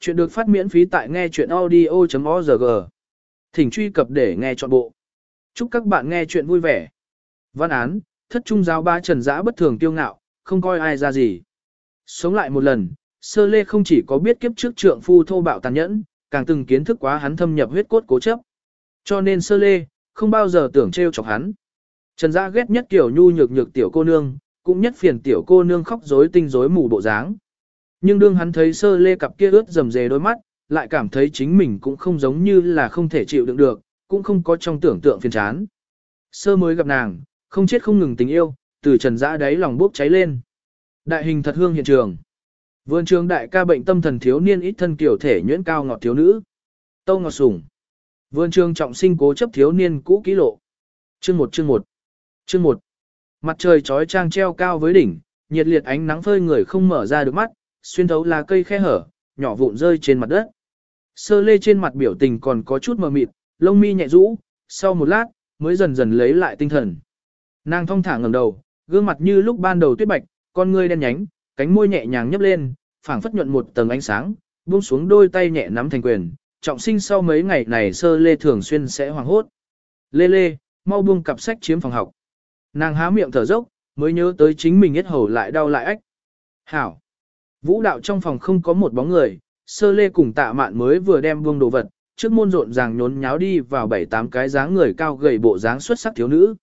Chuyện được phát miễn phí tại nghe chuyện audio.org. Thỉnh truy cập để nghe trọn bộ. Chúc các bạn nghe chuyện vui vẻ. Văn án, thất trung giáo ba trần giã bất thường tiêu ngạo, không coi ai ra gì. Sống lại một lần, sơ lê không chỉ có biết kiếp trước trượng phu thô bạo tàn nhẫn, càng từng kiến thức quá hắn thâm nhập huyết cốt cố chấp. Cho nên sơ lê, không bao giờ tưởng trêu chọc hắn. Trần giã ghét nhất tiểu nhu nhược nhược tiểu cô nương, cũng nhất phiền tiểu cô nương khóc rối tinh rối mù bộ dáng. Nhưng đương hắn thấy sơ lê cặp kia ướt rầm rề đôi mắt, lại cảm thấy chính mình cũng không giống như là không thể chịu đựng được, cũng không có trong tưởng tượng phiền chán. Sơ mới gặp nàng, không chết không ngừng tình yêu, từ trần dã đáy lòng bốc cháy lên. Đại hình thật hương hiện trường. Vườn trường đại ca bệnh tâm thần thiếu niên ít thân kiểu thể nhuyễn cao ngọt thiếu nữ. Tâu ngọt sủng. Vườn trường trọng sinh cố chấp thiếu niên cũ kỹ lộ. Chương 1 chương 1. Chương 1. Mặt trời trói trang treo cao với đỉnh, nhiệt liệt ánh nắng phơi người không mở ra được mắt, xuyên thấu là cây khe hở, nhỏ vụn rơi trên mặt đất. Sơ lê trên mặt biểu tình còn có chút mờ mịt, lông mi nhẹ rũ, sau một lát, mới dần dần lấy lại tinh thần. Nàng thong thả ngẩng đầu, gương mặt như lúc ban đầu tuyết bạch, con ngươi đen nhánh, cánh môi nhẹ nhàng nhấp lên, phảng phất nhuận một tầng ánh sáng, buông xuống đôi tay nhẹ nắm thành quyền. Trọng sinh sau mấy ngày này sơ lê thường xuyên sẽ hoàng hốt. Lê lê, mau buông cặp sách chiếm phòng học. Nàng há miệng thở dốc, mới nhớ tới chính mình hết hầu lại đau lại ách. Hảo. Vũ đạo trong phòng không có một bóng người, sơ lê cùng tạ mạn mới vừa đem buông đồ vật, trước môn rộn ràng nhốn nháo đi vào bảy tám cái dáng người cao gầy bộ dáng xuất sắc thiếu nữ.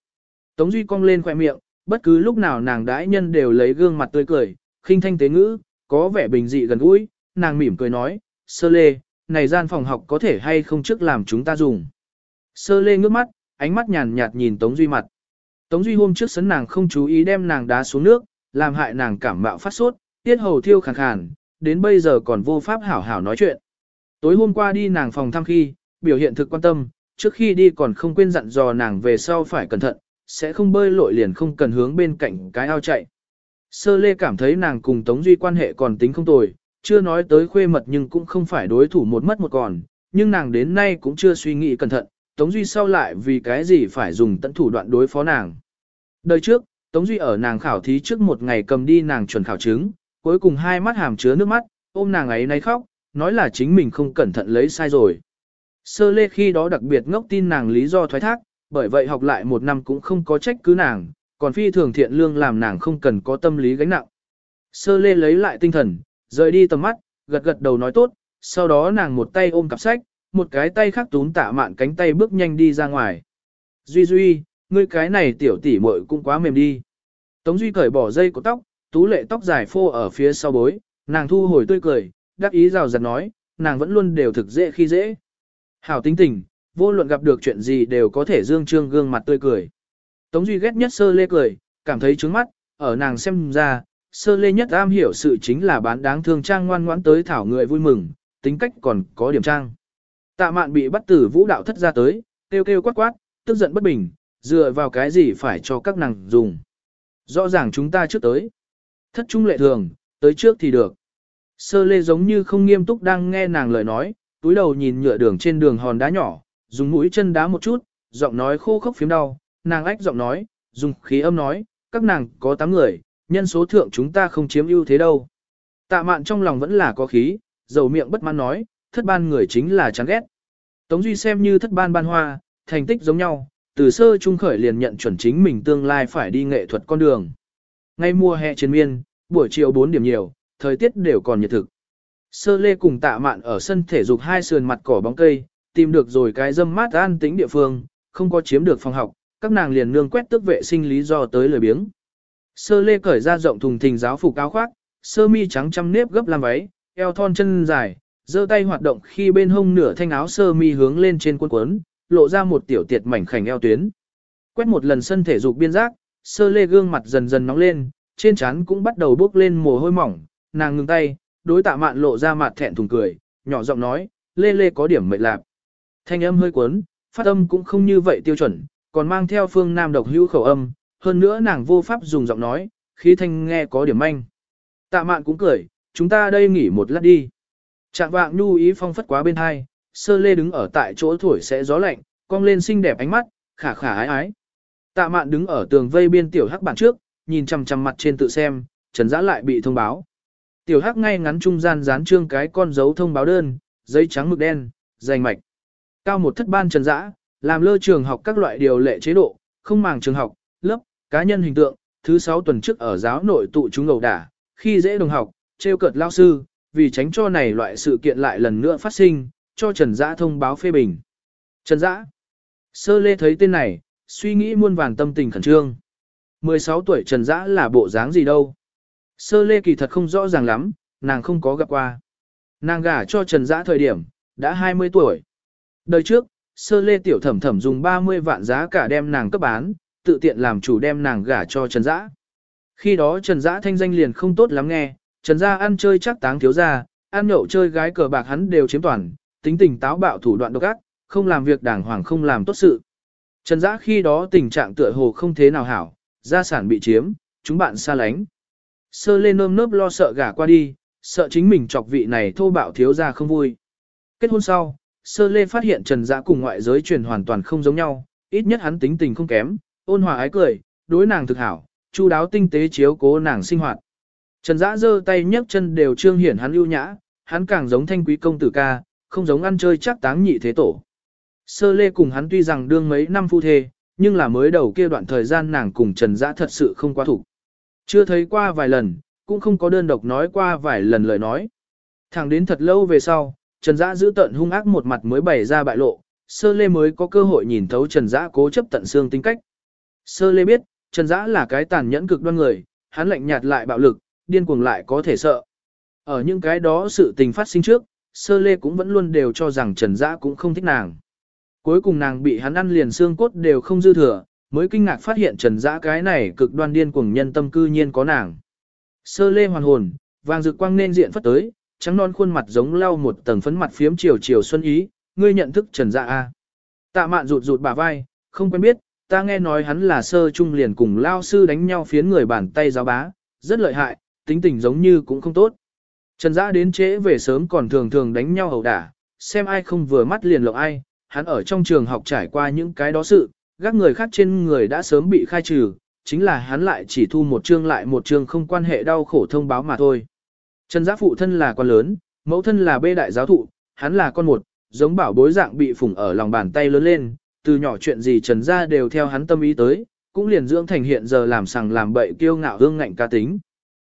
Tống Duy cong lên khoe miệng, bất cứ lúc nào nàng đãi nhân đều lấy gương mặt tươi cười, khinh thanh tế ngữ, có vẻ bình dị gần gũi, nàng mỉm cười nói, sơ lê, này gian phòng học có thể hay không trước làm chúng ta dùng. Sơ lê ngước mắt, ánh mắt nhàn nhạt nhìn Tống Duy mặt. Tống Duy hôm trước sấn nàng không chú ý đem nàng đá xuống nước, làm hại nàng cảm mạo phát sốt, tiết hầu thiêu khàn khàn, đến bây giờ còn vô pháp hảo hảo nói chuyện. Tối hôm qua đi nàng phòng thăm khi, biểu hiện thực quan tâm, trước khi đi còn không quên dặn dò nàng về sau phải cẩn thận, sẽ không bơi lội liền không cần hướng bên cạnh cái ao chạy. Sơ lê cảm thấy nàng cùng Tống Duy quan hệ còn tính không tồi, chưa nói tới khuê mật nhưng cũng không phải đối thủ một mất một còn, nhưng nàng đến nay cũng chưa suy nghĩ cẩn thận, Tống Duy sau lại vì cái gì phải dùng tận thủ đoạn đối phó nàng. Đời trước, Tống Duy ở nàng khảo thí trước một ngày cầm đi nàng chuẩn khảo chứng, cuối cùng hai mắt hàm chứa nước mắt, ôm nàng ấy nay khóc, nói là chính mình không cẩn thận lấy sai rồi. Sơ lê khi đó đặc biệt ngốc tin nàng lý do thoái thác, bởi vậy học lại một năm cũng không có trách cứ nàng, còn phi thường thiện lương làm nàng không cần có tâm lý gánh nặng. Sơ lê lấy lại tinh thần, rời đi tầm mắt, gật gật đầu nói tốt, sau đó nàng một tay ôm cặp sách, một cái tay khác túm tạ mạn cánh tay bước nhanh đi ra ngoài. Duy Duy, ngươi cái này tiểu tỷ muội cũng quá mềm đi. Tống Duy cởi bỏ dây của tóc, tú lệ tóc dài phô ở phía sau bối, nàng thu hồi tươi cười, đắc ý rào rạt nói, nàng vẫn luôn đều thực dễ khi dễ. Hảo tính tình, vô luận gặp được chuyện gì đều có thể dương trương gương mặt tươi cười. Tống Duy ghét nhất sơ lê cười, cảm thấy trướng mắt, ở nàng xem ra, sơ lê nhất am hiểu sự chính là bán đáng thương trang ngoan ngoãn tới thảo người vui mừng, tính cách còn có điểm trang. Tạ mạn bị bắt tử vũ đạo thất ra tới, kêu kêu quát quát, tức giận bất bình, dựa vào cái gì phải cho các nàng dùng. Rõ ràng chúng ta trước tới. Thất trung lệ thường, tới trước thì được. Sơ lê giống như không nghiêm túc đang nghe nàng lời nói, túi đầu nhìn nhựa đường trên đường hòn đá nhỏ, dùng mũi chân đá một chút, giọng nói khô khốc phiếm đau, nàng ách giọng nói, dùng khí âm nói, các nàng có 8 người, nhân số thượng chúng ta không chiếm ưu thế đâu. Tạ mạn trong lòng vẫn là có khí, dầu miệng bất mãn nói, thất ban người chính là chán ghét. Tống Duy xem như thất ban ban hoa, thành tích giống nhau, từ sơ trung khởi liền nhận chuẩn chính mình tương lai phải đi nghệ thuật con đường. Ngay mùa hè trên miên, buổi chiều 4 điểm nhiều, thời tiết đều còn nhiệt thực. Sơ lê cùng tạ mạn ở sân thể dục hai sườn mặt cỏ bóng cây, tìm được rồi cái dâm mát an tĩnh địa phương, không có chiếm được phòng học, các nàng liền nương quét tức vệ sinh lý do tới lời biếng. Sơ lê cởi ra rộng thùng thình giáo phục áo khoác, sơ mi trắng trăm nếp gấp làm váy, eo thon chân dài, giơ tay hoạt động khi bên hông nửa thanh áo sơ mi hướng lên trên quân quấn, lộ ra một tiểu tiệt mảnh khảnh eo tuyến. Quét một lần sân thể dục biên giác, sơ lê gương mặt dần dần nóng lên, trên trán cũng bắt đầu bốc lên mồ hôi mỏng, nàng ngừng tay, đối tạ mạn lộ ra mặt thẹn thùng cười, nhỏ giọng nói, lê lê có điểm mệt lạc. Thanh âm hơi cuốn, phát âm cũng không như vậy tiêu chuẩn, còn mang theo phương nam độc hữu khẩu âm, hơn nữa nàng vô pháp dùng giọng nói, khí thanh nghe có điểm manh. Tạ mạn cũng cười, chúng ta đây nghỉ một lát đi. Trạng vạng nhu ý phong phất quá bên hai, sơ lê đứng ở tại chỗ thổi sẽ gió lạnh, cong lên xinh đẹp ánh mắt, khả khả ái ái. Tạ mạn đứng ở tường vây biên tiểu hắc bản trước, nhìn chằm chằm mặt trên tự xem, trần giã lại bị thông báo. Tiểu hắc ngay ngắn trung gian dán trương cái con dấu thông báo đơn, giấy trắng mực đen, dày mạch. Cao một thất ban trần dã, làm lơ trường học các loại điều lệ chế độ, không màng trường học, lớp, cá nhân hình tượng, thứ sáu tuần trước ở giáo nội tụ chúng ngầu đả, khi dễ đồng học, trêu cợt lao sư, vì tránh cho này loại sự kiện lại lần nữa phát sinh, cho Trần Dã thông báo phê bình. Trần Dã. Sơ Lê thấy tên này, suy nghĩ muôn vàn tâm tình khẩn trương. 16 tuổi Trần Dã là bộ dáng gì đâu. Sơ Lê kỳ thật không rõ ràng lắm, nàng không có gặp qua. Nàng gả cho Trần Dã thời điểm, đã 20 tuổi. Đời trước, Sơ Lê tiểu thẩm thẩm dùng 30 vạn giá cả đem nàng cấp bán, tự tiện làm chủ đem nàng gả cho Trần Dã. Khi đó Trần Dã thanh danh liền không tốt lắm nghe, Trần gia ăn chơi chắc táng thiếu gia, ăn nhậu chơi gái cờ bạc hắn đều chiếm toàn, tính tình táo bạo thủ đoạn độc ác, không làm việc đàng hoàng không làm tốt sự. Trần Dã khi đó tình trạng tựa hồ không thế nào hảo, gia sản bị chiếm, chúng bạn xa lánh. Sơ lên nơm nớp lo sợ gả qua đi, sợ chính mình chọc vị này thô bạo thiếu gia không vui. Kết hôn sau, Sơ Lê phát hiện Trần Dã cùng ngoại giới truyền hoàn toàn không giống nhau, ít nhất hắn tính tình không kém, ôn hòa ái cười, đối nàng thực hảo, chu đáo tinh tế chiếu cố nàng sinh hoạt. Trần Dã giơ tay nhấc chân đều trương hiển hắn ưu nhã, hắn càng giống thanh quý công tử ca, không giống ăn chơi chắc táng nhị thế tổ. Sơ Lê cùng hắn tuy rằng đương mấy năm phu thê, nhưng là mới đầu kia đoạn thời gian nàng cùng Trần Dã thật sự không quá thủ. Chưa thấy qua vài lần, cũng không có đơn độc nói qua vài lần lời nói. Thẳng đến thật lâu về sau, Trần Dã giữ tận hung ác một mặt mới bày ra bại lộ, Sơ Lê mới có cơ hội nhìn thấu Trần Dã cố chấp tận xương tính cách. Sơ Lê biết, Trần Dã là cái tàn nhẫn cực đoan người, hắn lạnh nhạt lại bạo lực, điên cuồng lại có thể sợ. Ở những cái đó sự tình phát sinh trước, Sơ Lê cũng vẫn luôn đều cho rằng Trần Dã cũng không thích nàng. Cuối cùng nàng bị hắn ăn liền xương cốt đều không dư thừa, mới kinh ngạc phát hiện Trần Dã cái này cực đoan điên cuồng nhân tâm cư nhiên có nàng. Sơ Lê hoàn hồn, vàng rực quang nên diện phất tới, trắng non khuôn mặt giống lau một tầng phấn mặt phiếm chiều chiều xuân ý, ngươi nhận thức Trần Dạ a? À? Tạ Mạn rụt rụt bả vai, không quen biết, ta nghe nói hắn là sơ trung liền cùng lao sư đánh nhau phiến người bàn tay giáo bá, rất lợi hại, tính tình giống như cũng không tốt. Trần Dã đến trễ về sớm còn thường thường đánh nhau ẩu đả, xem ai không vừa mắt liền lộng ai, hắn ở trong trường học trải qua những cái đó sự, gác người khác trên người đã sớm bị khai trừ, chính là hắn lại chỉ thu một chương lại một chương không quan hệ đau khổ thông báo mà thôi. Trần Giã phụ thân là con lớn, mẫu thân là bê đại giáo thụ, hắn là con một, giống bảo bối dạng bị phủng ở lòng bàn tay lớn lên, từ nhỏ chuyện gì Trần gia đều theo hắn tâm ý tới, cũng liền dưỡng thành hiện giờ làm sằng làm bậy kiêu ngạo hương ngạnh ca tính.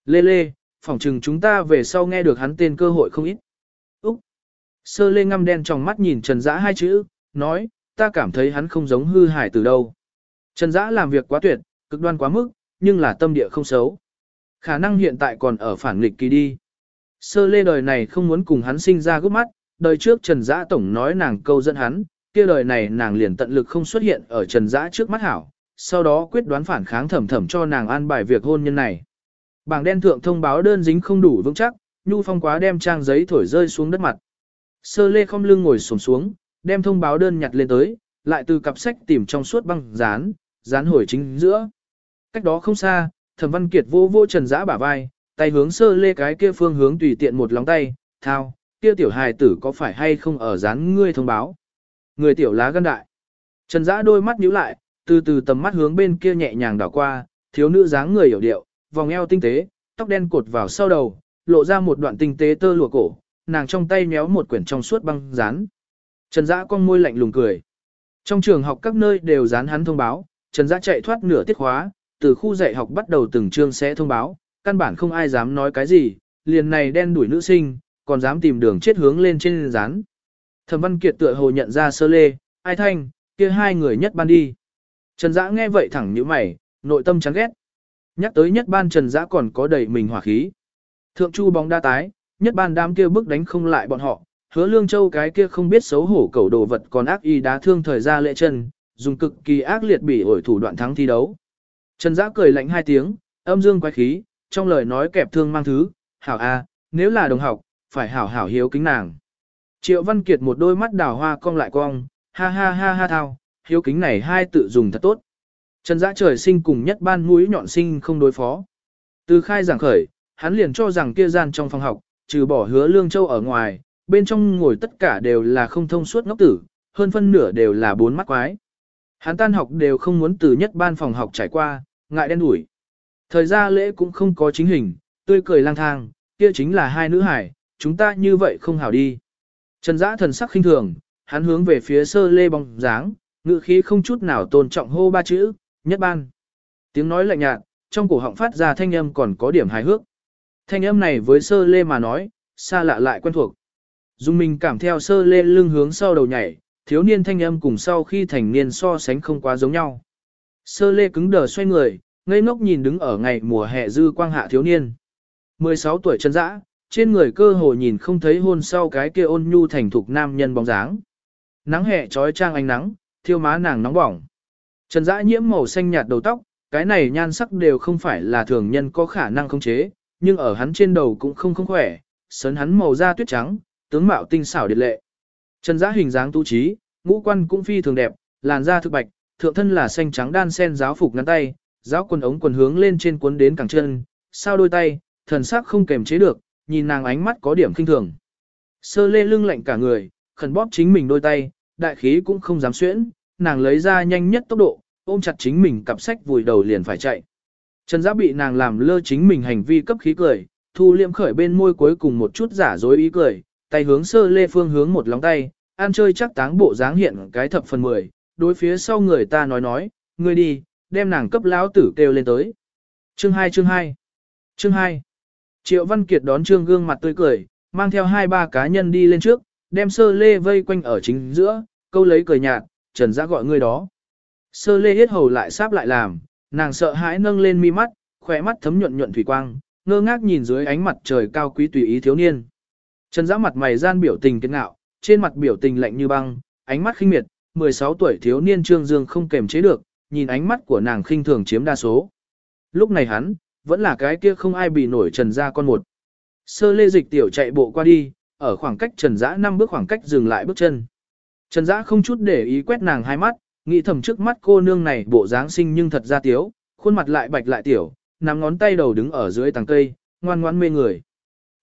Lê Lê, phỏng chừng chúng ta về sau nghe được hắn tên cơ hội không ít. Sơ Lê ngăm đen trong mắt nhìn Trần Dã hai chữ, nói, ta cảm thấy hắn không giống hư hải từ đâu. Trần Dã làm việc quá tuyệt, cực đoan quá mức, nhưng là tâm địa không xấu. Khả năng hiện tại còn ở phản nghịch kỳ đi. Sơ lê đời này không muốn cùng hắn sinh ra gốc mắt, đời trước Trần Dã Tổng nói nàng câu dẫn hắn, kia đời này nàng liền tận lực không xuất hiện ở Trần Dã trước mắt hảo, sau đó quyết đoán phản kháng thẩm thẩm cho nàng an bài việc hôn nhân này. Bảng đen thượng thông báo đơn dính không đủ vững chắc, Nhu Phong quá đem trang giấy thổi rơi xuống đất mặt. Sơ lê không lưng ngồi xổm xuống, đem thông báo đơn nhặt lên tới, lại từ cặp sách tìm trong suốt băng dán, dán hồi chính giữa. Cách đó không xa, thẩm văn kiệt vô vô trần giã bả vai, tay hướng sơ lê cái kia phương hướng tùy tiện một lòng tay, thao, kia tiểu hài tử có phải hay không ở dán ngươi thông báo. Người tiểu lá gân đại. Trần giã đôi mắt nhíu lại, từ từ tầm mắt hướng bên kia nhẹ nhàng đảo qua, thiếu nữ dáng người hiểu điệu, vòng eo tinh tế, tóc đen cột vào sau đầu, lộ ra một đoạn tinh tế tơ lụa cổ, nàng trong tay méo một quyển trong suốt băng dán. Trần Dã con môi lạnh lùng cười. Trong trường học các nơi đều dán hắn thông báo, Trần Dã chạy thoát nửa tiết khóa, từ khu dạy học bắt đầu từng chương sẽ thông báo, căn bản không ai dám nói cái gì, liền này đen đuổi nữ sinh, còn dám tìm đường chết hướng lên trên rán. Thẩm Văn Kiệt tựa hồ nhận ra sơ lê, ai thanh, kia hai người nhất ban đi. Trần Dã nghe vậy thẳng như mày, nội tâm chán ghét. Nhắc tới nhất ban Trần Dã còn có đầy mình hỏa khí. Thượng chu bóng đa tái, nhất ban đám kia bước đánh không lại bọn họ, hứa lương châu cái kia không biết xấu hổ cầu đồ vật còn ác y đá thương thời ra lệ chân, dùng cực kỳ ác liệt bỉ ổi thủ đoạn thắng thi đấu. Trần Dã cười lạnh hai tiếng, âm dương quái khí, trong lời nói kẹp thương mang thứ, hảo a, nếu là đồng học, phải hảo hảo hiếu kính nàng. Triệu Văn Kiệt một đôi mắt đào hoa cong lại cong, ha ha ha ha thao, hiếu kính này hai tự dùng thật tốt. Trần Dã trời sinh cùng nhất ban mũi nhọn sinh không đối phó. Từ khai giảng khởi, hắn liền cho rằng kia gian trong phòng học, trừ bỏ hứa lương châu ở ngoài, bên trong ngồi tất cả đều là không thông suốt ngốc tử, hơn phân nửa đều là bốn mắt quái. Hắn tan học đều không muốn từ nhất ban phòng học trải qua, ngại đen đủi. Thời gian lễ cũng không có chính hình, tươi cười lang thang, kia chính là hai nữ hải, chúng ta như vậy không hảo đi. Trần Dã thần sắc khinh thường, hắn hướng về phía sơ lê bóng dáng, ngự khí không chút nào tôn trọng hô ba chữ, nhất ban. Tiếng nói lạnh nhạt, trong cổ họng phát ra thanh âm còn có điểm hài hước. Thanh âm này với sơ lê mà nói, xa lạ lại quen thuộc. Dung mình cảm theo sơ lê lưng hướng sau đầu nhảy, thiếu niên thanh âm cùng sau khi thành niên so sánh không quá giống nhau. Sơ lê cứng đờ xoay người, ngây ngốc nhìn đứng ở ngày mùa hè dư quang hạ thiếu niên. 16 tuổi chân dã, trên người cơ hồ nhìn không thấy hôn sau cái kia ôn nhu thành thục nam nhân bóng dáng. Nắng hè trói trang ánh nắng, thiêu má nàng nóng bỏng. Trần dã nhiễm màu xanh nhạt đầu tóc, cái này nhan sắc đều không phải là thường nhân có khả năng khống chế, nhưng ở hắn trên đầu cũng không không khỏe, sấn hắn màu da tuyết trắng, tướng mạo tinh xảo điệt lệ. Trần dã hình dáng tu trí, ngũ quan cũng phi thường đẹp, làn da thực bạch, thượng thân là xanh trắng đan sen giáo phục ngắn tay, giáo quần ống quần hướng lên trên cuốn đến cẳng chân, sao đôi tay, thần sắc không kềm chế được, nhìn nàng ánh mắt có điểm kinh thường. Sơ lê lưng lạnh cả người, khẩn bóp chính mình đôi tay, đại khí cũng không dám xuyễn, nàng lấy ra nhanh nhất tốc độ, ôm chặt chính mình cặp sách vùi đầu liền phải chạy. Trần Giã bị nàng làm lơ chính mình hành vi cấp khí cười, thu liệm khởi bên môi cuối cùng một chút giả dối ý cười, tay hướng sơ lê phương hướng một lóng tay, ăn chơi chắc táng bộ dáng hiện cái thập phần mười, đối phía sau người ta nói nói, ngươi đi, đem nàng cấp lão tử kêu lên tới. Chương 2 chương 2 Chương 2 Triệu Văn Kiệt đón Trương gương mặt tươi cười, mang theo hai ba cá nhân đi lên trước, đem sơ lê vây quanh ở chính giữa, câu lấy cười nhạt, trần giã gọi người đó. Sơ lê hết hầu lại sáp lại làm, nàng sợ hãi nâng lên mi mắt, khỏe mắt thấm nhuận nhuận thủy quang, ngơ ngác nhìn dưới ánh mặt trời cao quý tùy ý thiếu niên. Trần giã mặt mày gian biểu tình kiên ngạo, trên mặt biểu tình lạnh như băng, ánh mắt khinh miệt, 16 tuổi thiếu niên Trương Dương không kềm chế được, nhìn ánh mắt của nàng khinh thường chiếm đa số. Lúc này hắn, vẫn là cái kia không ai bị nổi trần ra con một. Sơ lê dịch tiểu chạy bộ qua đi, ở khoảng cách trần dã năm bước khoảng cách dừng lại bước chân. Trần dã không chút để ý quét nàng hai mắt, nghĩ thầm trước mắt cô nương này bộ dáng sinh nhưng thật ra tiếu, khuôn mặt lại bạch lại tiểu, nắm ngón tay đầu đứng ở dưới tàng cây, ngoan ngoãn mê người.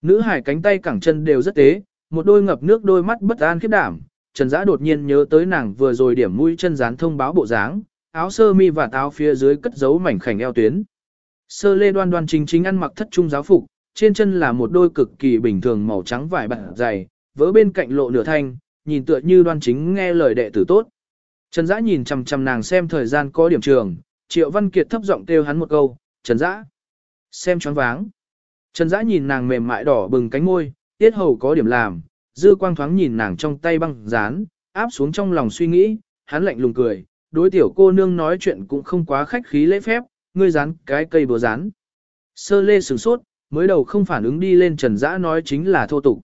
Nữ hải cánh tay cẳng chân đều rất tế, một đôi ngập nước đôi mắt bất an khiếp đảm. Trần Dã đột nhiên nhớ tới nàng vừa rồi điểm mũi chân dán thông báo bộ dáng, áo sơ mi và táo phía dưới cất giấu mảnh khảnh eo tuyến. Sơ lê đoan đoan chính chính ăn mặc thất trung giáo phục, trên chân là một đôi cực kỳ bình thường màu trắng vải bản dày, vỡ bên cạnh lộ nửa thanh, nhìn tựa như đoan chính nghe lời đệ tử tốt. Trần Dã nhìn chằm chằm nàng xem thời gian có điểm trường, Triệu Văn Kiệt thấp giọng kêu hắn một câu, "Trần Dã." Xem choáng váng. Trần Dã nhìn nàng mềm mại đỏ bừng cánh môi, tiết hầu có điểm làm, dư quang thoáng nhìn nàng trong tay băng dán, áp xuống trong lòng suy nghĩ, hắn lạnh lùng cười, đối tiểu cô nương nói chuyện cũng không quá khách khí lễ phép, ngươi dán cái cây búa dán. Sơ lê sửng sốt, mới đầu không phản ứng đi lên Trần Dã nói chính là thô tục.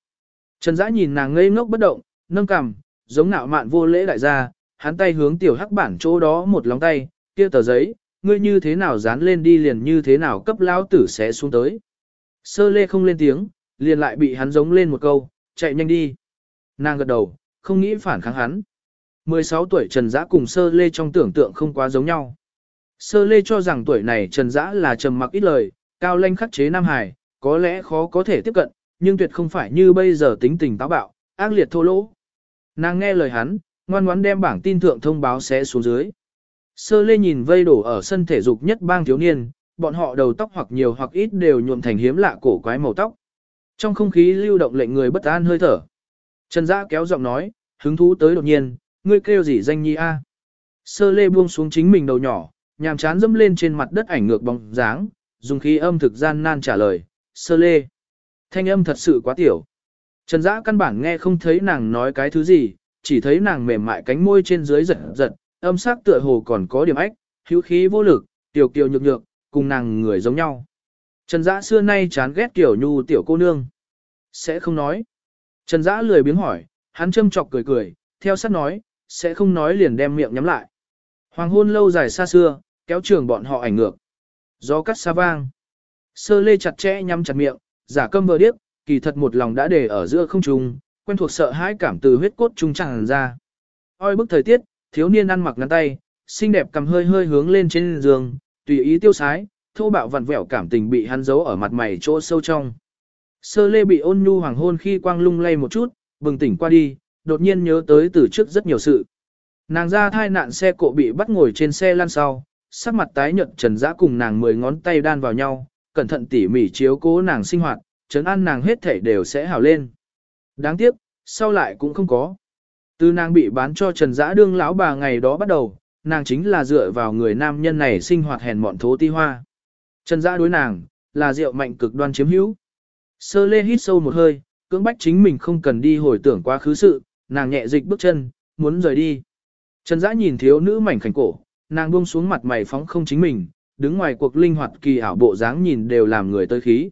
Trần Dã nhìn nàng ngây ngốc bất động, nâng cằm, giống nạo mạn vô lễ đại gia, hắn tay hướng tiểu hắc bản chỗ đó một lóng tay, kia tờ giấy, ngươi như thế nào dán lên đi liền như thế nào cấp lão tử sẽ xuống tới. Sơ lê không lên tiếng, liền lại bị hắn giống lên một câu, chạy nhanh đi. Nàng gật đầu, không nghĩ phản kháng hắn. 16 tuổi Trần Dã cùng Sơ Lê trong tưởng tượng không quá giống nhau. Sơ Lê cho rằng tuổi này Trần Dã là trầm mặc ít lời, cao lanh khắc chế Nam Hải, có lẽ khó có thể tiếp cận, nhưng tuyệt không phải như bây giờ tính tình táo bạo, ác liệt thô lỗ. Nàng nghe lời hắn, ngoan ngoãn đem bảng tin thượng thông báo sẽ xuống dưới. Sơ Lê nhìn vây đổ ở sân thể dục nhất bang thiếu niên, bọn họ đầu tóc hoặc nhiều hoặc ít đều nhuộm thành hiếm lạ cổ quái màu tóc. Trong không khí lưu động lệnh người bất an hơi thở. Trần Dã kéo giọng nói, hứng thú tới đột nhiên, ngươi kêu gì danh nhi a? Sơ lê buông xuống chính mình đầu nhỏ, nhàm chán dâm lên trên mặt đất ảnh ngược bóng dáng, dùng khí âm thực gian nan trả lời, sơ lê. Thanh âm thật sự quá tiểu. Trần Dã căn bản nghe không thấy nàng nói cái thứ gì, chỉ thấy nàng mềm mại cánh môi trên dưới giật giật, âm sắc tựa hồ còn có điểm ách, hữu khí vô lực, tiểu kiều nhược nhược, cùng nàng người giống nhau. Trần Dã xưa nay chán ghét tiểu nhu tiểu cô nương. Sẽ không nói. Trần Dã lười biếng hỏi, hắn châm chọc cười cười, theo sát nói, sẽ không nói liền đem miệng nhắm lại. Hoàng hôn lâu dài xa xưa, kéo trường bọn họ ảnh ngược. Gió cắt xa vang. Sơ lê chặt chẽ nhắm chặt miệng, giả câm vờ điếc, kỳ thật một lòng đã để ở giữa không trung, quen thuộc sợ hãi cảm từ huyết cốt trung tràn ra. Oi bức thời tiết, thiếu niên ăn mặc ngắn tay, xinh đẹp cầm hơi hơi hướng lên trên giường, tùy ý tiêu sái, thô bạo vặn vẹo cảm tình bị hắn giấu ở mặt mày chỗ sâu trong. Sơ lê bị ôn nhu hoàng hôn khi quang lung lay một chút, bừng tỉnh qua đi, đột nhiên nhớ tới từ trước rất nhiều sự. Nàng ra thai nạn xe cộ bị bắt ngồi trên xe lăn sau, sắc mặt tái nhợt trần dã cùng nàng mười ngón tay đan vào nhau, cẩn thận tỉ mỉ chiếu cố nàng sinh hoạt, trấn an nàng hết thể đều sẽ hảo lên. Đáng tiếc, sau lại cũng không có. Từ nàng bị bán cho Trần Dã đương lão bà ngày đó bắt đầu, nàng chính là dựa vào người nam nhân này sinh hoạt hèn mọn thố ti hoa. Trần Dã đối nàng, là rượu mạnh cực đoan chiếm hữu. Sơ lê hít sâu một hơi, cưỡng bách chính mình không cần đi hồi tưởng quá khứ sự, nàng nhẹ dịch bước chân, muốn rời đi. Trần Dã nhìn thiếu nữ mảnh khảnh cổ, nàng buông xuống mặt mày phóng không chính mình, đứng ngoài cuộc linh hoạt kỳ ảo bộ dáng nhìn đều làm người tơi khí.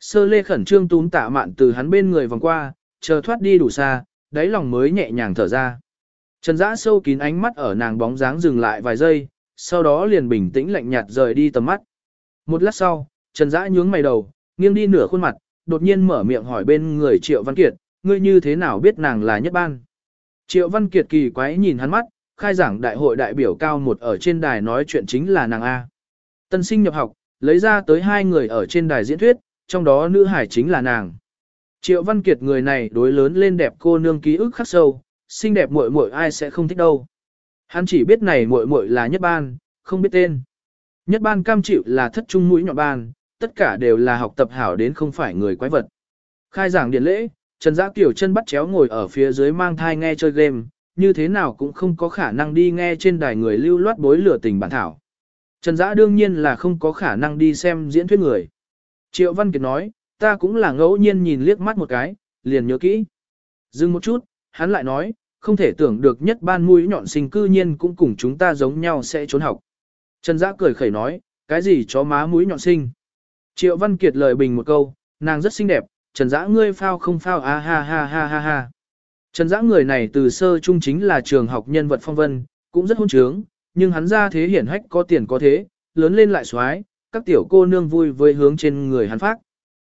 Sơ lê khẩn trương túm tạ mạn từ hắn bên người vòng qua, chờ thoát đi đủ xa, đáy lòng mới nhẹ nhàng thở ra. Trần Dã sâu kín ánh mắt ở nàng bóng dáng dừng lại vài giây, sau đó liền bình tĩnh lạnh nhạt rời đi tầm mắt. Một lát sau, Trần Dã nhướng mày đầu, nghiêng đi nửa khuôn mặt, đột nhiên mở miệng hỏi bên người Triệu Văn Kiệt, ngươi như thế nào biết nàng là nhất ban? Triệu Văn Kiệt kỳ quái nhìn hắn mắt, khai giảng đại hội đại biểu cao một ở trên đài nói chuyện chính là nàng A. Tân sinh nhập học, lấy ra tới hai người ở trên đài diễn thuyết, trong đó nữ hải chính là nàng. Triệu Văn Kiệt người này đối lớn lên đẹp cô nương ký ức khắc sâu, xinh đẹp muội muội ai sẽ không thích đâu. Hắn chỉ biết này muội muội là nhất ban, không biết tên. Nhất ban cam chịu là thất trung mũi nhọn ban, tất cả đều là học tập hảo đến không phải người quái vật. Khai giảng điện lễ, Trần Giã Kiều chân bắt chéo ngồi ở phía dưới mang thai nghe chơi game, như thế nào cũng không có khả năng đi nghe trên đài người lưu loát bối lửa tình bản thảo. Trần Giã đương nhiên là không có khả năng đi xem diễn thuyết người. Triệu Văn Kiệt nói, ta cũng là ngẫu nhiên nhìn liếc mắt một cái, liền nhớ kỹ. Dừng một chút, hắn lại nói, không thể tưởng được nhất ban mũi nhọn sinh cư nhiên cũng cùng chúng ta giống nhau sẽ trốn học. Trần Giã cười khẩy nói, cái gì chó má mũi nhọn sinh. Triệu Văn Kiệt lời bình một câu, nàng rất xinh đẹp, Trần Giã ngươi phao không phao a ha ha ha ha ha. Trần Giã người này từ sơ trung chính là trường học nhân vật phong vân, cũng rất hôn trướng, nhưng hắn ra thế hiển hách có tiền có thế, lớn lên lại xoái, các tiểu cô nương vui với hướng trên người hắn phát.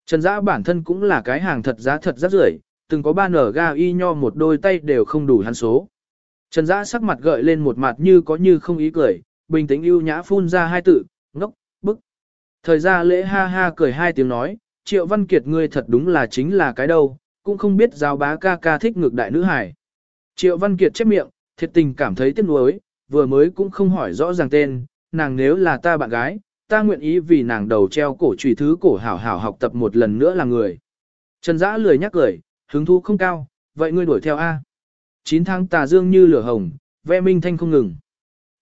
Trần Dã bản thân cũng là cái hàng thật giá thật rất rưởi, từng có ba nở ga y nho một đôi tay đều không đủ hắn số. Trần Dã sắc mặt gợi lên một mặt như có như không ý cười, bình tĩnh ưu nhã phun ra hai tự, ngốc, bức. Thời ra lễ ha ha cười hai tiếng nói, Triệu Văn Kiệt ngươi thật đúng là chính là cái đâu, cũng không biết giáo bá ca ca thích ngược đại nữ hải. Triệu Văn Kiệt chép miệng, thiệt tình cảm thấy tiếc nuối, vừa mới cũng không hỏi rõ ràng tên, nàng nếu là ta bạn gái, ta nguyện ý vì nàng đầu treo cổ trùy thứ cổ hảo hảo học tập một lần nữa là người. Trần Dã lười nhắc cười, hứng thú không cao, vậy ngươi đuổi theo A. 9 tháng tà dương như lửa hồng, ve minh thanh không ngừng.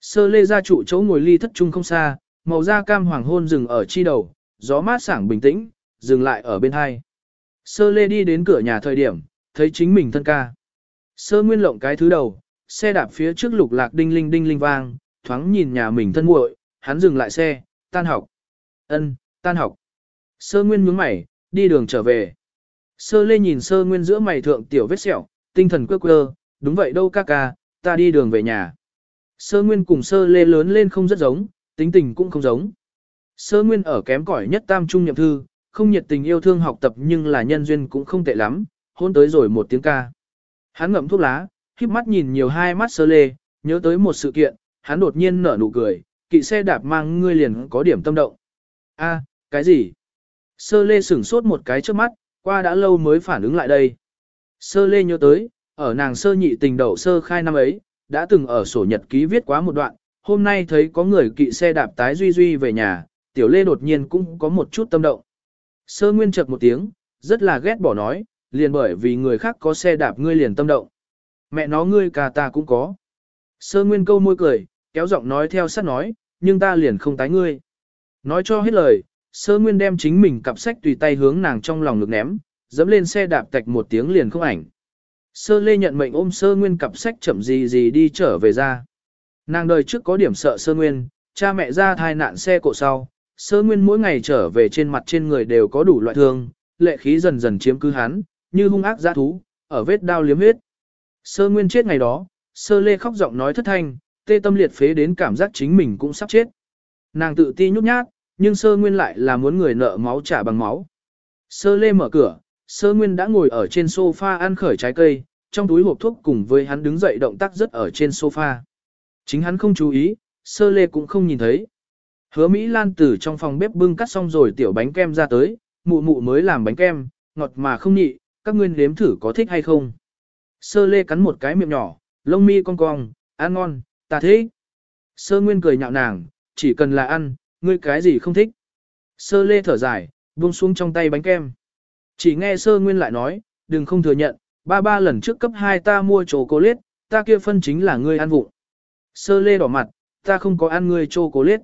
Sơ lê gia trụ chỗ ngồi ly thất trung không xa, màu da cam hoàng hôn dừng ở chi đầu, gió mát sảng bình tĩnh, dừng lại ở bên hai. Sơ lê đi đến cửa nhà thời điểm, thấy chính mình thân ca. Sơ nguyên lộng cái thứ đầu, xe đạp phía trước lục lạc đinh linh đinh linh vang, thoáng nhìn nhà mình thân muội, hắn dừng lại xe, tan học. Ân, tan học. Sơ Nguyên nhướng mày, đi đường trở về. Sơ Lê nhìn Sơ Nguyên giữa mày thượng tiểu vết sẹo, tinh thần quơ quơ, đúng vậy đâu ca ca, ta đi đường về nhà. Sơ Nguyên cùng Sơ Lê lớn lên không rất giống, tính tình cũng không giống. Sơ Nguyên ở kém cỏi nhất tam trung nhậm thư, không nhiệt tình yêu thương học tập nhưng là nhân duyên cũng không tệ lắm, hôn tới rồi một tiếng ca. Hắn ngậm thuốc lá, híp mắt nhìn nhiều hai mắt Sơ Lê, nhớ tới một sự kiện, hắn đột nhiên nở nụ cười, kỵ xe đạp mang ngươi liền có điểm tâm động. A, cái gì? Sơ lê sửng sốt một cái trước mắt, qua đã lâu mới phản ứng lại đây. Sơ lê nhớ tới, ở nàng sơ nhị tình đầu sơ khai năm ấy, đã từng ở sổ nhật ký viết quá một đoạn, hôm nay thấy có người kỵ xe đạp tái duy duy về nhà, tiểu lê đột nhiên cũng có một chút tâm động. Sơ nguyên chợt một tiếng, rất là ghét bỏ nói, liền bởi vì người khác có xe đạp ngươi liền tâm động. Mẹ nó ngươi cả ta cũng có. Sơ nguyên câu môi cười, kéo giọng nói theo sát nói, nhưng ta liền không tái ngươi. Nói cho hết lời, sơ nguyên đem chính mình cặp sách tùy tay hướng nàng trong lòng ngực ném, dẫm lên xe đạp tạch một tiếng liền không ảnh. Sơ lê nhận mệnh ôm sơ nguyên cặp sách chậm gì gì đi trở về ra. Nàng đời trước có điểm sợ sơ nguyên, cha mẹ ra thai nạn xe cộ sau, sơ nguyên mỗi ngày trở về trên mặt trên người đều có đủ loại thương, lệ khí dần dần chiếm cứ hắn, như hung ác giã thú, ở vết đao liếm huyết. Sơ nguyên chết ngày đó, sơ lê khóc giọng nói thất thanh, tê tâm liệt phế đến cảm giác chính mình cũng sắp chết. Nàng tự ti nhút nhát, nhưng sơ nguyên lại là muốn người nợ máu trả bằng máu. Sơ lê mở cửa, sơ nguyên đã ngồi ở trên sofa ăn khởi trái cây, trong túi hộp thuốc cùng với hắn đứng dậy động tác rất ở trên sofa. Chính hắn không chú ý, sơ lê cũng không nhìn thấy. Hứa Mỹ Lan từ trong phòng bếp bưng cắt xong rồi tiểu bánh kem ra tới, mụ mụ mới làm bánh kem, ngọt mà không nhị, các ngươi nếm thử có thích hay không. Sơ lê cắn một cái miệng nhỏ, lông mi cong cong, ăn ngon, Ta thế. Sơ nguyên cười nhạo nàng, chỉ cần là ăn, ngươi cái gì không thích. Sơ lê thở dài, buông xuống trong tay bánh kem. Chỉ nghe sơ nguyên lại nói, đừng không thừa nhận, ba ba lần trước cấp hai ta mua chocolate, liết, ta kia phân chính là ngươi ăn vụng. Sơ lê đỏ mặt, ta không có ăn ngươi chocolate. liết.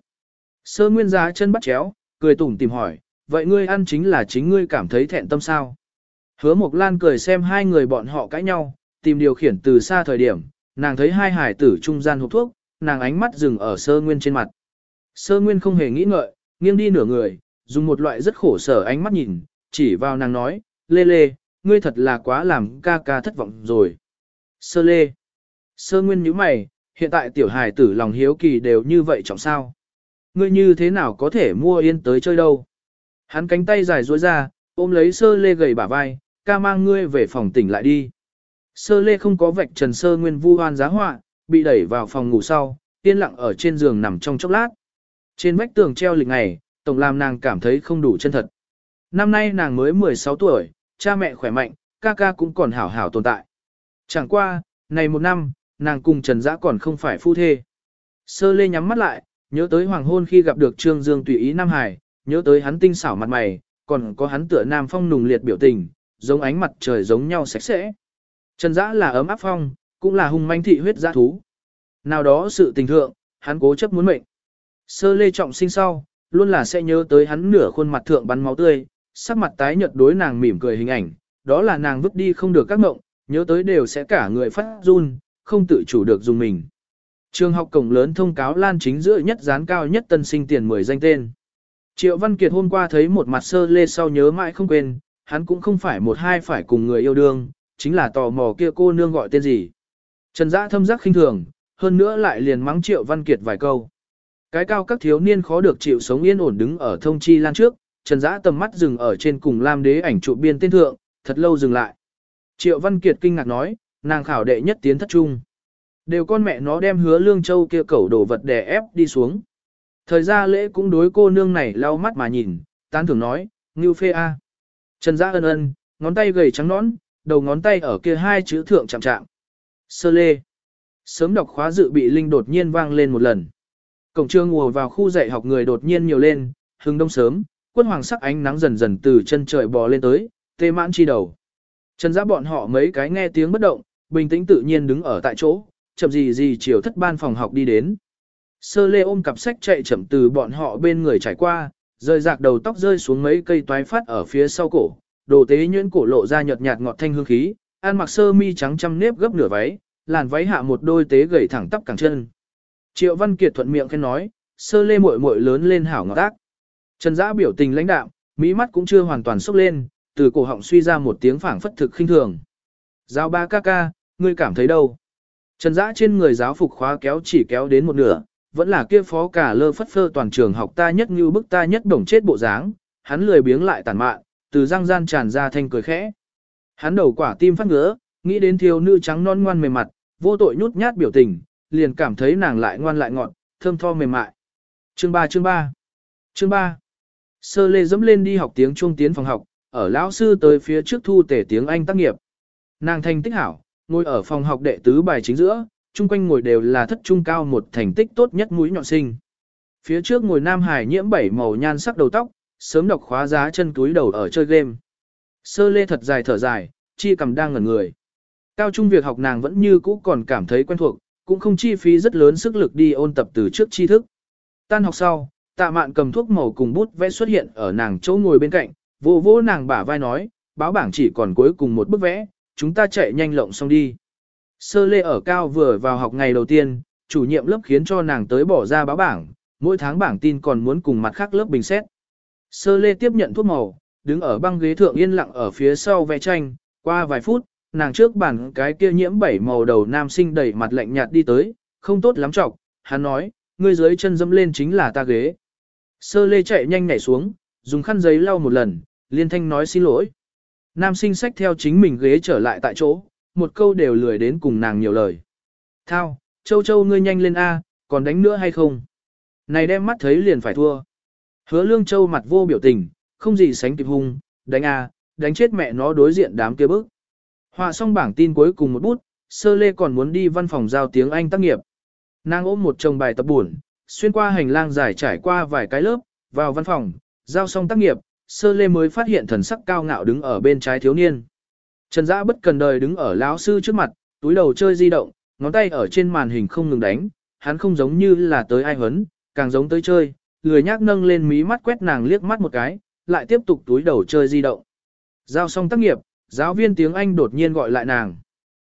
Sơ nguyên giá chân bắt chéo, cười tủm tìm hỏi, vậy ngươi ăn chính là chính ngươi cảm thấy thẹn tâm sao? Hứa Mộc Lan cười xem hai người bọn họ cãi nhau, tìm điều khiển từ xa thời điểm, nàng thấy hai hải tử trung gian hộp thuốc, nàng ánh mắt dừng ở sơ nguyên trên mặt. Sơ nguyên không hề nghĩ ngợi, nghiêng đi nửa người, dùng một loại rất khổ sở ánh mắt nhìn, chỉ vào nàng nói, lê lê, ngươi thật là quá làm ca ca thất vọng rồi. Sơ lê. Sơ nguyên nhíu mày, hiện tại tiểu hài tử lòng hiếu kỳ đều như vậy trọng sao. Ngươi như thế nào có thể mua yên tới chơi đâu. Hắn cánh tay dài duỗi ra, ôm lấy sơ lê gầy bả vai, ca mang ngươi về phòng tỉnh lại đi. Sơ lê không có vạch trần sơ nguyên vu hoan giá họa, bị đẩy vào phòng ngủ sau, yên lặng ở trên giường nằm trong chốc lát. Trên vách tường treo lịch ngày, tổng làm nàng cảm thấy không đủ chân thật. Năm nay nàng mới 16 tuổi, cha mẹ khỏe mạnh, ca ca cũng còn hảo hảo tồn tại. Chẳng qua, này một năm, nàng cùng Trần Dã còn không phải phu thê. Sơ lê nhắm mắt lại, nhớ tới hoàng hôn khi gặp được Trương Dương tùy ý Nam Hải, nhớ tới hắn tinh xảo mặt mày, còn có hắn tựa nam phong nùng liệt biểu tình, giống ánh mặt trời giống nhau sạch sẽ. Trần Dã là ấm áp phong, cũng là hung manh thị huyết dã thú. Nào đó sự tình thượng, hắn cố chấp muốn mệnh. Sơ lê trọng sinh sau, luôn là sẽ nhớ tới hắn nửa khuôn mặt thượng bắn máu tươi, sắc mặt tái nhợt đối nàng mỉm cười hình ảnh, đó là nàng vứt đi không được các mộng, nhớ tới đều sẽ cả người phát run, không tự chủ được dùng mình. Trường học cổng lớn thông cáo lan chính giữa nhất dán cao nhất tân sinh tiền 10 danh tên. Triệu Văn Kiệt hôm qua thấy một mặt sơ lê sau nhớ mãi không quên, hắn cũng không phải một hai phải cùng người yêu đương, chính là tò mò kia cô nương gọi tên gì. Trần Dã thâm giác khinh thường, hơn nữa lại liền mắng Triệu Văn Kiệt vài câu. Cái cao các thiếu niên khó được chịu sống yên ổn đứng ở thông chi lan trước, Trần Dã tầm mắt dừng ở trên cùng Lam Đế ảnh trụ biên tên thượng, thật lâu dừng lại. Triệu Văn Kiệt kinh ngạc nói, nàng khảo đệ nhất tiến thất trung. Đều con mẹ nó đem hứa lương châu kia cẩu đồ vật đè ép đi xuống. Thời gian lễ cũng đối cô nương này lau mắt mà nhìn, tán thưởng nói, ngưu phê a. Trần Dã ân ân, ngón tay gầy trắng nõn, đầu ngón tay ở kia hai chữ thượng chạm chạm. Sơ lê. Sớm đọc khóa dự bị linh đột nhiên vang lên một lần. Cổng trường ngồi vào khu dạy học người đột nhiên nhiều lên, hừng đông sớm, quân hoàng sắc ánh nắng dần dần từ chân trời bò lên tới, tê mãn chi đầu. Trần giã bọn họ mấy cái nghe tiếng bất động, bình tĩnh tự nhiên đứng ở tại chỗ, chậm gì gì chiều thất ban phòng học đi đến. Sơ lê ôm cặp sách chạy chậm từ bọn họ bên người trải qua, rơi rạc đầu tóc rơi xuống mấy cây toái phát ở phía sau cổ, đồ tế nhuyễn cổ lộ ra nhợt nhạt ngọt thanh hương khí, ăn mặc sơ mi trắng trăm nếp gấp nửa váy, làn váy hạ một đôi tế gầy thẳng tắp cẳng chân. Triệu Văn Kiệt thuận miệng khen nói, sơ lê muội muội lớn lên hảo ngọt ác. Trần Dã biểu tình lãnh đạm, mỹ mắt cũng chưa hoàn toàn sốc lên, từ cổ họng suy ra một tiếng phảng phất thực khinh thường. Giáo ba ca ca, ngươi cảm thấy đâu? Trần Dã trên người giáo phục khóa kéo chỉ kéo đến một nửa, vẫn là kia phó cả lơ phất phơ toàn trường học ta nhất như bức ta nhất đồng chết bộ dáng, hắn lười biếng lại tàn mạn, từ răng gian tràn ra thanh cười khẽ. Hắn đầu quả tim phát ngứa, nghĩ đến thiếu nữ trắng non ngoan mềm mặt, vô tội nhút nhát biểu tình, liền cảm thấy nàng lại ngoan lại ngọt, thơm tho mềm mại. Chương 3 chương 3 Chương 3 Sơ lê dẫm lên đi học tiếng trung tiến phòng học, ở lão sư tới phía trước thu tể tiếng Anh tác nghiệp. Nàng thành tích hảo, ngồi ở phòng học đệ tứ bài chính giữa, chung quanh ngồi đều là thất trung cao một thành tích tốt nhất mũi nhọn sinh. Phía trước ngồi Nam Hải nhiễm bảy màu nhan sắc đầu tóc, sớm đọc khóa giá chân túi đầu ở chơi game. Sơ lê thật dài thở dài, chi cầm đang ngẩn người. Cao trung việc học nàng vẫn như cũ còn cảm thấy quen thuộc, cũng không chi phí rất lớn sức lực đi ôn tập từ trước tri thức. Tan học sau, tạ mạn cầm thuốc màu cùng bút vẽ xuất hiện ở nàng chỗ ngồi bên cạnh, vô vô nàng bả vai nói, báo bảng chỉ còn cuối cùng một bức vẽ, chúng ta chạy nhanh lộng xong đi. Sơ lê ở cao vừa vào học ngày đầu tiên, chủ nhiệm lớp khiến cho nàng tới bỏ ra báo bảng, mỗi tháng bảng tin còn muốn cùng mặt khác lớp bình xét. Sơ lê tiếp nhận thuốc màu, đứng ở băng ghế thượng yên lặng ở phía sau vẽ tranh, qua vài phút, nàng trước bàn cái kia nhiễm bảy màu đầu nam sinh đẩy mặt lạnh nhạt đi tới, không tốt lắm trọc, hắn nói, ngươi dưới chân dẫm lên chính là ta ghế. Sơ lê chạy nhanh nhảy xuống, dùng khăn giấy lau một lần, liên thanh nói xin lỗi. Nam sinh sách theo chính mình ghế trở lại tại chỗ, một câu đều lười đến cùng nàng nhiều lời. Thao, châu châu ngươi nhanh lên A, còn đánh nữa hay không? Này đem mắt thấy liền phải thua. Hứa lương châu mặt vô biểu tình, không gì sánh kịp hung, đánh A, đánh chết mẹ nó đối diện đám kia bức. Họa xong bảng tin cuối cùng một bút, sơ lê còn muốn đi văn phòng giao tiếng Anh tác nghiệp. Nàng ôm một chồng bài tập buồn, xuyên qua hành lang dài trải qua vài cái lớp, vào văn phòng, giao xong tác nghiệp, sơ lê mới phát hiện thần sắc cao ngạo đứng ở bên trái thiếu niên. Trần Dã bất cần đời đứng ở lão sư trước mặt, túi đầu chơi di động, ngón tay ở trên màn hình không ngừng đánh, hắn không giống như là tới ai huấn, càng giống tới chơi, lười nhác nâng lên mí mắt quét nàng liếc mắt một cái, lại tiếp tục túi đầu chơi di động. Giao xong tác nghiệp, giáo viên tiếng Anh đột nhiên gọi lại nàng.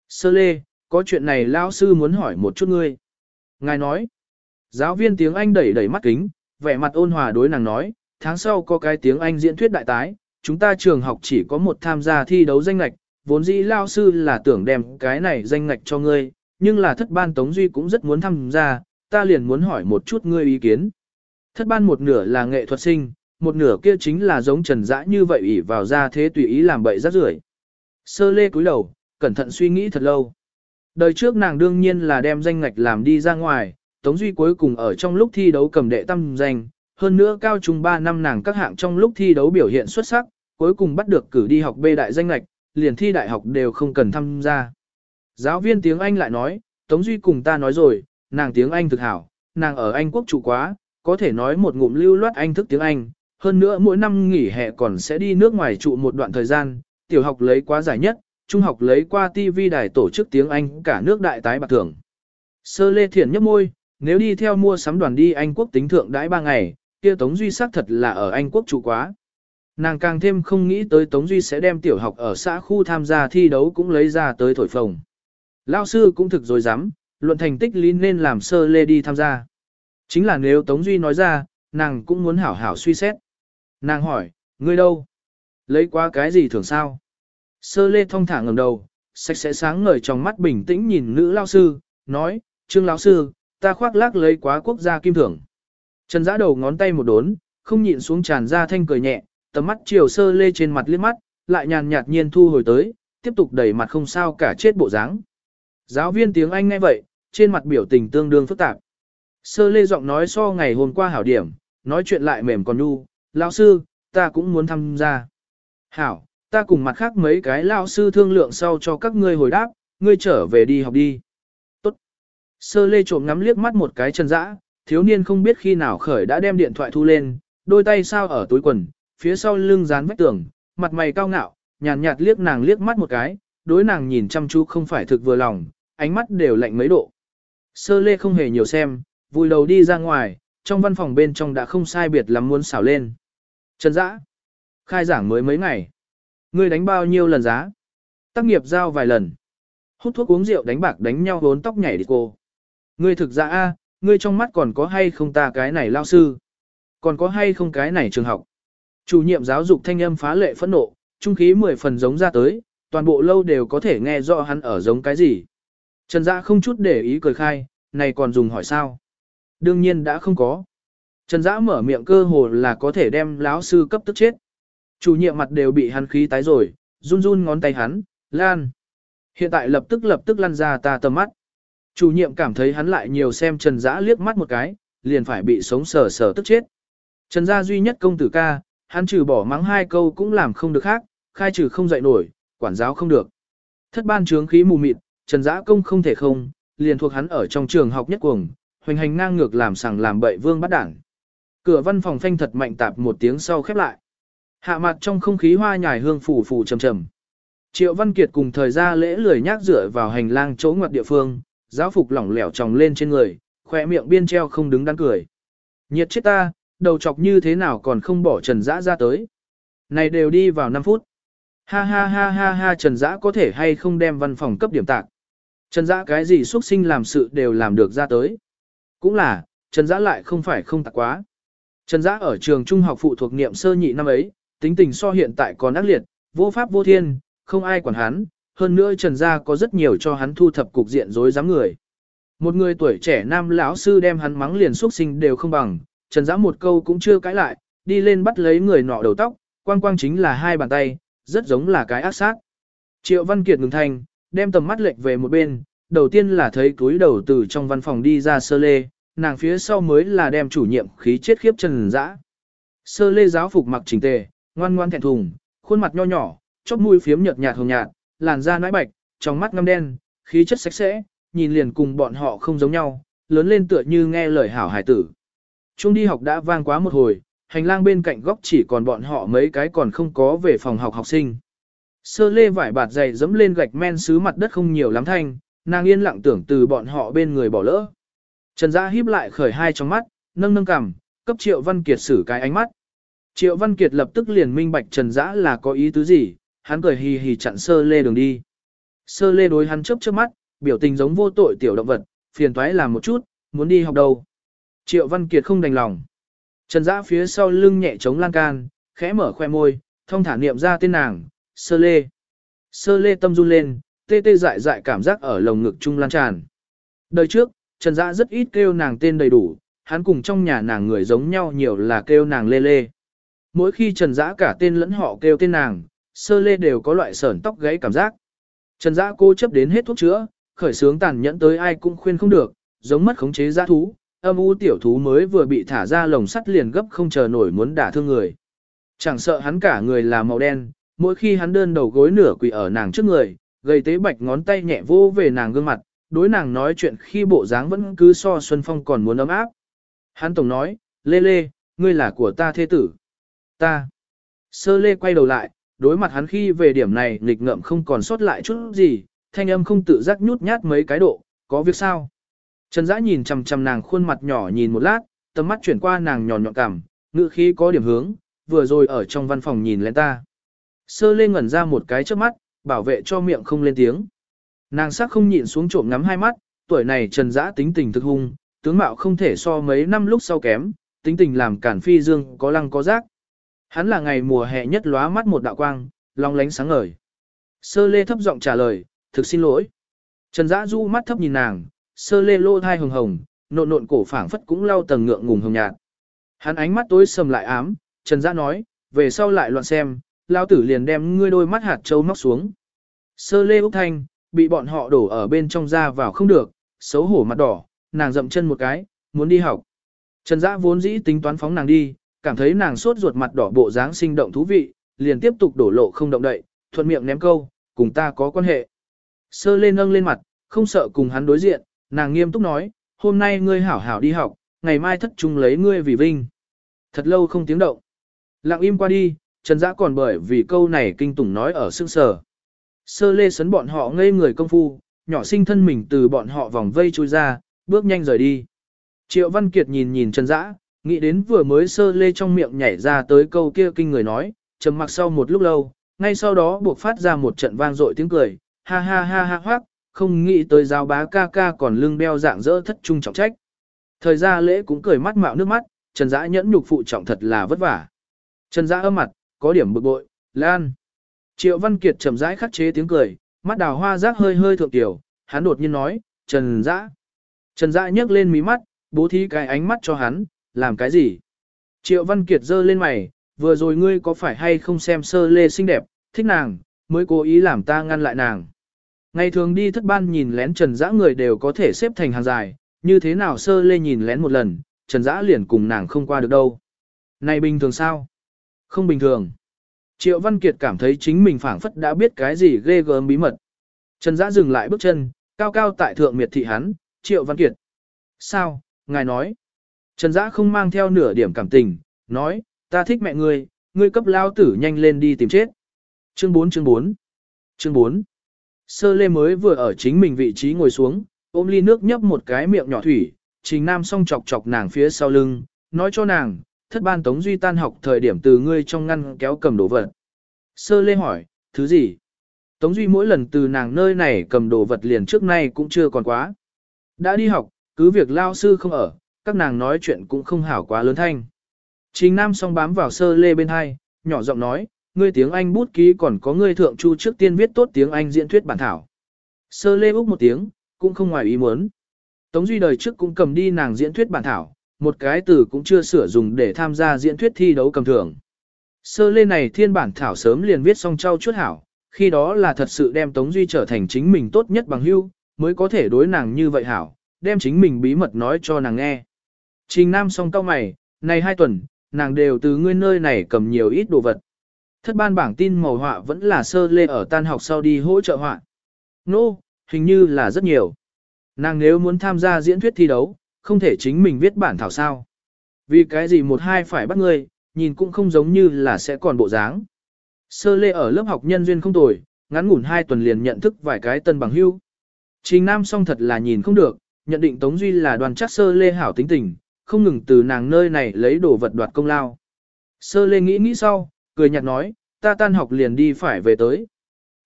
Sơ lê, có chuyện này lão sư muốn hỏi một chút ngươi. Ngài nói, giáo viên tiếng Anh đẩy đẩy mắt kính, vẻ mặt ôn hòa đối nàng nói, tháng sau có cái tiếng Anh diễn thuyết đại tái, chúng ta trường học chỉ có một tham gia thi đấu danh lạch, vốn dĩ lao sư là tưởng đem cái này danh ngạch cho ngươi, nhưng là thất ban Tống Duy cũng rất muốn tham gia, ta liền muốn hỏi một chút ngươi ý kiến. Thất ban một nửa là nghệ thuật sinh, một nửa kia chính là giống trần dã như vậy ỷ vào ra thế tùy ý làm bậy rác rưởi. Sơ lê cúi đầu, cẩn thận suy nghĩ thật lâu. Đời trước nàng đương nhiên là đem danh ngạch làm đi ra ngoài, Tống Duy cuối cùng ở trong lúc thi đấu cầm đệ tâm danh, hơn nữa cao trung 3 năm nàng các hạng trong lúc thi đấu biểu hiện xuất sắc, cuối cùng bắt được cử đi học B đại danh ngạch, liền thi đại học đều không cần tham gia. Giáo viên tiếng Anh lại nói, Tống Duy cùng ta nói rồi, nàng tiếng Anh thực hảo, nàng ở Anh quốc trụ quá, có thể nói một ngụm lưu loát Anh thức tiếng Anh, hơn nữa mỗi năm nghỉ hè còn sẽ đi nước ngoài trụ một đoạn thời gian, tiểu học lấy quá giải nhất, trung học lấy qua TV đài tổ chức tiếng Anh cả nước đại tái bạc thưởng. Sơ Lê Thiển nhấp môi, nếu đi theo mua sắm đoàn đi Anh quốc tính thượng đãi ba ngày, kia Tống Duy xác thật là ở Anh quốc trụ quá. Nàng càng thêm không nghĩ tới Tống Duy sẽ đem tiểu học ở xã khu tham gia thi đấu cũng lấy ra tới thổi phồng. Lao sư cũng thực rồi dám, luận thành tích lý nên làm sơ lê đi tham gia. Chính là nếu Tống Duy nói ra, nàng cũng muốn hảo hảo suy xét. Nàng hỏi, ngươi đâu? Lấy qua cái gì thường sao? Sơ lê thong thả ngẩng đầu, sạch sẽ sáng ngời trong mắt bình tĩnh nhìn nữ lao sư, nói, trương lão sư, ta khoác lác lấy quá quốc gia kim thưởng. Trần giã đầu ngón tay một đốn, không nhịn xuống tràn ra thanh cười nhẹ, tầm mắt chiều sơ lê trên mặt liếc mắt, lại nhàn nhạt nhiên thu hồi tới, tiếp tục đẩy mặt không sao cả chết bộ dáng. Giáo viên tiếng Anh nghe vậy, trên mặt biểu tình tương đương phức tạp. Sơ lê giọng nói so ngày hôm qua hảo điểm, nói chuyện lại mềm còn nu, lão sư, ta cũng muốn tham gia. Hảo, ta cùng mặt khác mấy cái lão sư thương lượng sau cho các ngươi hồi đáp, ngươi trở về đi học đi. Tốt. Sơ lê trộm ngắm liếc mắt một cái chân dã, thiếu niên không biết khi nào khởi đã đem điện thoại thu lên, đôi tay sao ở túi quần, phía sau lưng dán vách tường, mặt mày cao ngạo, nhàn nhạt, nhạt liếc nàng liếc mắt một cái, đối nàng nhìn chăm chú không phải thực vừa lòng, ánh mắt đều lạnh mấy độ. Sơ lê không hề nhiều xem, vui đầu đi ra ngoài, trong văn phòng bên trong đã không sai biệt lắm muốn xảo lên. Trần dã, khai giảng mới mấy ngày. Ngươi đánh bao nhiêu lần giá? Tác nghiệp giao vài lần. Hút thuốc uống rượu đánh bạc đánh nhau vốn tóc nhảy đi cô. Ngươi thực ra a, ngươi trong mắt còn có hay không ta cái này lao sư? Còn có hay không cái này trường học? Chủ nhiệm giáo dục thanh âm phá lệ phẫn nộ, trung khí mười phần giống ra tới, toàn bộ lâu đều có thể nghe rõ hắn ở giống cái gì. Trần Dã không chút để ý cười khai, này còn dùng hỏi sao? Đương nhiên đã không có. Trần Dã mở miệng cơ hồ là có thể đem lão sư cấp tức chết. Chủ nhiệm mặt đều bị hắn khí tái rồi, run run ngón tay hắn, lan. Hiện tại lập tức lập tức lăn ra ta tầm mắt. Chủ nhiệm cảm thấy hắn lại nhiều xem Trần Dã liếc mắt một cái, liền phải bị sống sờ sờ tức chết. Trần gia duy nhất công tử ca, hắn trừ bỏ mắng hai câu cũng làm không được khác, khai trừ không dạy nổi, quản giáo không được. Thất ban trướng khí mù mịt, Trần Dã công không thể không, liền thuộc hắn ở trong trường học nhất cuồng, hoành hành ngang ngược làm sằng làm bậy vương bắt đảng. Cửa văn phòng phanh thật mạnh tạp một tiếng sau khép lại. Hạ mặt trong không khí hoa nhài hương phủ phủ trầm trầm. Triệu Văn Kiệt cùng thời ra lễ lười nhác dựa vào hành lang chỗ ngoặt địa phương, giáo phục lỏng lẻo tròng lên trên người, khỏe miệng biên treo không đứng đắn cười. Nhiệt chết ta, đầu chọc như thế nào còn không bỏ Trần Dã ra tới. Này đều đi vào 5 phút. Ha ha ha ha ha Trần Dã có thể hay không đem văn phòng cấp điểm tạc. Trần Dã cái gì xuất sinh làm sự đều làm được ra tới. Cũng là, Trần Giã lại không phải không tạc quá. Trần Giã ở trường trung học phụ thuộc niệm sơ nhị năm ấy, tính tình so hiện tại còn ác liệt, vô pháp vô thiên, không ai quản hắn, hơn nữa Trần Gia có rất nhiều cho hắn thu thập cục diện rối rắm người. Một người tuổi trẻ nam lão sư đem hắn mắng liền xuất sinh đều không bằng, Trần Giã một câu cũng chưa cãi lại, đi lên bắt lấy người nọ đầu tóc, quang quang chính là hai bàn tay, rất giống là cái ác sát. Triệu Văn Kiệt ngừng thành, đem tầm mắt lệch về một bên, đầu tiên là thấy túi đầu từ trong văn phòng đi ra sơ lê, nàng phía sau mới là đem chủ nhiệm khí chết khiếp Trần Dã. Sơ lê giáo phục mặc chỉnh tề, ngoan ngoan thẹn thùng, khuôn mặt nho nhỏ, chóp mũi phiếm nhợt nhạt hồng nhạt, làn da nãi bạch, trong mắt ngăm đen, khí chất sạch sẽ, nhìn liền cùng bọn họ không giống nhau, lớn lên tựa như nghe lời hảo hải tử. Trung đi học đã vang quá một hồi, hành lang bên cạnh góc chỉ còn bọn họ mấy cái còn không có về phòng học học sinh. Sơ lê vải bạt dày dẫm lên gạch men xứ mặt đất không nhiều lắm thanh, nàng yên lặng tưởng từ bọn họ bên người bỏ lỡ. Trần Dã híp lại khởi hai trong mắt, nâng nâng cằm, cấp Triệu Văn Kiệt xử cái ánh mắt. Triệu Văn Kiệt lập tức liền minh bạch Trần Dã là có ý tứ gì, hắn cười hì hì chặn sơ lê đường đi. Sơ lê đối hắn chớp chớp mắt, biểu tình giống vô tội tiểu động vật, phiền toái làm một chút, muốn đi học đâu. Triệu Văn Kiệt không đành lòng. Trần Dã phía sau lưng nhẹ chống lan can, khẽ mở khoe môi, thông thả niệm ra tên nàng, sơ lê. Sơ lê tâm run lên, tê tê dại dại cảm giác ở lồng ngực trung lan tràn. Đời trước, Trần Dã rất ít kêu nàng tên đầy đủ, hắn cùng trong nhà nàng người giống nhau nhiều là kêu nàng lê lê. Mỗi khi Trần Dã cả tên lẫn họ kêu tên nàng, sơ lê đều có loại sởn tóc gáy cảm giác. Trần Dã cô chấp đến hết thuốc chữa, khởi sướng tàn nhẫn tới ai cũng khuyên không được, giống mất khống chế dã thú, âm u tiểu thú mới vừa bị thả ra lồng sắt liền gấp không chờ nổi muốn đả thương người. Chẳng sợ hắn cả người là màu đen, mỗi khi hắn đơn đầu gối nửa quỳ ở nàng trước người, gầy tế bạch ngón tay nhẹ vô về nàng gương mặt, đối nàng nói chuyện khi bộ dáng vẫn cứ so Xuân Phong còn muốn ấm áp. Hắn tổng nói, Lê Lê, ngươi là của ta thế tử. Ta. Sơ Lê quay đầu lại, đối mặt hắn khi về điểm này nghịch ngợm không còn sót lại chút gì, thanh âm không tự giác nhút nhát mấy cái độ, có việc sao? Trần Dã nhìn chằm chằm nàng khuôn mặt nhỏ nhìn một lát, tầm mắt chuyển qua nàng nhỏ nhọn cảm, ngữ khí có điểm hướng, vừa rồi ở trong văn phòng nhìn lên ta. Sơ Lê ngẩn ra một cái trước mắt, bảo vệ cho miệng không lên tiếng. Nàng sắc không nhịn xuống trộm ngắm hai mắt, tuổi này Trần Dã tính tình thực hung, tướng mạo không thể so mấy năm lúc sau kém, tính tình làm cản phi dương có lăng có rác. Hắn là ngày mùa hè nhất lóa mắt một đạo quang, long lánh sáng ngời. Sơ lê thấp giọng trả lời, thực xin lỗi. Trần Dã du mắt thấp nhìn nàng, sơ lê lô thai hồng hồng, nộn nộn cổ phảng phất cũng lau tầng ngượng ngùng hồng nhạt. Hắn ánh mắt tối sầm lại ám, Trần Dã nói, về sau lại loạn xem, lao tử liền đem ngươi đôi mắt hạt châu móc xuống. Sơ lê Úc Thanh, bị bọn họ đổ ở bên trong ra vào không được, xấu hổ mặt đỏ, nàng dậm chân một cái, muốn đi học. Trần Dã vốn dĩ tính toán phóng nàng đi, cảm thấy nàng sốt ruột mặt đỏ bộ dáng sinh động thú vị, liền tiếp tục đổ lộ không động đậy, thuận miệng ném câu, cùng ta có quan hệ. Sơ lên nâng lên mặt, không sợ cùng hắn đối diện, nàng nghiêm túc nói, hôm nay ngươi hảo hảo đi học, ngày mai thất trung lấy ngươi vì vinh. Thật lâu không tiếng động. Lặng im qua đi, Trần Dã còn bởi vì câu này kinh tủng nói ở sương sở. Sơ lê sấn bọn họ ngây người công phu, nhỏ sinh thân mình từ bọn họ vòng vây trôi ra, bước nhanh rời đi. Triệu Văn Kiệt nhìn nhìn Trần Dã, nghĩ đến vừa mới sơ lê trong miệng nhảy ra tới câu kia kinh người nói, trầm mặc sau một lúc lâu, ngay sau đó buộc phát ra một trận vang dội tiếng cười, ha ha ha ha hoác, không nghĩ tới giáo bá ca ca còn lưng đeo dạng dỡ thất trung trọng trách. Thời gian lễ cũng cười mắt mạo nước mắt, Trần Dã nhẫn nhục phụ trọng thật là vất vả. Trần Dã âm mặt, có điểm bực bội, Lan. Triệu Văn Kiệt chậm rãi khắc chế tiếng cười, mắt đào hoa rác hơi hơi thượng tiểu, hắn đột nhiên nói, Trần Dã. Trần Dã nhấc lên mí mắt, bố thí cái ánh mắt cho hắn, làm cái gì? Triệu Văn Kiệt giơ lên mày, vừa rồi ngươi có phải hay không xem sơ lê xinh đẹp, thích nàng, mới cố ý làm ta ngăn lại nàng. Ngày thường đi thất ban nhìn lén Trần Dã người đều có thể xếp thành hàng dài, như thế nào sơ lê nhìn lén một lần, Trần Dã liền cùng nàng không qua được đâu. Này bình thường sao? Không bình thường. Triệu Văn Kiệt cảm thấy chính mình phảng phất đã biết cái gì ghê gớm bí mật. Trần Dã dừng lại bước chân, cao cao tại thượng miệt thị hắn, Triệu Văn Kiệt. Sao, ngài nói. Trần Dã không mang theo nửa điểm cảm tình, nói, ta thích mẹ ngươi, ngươi cấp lao tử nhanh lên đi tìm chết. Chương 4 chương 4 Chương 4 Sơ lê mới vừa ở chính mình vị trí ngồi xuống, ôm ly nước nhấp một cái miệng nhỏ thủy, trình nam song chọc chọc nàng phía sau lưng, nói cho nàng, thất ban Tống Duy tan học thời điểm từ ngươi trong ngăn kéo cầm đồ vật. Sơ lê hỏi, thứ gì? Tống Duy mỗi lần từ nàng nơi này cầm đồ vật liền trước nay cũng chưa còn quá. Đã đi học, cứ việc lao sư không ở, các nàng nói chuyện cũng không hảo quá lớn thanh. Trình Nam song bám vào sơ lê bên hai, nhỏ giọng nói, ngươi tiếng Anh bút ký còn có ngươi thượng chu trước tiên viết tốt tiếng Anh diễn thuyết bản thảo. Sơ lê úc một tiếng, cũng không ngoài ý muốn. Tống Duy đời trước cũng cầm đi nàng diễn thuyết bản thảo, một cái từ cũng chưa sửa dùng để tham gia diễn thuyết thi đấu cầm thưởng. Sơ lê này thiên bản thảo sớm liền viết xong trao chuốt hảo, khi đó là thật sự đem Tống Duy trở thành chính mình tốt nhất bằng hưu, mới có thể đối nàng như vậy hảo, đem chính mình bí mật nói cho nàng nghe. Trình Nam song cao mày, này hai tuần, nàng đều từ ngươi nơi này cầm nhiều ít đồ vật. Thất ban bảng tin màu họa vẫn là sơ lê ở tan học sau đi hỗ trợ họa. Nô, no, hình như là rất nhiều. Nàng nếu muốn tham gia diễn thuyết thi đấu, không thể chính mình viết bản thảo sao. Vì cái gì một hai phải bắt ngươi, nhìn cũng không giống như là sẽ còn bộ dáng. Sơ lê ở lớp học nhân duyên không tồi, ngắn ngủn hai tuần liền nhận thức vài cái tân bằng hưu. Trình Nam song thật là nhìn không được, nhận định Tống Duy là đoàn chắc sơ lê hảo tính tình, không ngừng từ nàng nơi này lấy đồ vật đoạt công lao. Sơ lê nghĩ nghĩ sau, cười nhạt nói, ta tan học liền đi phải về tới.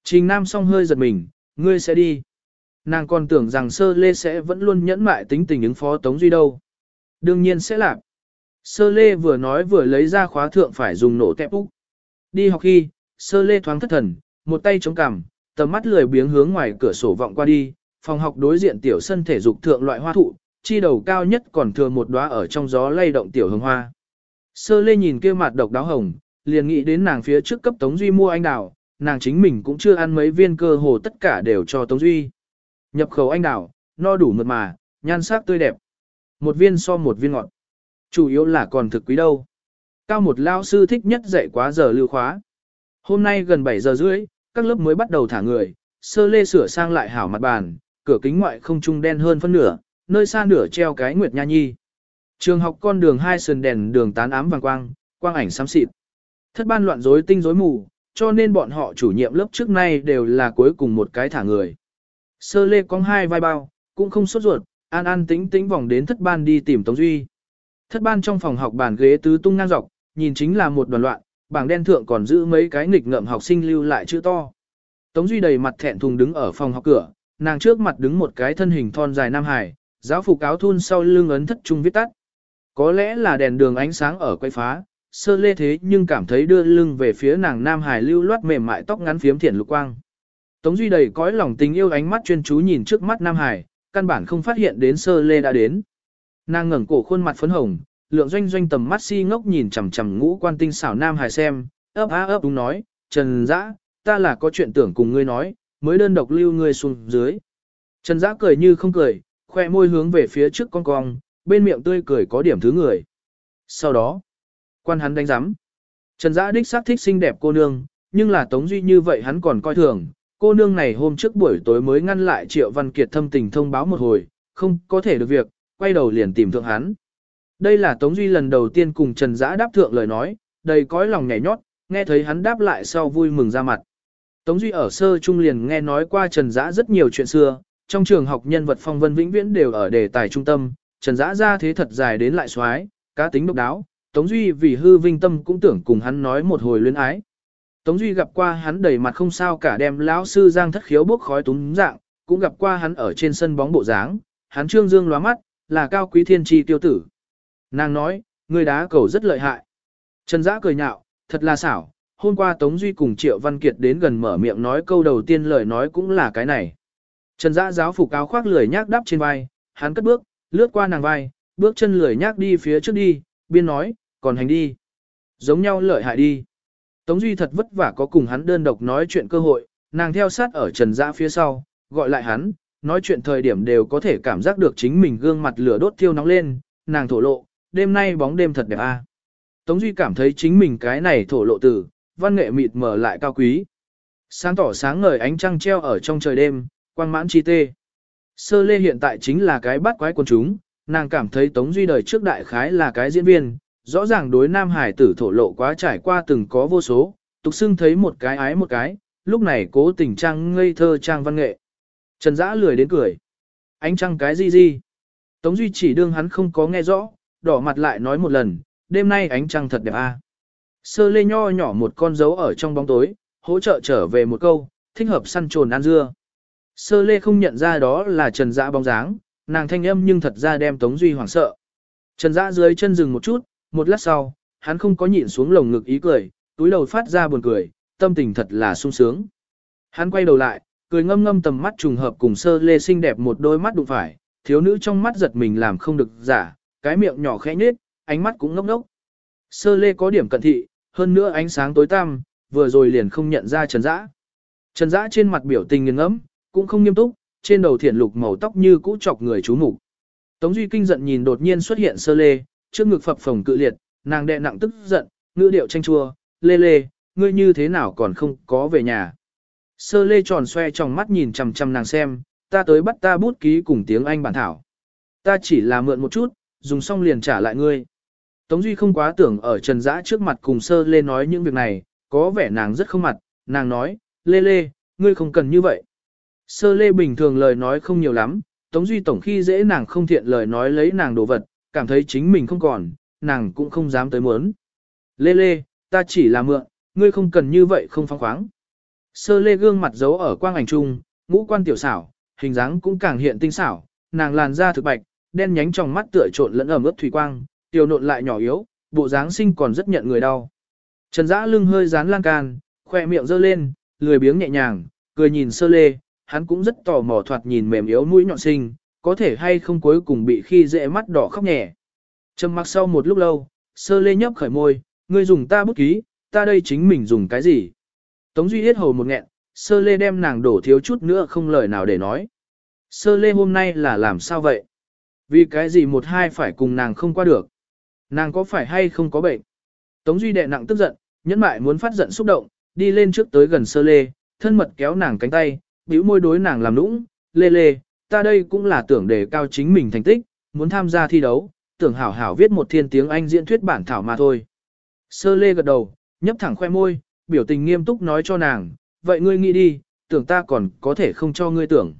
Trình Nam song hơi giật mình, ngươi sẽ đi. Nàng còn tưởng rằng sơ lê sẽ vẫn luôn nhẫn mại tính tình ứng phó Tống Duy đâu. Đương nhiên sẽ làm. Sơ lê vừa nói vừa lấy ra khóa thượng phải dùng nổ tẹp úc. Đi học khi, sơ lê thoáng thất thần, một tay chống cằm, tầm mắt lười biếng hướng ngoài cửa sổ vọng qua đi, phòng học đối diện tiểu sân thể dục thượng loại hoa thụ, chi đầu cao nhất còn thừa một đóa ở trong gió lay động tiểu hương hoa. Sơ lê nhìn kia mặt độc đáo hồng, liền nghĩ đến nàng phía trước cấp Tống Duy mua anh đào, nàng chính mình cũng chưa ăn mấy viên cơ hồ tất cả đều cho Tống Duy. Nhập khẩu anh đào, no đủ mượt mà, nhan sắc tươi đẹp. Một viên so một viên ngọt. Chủ yếu là còn thực quý đâu. Cao một lao sư thích nhất dạy quá giờ lưu khóa. Hôm nay gần 7 giờ rưỡi, các lớp mới bắt đầu thả người, sơ lê sửa sang lại hảo mặt bàn, cửa kính ngoại không trung đen hơn phân nửa, nơi xa nửa treo cái nguyệt nha nhi. Trường học con đường hai sườn đèn đường tán ám vàng quang, quang ảnh xám xịt. Thất ban loạn rối tinh rối mù, cho nên bọn họ chủ nhiệm lớp trước nay đều là cuối cùng một cái thả người. Sơ lê có hai vai bao, cũng không sốt ruột, an an tĩnh tĩnh vòng đến thất ban đi tìm Tống Duy. Thất ban trong phòng học bàn ghế tứ tung ngang dọc, nhìn chính là một đoàn loạn, bảng đen thượng còn giữ mấy cái nghịch ngợm học sinh lưu lại chữ to. Tống Duy đầy mặt thẹn thùng đứng ở phòng học cửa, nàng trước mặt đứng một cái thân hình thon dài nam hải, giáo phục áo thun sau lưng ấn thất trung viết tắt. Có lẽ là đèn đường ánh sáng ở quay phá, sơ lê thế nhưng cảm thấy đưa lưng về phía nàng nam hải lưu loát mềm mại tóc ngắn phiếm thiển lục quang. Tống Duy đầy cõi lòng tình yêu ánh mắt chuyên chú nhìn trước mắt nam hải, căn bản không phát hiện đến sơ lê đã đến. Nàng ngẩng cổ khuôn mặt phấn hồng, lượng doanh doanh tầm mắt si ngốc nhìn chằm chằm ngũ quan tinh xảo nam hải xem, ấp á ấp đúng nói, Trần Dã, ta là có chuyện tưởng cùng ngươi nói, mới đơn độc lưu ngươi xuống dưới. Trần Dã cười như không cười, khoe môi hướng về phía trước con cong, bên miệng tươi cười có điểm thứ người. Sau đó, quan hắn đánh giám. Trần Dã đích xác thích xinh đẹp cô nương, nhưng là Tống Duy như vậy hắn còn coi thường. Cô nương này hôm trước buổi tối mới ngăn lại Triệu Văn Kiệt thâm tình thông báo một hồi, không có thể được việc, quay đầu liền tìm thượng hắn. Đây là Tống Duy lần đầu tiên cùng Trần Dã đáp thượng lời nói, đầy cõi lòng nhảy nhót, nghe thấy hắn đáp lại sau vui mừng ra mặt. Tống Duy ở sơ trung liền nghe nói qua Trần Dã rất nhiều chuyện xưa, trong trường học nhân vật phong vân vĩnh viễn đều ở đề tài trung tâm, Trần Dã ra thế thật dài đến lại xoái, cá tính độc đáo, Tống Duy vì hư vinh tâm cũng tưởng cùng hắn nói một hồi luyến ái. Tống Duy gặp qua hắn đầy mặt không sao cả đem lão sư Giang Thất Khiếu bốc khói túm dạng, cũng gặp qua hắn ở trên sân bóng bộ dáng, hắn trương dương lóa mắt, là cao quý thiên tri tiêu tử. Nàng nói, người đá cầu rất lợi hại. Trần Dã cười nhạo, thật là xảo, hôm qua Tống Duy cùng Triệu Văn Kiệt đến gần mở miệng nói câu đầu tiên lời nói cũng là cái này. Trần Dã giáo phục áo khoác lười nhác đắp trên vai, hắn cất bước, lướt qua nàng vai, bước chân lười nhác đi phía trước đi, biên nói, còn hành đi. Giống nhau lợi hại đi. Tống Duy thật vất vả có cùng hắn đơn độc nói chuyện cơ hội, nàng theo sát ở Trần Dã phía sau, gọi lại hắn, nói chuyện thời điểm đều có thể cảm giác được chính mình gương mặt lửa đốt thiêu nóng lên, nàng thổ lộ, đêm nay bóng đêm thật đẹp a. Tống Duy cảm thấy chính mình cái này thổ lộ tử, văn nghệ mịt mờ lại cao quý. Sáng tỏ sáng ngời ánh trăng treo ở trong trời đêm, quang mãn chi tê. Sơ lê hiện tại chính là cái bắt quái quần chúng, nàng cảm thấy Tống Duy đời trước đại khái là cái diễn viên, rõ ràng đối nam hải tử thổ lộ quá trải qua từng có vô số, tục xưng thấy một cái ái một cái, lúc này cố tình trang ngây thơ trang văn nghệ. Trần Dã lười đến cười. Ánh trăng cái gì gì? Tống Duy chỉ đương hắn không có nghe rõ, đỏ mặt lại nói một lần, đêm nay ánh trăng thật đẹp a. Sơ lê nho nhỏ một con dấu ở trong bóng tối, hỗ trợ trở về một câu, thích hợp săn trồn ăn dưa. Sơ lê không nhận ra đó là Trần Dã bóng dáng, nàng thanh âm nhưng thật ra đem Tống Duy hoảng sợ. Trần Dã dưới chân dừng một chút, một lát sau, hắn không có nhịn xuống lồng ngực ý cười, túi đầu phát ra buồn cười, tâm tình thật là sung sướng. Hắn quay đầu lại, cười ngâm ngâm tầm mắt trùng hợp cùng sơ lê xinh đẹp một đôi mắt đụng phải, thiếu nữ trong mắt giật mình làm không được giả, cái miệng nhỏ khẽ nhếch, ánh mắt cũng ngốc ngốc. Sơ lê có điểm cận thị, hơn nữa ánh sáng tối tăm, vừa rồi liền không nhận ra Trần Dã. Trần Dã trên mặt biểu tình nghiêng ngẫm, cũng không nghiêm túc, trên đầu thiển lục màu tóc như cũ chọc người chú mục. Tống Duy kinh giận nhìn đột nhiên xuất hiện sơ lê, trước ngực phập phồng cự liệt, nàng đè nặng tức giận, ngữ điệu tranh chua, lê lê, ngươi như thế nào còn không có về nhà. Sơ lê tròn xoe trong mắt nhìn chằm chằm nàng xem, ta tới bắt ta bút ký cùng tiếng Anh bản thảo. Ta chỉ là mượn một chút, dùng xong liền trả lại ngươi. Tống Duy không quá tưởng ở Trần Dã trước mặt cùng sơ lê nói những việc này, có vẻ nàng rất không mặt, nàng nói, lê lê, ngươi không cần như vậy. Sơ lê bình thường lời nói không nhiều lắm, Tống Duy tổng khi dễ nàng không thiện lời nói lấy nàng đồ vật, cảm thấy chính mình không còn, nàng cũng không dám tới muốn. Lê lê, ta chỉ là mượn, ngươi không cần như vậy không phóng khoáng. Sơ lê gương mặt giấu ở quang ảnh trung, ngũ quan tiểu xảo, hình dáng cũng càng hiện tinh xảo, nàng làn da thực bạch, đen nhánh trong mắt tựa trộn lẫn ẩm ướt thủy quang, tiểu nộn lại nhỏ yếu, bộ dáng sinh còn rất nhận người đau. Trần Dã lưng hơi dán lan can, khoe miệng giơ lên, lười biếng nhẹ nhàng, cười nhìn sơ lê, hắn cũng rất tò mò thoạt nhìn mềm yếu mũi nhọn sinh, có thể hay không cuối cùng bị khi dễ mắt đỏ khóc nhẹ. Trầm mặc sau một lúc lâu, sơ lê nhấp khởi môi, ngươi dùng ta bút ký, ta đây chính mình dùng cái gì. Tống Duy hết hầu một nghẹn, sơ lê đem nàng đổ thiếu chút nữa không lời nào để nói. Sơ lê hôm nay là làm sao vậy? Vì cái gì một hai phải cùng nàng không qua được? Nàng có phải hay không có bệnh? Tống Duy đệ nặng tức giận, nhẫn mại muốn phát giận xúc động, đi lên trước tới gần sơ lê, thân mật kéo nàng cánh tay, bĩu môi đối nàng làm nũng, lê lê, ta đây cũng là tưởng đề cao chính mình thành tích, muốn tham gia thi đấu, tưởng hảo hảo viết một thiên tiếng Anh diễn thuyết bản thảo mà thôi. Sơ lê gật đầu, nhấp thẳng khoe môi, biểu tình nghiêm túc nói cho nàng, vậy ngươi nghĩ đi, tưởng ta còn có thể không cho ngươi tưởng.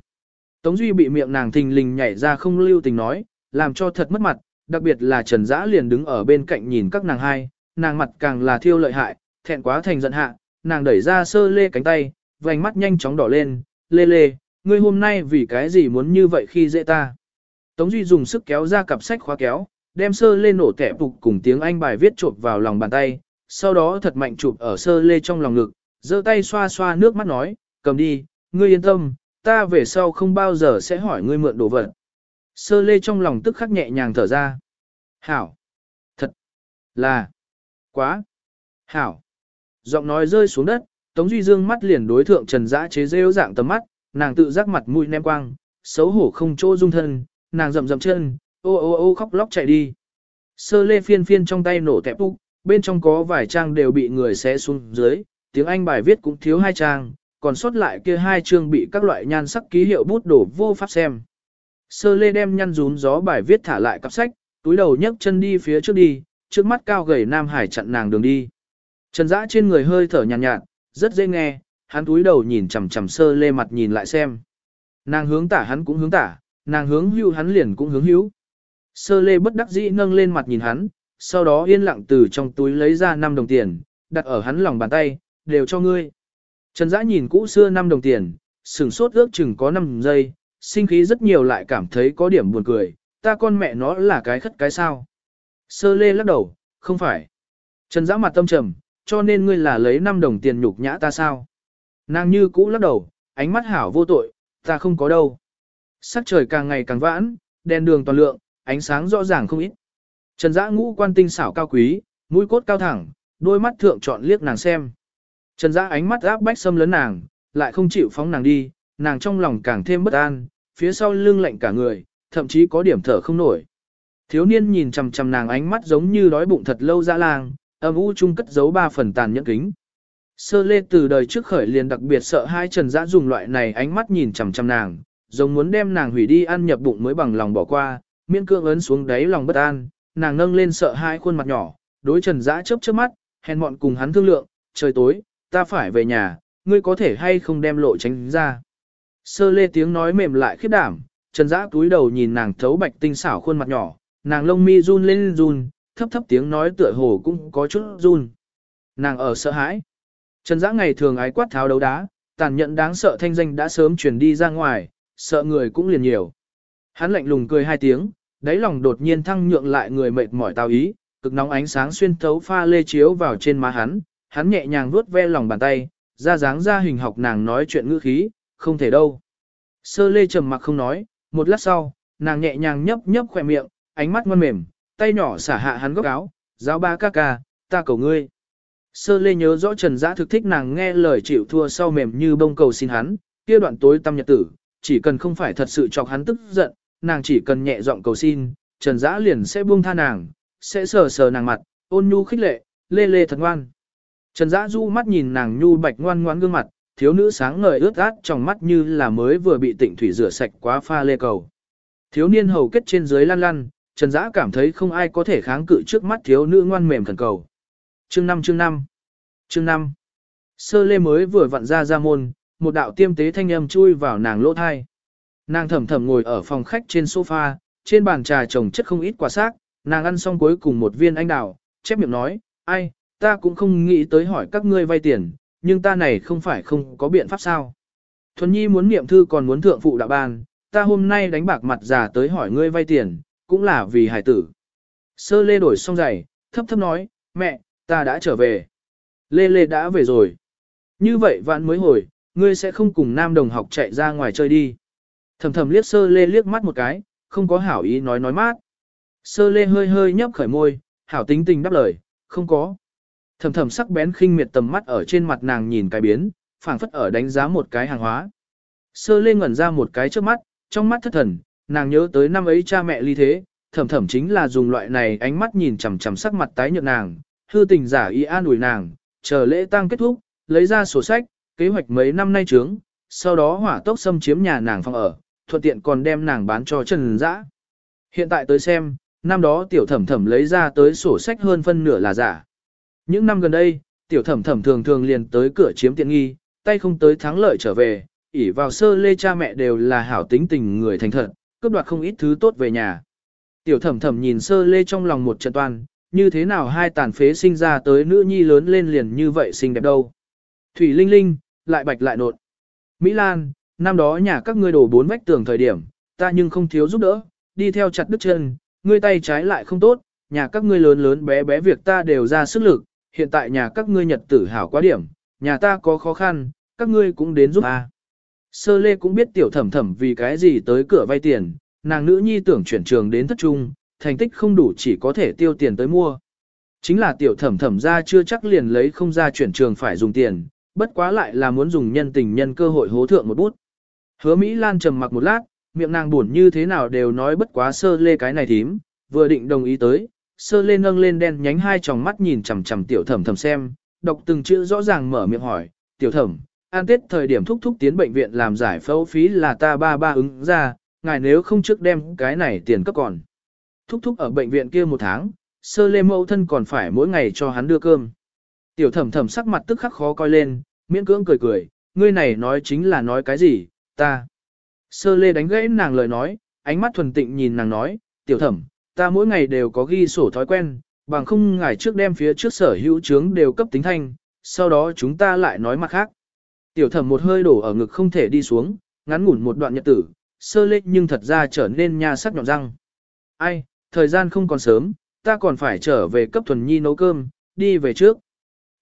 Tống Duy bị miệng nàng thình lình nhảy ra không lưu tình nói, làm cho thật mất mặt, đặc biệt là Trần Dã liền đứng ở bên cạnh nhìn các nàng hai, nàng mặt càng là thiêu lợi hại, thẹn quá thành giận hạ, nàng đẩy ra sơ lê cánh tay, vành mắt nhanh chóng đỏ lên, lê lê, ngươi hôm nay vì cái gì muốn như vậy khi dễ ta. Tống Duy dùng sức kéo ra cặp sách khóa kéo, đem sơ lê nổ tẻ phục cùng tiếng Anh bài viết chộp vào lòng bàn tay, sau đó thật mạnh chụp ở sơ lê trong lòng ngực, giơ tay xoa xoa nước mắt nói, cầm đi, ngươi yên tâm, ta về sau không bao giờ sẽ hỏi ngươi mượn đồ vật. Sơ lê trong lòng tức khắc nhẹ nhàng thở ra. Hảo! Thật! Là! Quá! Hảo! Giọng nói rơi xuống đất, Tống Duy Dương mắt liền đối thượng Trần Dã chế rêu dạng tầm mắt, nàng tự giác mặt mũi nem quang, xấu hổ không chỗ dung thân, nàng rậm rậm chân, ô ô ô khóc lóc chạy đi. Sơ lê phiên phiên trong tay nổ tẹp úc, bên trong có vài trang đều bị người xé xuống dưới, tiếng Anh bài viết cũng thiếu hai trang, còn sót lại kia hai chương bị các loại nhan sắc ký hiệu bút đổ vô pháp xem. Sơ lê đem nhăn rún gió bài viết thả lại cặp sách, túi đầu nhấc chân đi phía trước đi, trước mắt cao gầy Nam Hải chặn nàng đường đi. Trần dã trên người hơi thở nhàn nhạt, nhạt, rất dễ nghe, hắn túi đầu nhìn chằm chằm sơ lê mặt nhìn lại xem. Nàng hướng tả hắn cũng hướng tả, nàng hướng hưu hắn liền cũng hướng hữu. Sơ lê bất đắc dĩ nâng lên mặt nhìn hắn, sau đó yên lặng từ trong túi lấy ra 5 đồng tiền, đặt ở hắn lòng bàn tay, đều cho ngươi. Trần Dã nhìn cũ xưa 5 đồng tiền, sừng sốt ước chừng có 5 giây, sinh khí rất nhiều lại cảm thấy có điểm buồn cười, ta con mẹ nó là cái khất cái sao. Sơ lê lắc đầu, không phải. Trần Dã mặt tâm trầm, cho nên ngươi là lấy 5 đồng tiền nhục nhã ta sao. Nàng như cũ lắc đầu, ánh mắt hảo vô tội, ta không có đâu. Sắc trời càng ngày càng vãn, đèn đường toàn lượng, ánh sáng rõ ràng không ít. Trần Dã ngũ quan tinh xảo cao quý, mũi cốt cao thẳng, đôi mắt thượng chọn liếc nàng xem. Trần Dã ánh mắt áp bách xâm lấn nàng, lại không chịu phóng nàng đi, nàng trong lòng càng thêm bất an, phía sau lưng lạnh cả người, thậm chí có điểm thở không nổi. Thiếu niên nhìn chằm chằm nàng ánh mắt giống như đói bụng thật lâu dã lang, âm u chung cất giấu ba phần tàn nhẫn kính. Sơ lê từ đời trước khởi liền đặc biệt sợ hai Trần Dã dùng loại này ánh mắt nhìn chằm chằm nàng, giống muốn đem nàng hủy đi ăn nhập bụng mới bằng lòng bỏ qua, miễn cương ấn xuống đáy lòng bất an, nàng nâng lên sợ hai khuôn mặt nhỏ, đối Trần Dã chớp chớp mắt, hèn mọn cùng hắn thương lượng, trời tối, ta phải về nhà, ngươi có thể hay không đem lộ tránh ra. Sơ lê tiếng nói mềm lại khiếp đảm, Trần Dã túi đầu nhìn nàng thấu bạch tinh xảo khuôn mặt nhỏ, nàng lông mi run lên run, thấp thấp tiếng nói tựa hồ cũng có chút run. Nàng ở sợ hãi. Trần Dã ngày thường ái quát tháo đấu đá, tàn nhẫn đáng sợ thanh danh đã sớm truyền đi ra ngoài, sợ người cũng liền nhiều. Hắn lạnh lùng cười hai tiếng, đáy lòng đột nhiên thăng nhượng lại người mệt mỏi tao ý, cực nóng ánh sáng xuyên thấu pha lê chiếu vào trên má hắn, hắn nhẹ nhàng vuốt ve lòng bàn tay, ra dáng ra hình học nàng nói chuyện ngữ khí, không thể đâu. Sơ lê trầm mặc không nói, một lát sau, nàng nhẹ nhàng nhấp nhấp khỏe miệng, ánh mắt ngon mềm, tay nhỏ xả hạ hắn góc áo, giáo ba ca ca, ta cầu ngươi. Sơ lê nhớ rõ Trần Dã thực thích nàng nghe lời chịu thua sau mềm như bông cầu xin hắn, kia đoạn tối tâm nhật tử, chỉ cần không phải thật sự chọc hắn tức giận, nàng chỉ cần nhẹ giọng cầu xin, Trần Dã liền sẽ buông tha nàng, sẽ sờ sờ nàng mặt, ôn nhu khích lệ, lê lê thật ngoan. Trần Dã du mắt nhìn nàng nhu bạch ngoan ngoãn gương mặt, thiếu nữ sáng ngời ướt át trong mắt như là mới vừa bị tịnh thủy rửa sạch quá pha lê cầu. Thiếu niên hầu kết trên dưới lăn lăn, Trần Dã cảm thấy không ai có thể kháng cự trước mắt thiếu nữ ngoan mềm thần cầu. Chương 5 chương 5 Chương 5 Sơ lê mới vừa vặn ra ra môn, một đạo tiêm tế thanh âm chui vào nàng lỗ thai. Nàng thầm thầm ngồi ở phòng khách trên sofa, trên bàn trà trồng chất không ít quả xác, nàng ăn xong cuối cùng một viên anh đào, chép miệng nói, ai, ta cũng không nghĩ tới hỏi các ngươi vay tiền, nhưng ta này không phải không có biện pháp sao. Thuần Nhi muốn niệm thư còn muốn thượng phụ đạo ban, ta hôm nay đánh bạc mặt già tới hỏi ngươi vay tiền, cũng là vì hải tử. Sơ lê đổi xong giày, thấp thấp nói, mẹ, ta đã trở về. Lê lê đã về rồi. Như vậy vạn mới hồi, ngươi sẽ không cùng nam đồng học chạy ra ngoài chơi đi. Thầm thầm liếc sơ lê liếc mắt một cái, không có hảo ý nói nói mát. Sơ lê hơi hơi nhấp khởi môi, hảo tính tình đáp lời, không có. Thầm thầm sắc bén khinh miệt tầm mắt ở trên mặt nàng nhìn cái biến, phảng phất ở đánh giá một cái hàng hóa. Sơ lê ngẩn ra một cái trước mắt, trong mắt thất thần, nàng nhớ tới năm ấy cha mẹ ly thế, thầm thầm chính là dùng loại này ánh mắt nhìn chằm chằm sắc mặt tái nhợt nàng, hư tình giả ý an ủi nàng, chờ lễ tang kết thúc, lấy ra sổ sách, kế hoạch mấy năm nay trướng, sau đó hỏa tốc xâm chiếm nhà nàng phòng ở, thuận tiện còn đem nàng bán cho Trần Dã. Hiện tại tới xem, năm đó tiểu thẩm thẩm lấy ra tới sổ sách hơn phân nửa là giả. Những năm gần đây, tiểu thẩm thẩm thường thường liền tới cửa chiếm tiện nghi, tay không tới thắng lợi trở về, ỉ vào sơ lê cha mẹ đều là hảo tính tình người thành thật, cướp đoạt không ít thứ tốt về nhà. Tiểu thẩm thẩm nhìn sơ lê trong lòng một trận toàn, như thế nào hai tàn phế sinh ra tới nữ nhi lớn lên liền như vậy xinh đẹp đâu. Thủy Linh Linh, lại bạch lại nột. Mỹ Lan, năm đó nhà các ngươi đổ bốn vách tường thời điểm, ta nhưng không thiếu giúp đỡ, đi theo chặt đứt chân, ngươi tay trái lại không tốt, nhà các ngươi lớn lớn bé bé việc ta đều ra sức lực, hiện tại nhà các ngươi nhật tử hảo quá điểm, nhà ta có khó khăn, các ngươi cũng đến giúp a. Sơ lê cũng biết tiểu thẩm thẩm vì cái gì tới cửa vay tiền, nàng nữ nhi tưởng chuyển trường đến thất trung, thành tích không đủ chỉ có thể tiêu tiền tới mua. Chính là tiểu thẩm thẩm ra chưa chắc liền lấy không ra chuyển trường phải dùng tiền, bất quá lại là muốn dùng nhân tình nhân cơ hội hố thượng một bút. Hứa Mỹ Lan trầm mặc một lát, miệng nàng buồn như thế nào đều nói bất quá sơ lê cái này thím, vừa định đồng ý tới, sơ lê nâng lên đen nhánh hai tròng mắt nhìn chằm chằm tiểu thẩm thẩm xem, đọc từng chữ rõ ràng mở miệng hỏi, tiểu thẩm, an tết thời điểm thúc thúc tiến bệnh viện làm giải phẫu phí là ta ba ba ứng ra, ngài nếu không trước đem cái này tiền cấp còn. Thúc thúc ở bệnh viện kia một tháng, sơ lê mẫu thân còn phải mỗi ngày cho hắn đưa cơm. Tiểu thẩm thẩm sắc mặt tức khắc khó coi lên, miễn cưỡng cười cười, ngươi này nói chính là nói cái gì, ta. Sơ lê đánh gãy nàng lời nói, ánh mắt thuần tịnh nhìn nàng nói, tiểu thẩm, ta mỗi ngày đều có ghi sổ thói quen, bằng không ngài trước đem phía trước sở hữu trướng đều cấp tính thanh, sau đó chúng ta lại nói mặt khác. Tiểu thẩm một hơi đổ ở ngực không thể đi xuống, ngắn ngủn một đoạn nhật tử, sơ lê nhưng thật ra trở nên nha sắc nhọn răng. Ai, thời gian không còn sớm, ta còn phải trở về cấp thuần nhi nấu cơm, đi về trước.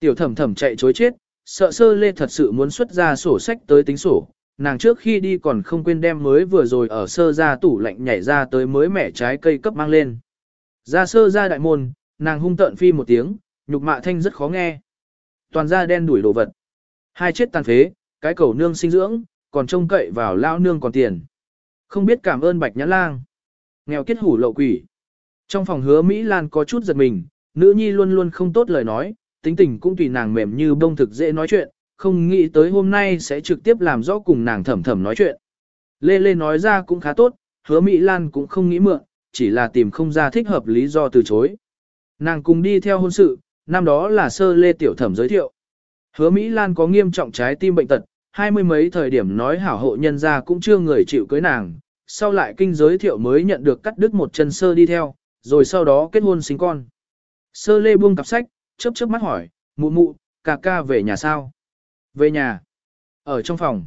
Tiểu thẩm thẩm chạy chối chết, sợ sơ lê thật sự muốn xuất ra sổ sách tới tính sổ. Nàng trước khi đi còn không quên đem mới vừa rồi ở sơ ra tủ lạnh nhảy ra tới mới mẻ trái cây cấp mang lên. Ra sơ ra đại môn, nàng hung tợn phi một tiếng, nhục mạ thanh rất khó nghe. Toàn da đen đuổi đồ vật. Hai chết tàn phế, cái cầu nương sinh dưỡng, còn trông cậy vào lao nương còn tiền. Không biết cảm ơn bạch nhã lang. Nghèo kết hủ lậu quỷ. Trong phòng hứa Mỹ Lan có chút giật mình, nữ nhi luôn luôn không tốt lời nói, tính tình cũng tùy nàng mềm như bông thực dễ nói chuyện, không nghĩ tới hôm nay sẽ trực tiếp làm rõ cùng nàng thầm thầm nói chuyện. Lê Lê nói ra cũng khá tốt, hứa Mỹ Lan cũng không nghĩ mượn, chỉ là tìm không ra thích hợp lý do từ chối. Nàng cùng đi theo hôn sự, năm đó là sơ Lê Tiểu Thẩm giới thiệu. Hứa Mỹ Lan có nghiêm trọng trái tim bệnh tật, hai mươi mấy thời điểm nói hảo hộ nhân ra cũng chưa người chịu cưới nàng, sau lại kinh giới thiệu mới nhận được cắt đứt một chân sơ đi theo, rồi sau đó kết hôn sinh con. Sơ Lê buông cặp sách, chớp chớp mắt hỏi, mụ mụ, ca ca về nhà sao? Về nhà. Ở trong phòng.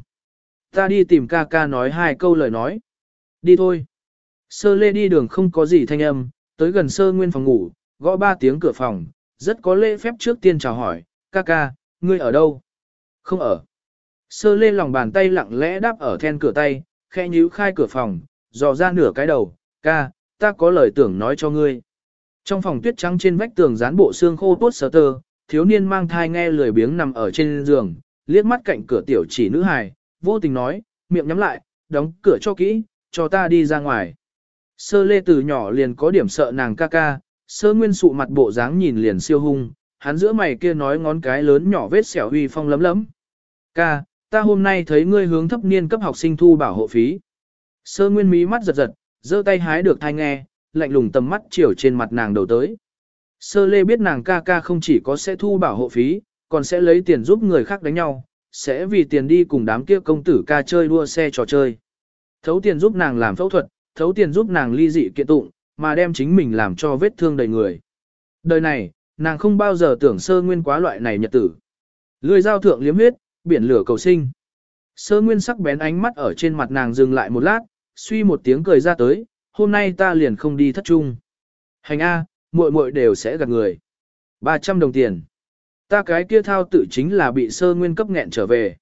Ta đi tìm ca ca nói hai câu lời nói. Đi thôi. Sơ lê đi đường không có gì thanh âm, tới gần sơ nguyên phòng ngủ, gõ ba tiếng cửa phòng, rất có lễ phép trước tiên chào hỏi, ca ca, ngươi ở đâu? Không ở. Sơ lê lòng bàn tay lặng lẽ đáp ở then cửa tay, khẽ nhíu khai cửa phòng, dò ra nửa cái đầu, ca, ta có lời tưởng nói cho ngươi. Trong phòng tuyết trắng trên vách tường dán bộ xương khô tốt sờ tơ, thiếu niên mang thai nghe lười biếng nằm ở trên giường, liếc mắt cạnh cửa tiểu chỉ nữ hài, vô tình nói, miệng nhắm lại, đóng cửa cho kỹ, cho ta đi ra ngoài. Sơ lê từ nhỏ liền có điểm sợ nàng ca ca, sơ nguyên sụ mặt bộ dáng nhìn liền siêu hung, hắn giữa mày kia nói ngón cái lớn nhỏ vết xẻo huy phong lấm lấm. Ca, ta hôm nay thấy ngươi hướng thấp niên cấp học sinh thu bảo hộ phí. Sơ nguyên mí mắt giật giật, giơ tay hái được thai nghe, lạnh lùng tầm mắt chiều trên mặt nàng đầu tới. Sơ lê biết nàng ca ca không chỉ có sẽ thu bảo hộ phí, còn sẽ lấy tiền giúp người khác đánh nhau, sẽ vì tiền đi cùng đám kia công tử ca chơi đua xe trò chơi. Thấu tiền giúp nàng làm phẫu thuật, thấu tiền giúp nàng ly dị kiện tụng, mà đem chính mình làm cho vết thương đầy người. Đời này, nàng không bao giờ tưởng sơ nguyên quá loại này nhật tử. Lười giao thượng liếm huyết, biển lửa cầu sinh. Sơ nguyên sắc bén ánh mắt ở trên mặt nàng dừng lại một lát, suy một tiếng cười ra tới, hôm nay ta liền không đi thất trung. Hành A, muội muội đều sẽ gạt người. 300 đồng tiền. Ta cái kia thao tự chính là bị sơ nguyên cấp nghẹn trở về.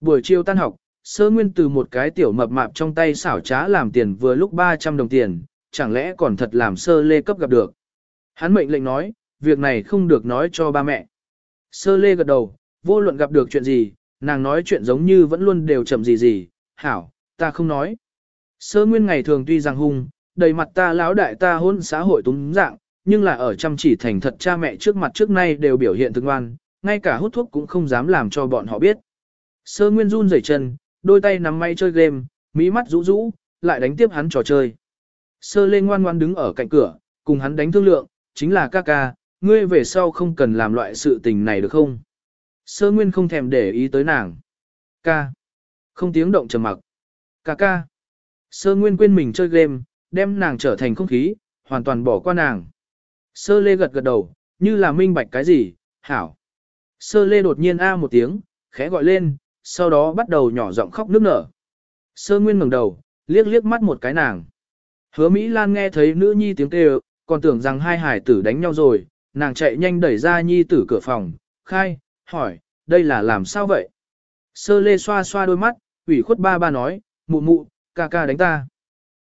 Buổi chiều tan học, sơ nguyên từ một cái tiểu mập mạp trong tay xảo trá làm tiền vừa lúc 300 đồng tiền, chẳng lẽ còn thật làm sơ lê cấp gặp được. Hắn mệnh lệnh nói, việc này không được nói cho ba mẹ. Sơ lê gật đầu, vô luận gặp được chuyện gì, nàng nói chuyện giống như vẫn luôn đều chậm gì gì, hảo, ta không nói. Sơ nguyên ngày thường tuy rằng hung, đầy mặt ta lão đại ta hôn xã hội túng dạng, nhưng là ở chăm chỉ thành thật cha mẹ trước mặt trước nay đều biểu hiện thương ngoan, ngay cả hút thuốc cũng không dám làm cho bọn họ biết. Sơ nguyên run rẩy chân, đôi tay nắm may chơi game, mỹ mắt rũ rũ, lại đánh tiếp hắn trò chơi. Sơ lê ngoan ngoan đứng ở cạnh cửa, cùng hắn đánh thương lượng, chính là ca ca, ngươi về sau không cần làm loại sự tình này được không? Sơ nguyên không thèm để ý tới nàng. Ca. Không tiếng động trầm mặc. Ca ca. Sơ nguyên quên mình chơi game, đem nàng trở thành không khí, hoàn toàn bỏ qua nàng. Sơ lê gật gật đầu, như là minh bạch cái gì, hảo. Sơ lê đột nhiên a một tiếng, khẽ gọi lên, sau đó bắt đầu nhỏ giọng khóc nức nở. Sơ nguyên ngẩng đầu, liếc liếc mắt một cái nàng. Hứa Mỹ Lan nghe thấy nữ nhi tiếng kêu, còn tưởng rằng hai hải tử đánh nhau rồi, nàng chạy nhanh đẩy ra nhi tử cửa phòng, khai, hỏi, đây là làm sao vậy? Sơ lê xoa xoa đôi mắt, ủy khuất ba ba nói, mụ mụ, ca ca đánh ta.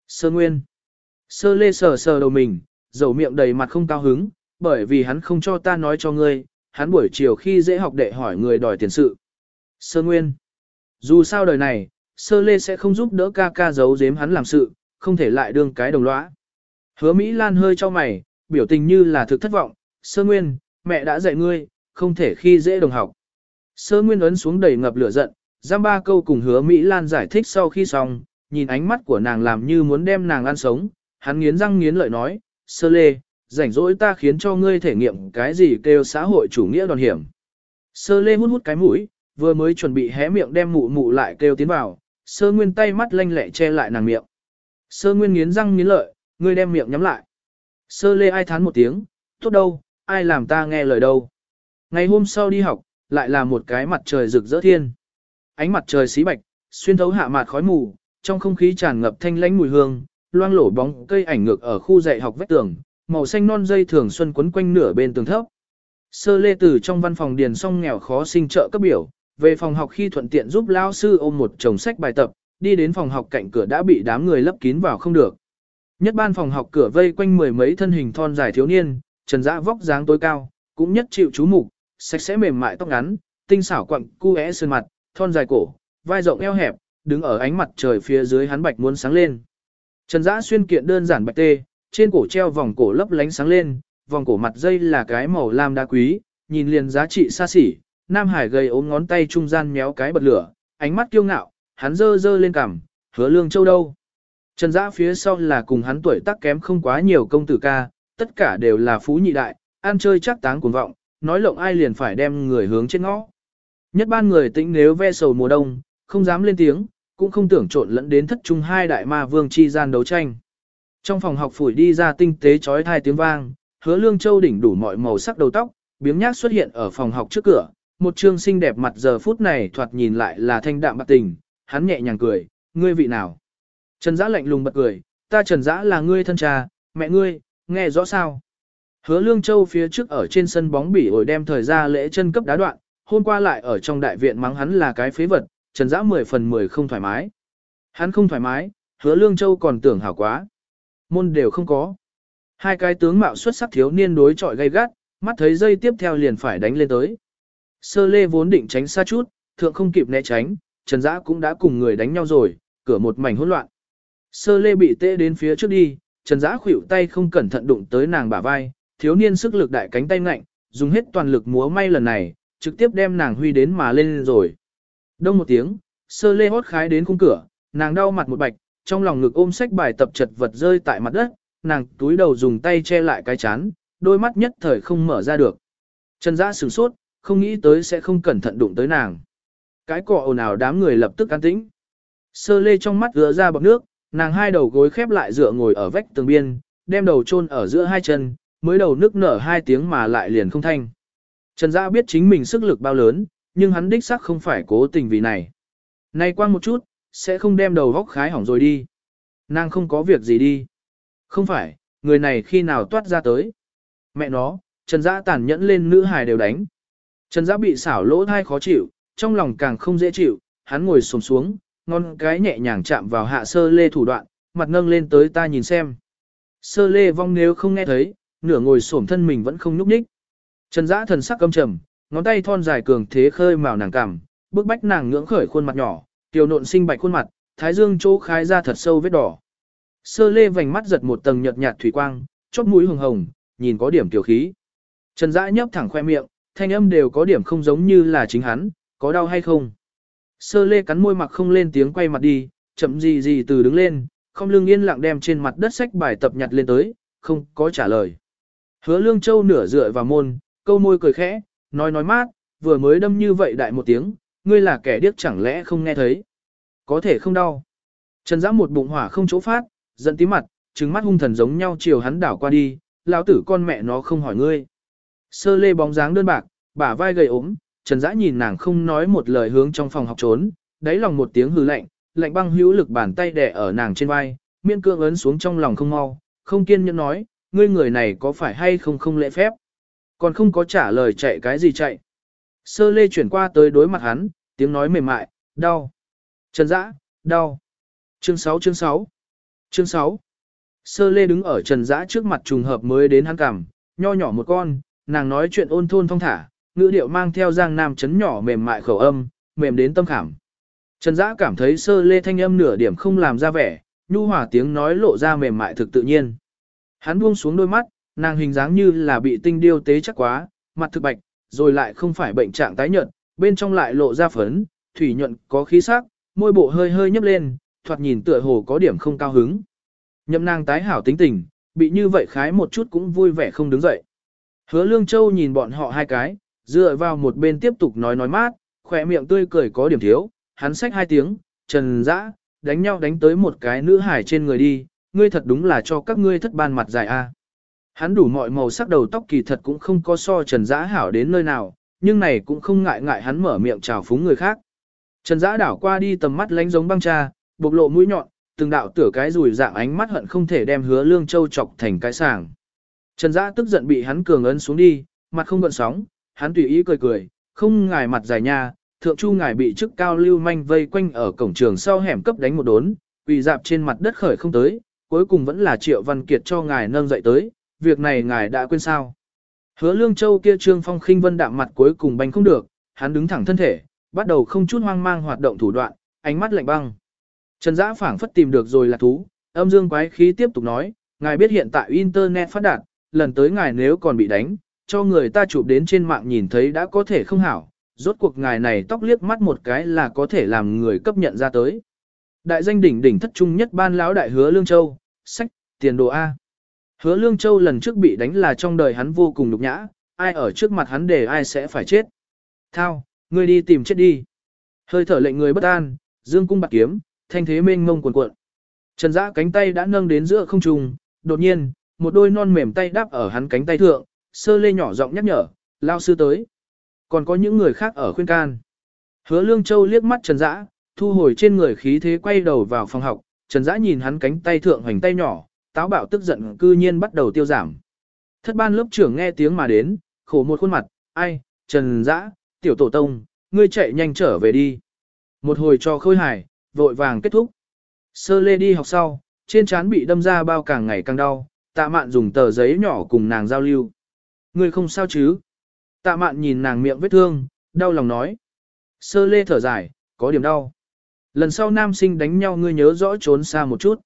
Sơ nguyên. Sơ lê sờ sờ đầu mình, dầu miệng đầy mặt không cao hứng, bởi vì hắn không cho ta nói cho ngươi, hắn buổi chiều khi dễ học đệ hỏi người đòi tiền sự. Sơ nguyên. Dù sao đời này, sơ lê sẽ không giúp đỡ ca ca giấu giếm hắn làm sự, không thể lại đương cái đồng lõa. Hứa Mỹ Lan hơi cho mày, biểu tình như là thực thất vọng, sơ nguyên, mẹ đã dạy ngươi, không thể khi dễ đồng học. Sơ nguyên ấn xuống đầy ngập lửa giận, giam ba câu cùng hứa Mỹ Lan giải thích sau khi xong, nhìn ánh mắt của nàng làm như muốn đem nàng ăn sống, hắn nghiến răng nghiến lợi nói, sơ lê, rảnh rỗi ta khiến cho ngươi thể nghiệm cái gì kêu xã hội chủ nghĩa đòn hiểm. Sơ lê hút hút cái mũi, vừa mới chuẩn bị hé miệng đem mụ mụ lại kêu tiến vào, sơ nguyên tay mắt lanh lẹ che lại nàng miệng. Sơ nguyên nghiến răng nghiến lợi, ngươi đem miệng nhắm lại. Sơ lê ai thán một tiếng, tốt đâu, ai làm ta nghe lời đâu. Ngày hôm sau đi học, lại là một cái mặt trời rực rỡ thiên. Ánh mặt trời xí bạch, xuyên thấu hạ mạt khói mù, trong không khí tràn ngập thanh lãnh mùi hương, loang lổ bóng cây ảnh ngược ở khu dạy học vách tường, màu xanh non dây thường xuân quấn quanh nửa bên tường thấp. Sơ lê từ trong văn phòng điền xong nghèo khó sinh trợ cấp biểu, về phòng học khi thuận tiện giúp lão sư ôm một chồng sách bài tập, đi đến phòng học cạnh cửa đã bị đám người lấp kín vào không được. Nhất ban phòng học cửa vây quanh mười mấy thân hình thon dài thiếu niên, trần dã vóc dáng tối cao, cũng nhất chịu chú mục, sạch sẽ mềm mại tóc ngắn, tinh xảo quặng cu é sơn mặt, thon dài cổ, vai rộng eo hẹp, đứng ở ánh mặt trời phía dưới hắn bạch muốn sáng lên. Trần Dã xuyên kiện đơn giản bạch tê, trên cổ treo vòng cổ lấp lánh sáng lên, vòng cổ mặt dây là cái màu lam đá quý, nhìn liền giá trị xa xỉ. Nam Hải gầy ốm ngón tay trung gian méo cái bật lửa, ánh mắt kiêu ngạo, hắn dơ dơ lên cằm, hứa lương châu đâu. Trần Dã phía sau là cùng hắn tuổi tác kém không quá nhiều công tử ca, tất cả đều là phú nhị đại, ăn chơi chắc táng cuồng vọng, nói lộng ai liền phải đem người hướng trên ngõ. Nhất ban người tĩnh nếu ve sầu mùa đông, không dám lên tiếng, cũng không tưởng trộn lẫn đến thất trung hai đại ma vương chi gian đấu tranh. Trong phòng học phủi đi ra tinh tế chói thai tiếng vang, hứa lương châu đỉnh đủ mọi màu sắc đầu tóc, biếng nhác xuất hiện ở phòng học trước cửa, một trương xinh đẹp mặt giờ phút này thoạt nhìn lại là thanh đạm bạc tình, hắn nhẹ nhàng cười, ngươi vị nào? Trần Dã lạnh lùng bật cười, ta Trần Dã là ngươi thân cha, mẹ ngươi, nghe rõ sao? Hứa Lương Châu phía trước ở trên sân bóng bỉ ổi đem thời ra lễ chân cấp đá đoạn, hôm qua lại ở trong đại viện mắng hắn là cái phế vật, Trần Dã 10 phần 10 không thoải mái. Hắn không thoải mái, hứa Lương Châu còn tưởng hảo quá. Môn đều không có. Hai cái tướng mạo xuất sắc thiếu niên đối chọi gay gắt, mắt thấy dây tiếp theo liền phải đánh lên tới. Sơ lê vốn định tránh xa chút, thượng không kịp né tránh, Trần Dã cũng đã cùng người đánh nhau rồi, cửa một mảnh hỗn loạn. Sơ lê bị tê đến phía trước đi, Trần Dã khuỷu tay không cẩn thận đụng tới nàng bả vai, thiếu niên sức lực đại cánh tay ngạnh, dùng hết toàn lực múa may lần này, trực tiếp đem nàng huy đến mà lên rồi. Đông một tiếng, sơ lê hót khái đến khung cửa, nàng đau mặt một bạch, trong lòng ngực ôm sách bài tập chật vật rơi tại mặt đất, nàng túi đầu dùng tay che lại cái chán, đôi mắt nhất thời không mở ra được. Trần Dã sửng sốt, không nghĩ tới sẽ không cẩn thận đụng tới nàng. Cái cọ ồn ào đám người lập tức an tĩnh. Sơ lê trong mắt gỡ ra bọc nước, nàng hai đầu gối khép lại dựa ngồi ở vách tường biên, đem đầu chôn ở giữa hai chân, mới đầu nước nở hai tiếng mà lại liền không thanh. Trần Dã biết chính mình sức lực bao lớn, nhưng hắn đích xác không phải cố tình vì này. Nay quan một chút, sẽ không đem đầu vóc khái hỏng rồi đi. Nàng không có việc gì đi. Không phải, người này khi nào toát ra tới. Mẹ nó, Trần Dã tàn nhẫn lên nữ hài đều đánh. Trần Dã bị xảo lỗ thai khó chịu, trong lòng càng không dễ chịu, hắn ngồi xổm xuống, ngon cái nhẹ nhàng chạm vào hạ sơ lê thủ đoạn, mặt nâng lên tới ta nhìn xem. Sơ lê vong nếu không nghe thấy, nửa ngồi xổm thân mình vẫn không nhúc nhích. Trần Dã thần sắc căm trầm, ngón tay thon dài cường thế khơi màu nàng cằm, bước bách nàng ngưỡng khởi khuôn mặt nhỏ, tiểu nộn sinh bạch khuôn mặt, thái dương chỗ khai ra thật sâu vết đỏ. Sơ lê vành mắt giật một tầng nhợt nhạt thủy quang, chóp mũi hồng hồng, nhìn có điểm tiểu khí. Trần Dã nhấp thẳng khoe miệng, thanh âm đều có điểm không giống như là chính hắn, có đau hay không. Sơ lê cắn môi mặc không lên tiếng quay mặt đi, chậm gì gì từ đứng lên, không lưng yên lặng đem trên mặt đất sách bài tập nhặt lên tới, không có trả lời. Hứa lương châu nửa dựa vào môn, câu môi cười khẽ, nói nói mát, vừa mới đâm như vậy đại một tiếng, ngươi là kẻ điếc chẳng lẽ không nghe thấy. Có thể không đau. Trần giã một bụng hỏa không chỗ phát, giận tí mặt, trừng mắt hung thần giống nhau chiều hắn đảo qua đi, lão tử con mẹ nó không hỏi ngươi. Sơ lê bóng dáng đơn bạc, bả vai gầy ốm, Trần Dã nhìn nàng không nói một lời hướng trong phòng học trốn, đáy lòng một tiếng hừ lạnh, lạnh băng hữu lực bàn tay đè ở nàng trên vai, miên cương ấn xuống trong lòng không mau, không kiên nhẫn nói, ngươi người này có phải hay không không lễ phép. Còn không có trả lời chạy cái gì chạy. Sơ lê chuyển qua tới đối mặt hắn, tiếng nói mềm mại, đau. Trần Dã, đau. Chương 6 chương 6 Chương 6 Sơ lê đứng ở Trần Dã trước mặt trùng hợp mới đến hắn cằm, nho nhỏ một con, nàng nói chuyện ôn thôn thong thả, ngữ điệu mang theo giang nam chấn nhỏ mềm mại khẩu âm, mềm đến tâm khảm. Trần Dã cảm thấy sơ lê thanh âm nửa điểm không làm ra vẻ, nhu hòa tiếng nói lộ ra mềm mại thực tự nhiên. Hắn buông xuống đôi mắt, nàng hình dáng như là bị tinh điêu tế chắc quá, mặt thực bạch, rồi lại không phải bệnh trạng tái nhợt, bên trong lại lộ ra phấn, thủy nhuận có khí sắc, môi bộ hơi hơi nhấp lên, thoạt nhìn tựa hồ có điểm không cao hứng. Nhậm nàng tái hảo tính tình, bị như vậy khái một chút cũng vui vẻ không đứng dậy. Hứa Lương Châu nhìn bọn họ hai cái, dựa vào một bên tiếp tục nói nói mát, khỏe miệng tươi cười có điểm thiếu, hắn xách hai tiếng, trần dã, đánh nhau đánh tới một cái nữ hải trên người đi, ngươi thật đúng là cho các ngươi thất ban mặt dài a. Hắn đủ mọi màu sắc đầu tóc kỳ thật cũng không có so trần dã hảo đến nơi nào, nhưng này cũng không ngại ngại hắn mở miệng chào phúng người khác. Trần dã đảo qua đi tầm mắt lánh giống băng cha, bộc lộ mũi nhọn, từng đạo tửa cái rùi dạng ánh mắt hận không thể đem hứa lương châu chọc thành cái sàng. Trần dã tức giận bị hắn cường ấn xuống đi, mặt không gợn sóng, hắn tùy ý cười cười, không ngài mặt dài nha, thượng chu ngài bị chức cao lưu manh vây quanh ở cổng trường sau hẻm cấp đánh một đốn, quỳ dạp trên mặt đất khởi không tới, cuối cùng vẫn là triệu văn kiệt cho ngài nâng dậy tới, việc này ngài đã quên sao. Hứa lương châu kia trương phong khinh vân đạm mặt cuối cùng bành không được, hắn đứng thẳng thân thể, bắt đầu không chút hoang mang hoạt động thủ đoạn, ánh mắt lạnh băng. Trần Dã phảng phất tìm được rồi là thú, âm dương quái khí tiếp tục nói, ngài biết hiện tại internet phát đạt, lần tới ngài nếu còn bị đánh, cho người ta chụp đến trên mạng nhìn thấy đã có thể không hảo, rốt cuộc ngài này tóc liếc mắt một cái là có thể làm người cấp nhận ra tới. Đại danh đỉnh đỉnh thất trung nhất ban lão đại hứa Lương Châu, sách, tiền đồ A. Hứa Lương Châu lần trước bị đánh là trong đời hắn vô cùng nhục nhã, ai ở trước mặt hắn để ai sẽ phải chết. Thao, ngươi đi tìm chết đi. Hơi thở lệnh người bất an, dương cung bạc kiếm, thanh thế mênh mông cuồn cuộn. Trần Dã cánh tay đã nâng đến giữa không trung, đột nhiên, một đôi non mềm tay đáp ở hắn cánh tay thượng, sơ lê nhỏ giọng nhắc nhở, lao sư tới. Còn có những người khác ở khuyên can. Hứa Lương Châu liếc mắt Trần Dã, thu hồi trên người khí thế quay đầu vào phòng học, Trần Dã nhìn hắn cánh tay thượng hoành tay nhỏ, táo bạo tức giận cư nhiên bắt đầu tiêu giảm. Thất ban lớp trưởng nghe tiếng mà đến, khổ một khuôn mặt, ai, Trần Dã, tiểu tổ tông, ngươi chạy nhanh trở về đi. Một hồi cho khôi hài, vội vàng kết thúc. Sơ lê đi học sau, trên trán bị đâm ra bao càng ngày càng đau, tạ mạn dùng tờ giấy nhỏ cùng nàng giao lưu. Ngươi không sao chứ? Tạ mạn nhìn nàng miệng vết thương, đau lòng nói. Sơ lê thở dài, có điểm đau. Lần sau nam sinh đánh nhau ngươi nhớ rõ trốn xa một chút.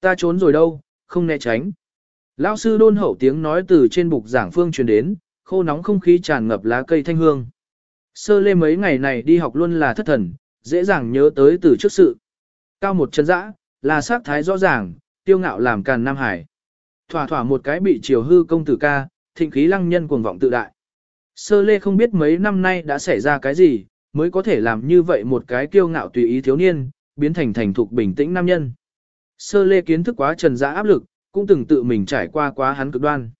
Ta trốn rồi đâu, không né tránh. Lão sư đôn hậu tiếng nói từ trên bục giảng phương truyền đến, khô nóng không khí tràn ngập lá cây thanh hương. Sơ lê mấy ngày này đi học luôn là thất thần, dễ dàng nhớ tới từ trước sự. Cao một chân dã, là sắc thái rõ ràng, tiêu ngạo làm càn Nam Hải. Thỏa thỏa một cái bị chiều hư công tử ca, thịnh khí lăng nhân cuồng vọng tự đại. Sơ lê không biết mấy năm nay đã xảy ra cái gì, mới có thể làm như vậy một cái kiêu ngạo tùy ý thiếu niên, biến thành thành thục bình tĩnh nam nhân. Sơ lê kiến thức quá trần giã áp lực, cũng từng tự mình trải qua quá hắn cực đoan.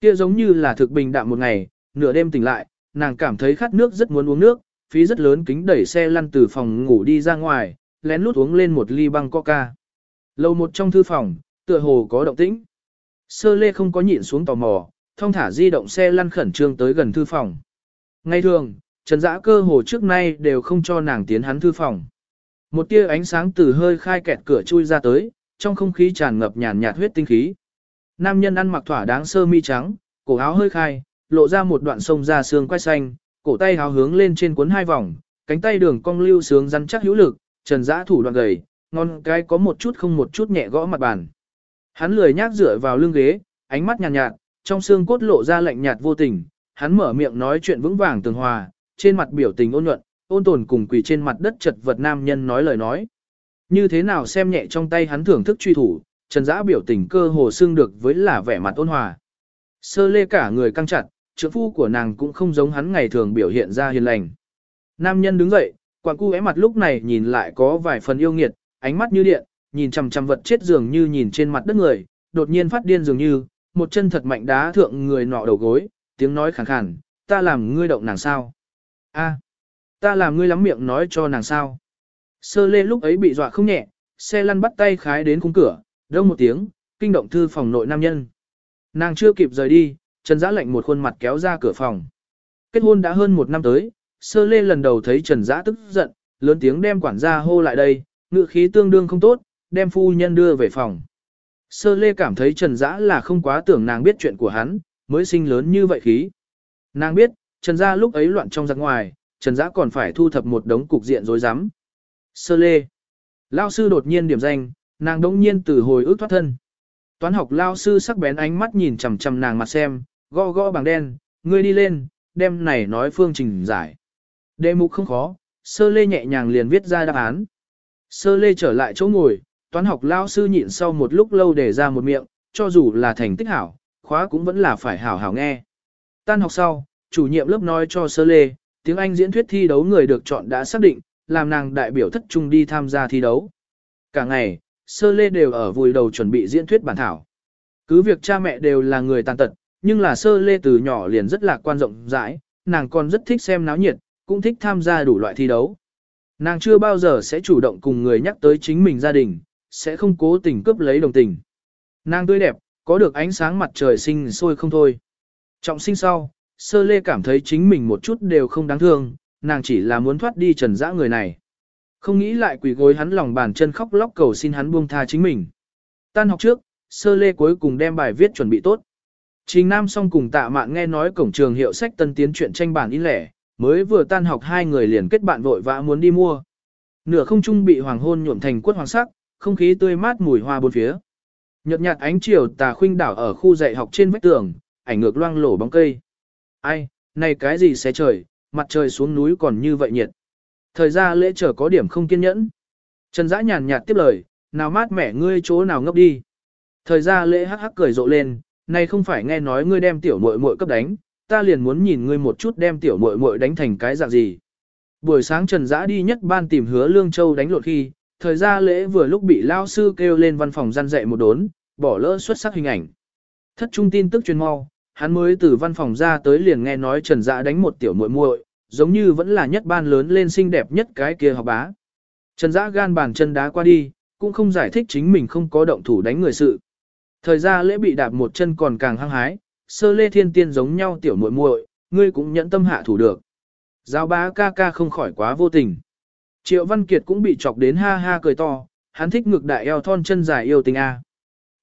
Kia giống như là thực bình đạm một ngày, nửa đêm tỉnh lại, nàng cảm thấy khát nước rất muốn uống nước, phí rất lớn kính đẩy xe lăn từ phòng ngủ đi ra ngoài, lén lút uống lên một ly băng coca. Lâu một trong thư phòng, tựa hồ có động tĩnh. Sơ lê không có nhịn xuống tò mò, thông thả di động xe lăn khẩn trương tới gần thư phòng. Ngay thường, Trần Dã cơ hồ trước nay đều không cho nàng tiến hắn thư phòng. Một tia ánh sáng từ hơi khai kẹt cửa chui ra tới, trong không khí tràn ngập nhàn nhạt huyết tinh khí. Nam nhân ăn mặc thỏa đáng sơ mi trắng, cổ áo hơi khai, lộ ra một đoạn sông ra xương quai xanh, cổ tay háo hướng lên trên cuốn hai vòng, cánh tay đường cong lưu sướng rắn chắc hữu lực, Trần giã thủ đoạn gầy, ngon cái có một chút không một chút nhẹ gõ mặt bàn. Hắn lười nhác dựa vào lưng ghế, ánh mắt nhàn nhạt, nhạt, trong xương cốt lộ ra lạnh nhạt vô tình, hắn mở miệng nói chuyện vững vàng tường hòa, trên mặt biểu tình ôn nhuận, ôn tồn cùng quỳ trên mặt đất chật vật nam nhân nói lời nói. Như thế nào xem nhẹ trong tay hắn thưởng thức truy thủ, Trần Dã biểu tình cơ hồ xương được với là vẻ mặt ôn hòa. Sơ lê cả người căng chặt, trưởng phu của nàng cũng không giống hắn ngày thường biểu hiện ra hiền lành. Nam nhân đứng dậy, quảng cu mặt lúc này nhìn lại có vài phần yêu nghiệt, ánh mắt như điện, nhìn chằm chằm vật chết dường như nhìn trên mặt đất người, đột nhiên phát điên dường như, một chân thật mạnh đá thượng người nọ đầu gối, tiếng nói khàn khàn, ta làm ngươi động nàng sao? A, ta làm ngươi lắm miệng nói cho nàng sao? Sơ lê lúc ấy bị dọa không nhẹ, xe lăn bắt tay khái đến khung cửa, đông một tiếng, kinh động thư phòng nội nam nhân. Nàng chưa kịp rời đi, Trần Giã lạnh một khuôn mặt kéo ra cửa phòng. Kết hôn đã hơn một năm tới, sơ lê lần đầu thấy Trần Giã tức giận, lớn tiếng đem quản gia hô lại đây, ngự khí tương đương không tốt, đem phu nhân đưa về phòng. Sơ lê cảm thấy Trần Giã là không quá tưởng nàng biết chuyện của hắn, mới sinh lớn như vậy khí. Nàng biết, Trần gia lúc ấy loạn trong giặc ngoài, Trần Dã còn phải thu thập một đống cục diện rối rắm. Sơ lê. Lao sư đột nhiên điểm danh, nàng đống nhiên từ hồi ức thoát thân. Toán học lao sư sắc bén ánh mắt nhìn chầm chầm nàng mặt xem, gõ gõ bằng đen, ngươi đi lên, đem này nói phương trình giải. Đề mục không khó, sơ lê nhẹ nhàng liền viết ra đáp án. Sơ lê trở lại chỗ ngồi, toán học lao sư nhịn sau một lúc lâu để ra một miệng, cho dù là thành tích hảo, khóa cũng vẫn là phải hảo hảo nghe. Tan học sau, chủ nhiệm lớp nói cho sơ lê, tiếng Anh diễn thuyết thi đấu người được chọn đã xác định, làm nàng đại biểu thất trung đi tham gia thi đấu. Cả ngày, sơ lê đều ở vùi đầu chuẩn bị diễn thuyết bản thảo. Cứ việc cha mẹ đều là người tàn tật, nhưng là sơ lê từ nhỏ liền rất là quan rộng rãi, nàng còn rất thích xem náo nhiệt, cũng thích tham gia đủ loại thi đấu. Nàng chưa bao giờ sẽ chủ động cùng người nhắc tới chính mình gia đình, sẽ không cố tình cướp lấy đồng tình. Nàng tươi đẹp, có được ánh sáng mặt trời sinh sôi không thôi. Trọng sinh sau, sơ lê cảm thấy chính mình một chút đều không đáng thương, nàng chỉ là muốn thoát đi trần dã người này. Không nghĩ lại quỳ gối hắn lòng bàn chân khóc lóc cầu xin hắn buông tha chính mình. Tan học trước, sơ lê cuối cùng đem bài viết chuẩn bị tốt. Trình Nam song cùng tạ mạn nghe nói cổng trường hiệu sách tân tiến chuyện tranh bản in lẻ, mới vừa tan học hai người liền kết bạn vội vã muốn đi mua. Nửa không trung bị hoàng hôn nhuộm thành quất hoàng sắc, không khí tươi mát mùi hoa bốn phía. Nhật nhạt ánh chiều tà khuynh đảo ở khu dạy học trên vách tường, ảnh ngược loang lổ bóng cây. Ai, này cái gì xé trời, mặt trời xuống núi còn như vậy nhiệt. Thời gian lễ trở có điểm không kiên nhẫn. Trần Dã nhàn nhạt tiếp lời, nào mát mẻ ngươi chỗ nào ngốc đi. Thời gian lễ hắc hắc cười rộ lên, này không phải nghe nói ngươi đem tiểu muội muội cấp đánh, ta liền muốn nhìn ngươi một chút đem tiểu muội muội đánh thành cái dạng gì. Buổi sáng Trần Dã đi nhất ban tìm hứa Lương Châu đánh lột khi, thời gian lễ vừa lúc bị lao sư kêu lên văn phòng gian dạy một đốn, bỏ lỡ xuất sắc hình ảnh. Thất trung tin tức truyền mau, hắn mới từ văn phòng ra tới liền nghe nói Trần Dã đánh một tiểu muội muội, giống như vẫn là nhất ban lớn lên xinh đẹp nhất cái kia học bá. Trần Dã gan bàn chân đá qua đi, cũng không giải thích chính mình không có động thủ đánh người sự. Thời gian lễ bị đạp một chân còn càng hăng hái, sơ lê thiên tiên giống nhau tiểu muội muội, ngươi cũng nhẫn tâm hạ thủ được. Giao bá ca ca không khỏi quá vô tình. Triệu Văn Kiệt cũng bị chọc đến ha ha cười to, hắn thích ngược đại eo thon chân dài yêu tình a.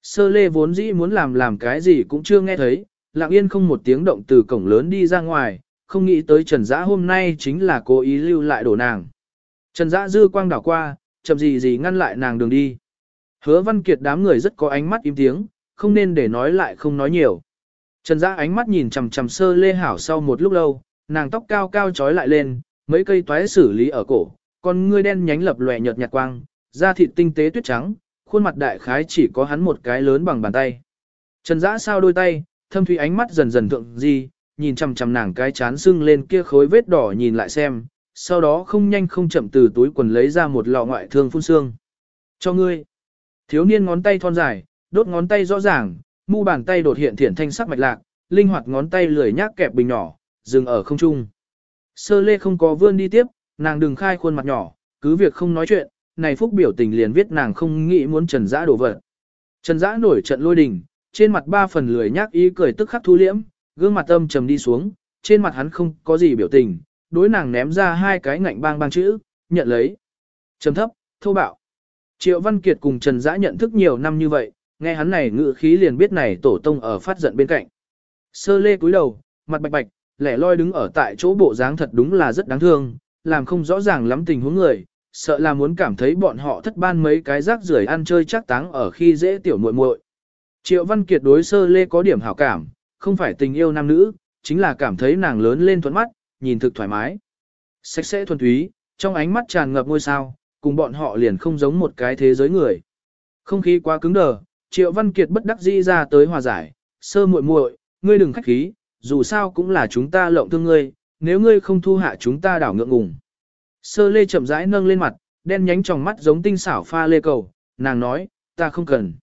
Sơ lê vốn dĩ muốn làm làm cái gì cũng chưa nghe thấy, lặng yên không một tiếng động từ cổng lớn đi ra ngoài, không nghĩ tới Trần Dã hôm nay chính là cố ý lưu lại đổ nàng. Trần Dã dư quang đảo qua, chậm gì gì ngăn lại nàng đường đi. Hứa Văn Kiệt đám người rất có ánh mắt im tiếng, không nên để nói lại không nói nhiều. Trần Dã ánh mắt nhìn chằm chằm sơ lê hảo sau một lúc lâu, nàng tóc cao cao trói lại lên, mấy cây toái xử lý ở cổ, con ngươi đen nhánh lập lòe nhợt nhạt quang, da thịt tinh tế tuyết trắng, khuôn mặt đại khái chỉ có hắn một cái lớn bằng bàn tay. Trần Dã sao đôi tay, thâm thủy ánh mắt dần dần thượng gì, nhìn chằm chằm nàng cái chán sưng lên kia khối vết đỏ nhìn lại xem, sau đó không nhanh không chậm từ túi quần lấy ra một lọ ngoại thương phun xương. Cho ngươi. Thiếu niên ngón tay thon dài, đốt ngón tay rõ ràng, mu bàn tay đột hiện thiển thanh sắc mạch lạc, linh hoạt ngón tay lười nhác kẹp bình nhỏ, dừng ở không trung. Sơ lê không có vươn đi tiếp, nàng đừng khai khuôn mặt nhỏ, cứ việc không nói chuyện, này phúc biểu tình liền viết nàng không nghĩ muốn trần dã đổ vật. Trần dã nổi trận lôi đình, trên mặt ba phần lười nhác ý cười tức khắc thu liễm, gương mặt âm trầm đi xuống, trên mặt hắn không có gì biểu tình, đối nàng ném ra hai cái ngạnh bang bang chữ, nhận lấy. Trầm thấp, thô bạo. Triệu Văn Kiệt cùng Trần Dã nhận thức nhiều năm như vậy, nghe hắn này ngự khí liền biết này tổ tông ở phát giận bên cạnh. Sơ lê cúi đầu, mặt bạch bạch, lẻ loi đứng ở tại chỗ bộ dáng thật đúng là rất đáng thương, làm không rõ ràng lắm tình huống người, sợ là muốn cảm thấy bọn họ thất ban mấy cái rác rưởi ăn chơi chắc táng ở khi dễ tiểu muội muội. Triệu Văn Kiệt đối sơ lê có điểm hảo cảm, không phải tình yêu nam nữ, chính là cảm thấy nàng lớn lên thuận mắt, nhìn thực thoải mái. Sạch sẽ thuần túy, trong ánh mắt tràn ngập ngôi sao, cùng bọn họ liền không giống một cái thế giới người. Không khí quá cứng đờ, Triệu Văn Kiệt bất đắc dĩ ra tới hòa giải, sơ muội muội, ngươi đừng khách khí, dù sao cũng là chúng ta lộng thương ngươi, nếu ngươi không thu hạ chúng ta đảo ngượng ngùng. Sơ lê chậm rãi nâng lên mặt, đen nhánh trong mắt giống tinh xảo pha lê cầu, nàng nói, ta không cần.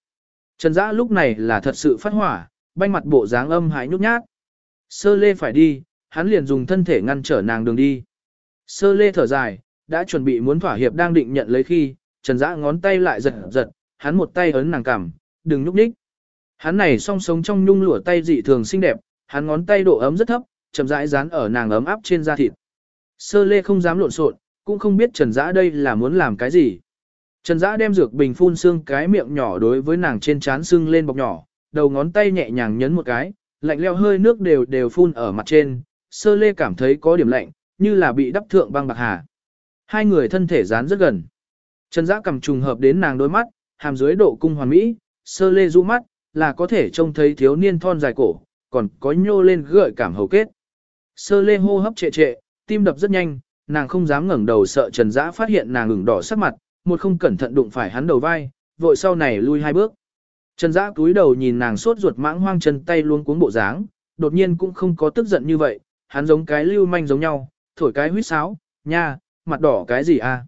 Trần Dã lúc này là thật sự phát hỏa, banh mặt bộ dáng âm hãi nhút nhát. Sơ lê phải đi, hắn liền dùng thân thể ngăn trở nàng đường đi. Sơ lê thở dài, đã chuẩn bị muốn thỏa hiệp đang định nhận lấy khi, Trần Dã ngón tay lại giật giật, hắn một tay ấn nàng cằm, đừng nhúc nhích. Hắn này song sống trong nhung lụa tay dị thường xinh đẹp, hắn ngón tay độ ấm rất thấp, chậm rãi dán ở nàng ấm áp trên da thịt. Sơ lê không dám lộn xộn, cũng không biết Trần Dã đây là muốn làm cái gì. Trần Dã đem dược bình phun xương cái miệng nhỏ đối với nàng trên trán xương lên bọc nhỏ, đầu ngón tay nhẹ nhàng nhấn một cái, lạnh leo hơi nước đều đều phun ở mặt trên, sơ lê cảm thấy có điểm lạnh, như là bị đắp thượng băng bạc hà. Hai người thân thể dán rất gần. Trần Dã cầm trùng hợp đến nàng đôi mắt, hàm dưới độ cung hoàn mỹ, sơ lê rũ mắt, là có thể trông thấy thiếu niên thon dài cổ, còn có nhô lên gợi cảm hầu kết. Sơ lê hô hấp trệ trệ, tim đập rất nhanh, nàng không dám ngẩng đầu sợ Trần Dã phát hiện nàng ửng đỏ sắc mặt, một không cẩn thận đụng phải hắn đầu vai, vội sau này lui hai bước. Trần Dã cúi đầu nhìn nàng sốt ruột mãng hoang chân tay luôn cuống bộ dáng, đột nhiên cũng không có tức giận như vậy, hắn giống cái lưu manh giống nhau, thổi cái huýt sáo, nha, mặt đỏ cái gì à?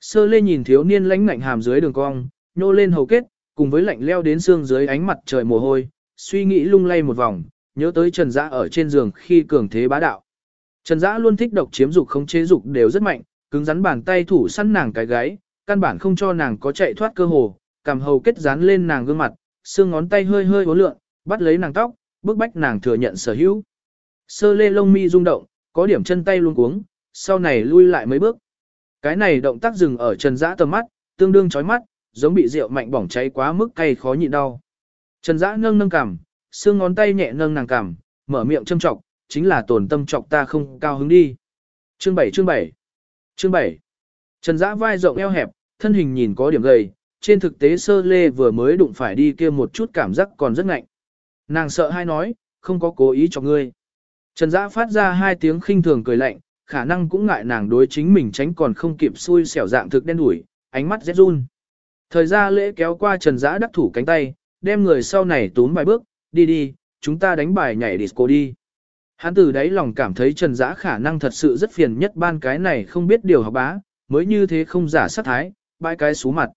Sơ lê nhìn thiếu niên lãnh ngạnh hàm dưới đường cong, nhô lên hầu kết, cùng với lạnh leo đến xương dưới ánh mặt trời mồ hôi, suy nghĩ lung lay một vòng, nhớ tới Trần Dã ở trên giường khi cường thế bá đạo. Trần Dã luôn thích độc chiếm dục không chế dục đều rất mạnh, cứng rắn bàn tay thủ săn nàng cái gái căn bản không cho nàng có chạy thoát cơ hồ, cầm hầu kết dán lên nàng gương mặt, xương ngón tay hơi hơi uốn lượn, bắt lấy nàng tóc, bức bách nàng thừa nhận sở hữu. Sơ lê lông mi rung động, có điểm chân tay luôn cuống, sau này lui lại mấy bước. Cái này động tác dừng ở Trần Dã tầm mắt, tương đương chói mắt, giống bị rượu mạnh bỏng cháy quá mức cay khó nhịn đau. Trần Dã nâng nâng cằm, xương ngón tay nhẹ nâng nàng cằm, mở miệng châm trọng, chính là tổn tâm trọng ta không cao hứng đi. Chương 7 chương 7 Chương 7 Trần Dã vai rộng eo hẹp, thân hình nhìn có điểm gầy, trên thực tế sơ lê vừa mới đụng phải đi kia một chút cảm giác còn rất ngạnh. Nàng sợ hai nói, không có cố ý cho ngươi. Trần Dã phát ra hai tiếng khinh thường cười lạnh, khả năng cũng ngại nàng đối chính mình tránh còn không kịp xui xẻo dạng thực đen đủi, ánh mắt rét run. Thời gian lễ kéo qua Trần Dã đắc thủ cánh tay, đem người sau này tốn vài bước, đi đi, chúng ta đánh bài nhảy disco đi. Hắn từ đấy lòng cảm thấy Trần Dã khả năng thật sự rất phiền nhất ban cái này không biết điều học bá, mới như thế không giả sát thái, bãi cái xú mặt.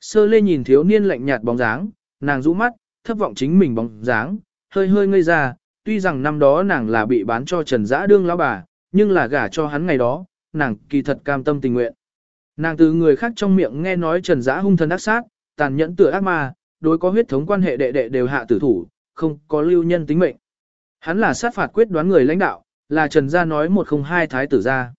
Sơ lê nhìn thiếu niên lạnh nhạt bóng dáng, nàng rũ mắt, thất vọng chính mình bóng dáng, hơi hơi ngây ra, tuy rằng năm đó nàng là bị bán cho Trần Dã đương lão bà, nhưng là gả cho hắn ngày đó, nàng kỳ thật cam tâm tình nguyện. Nàng từ người khác trong miệng nghe nói Trần Dã hung thần ác sát, tàn nhẫn tựa ác ma, đối có huyết thống quan hệ đệ đệ đều hạ tử thủ, không có lưu nhân tính mệnh. Hắn là sát phạt quyết đoán người lãnh đạo, là Trần Gia nói một không hai thái tử gia.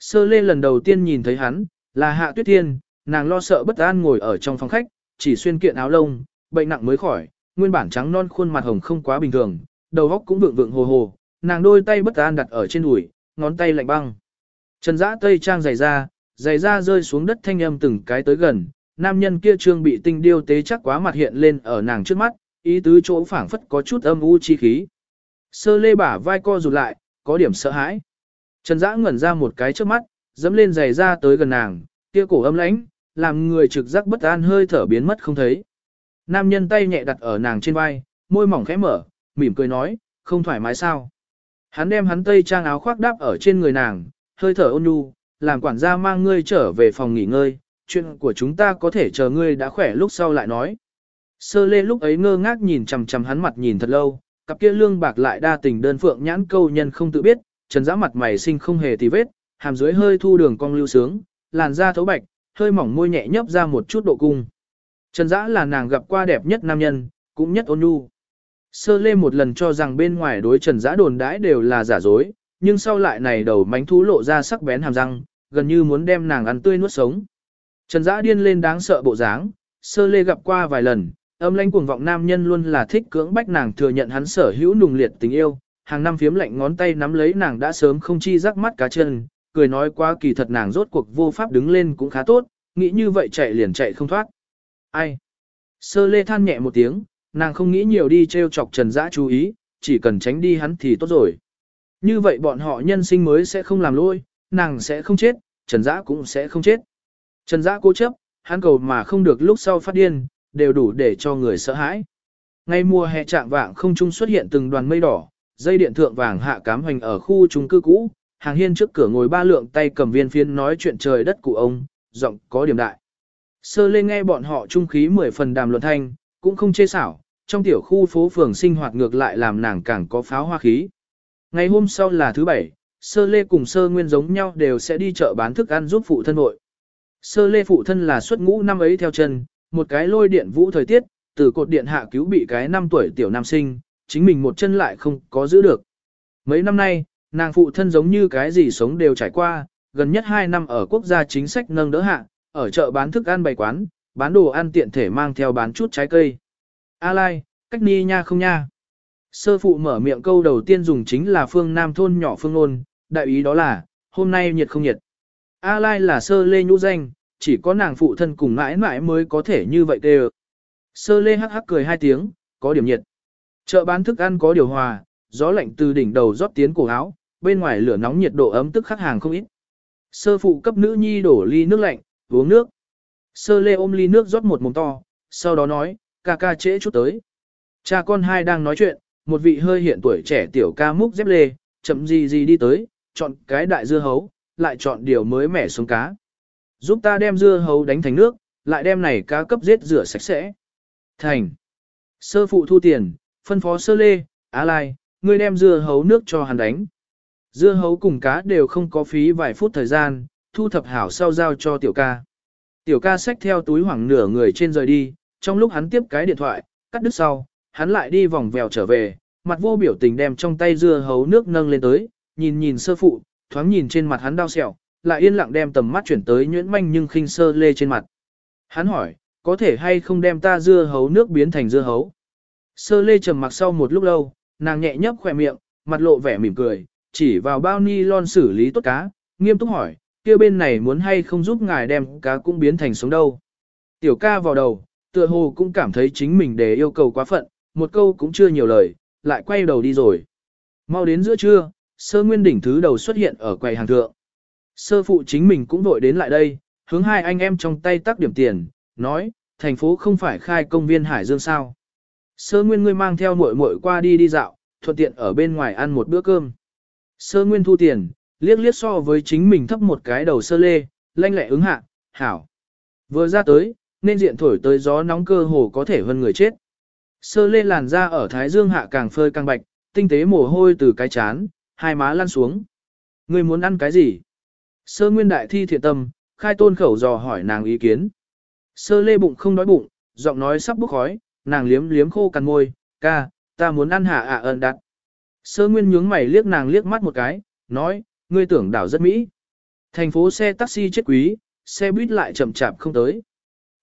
Sơ lê lần đầu tiên nhìn thấy hắn, là hạ tuyết thiên, nàng lo sợ bất an ngồi ở trong phòng khách, chỉ xuyên kiện áo lông, bệnh nặng mới khỏi, nguyên bản trắng non khuôn mặt hồng không quá bình thường, đầu óc cũng vượng vượng hồ hồ, nàng đôi tay bất an đặt ở trên đùi, ngón tay lạnh băng. Trần Dã tây trang giày ra, giày ra rơi xuống đất thanh âm từng cái tới gần, nam nhân kia trương bị tinh điêu tế chắc quá mặt hiện lên ở nàng trước mắt, ý tứ chỗ phảng phất có chút âm u chi khí. Sơ lê bả vai co rụt lại, có điểm sợ hãi. Trần Dã ngẩn ra một cái trước mắt, dẫm lên giày ra tới gần nàng, kia cổ âm lãnh, làm người trực giác bất an hơi thở biến mất không thấy. Nam nhân tay nhẹ đặt ở nàng trên vai, môi mỏng khẽ mở, mỉm cười nói, không thoải mái sao. Hắn đem hắn tây trang áo khoác đáp ở trên người nàng, hơi thở ôn nhu, làm quản gia mang ngươi trở về phòng nghỉ ngơi, chuyện của chúng ta có thể chờ ngươi đã khỏe lúc sau lại nói. Sơ lê lúc ấy ngơ ngác nhìn chằm chằm hắn mặt nhìn thật lâu, cặp kia lương bạc lại đa tình đơn phượng nhãn câu nhân không tự biết, trần dã mặt mày sinh không hề tì vết, hàm dưới hơi thu đường cong lưu sướng, làn da thấu bạch, hơi mỏng môi nhẹ nhấp ra một chút độ cung. Trần dã là nàng gặp qua đẹp nhất nam nhân, cũng nhất ôn nhu. Sơ lê một lần cho rằng bên ngoài đối trần dã đồn đãi đều là giả dối, nhưng sau lại này đầu mánh thú lộ ra sắc bén hàm răng, gần như muốn đem nàng ăn tươi nuốt sống. Trần dã điên lên đáng sợ bộ dáng, sơ lê gặp qua vài lần, âm lãnh cuồng vọng nam nhân luôn là thích cưỡng bách nàng thừa nhận hắn sở hữu nùng liệt tình yêu, hàng năm phiếm lạnh ngón tay nắm lấy nàng đã sớm không chi rắc mắt cá chân, cười nói quá kỳ thật nàng rốt cuộc vô pháp đứng lên cũng khá tốt, nghĩ như vậy chạy liền chạy không thoát. Ai? Sơ lê than nhẹ một tiếng, nàng không nghĩ nhiều đi treo chọc trần dã chú ý, chỉ cần tránh đi hắn thì tốt rồi. Như vậy bọn họ nhân sinh mới sẽ không làm lôi, nàng sẽ không chết, trần dã cũng sẽ không chết. Trần dã cố chấp, hắn cầu mà không được lúc sau phát điên, đều đủ để cho người sợ hãi. Ngay mùa hè trạng vạng không trung xuất hiện từng đoàn mây đỏ, dây điện thượng vàng hạ cám hoành ở khu trung cư cũ, hàng hiên trước cửa ngồi ba lượng tay cầm viên phiên nói chuyện trời đất của ông, giọng có điểm đại. Sơ Lê nghe bọn họ trung khí mười phần đàm luận thanh, cũng không chê xảo, trong tiểu khu phố phường sinh hoạt ngược lại làm nàng càng có pháo hoa khí. Ngày hôm sau là thứ bảy, sơ lê cùng sơ nguyên giống nhau đều sẽ đi chợ bán thức ăn giúp phụ thân nội. Sơ lê phụ thân là xuất ngũ năm ấy theo chân, một cái lôi điện vũ thời tiết, từ cột điện hạ cứu bị cái năm tuổi tiểu nam sinh, chính mình một chân lại không có giữ được. Mấy năm nay, nàng phụ thân giống như cái gì sống đều trải qua, gần nhất 2 năm ở quốc gia chính sách nâng đỡ hạ, ở chợ bán thức ăn bày quán, bán đồ ăn tiện thể mang theo bán chút trái cây. A lai, cách ni nha không nha. Sơ phụ mở miệng câu đầu tiên dùng chính là phương nam thôn nhỏ phương ôn, đại ý đó là, hôm nay nhiệt không nhiệt. A lai là sơ lê nhũ danh, chỉ có nàng phụ thân cùng mãi mãi mới có thể như vậy tê Sơ lê hắc hắc cười hai tiếng, có điểm nhiệt. Chợ bán thức ăn có điều hòa, gió lạnh từ đỉnh đầu rót tiến cổ áo, bên ngoài lửa nóng nhiệt độ ấm tức khắc hàng không ít. Sơ phụ cấp nữ nhi đổ ly nước lạnh, uống nước. Sơ lê ôm ly nước rót một mồm to, sau đó nói, ca ca trễ chút tới. Cha con hai đang nói chuyện, một vị hơi hiện tuổi trẻ tiểu ca múc dép lê, chậm gì gì đi tới, chọn cái đại dưa hấu, lại chọn điều mới mẻ xuống cá. Giúp ta đem dưa hấu đánh thành nước, lại đem này cá cấp giết rửa sạch sẽ. Thành. Sơ phụ thu tiền, phân phó sơ lê, á lai, ngươi đem dưa hấu nước cho hắn đánh. Dưa hấu cùng cá đều không có phí vài phút thời gian, thu thập hảo sau giao cho tiểu ca. Tiểu ca xách theo túi hoảng nửa người trên rời đi, trong lúc hắn tiếp cái điện thoại, cắt đứt sau, hắn lại đi vòng vèo trở về, mặt vô biểu tình đem trong tay dưa hấu nước nâng lên tới, nhìn nhìn sơ phụ, thoáng nhìn trên mặt hắn đau sẹo, lại yên lặng đem tầm mắt chuyển tới nhuyễn manh nhưng khinh sơ lê trên mặt. Hắn hỏi, có thể hay không đem ta dưa hấu nước biến thành dưa hấu? Sơ lê trầm mặc sau một lúc lâu, nàng nhẹ nhấp khỏe miệng, mặt lộ vẻ mỉm cười, chỉ vào bao ni lon xử lý tốt cá, nghiêm túc hỏi, kia bên này muốn hay không giúp ngài đem cá cũng biến thành sống đâu. Tiểu ca vào đầu, tựa hồ cũng cảm thấy chính mình để yêu cầu quá phận, một câu cũng chưa nhiều lời, lại quay đầu đi rồi. Mau đến giữa trưa, sơ nguyên đỉnh thứ đầu xuất hiện ở quầy hàng thượng. Sơ phụ chính mình cũng vội đến lại đây, hướng hai anh em trong tay tắc điểm tiền, nói, thành phố không phải khai công viên Hải Dương sao. Sơ nguyên ngươi mang theo muội muội qua đi đi dạo, thuận tiện ở bên ngoài ăn một bữa cơm. Sơ nguyên thu tiền, liếc liếc so với chính mình thấp một cái đầu sơ lê, lanh lẹ ứng hạ, hảo. Vừa ra tới, nên diện thổi tới gió nóng cơ hồ có thể hơn người chết. Sơ lê làn da ở thái dương hạ càng phơi càng bạch, tinh tế mồ hôi từ cái chán, hai má lăn xuống. Ngươi muốn ăn cái gì? Sơ nguyên đại thi thiện tâm, khai tôn khẩu dò hỏi nàng ý kiến. Sơ lê bụng không đói bụng, giọng nói sắp bốc khói, nàng liếm liếm khô cằn môi, ca, ta muốn ăn hạ ạ à ơn đặt. Sơ nguyên nhướng mày liếc nàng liếc mắt một cái, nói, ngươi tưởng đảo rất mỹ. Thành phố xe taxi chết quý, xe buýt lại chậm chạp không tới.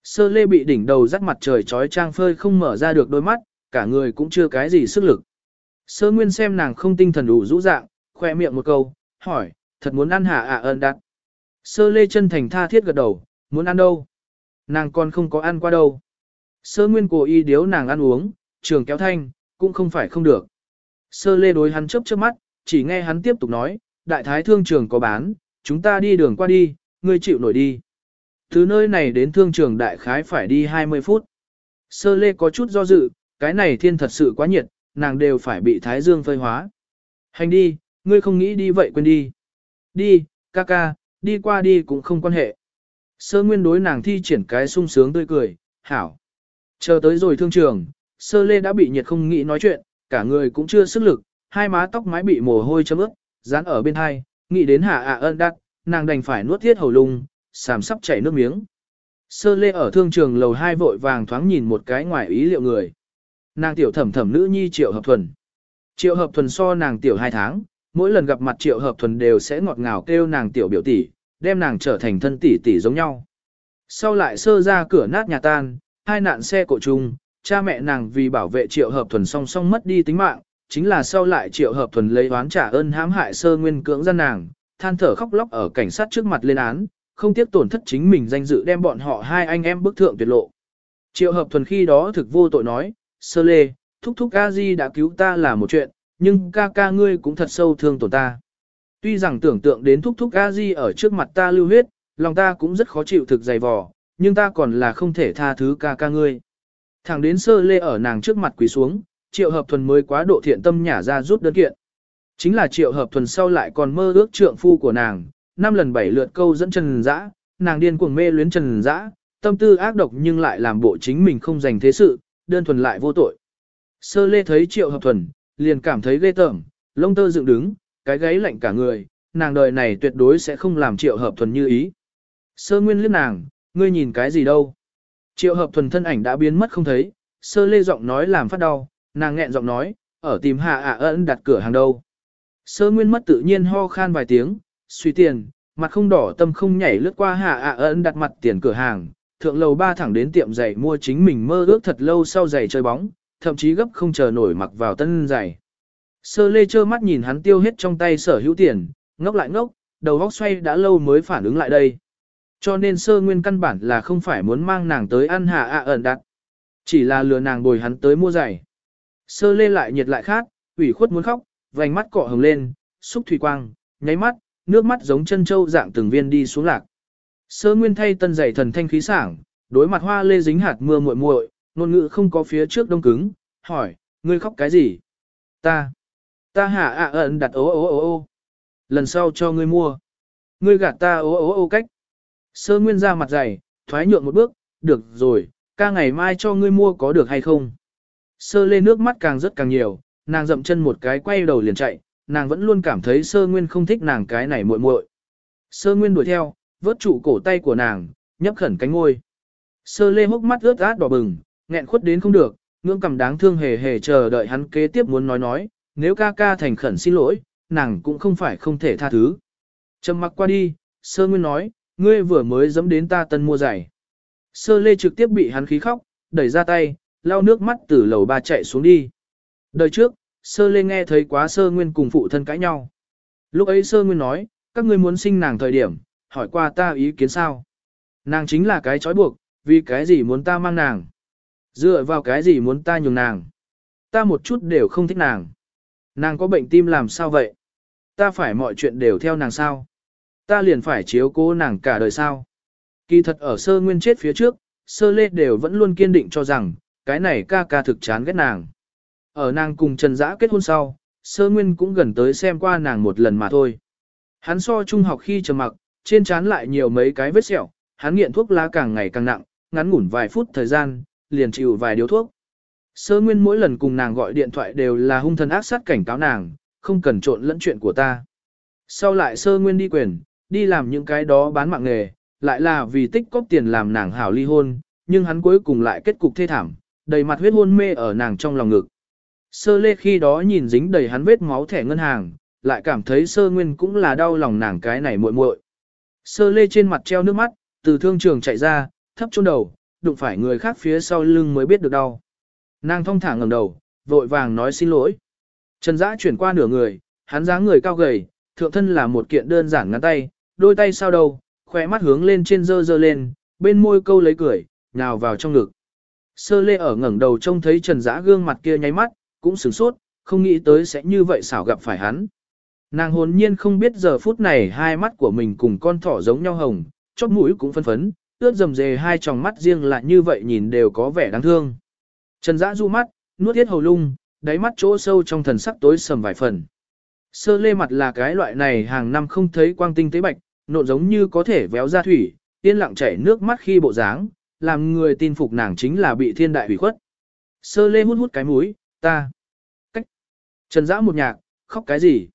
Sơ lê bị đỉnh đầu rắc mặt trời trói trang phơi không mở ra được đôi mắt, cả người cũng chưa cái gì sức lực. Sơ nguyên xem nàng không tinh thần đủ rũ dạng, khoe miệng một câu, hỏi, thật muốn ăn hả ạ à ơn đặt. Sơ lê chân thành tha thiết gật đầu, muốn ăn đâu? Nàng còn không có ăn qua đâu. Sơ nguyên cố ý điếu nàng ăn uống, trường kéo thanh, cũng không phải không được. Sơ lê đối hắn chớp chớp mắt, chỉ nghe hắn tiếp tục nói, đại thái thương trường có bán, chúng ta đi đường qua đi, ngươi chịu nổi đi. Từ nơi này đến thương trường đại khái phải đi 20 phút. Sơ lê có chút do dự, cái này thiên thật sự quá nhiệt, nàng đều phải bị thái dương phơi hóa. Hành đi, ngươi không nghĩ đi vậy quên đi. Đi, ca ca, đi qua đi cũng không quan hệ. Sơ nguyên đối nàng thi triển cái sung sướng tươi cười, hảo. Chờ tới rồi thương trường, sơ lê đã bị nhiệt không nghĩ nói chuyện, cả người cũng chưa sức lực, hai má tóc mái bị mồ hôi chấm ướt, dán ở bên hai, nghĩ đến hạ ạ ơn đắt, nàng đành phải nuốt thiết hầu lung, sàm sắp chảy nước miếng. Sơ lê ở thương trường lầu hai vội vàng thoáng nhìn một cái ngoài ý liệu người. Nàng tiểu thẩm thẩm nữ nhi triệu hợp thuần. Triệu hợp thuần so nàng tiểu hai tháng, mỗi lần gặp mặt triệu hợp thuần đều sẽ ngọt ngào kêu nàng tiểu biểu tỷ, đem nàng trở thành thân tỷ tỷ giống nhau. Sau lại sơ ra cửa nát nhà tan, hai nạn xe cộ chung, cha mẹ nàng vì bảo vệ triệu hợp thuần song song mất đi tính mạng, chính là sau lại triệu hợp thuần lấy oán trả ơn hãm hại sơ nguyên cưỡng gian nàng, than thở khóc lóc ở cảnh sát trước mặt lên án, không tiếc tổn thất chính mình danh dự đem bọn họ hai anh em bức thượng tuyệt lộ. Triệu hợp thuần khi đó thực vô tội nói, sơ lê, thúc thúc ca di đã cứu ta là một chuyện, nhưng ca ca ngươi cũng thật sâu thương tổn ta. Tuy rằng tưởng tượng đến thúc thúc ca di ở trước mặt ta lưu huyết, lòng ta cũng rất khó chịu thực dày vò, nhưng ta còn là không thể tha thứ ca ca ngươi. Thẳng đến sơ lê ở nàng trước mặt quỳ xuống, triệu hợp thuần mới quá độ thiện tâm nhả ra rút đơn kiện. Chính là triệu hợp thuần sau lại còn mơ ước trượng phu của nàng, năm lần bảy lượt câu dẫn Trần Dã, nàng điên cuồng mê luyến Trần Dã, tâm tư ác độc nhưng lại làm bộ chính mình không dành thế sự, đơn thuần lại vô tội. Sơ lê thấy triệu hợp thuần, liền cảm thấy ghê tởm, lông tơ dựng đứng, cái gáy lạnh cả người, nàng đời này tuyệt đối sẽ không làm triệu hợp thuần như ý. Sơ nguyên liếc nàng, ngươi nhìn cái gì đâu. Triệu hợp thuần thân ảnh đã biến mất không thấy, sơ lê giọng nói làm phát đau, nàng nghẹn giọng nói, ở tìm hạ ạ ẩn đặt cửa hàng đâu. Sơ nguyên mất tự nhiên ho khan vài tiếng, suy tiền, mặt không đỏ tâm không nhảy lướt qua hạ ạ ẩn đặt mặt tiền cửa hàng, thượng lầu ba thẳng đến tiệm giày mua chính mình mơ ước thật lâu sau giày chơi bóng, thậm chí gấp không chờ nổi mặc vào tân giày. Sơ lê trơ mắt nhìn hắn tiêu hết trong tay sở hữu tiền, ngốc lại ngốc, đầu góc xoay đã lâu mới phản ứng lại đây. Cho nên sơ nguyên căn bản là không phải muốn mang nàng tới ăn hạ ạ ẩn đặt. Chỉ là lừa nàng bồi hắn tới mua giày. Sơ lê lại nhiệt lại khát, ủy khuất muốn khóc, vành mắt cọ hồng lên, xúc thủy quang, nháy mắt, nước mắt giống chân châu dạng từng viên đi xuống lạc. Sơ nguyên thay tân giày thần thanh khí sảng, đối mặt hoa lê dính hạt mưa muội muội, ngôn ngữ không có phía trước đông cứng, hỏi, ngươi khóc cái gì? Ta, ta hạ ạ ẩn đặt ố ố ố ố. Lần sau cho ngươi mua. Ngươi gạt ta ố ố ố cách. Sơ nguyên ra mặt dày, thoái nhượng một bước, được rồi, ca ngày mai cho ngươi mua có được hay không? Sơ lê nước mắt càng rất càng nhiều, nàng dậm chân một cái quay đầu liền chạy, nàng vẫn luôn cảm thấy sơ nguyên không thích nàng cái này muội muội. Sơ nguyên đuổi theo, vớt trụ cổ tay của nàng, nhấp khẩn cánh ngôi. Sơ lê hốc mắt ướt át đỏ bừng, nghẹn khuất đến không được, ngưỡng cầm đáng thương hề hề chờ đợi hắn kế tiếp muốn nói nói, nếu ca ca thành khẩn xin lỗi, nàng cũng không phải không thể tha thứ. Trầm mặc qua đi, sơ nguyên nói, ngươi vừa mới dẫm đến ta tân mua giày. Sơ lê trực tiếp bị hắn khí khóc, đẩy ra tay, lau nước mắt từ lầu ba chạy xuống đi. Đời trước, sơ lê nghe thấy quá sơ nguyên cùng phụ thân cãi nhau. Lúc ấy sơ nguyên nói, các ngươi muốn sinh nàng thời điểm, hỏi qua ta ý kiến sao. Nàng chính là cái trói buộc, vì cái gì muốn ta mang nàng. Dựa vào cái gì muốn ta nhường nàng. Ta một chút đều không thích nàng. Nàng có bệnh tim làm sao vậy? Ta phải mọi chuyện đều theo nàng sao? Ta liền phải chiếu cố nàng cả đời sao? Kỳ thật ở sơ nguyên chết phía trước, sơ lê đều vẫn luôn kiên định cho rằng, cái này ca ca thực chán ghét nàng. Ở nàng cùng Trần Dã kết hôn sau, sơ nguyên cũng gần tới xem qua nàng một lần mà thôi. Hắn so trung học khi trầm mặc, trên trán lại nhiều mấy cái vết sẹo, hắn nghiện thuốc lá càng ngày càng nặng, ngắn ngủn vài phút thời gian, liền chịu vài điếu thuốc. Sơ nguyên mỗi lần cùng nàng gọi điện thoại đều là hung thần ác sát cảnh cáo nàng, không cần trộn lẫn chuyện của ta. Sau lại sơ nguyên đi quyền, đi làm những cái đó bán mạng nghề, lại là vì tích cóp tiền làm nàng hảo ly hôn, nhưng hắn cuối cùng lại kết cục thê thảm, đầy mặt huyết hôn mê ở nàng trong lòng ngực. Sơ lê khi đó nhìn dính đầy hắn vết máu thẻ ngân hàng, lại cảm thấy sơ nguyên cũng là đau lòng nàng cái này muội muội. Sơ lê trên mặt treo nước mắt, từ thương trường chạy ra, thấp chôn đầu, đụng phải người khác phía sau lưng mới biết được đau. Nàng thong thả ngẩng đầu, vội vàng nói xin lỗi. Trần Dã chuyển qua nửa người, hắn dáng người cao gầy, thượng thân là một kiện đơn giản ngắn tay, đôi tay sao đầu, khỏe mắt hướng lên trên dơ dơ lên, bên môi câu lấy cười, nhào vào trong ngực. Sơ lê ở ngẩng đầu trông thấy Trần Dã gương mặt kia nháy mắt, cũng sửng sốt, không nghĩ tới sẽ như vậy xảo gặp phải hắn. Nàng hồn nhiên không biết giờ phút này hai mắt của mình cùng con thỏ giống nhau hồng, chóp mũi cũng phân phấn, ướt dầm dề hai tròng mắt riêng lại như vậy nhìn đều có vẻ đáng thương. Trần Dã du mắt, Nuốt thiết hầu lung, đáy mắt chỗ sâu trong thần sắc tối sầm vài phần. Sơ lê mặt là cái loại này hàng năm không thấy quang tinh tế bạch, nộn giống như có thể véo ra thủy, yên lặng chảy nước mắt khi bộ dáng, làm người tin phục nàng chính là bị thiên đại hủy khuất. Sơ lê hút hút cái mũi, ta. Cách. Trần dã một nhạc, khóc cái gì?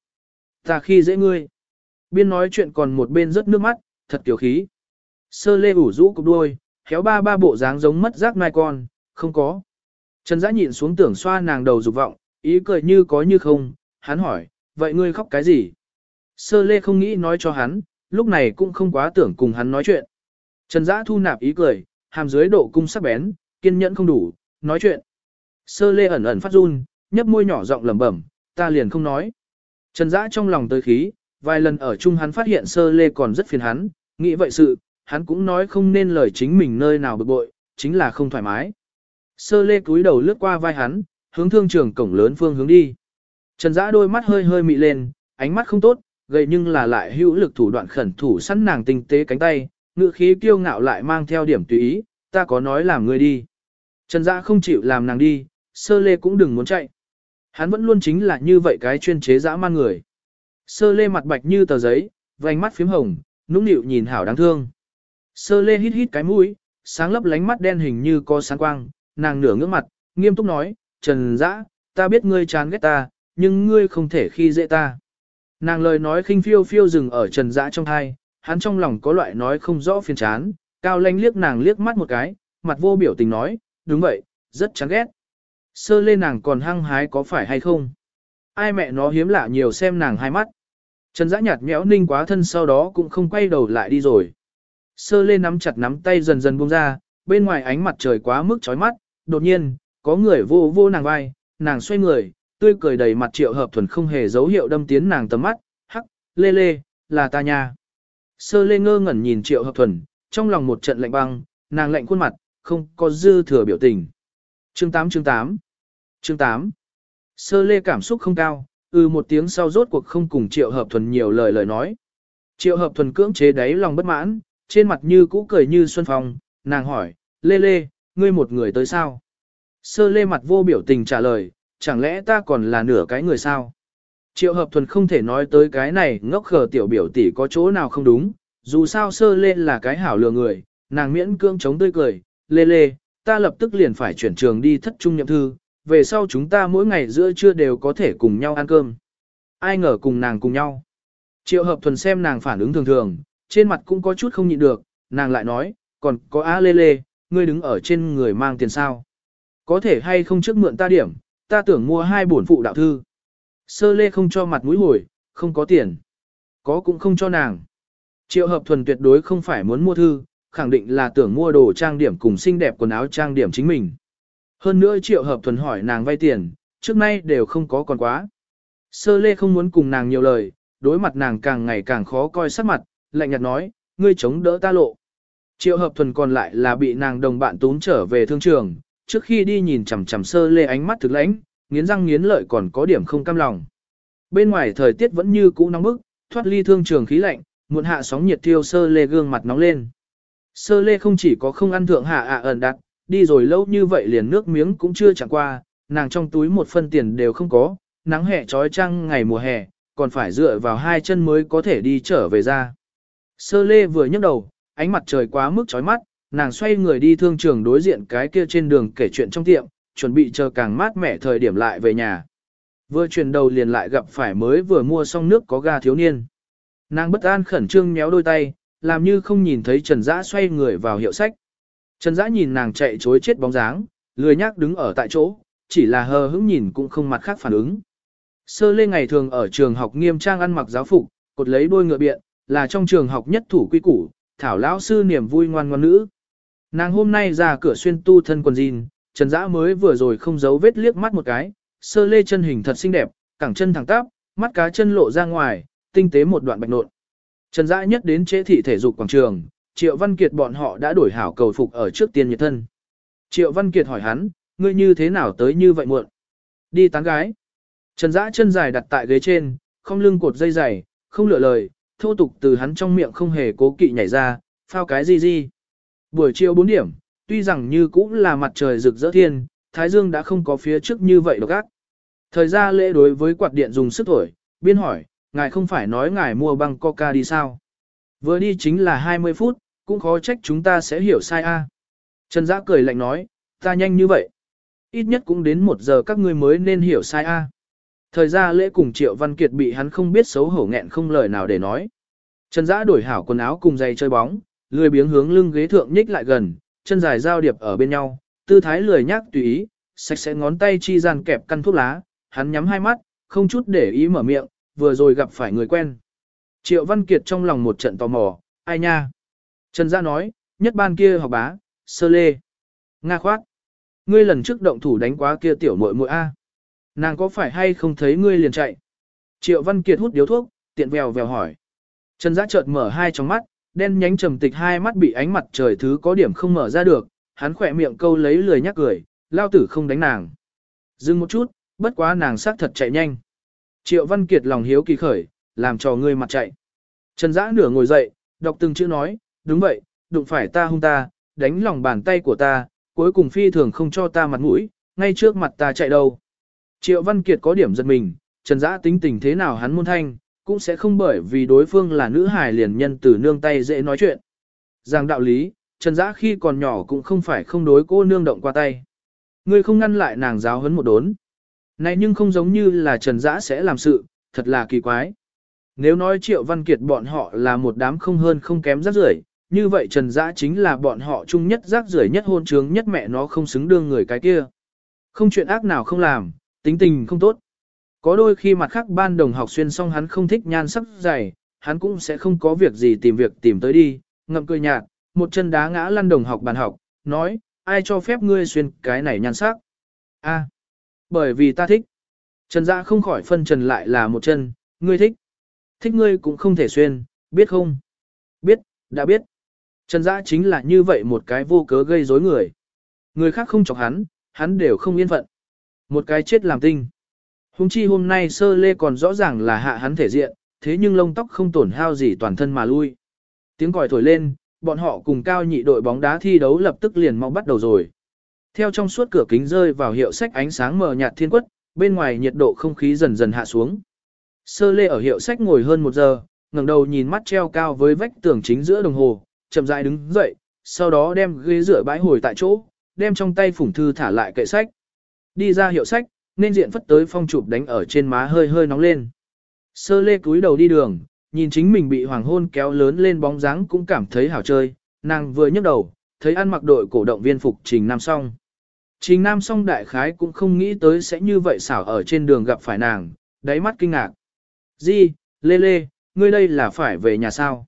Ta khi dễ ngươi. Biên nói chuyện còn một bên rớt nước mắt, thật tiểu khí. Sơ lê ủ rũ cục đuôi, khéo ba ba bộ dáng giống mất rác mai con, không có. Trần Dã nhìn xuống tưởng xoa nàng đầu dục vọng, ý cười như có như không, hắn hỏi, vậy ngươi khóc cái gì? Sơ lê không nghĩ nói cho hắn, lúc này cũng không quá tưởng cùng hắn nói chuyện. Trần Dã thu nạp ý cười, hàm dưới độ cung sắc bén, kiên nhẫn không đủ, nói chuyện. Sơ lê ẩn ẩn phát run, nhấp môi nhỏ giọng lẩm bẩm, ta liền không nói. Trần Dã trong lòng tới khí, vài lần ở chung hắn phát hiện sơ lê còn rất phiền hắn, nghĩ vậy sự, hắn cũng nói không nên lời chính mình nơi nào bực bội, chính là không thoải mái. Sơ lê cúi đầu lướt qua vai hắn, hướng thương trường cổng lớn phương hướng đi. Trần Dã đôi mắt hơi hơi mị lên, ánh mắt không tốt, gầy nhưng là lại hữu lực thủ đoạn khẩn thủ sẵn nàng tinh tế cánh tay, ngựa khí kiêu ngạo lại mang theo điểm tùy ý, ta có nói làm ngươi đi. Trần Dã không chịu làm nàng đi, sơ lê cũng đừng muốn chạy. Hắn vẫn luôn chính là như vậy cái chuyên chế dã man người. Sơ lê mặt bạch như tờ giấy, vành mắt phím hồng, nũng nịu nhìn hảo đáng thương. Sơ lê hít hít cái mũi, sáng lấp lánh mắt đen hình như có sáng quang, nàng nửa ngước mặt, nghiêm túc nói, Trần Dã, ta biết ngươi chán ghét ta, nhưng ngươi không thể khi dễ ta. Nàng lời nói khinh phiêu phiêu dừng ở Trần Dã trong thai, hắn trong lòng có loại nói không rõ phiền chán, cao lanh liếc nàng liếc mắt một cái, mặt vô biểu tình nói, đúng vậy, rất chán ghét. Sơ lên nàng còn hăng hái có phải hay không? Ai mẹ nó hiếm lạ nhiều xem nàng hai mắt. Trần Dã nhạt nhẽo ninh quá thân sau đó cũng không quay đầu lại đi rồi. Sơ lên nắm chặt nắm tay dần dần buông ra, bên ngoài ánh mặt trời quá mức chói mắt, đột nhiên, có người vô vô nàng vai, nàng xoay người, tươi cười đầy mặt triệu hợp thuần không hề dấu hiệu đâm tiến nàng tầm mắt, hắc, lê lê, là ta nha. Sơ lê ngơ ngẩn nhìn triệu hợp thuần, trong lòng một trận lạnh băng, nàng lạnh khuôn mặt, không có dư thừa biểu tình. Chương 8 chương 8 Chương 8 Sơ lê cảm xúc không cao, ừ một tiếng sau rốt cuộc không cùng triệu hợp thuần nhiều lời lời nói. Triệu hợp thuần cưỡng chế đáy lòng bất mãn, trên mặt như cũ cười như xuân phong, nàng hỏi, lê lê, ngươi một người tới sao? Sơ lê mặt vô biểu tình trả lời, chẳng lẽ ta còn là nửa cái người sao? Triệu hợp thuần không thể nói tới cái này ngốc khờ tiểu biểu tỷ có chỗ nào không đúng, dù sao sơ lên là cái hảo lừa người, nàng miễn cương chống tươi cười, lê lê, ta lập tức liền phải chuyển trường đi thất trung nhậm thư, về sau chúng ta mỗi ngày giữa trưa đều có thể cùng nhau ăn cơm. Ai ngờ cùng nàng cùng nhau. Triệu hợp thuần xem nàng phản ứng thường thường, trên mặt cũng có chút không nhịn được, nàng lại nói, còn có á lê lê, ngươi đứng ở trên người mang tiền sao. Có thể hay không trước mượn ta điểm, ta tưởng mua hai bổn phụ đạo thư. Sơ lê không cho mặt mũi hồi, không có tiền. Có cũng không cho nàng. Triệu hợp thuần tuyệt đối không phải muốn mua thư, khẳng định là tưởng mua đồ trang điểm cùng xinh đẹp quần áo trang điểm chính mình. Hơn nữa triệu hợp thuần hỏi nàng vay tiền, trước nay đều không có còn quá. Sơ lê không muốn cùng nàng nhiều lời, đối mặt nàng càng ngày càng khó coi sắc mặt, lạnh nhạt nói, ngươi chống đỡ ta lộ. Triệu hợp thuần còn lại là bị nàng đồng bạn tún trở về thương trường, trước khi đi nhìn chằm chằm sơ lê ánh mắt thực lãnh, nghiến răng nghiến lợi còn có điểm không cam lòng. Bên ngoài thời tiết vẫn như cũ nóng bức, thoát ly thương trường khí lạnh, muộn hạ sóng nhiệt thiêu sơ lê gương mặt nóng lên. Sơ lê không chỉ có không ăn thượng hạ ạ ẩn đặt, đi rồi lâu như vậy liền nước miếng cũng chưa chẳng qua, nàng trong túi một phân tiền đều không có, nắng hè trói trăng ngày mùa hè, còn phải dựa vào hai chân mới có thể đi trở về ra. Sơ lê vừa nhấc đầu, ánh mặt trời quá mức chói mắt, nàng xoay người đi thương trường đối diện cái kia trên đường kể chuyện trong tiệm, chuẩn bị chờ càng mát mẻ thời điểm lại về nhà. Vừa chuyển đầu liền lại gặp phải mới vừa mua xong nước có ga thiếu niên. Nàng bất an khẩn trương méo đôi tay, làm như không nhìn thấy Trần Dã xoay người vào hiệu sách. Trần Dã nhìn nàng chạy chối chết bóng dáng, lười nhác đứng ở tại chỗ, chỉ là hờ hững nhìn cũng không mặt khác phản ứng. Sơ lê ngày thường ở trường học nghiêm trang ăn mặc giáo phục, cột lấy đôi ngựa biện, là trong trường học nhất thủ quy củ, thảo lão sư niềm vui ngoan ngoan nữ. Nàng hôm nay ra cửa xuyên tu thân quần jean, Trần Dã mới vừa rồi không giấu vết liếc mắt một cái, sơ lê chân hình thật xinh đẹp, cẳng chân thẳng tắp, mắt cá chân lộ ra ngoài, tinh tế một đoạn bạch nộn. Trần Dã nhất đến chế thị thể dục quảng trường, Triệu Văn Kiệt bọn họ đã đổi hảo cầu phục ở trước tiên nhiệt thân. Triệu Văn Kiệt hỏi hắn, ngươi như thế nào tới như vậy muộn? Đi tán gái. Trần Dã chân dài đặt tại ghế trên, không lưng cột dây dày, không lựa lời, thô tục từ hắn trong miệng không hề cố kỵ nhảy ra, phao cái gì gì. Buổi chiều 4 điểm, tuy rằng như cũng là mặt trời rực rỡ thiên, Thái Dương đã không có phía trước như vậy độc ác. Thời gian lễ đối với quạt điện dùng sức thổi, biên hỏi, ngài không phải nói ngài mua băng coca đi sao? Vừa đi chính là 20 phút, cũng khó trách chúng ta sẽ hiểu sai a. Trần Dã cười lạnh nói, ta nhanh như vậy. Ít nhất cũng đến một giờ các ngươi mới nên hiểu sai a. Thời gian lễ cùng Triệu Văn Kiệt bị hắn không biết xấu hổ nghẹn không lời nào để nói. Trần Dã đổi hảo quần áo cùng giày chơi bóng, lười biếng hướng lưng ghế thượng nhích lại gần, chân dài giao điệp ở bên nhau, tư thái lười nhác tùy ý, sạch sẽ ngón tay chi gian kẹp căn thuốc lá, hắn nhắm hai mắt, không chút để ý mở miệng, vừa rồi gặp phải người quen. Triệu Văn Kiệt trong lòng một trận tò mò, ai nha? Trần Gia nói, nhất ban kia học bá, sơ lê. Nga khoát. Ngươi lần trước động thủ đánh quá kia tiểu muội muội A. Nàng có phải hay không thấy ngươi liền chạy? Triệu Văn Kiệt hút điếu thuốc, tiện vèo vèo hỏi. Trần Gia chợt mở hai tròng mắt, đen nhánh trầm tịch hai mắt bị ánh mặt trời thứ có điểm không mở ra được, hắn khỏe miệng câu lấy lười nhắc cười, lao tử không đánh nàng. Dừng một chút, bất quá nàng xác thật chạy nhanh. Triệu Văn Kiệt lòng hiếu kỳ khởi, làm cho ngươi mặt chạy. Trần Dã nửa ngồi dậy, đọc từng chữ nói, đúng vậy, đụng phải ta hung ta, đánh lòng bàn tay của ta, cuối cùng phi thường không cho ta mặt mũi, ngay trước mặt ta chạy đâu. Triệu Văn Kiệt có điểm giật mình, Trần Dã tính tình thế nào hắn muôn thanh, cũng sẽ không bởi vì đối phương là nữ hài liền nhân từ nương tay dễ nói chuyện. Rằng đạo lý, Trần Dã khi còn nhỏ cũng không phải không đối cô nương động qua tay. Ngươi không ngăn lại nàng giáo huấn một đốn. Này nhưng không giống như là Trần Dã sẽ làm sự, thật là kỳ quái. Nếu nói Triệu Văn Kiệt bọn họ là một đám không hơn không kém rác rưởi, như vậy Trần Dã chính là bọn họ chung nhất rác rưởi nhất hôn trướng nhất mẹ nó không xứng đương người cái kia. Không chuyện ác nào không làm, tính tình không tốt. Có đôi khi mặt khác ban đồng học xuyên xong hắn không thích nhan sắc dày, hắn cũng sẽ không có việc gì tìm việc tìm tới đi, ngậm cười nhạt, một chân đá ngã lăn đồng học bàn học, nói, ai cho phép ngươi xuyên cái này nhan sắc? A, bởi vì ta thích. Trần Dã không khỏi phân trần lại là một chân, ngươi thích. Thích ngươi cũng không thể xuyên, biết không? Biết, đã biết. Trần Dã chính là như vậy một cái vô cớ gây rối người. Người khác không chọc hắn, hắn đều không yên phận. Một cái chết làm tinh. Hùng chi hôm nay sơ lê còn rõ ràng là hạ hắn thể diện, thế nhưng lông tóc không tổn hao gì toàn thân mà lui. Tiếng còi thổi lên, bọn họ cùng cao nhị đội bóng đá thi đấu lập tức liền mau bắt đầu rồi. Theo trong suốt cửa kính rơi vào hiệu sách ánh sáng mờ nhạt thiên quất, bên ngoài nhiệt độ không khí dần dần hạ xuống. Sơ lê ở hiệu sách ngồi hơn một giờ, ngẩng đầu nhìn mắt treo cao với vách tường chính giữa đồng hồ, chậm rãi đứng dậy, sau đó đem ghế rửa bãi hồi tại chỗ, đem trong tay phủng thư thả lại kệ sách. Đi ra hiệu sách, nên diện phất tới phong chụp đánh ở trên má hơi hơi nóng lên. Sơ lê cúi đầu đi đường, nhìn chính mình bị hoàng hôn kéo lớn lên bóng dáng cũng cảm thấy hảo chơi, nàng vừa nhấc đầu, thấy ăn mặc đội cổ động viên phục Trình Nam Song. Trình Nam Song đại khái cũng không nghĩ tới sẽ như vậy xảo ở trên đường gặp phải nàng, đáy mắt kinh ngạc. Di, Lê Lê, ngươi đây là phải về nhà sao?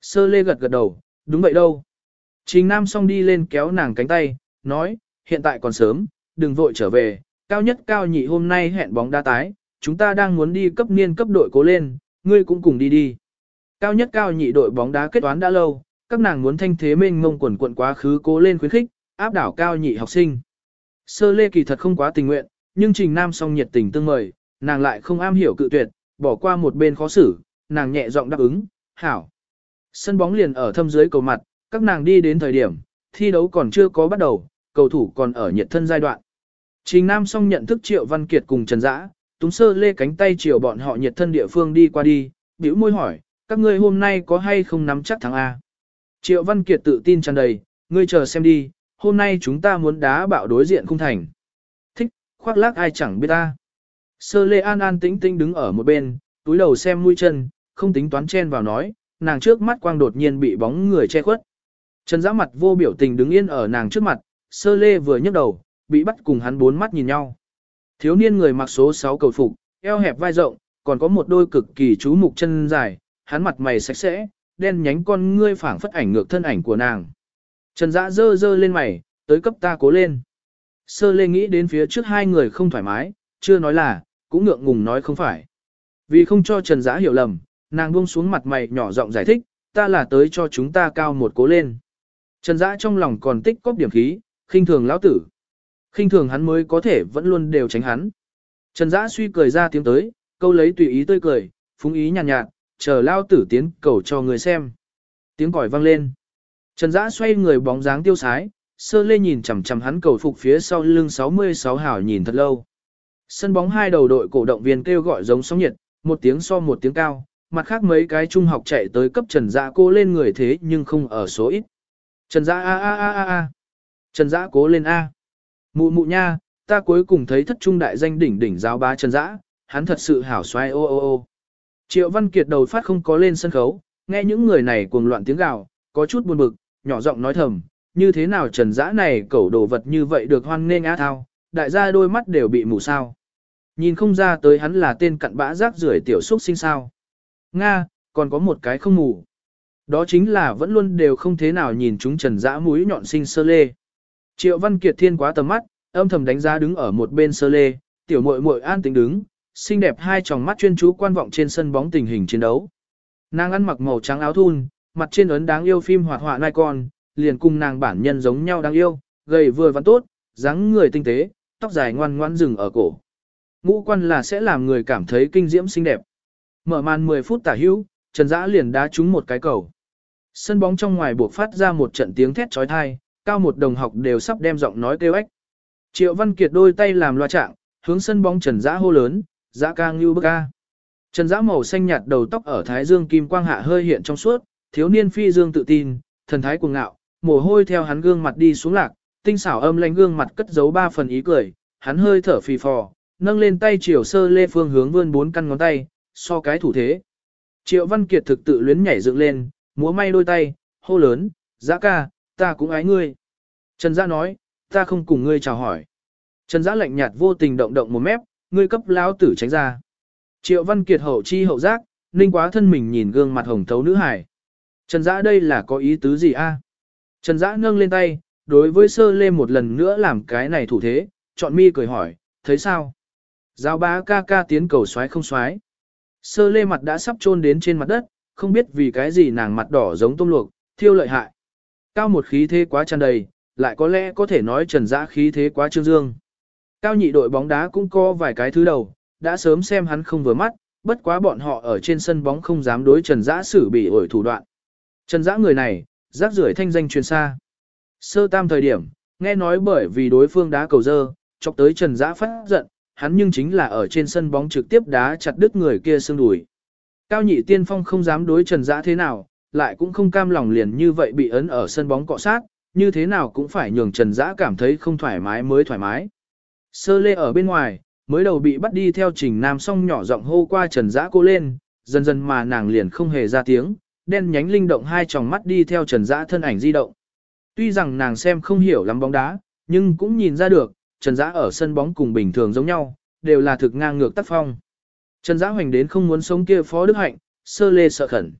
Sơ Lê gật gật đầu, đúng vậy đâu. Trình Nam Song đi lên kéo nàng cánh tay, nói, hiện tại còn sớm, đừng vội trở về, cao nhất cao nhị hôm nay hẹn bóng đá tái, chúng ta đang muốn đi cấp niên cấp đội cố lên, ngươi cũng cùng đi đi. Cao nhất cao nhị đội bóng đá kết toán đã lâu, các nàng muốn thanh thế mênh mông quần quận quá khứ cố lên khuyến khích, áp đảo cao nhị học sinh. Sơ lê kỳ thật không quá tình nguyện, nhưng trình nam song nhiệt tình tương mời, nàng lại không am hiểu cự tuyệt, bỏ qua một bên khó xử, nàng nhẹ giọng đáp ứng, hảo. Sân bóng liền ở thâm dưới cầu mặt, các nàng đi đến thời điểm, thi đấu còn chưa có bắt đầu, cầu thủ còn ở nhiệt thân giai đoạn. Trình Nam song nhận thức Triệu Văn Kiệt cùng Trần Dã, Túng Sơ lê cánh tay chiều bọn họ nhiệt thân địa phương đi qua đi, bĩu môi hỏi, các ngươi hôm nay có hay không nắm chắc thắng A. Triệu Văn Kiệt tự tin tràn đầy, ngươi chờ xem đi, hôm nay chúng ta muốn đá bạo đối diện không thành. Thích, khoác lác ai chẳng biết ta. Sơ lê an an tĩnh tĩnh đứng ở một bên, túi đầu xem mũi chân, không tính toán chen vào nói, nàng trước mắt quang đột nhiên bị bóng người che khuất. Trần Dã mặt vô biểu tình đứng yên ở nàng trước mặt, sơ lê vừa nhấc đầu, bị bắt cùng hắn bốn mắt nhìn nhau. Thiếu niên người mặc số 6 cầu phục, eo hẹp vai rộng, còn có một đôi cực kỳ chú mục chân dài, hắn mặt mày sạch sẽ, đen nhánh con ngươi phảng phất ảnh ngược thân ảnh của nàng. Trần Dã dơ dơ lên mày, tới cấp ta cố lên. Sơ lê nghĩ đến phía trước hai người không thoải mái, chưa nói là, cũng ngượng ngùng nói không phải. Vì không cho Trần Dã hiểu lầm, nàng buông xuống mặt mày nhỏ giọng giải thích, ta là tới cho chúng ta cao một cố lên. Trần Dã trong lòng còn tích cóp điểm khí, khinh thường lão tử khinh thường hắn mới có thể vẫn luôn đều tránh hắn. Trần Dã suy cười ra tiếng tới, câu lấy tùy ý tươi cười, phúng ý nhàn nhạt, nhạt, chờ lao tử tiến cầu cho người xem. Tiếng còi vang lên. Trần Dã xoay người bóng dáng tiêu sái, sơ lê nhìn chằm chằm hắn cầu phục phía sau lưng 66 hảo nhìn thật lâu. Sân bóng hai đầu đội cổ động viên kêu gọi giống sóng nhiệt, một tiếng so một tiếng cao, mặt khác mấy cái trung học chạy tới cấp Trần Dã cô lên người thế nhưng không ở số ít. Trần Dã a a a a a. Trần Dã cố lên a. Mụ mụ nha, ta cuối cùng thấy thất trung đại danh đỉnh đỉnh giáo bá Trần Dã, hắn thật sự hảo xoay ô ô ô. Triệu Văn Kiệt đầu phát không có lên sân khấu, nghe những người này cuồng loạn tiếng gào, có chút buồn bực, nhỏ giọng nói thầm, như thế nào Trần Dã này cẩu đồ vật như vậy được hoan nghênh á thao, đại gia đôi mắt đều bị mù sao. Nhìn không ra tới hắn là tên cặn bã rác rưởi tiểu xúc sinh sao. Nga, còn có một cái không mù. Đó chính là vẫn luôn đều không thế nào nhìn chúng Trần Dã mũi nhọn sinh sơ lê. Triệu Văn Kiệt thiên quá tầm mắt, âm thầm đánh giá đứng ở một bên sơ lê, tiểu muội muội an tĩnh đứng, xinh đẹp hai tròng mắt chuyên chú quan vọng trên sân bóng tình hình chiến đấu. Nàng ăn mặc màu trắng áo thun, mặt trên ấn đáng yêu phim hoạt họa nai con, liền cùng nàng bản nhân giống nhau đáng yêu, gầy vừa vẫn tốt, dáng người tinh tế, tóc dài ngoan ngoãn dừng ở cổ. Ngũ quan là sẽ làm người cảm thấy kinh diễm xinh đẹp. Mở màn 10 phút tả hữu, Trần Dã liền đá trúng một cái cầu. Sân bóng trong ngoài buộc phát ra một trận tiếng thét chói tai, cao một đồng học đều sắp đem giọng nói kêu ếch. Triệu Văn Kiệt đôi tay làm loa trạng, hướng sân bóng Trần Dã hô lớn, "Dã ca ngưu bức ca." Trần Dã màu xanh nhạt đầu tóc ở thái dương kim quang hạ hơi hiện trong suốt, thiếu niên phi dương tự tin, thần thái cuồng ngạo, mồ hôi theo hắn gương mặt đi xuống lạc, tinh xảo âm lãnh gương mặt cất giấu ba phần ý cười, hắn hơi thở phì phò, nâng lên tay chiều sơ lê phương hướng vươn bốn căn ngón tay, so cái thủ thế. Triệu Văn Kiệt thực tự luyến nhảy dựng lên, múa may đôi tay, hô lớn, Dã ca, ta cũng ái ngươi. Trần Giã nói, ta không cùng ngươi chào hỏi. Trần Giã lạnh nhạt vô tình động động một mép, ngươi cấp lão tử tránh ra. Triệu Văn Kiệt hậu chi hậu giác, ninh quá thân mình nhìn gương mặt hồng thấu nữ hải. Trần Giã đây là có ý tứ gì a? À? Trần Giã nâng lên tay, đối với sơ lê một lần nữa làm cái này thủ thế, chọn mi cười hỏi, thấy sao? Giao bá ca ca tiến cầu xoái không xoái. Sơ lê mặt đã sắp chôn đến trên mặt đất, không biết vì cái gì nàng mặt đỏ giống tôm luộc, thiêu lợi hại. Cao một khí thế quá tràn đầy, lại có lẽ có thể nói trần dã khí thế quá trương dương. Cao nhị đội bóng đá cũng có vài cái thứ đầu, đã sớm xem hắn không vừa mắt, bất quá bọn họ ở trên sân bóng không dám đối trần dã xử bị ổi thủ đoạn. Trần dã người này, rác rưởi thanh danh truyền xa. Sơ tam thời điểm, nghe nói bởi vì đối phương đá cầu dơ, chọc tới trần dã phát giận, hắn nhưng chính là ở trên sân bóng trực tiếp đá chặt đứt người kia xương đùi. Cao nhị tiên phong không dám đối trần dã thế nào, lại cũng không cam lòng liền như vậy bị ấn ở sân bóng cọ sát, như thế nào cũng phải nhường trần dã cảm thấy không thoải mái mới thoải mái. Sơ lê ở bên ngoài, mới đầu bị bắt đi theo trình nam song nhỏ giọng hô qua trần dã cô lên, dần dần mà nàng liền không hề ra tiếng, đen nhánh linh động hai tròng mắt đi theo trần dã thân ảnh di động. Tuy rằng nàng xem không hiểu lắm bóng đá, nhưng cũng nhìn ra được, Trần Dã ở sân bóng cùng bình thường giống nhau, đều là thực ngang ngược tác phong. Trần Dã hoành đến không muốn sống kia phó đức hạnh, sơ lê sợ khẩn.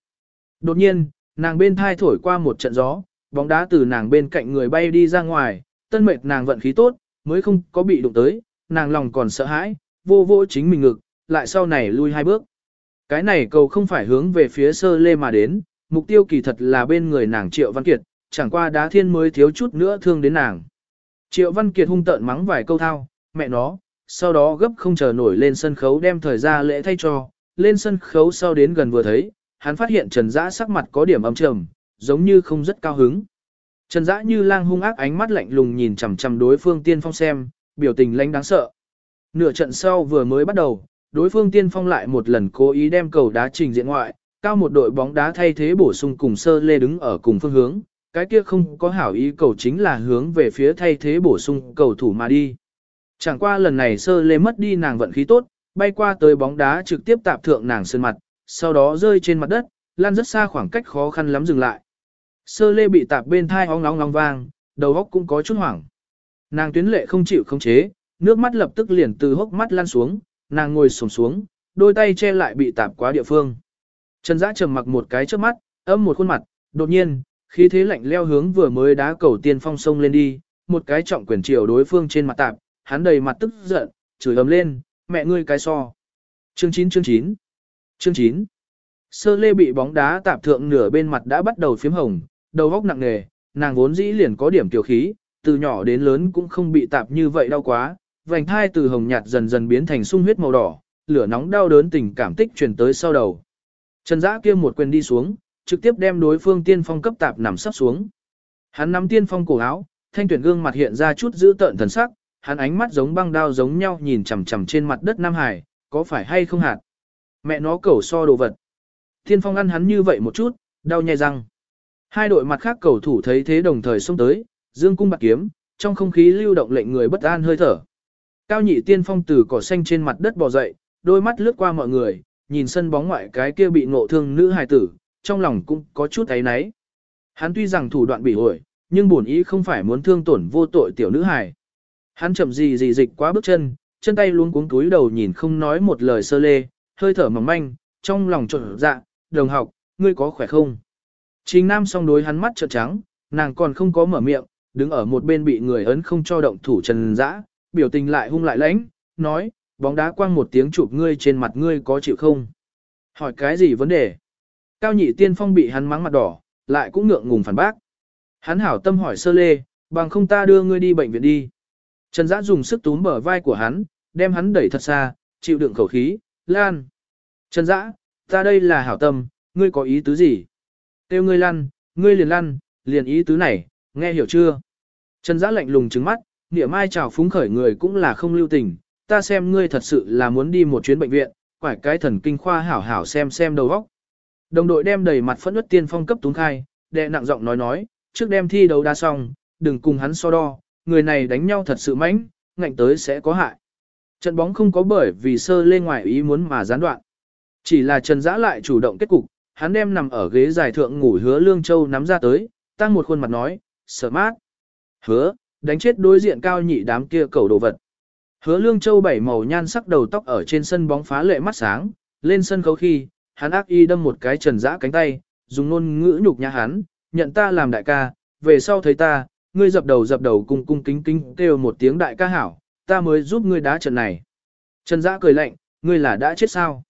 Đột nhiên, nàng bên thai thổi qua một trận gió, bóng đá từ nàng bên cạnh người bay đi ra ngoài, tân mệt nàng vận khí tốt, mới không có bị đụng tới, nàng lòng còn sợ hãi, vô vô chính mình ngực, lại sau này lui hai bước. Cái này cầu không phải hướng về phía sơ lê mà đến, mục tiêu kỳ thật là bên người nàng Triệu Văn Kiệt, chẳng qua đá thiên mới thiếu chút nữa thương đến nàng. Triệu Văn Kiệt hung tợn mắng vài câu thao, mẹ nó, sau đó gấp không chờ nổi lên sân khấu đem thời ra lễ thay cho, lên sân khấu sau đến gần vừa thấy, hắn phát hiện Trần Dã sắc mặt có điểm âm trầm, giống như không rất cao hứng. Trần Dã như lang hung ác ánh mắt lạnh lùng nhìn chằm chằm đối phương tiên phong xem, biểu tình lãnh đáng sợ. Nửa trận sau vừa mới bắt đầu, đối phương tiên phong lại một lần cố ý đem cầu đá trình diện ngoại, cao một đội bóng đá thay thế bổ sung cùng sơ lê đứng ở cùng phương hướng, cái kia không có hảo ý cầu chính là hướng về phía thay thế bổ sung cầu thủ mà đi. Chẳng qua lần này sơ lê mất đi nàng vận khí tốt, bay qua tới bóng đá trực tiếp tạp thượng nàng sơn mặt, sau đó rơi trên mặt đất, lan rất xa khoảng cách khó khăn lắm dừng lại. Sơ lê bị tạp bên thai óng nóng nóng vang, đầu óc cũng có chút hoảng. Nàng tuyến lệ không chịu không chế, nước mắt lập tức liền từ hốc mắt lan xuống, nàng ngồi xổm xuống, đôi tay che lại bị tạp quá địa phương. Trần Dã trầm mặc một cái trước mắt, âm một khuôn mặt, đột nhiên, khí thế lạnh leo hướng vừa mới đá cầu tiên phong sông lên đi, một cái trọng quyền chiều đối phương trên mặt tạp, hắn đầy mặt tức giận, chửi ầm lên, mẹ ngươi cái so. Chương 9 chương 9 Chương 9 Sơ lê bị bóng đá tạp thượng nửa bên mặt đã bắt đầu phím hồng, đầu góc nặng nề, nàng vốn dĩ liền có điểm tiểu khí, từ nhỏ đến lớn cũng không bị tạp như vậy đau quá, vành thai từ hồng nhạt dần dần biến thành sung huyết màu đỏ, lửa nóng đau đớn tình cảm tích truyền tới sau đầu. Trần Dã kia một quyền đi xuống, trực tiếp đem đối phương tiên phong cấp tạp nằm sắp xuống. Hắn nắm tiên phong cổ áo, thanh tuyển gương mặt hiện ra chút dữ tợn thần sắc, hắn ánh mắt giống băng đao giống nhau nhìn chằm chằm trên mặt đất Nam Hải, có phải hay không hạt? Mẹ nó cẩu so đồ vật. Thiên phong ăn hắn như vậy một chút, đau nhai răng. Hai đội mặt khác cầu thủ thấy thế đồng thời xông tới, dương cung bạc kiếm, trong không khí lưu động lệnh người bất an hơi thở. Cao nhị tiên phong từ cỏ xanh trên mặt đất bò dậy, đôi mắt lướt qua mọi người, nhìn sân bóng ngoại cái kia bị ngộ thương nữ hài tử, trong lòng cũng có chút thấy náy. Hắn tuy rằng thủ đoạn bị ổi, nhưng bổn ý không phải muốn thương tổn vô tội tiểu nữ hài. Hắn chậm gì gì dịch quá bước chân, chân tay luôn cuống túi đầu nhìn không nói một lời sơ lê, hơi thở mỏng manh, trong lòng trộn dạ, đồng học, ngươi có khỏe không? Trình Nam song đối hắn mắt trợn trắng, nàng còn không có mở miệng, đứng ở một bên bị người ấn không cho động thủ trần dã, biểu tình lại hung lại lãnh, nói, bóng đá quang một tiếng chụp ngươi trên mặt ngươi có chịu không? Hỏi cái gì vấn đề? Cao nhị tiên phong bị hắn mắng mặt đỏ, lại cũng ngượng ngùng phản bác. Hắn hảo tâm hỏi sơ lê, bằng không ta đưa ngươi đi bệnh viện đi. Trần Dã dùng sức túm bờ vai của hắn, đem hắn đẩy thật xa, chịu đựng khẩu khí, lan. Trần Dã, ta đây là hảo tâm, ngươi có ý tứ gì? Tiêu ngươi lăn, ngươi liền lăn, liền ý tứ này, nghe hiểu chưa? Trần Dã lạnh lùng trừng mắt, niệm mai chào phúng khởi người cũng là không lưu tình, ta xem ngươi thật sự là muốn đi một chuyến bệnh viện, quải cái thần kinh khoa hảo hảo xem xem đầu óc. Đồng đội đem đầy mặt phẫn nứt tiên phong cấp túng khai, đệ nặng giọng nói nói, trước đem thi đấu đa xong, đừng cùng hắn so đo, người này đánh nhau thật sự mãnh, ngạnh tới sẽ có hại. Trận bóng không có bởi vì sơ lê ngoài ý muốn mà gián đoạn. Chỉ là Trần Dã lại chủ động kết cục, hắn đem nằm ở ghế dài thượng ngủ hứa Lương Châu nắm ra tới, tăng một khuôn mặt nói, sợ mát. Hứa, đánh chết đối diện cao nhị đám kia cầu đồ vật. Hứa Lương Châu bảy màu nhan sắc đầu tóc ở trên sân bóng phá lệ mắt sáng, lên sân khấu khi, hắn ác y đâm một cái trần dã cánh tay, dùng ngôn ngữ nhục nhã hắn, nhận ta làm đại ca, về sau thấy ta, ngươi dập đầu dập đầu cung cung kính kính kêu một tiếng đại ca hảo, ta mới giúp ngươi đá trận này. Trần dã cười lạnh, ngươi là đã chết sao?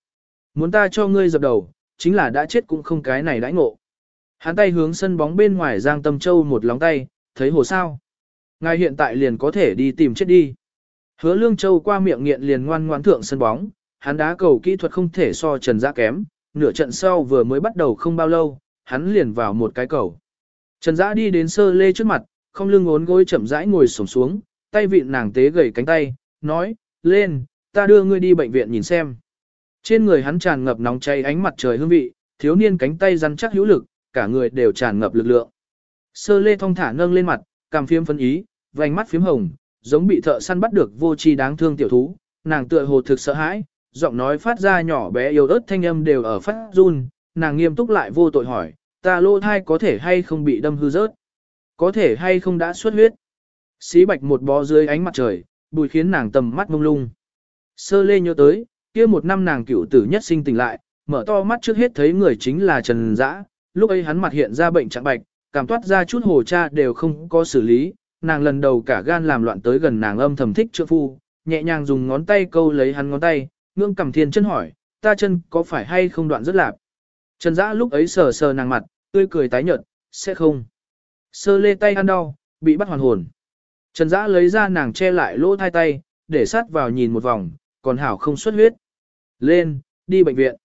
Muốn ta cho ngươi dập đầu, chính là đã chết cũng không cái này đãi ngộ. Hắn tay hướng sân bóng bên ngoài Giang Tâm Châu một lóng tay, thấy hồ sao. Ngài hiện tại liền có thể đi tìm chết đi. Hứa Lương Châu qua miệng nghiện liền ngoan ngoãn thượng sân bóng, hắn đá cầu kỹ thuật không thể so Trần Dã kém, nửa trận sau vừa mới bắt đầu không bao lâu, hắn liền vào một cái cầu. Trần Dã đi đến sơ lê trước mặt, không lưng ngốn gối chậm rãi ngồi xổm xuống, tay vịn nàng tế gầy cánh tay, nói, lên, ta đưa ngươi đi bệnh viện nhìn xem. Trên người hắn tràn ngập nóng cháy ánh mặt trời hương vị, thiếu niên cánh tay rắn chắc hữu lực, cả người đều tràn ngập lực lượng. Sơ lê thong thả nâng lên mặt, cằm phiếm phân ý, vành mắt phiếm hồng, giống bị thợ săn bắt được vô tri đáng thương tiểu thú, nàng tựa hồ thực sợ hãi, giọng nói phát ra nhỏ bé yếu ớt thanh âm đều ở phát run, nàng nghiêm túc lại vô tội hỏi, ta lô thai có thể hay không bị đâm hư rớt, có thể hay không đã xuất huyết. Xí bạch một bó dưới ánh mặt trời, bùi khiến nàng tầm mắt mông lung. Sơ lê nhớ tới, kia một năm nàng cựu tử nhất sinh tỉnh lại, mở to mắt trước hết thấy người chính là Trần Dã, lúc ấy hắn mặt hiện ra bệnh trạng bạch, cảm toát ra chút hồ cha đều không có xử lý, nàng lần đầu cả gan làm loạn tới gần nàng âm thầm thích trượng phu, nhẹ nhàng dùng ngón tay câu lấy hắn ngón tay, ngưỡng cầm thiên chân hỏi, ta chân có phải hay không đoạn rất lạp. Trần Dã lúc ấy sờ sờ nàng mặt, tươi cười tái nhợt, sẽ không. Sơ lê tay ăn đau, bị bắt hoàn hồn. Trần Dã lấy ra nàng che lại lỗ thai tay, để sát vào nhìn một vòng, còn hảo không xuất huyết. Lên, đi bệnh viện.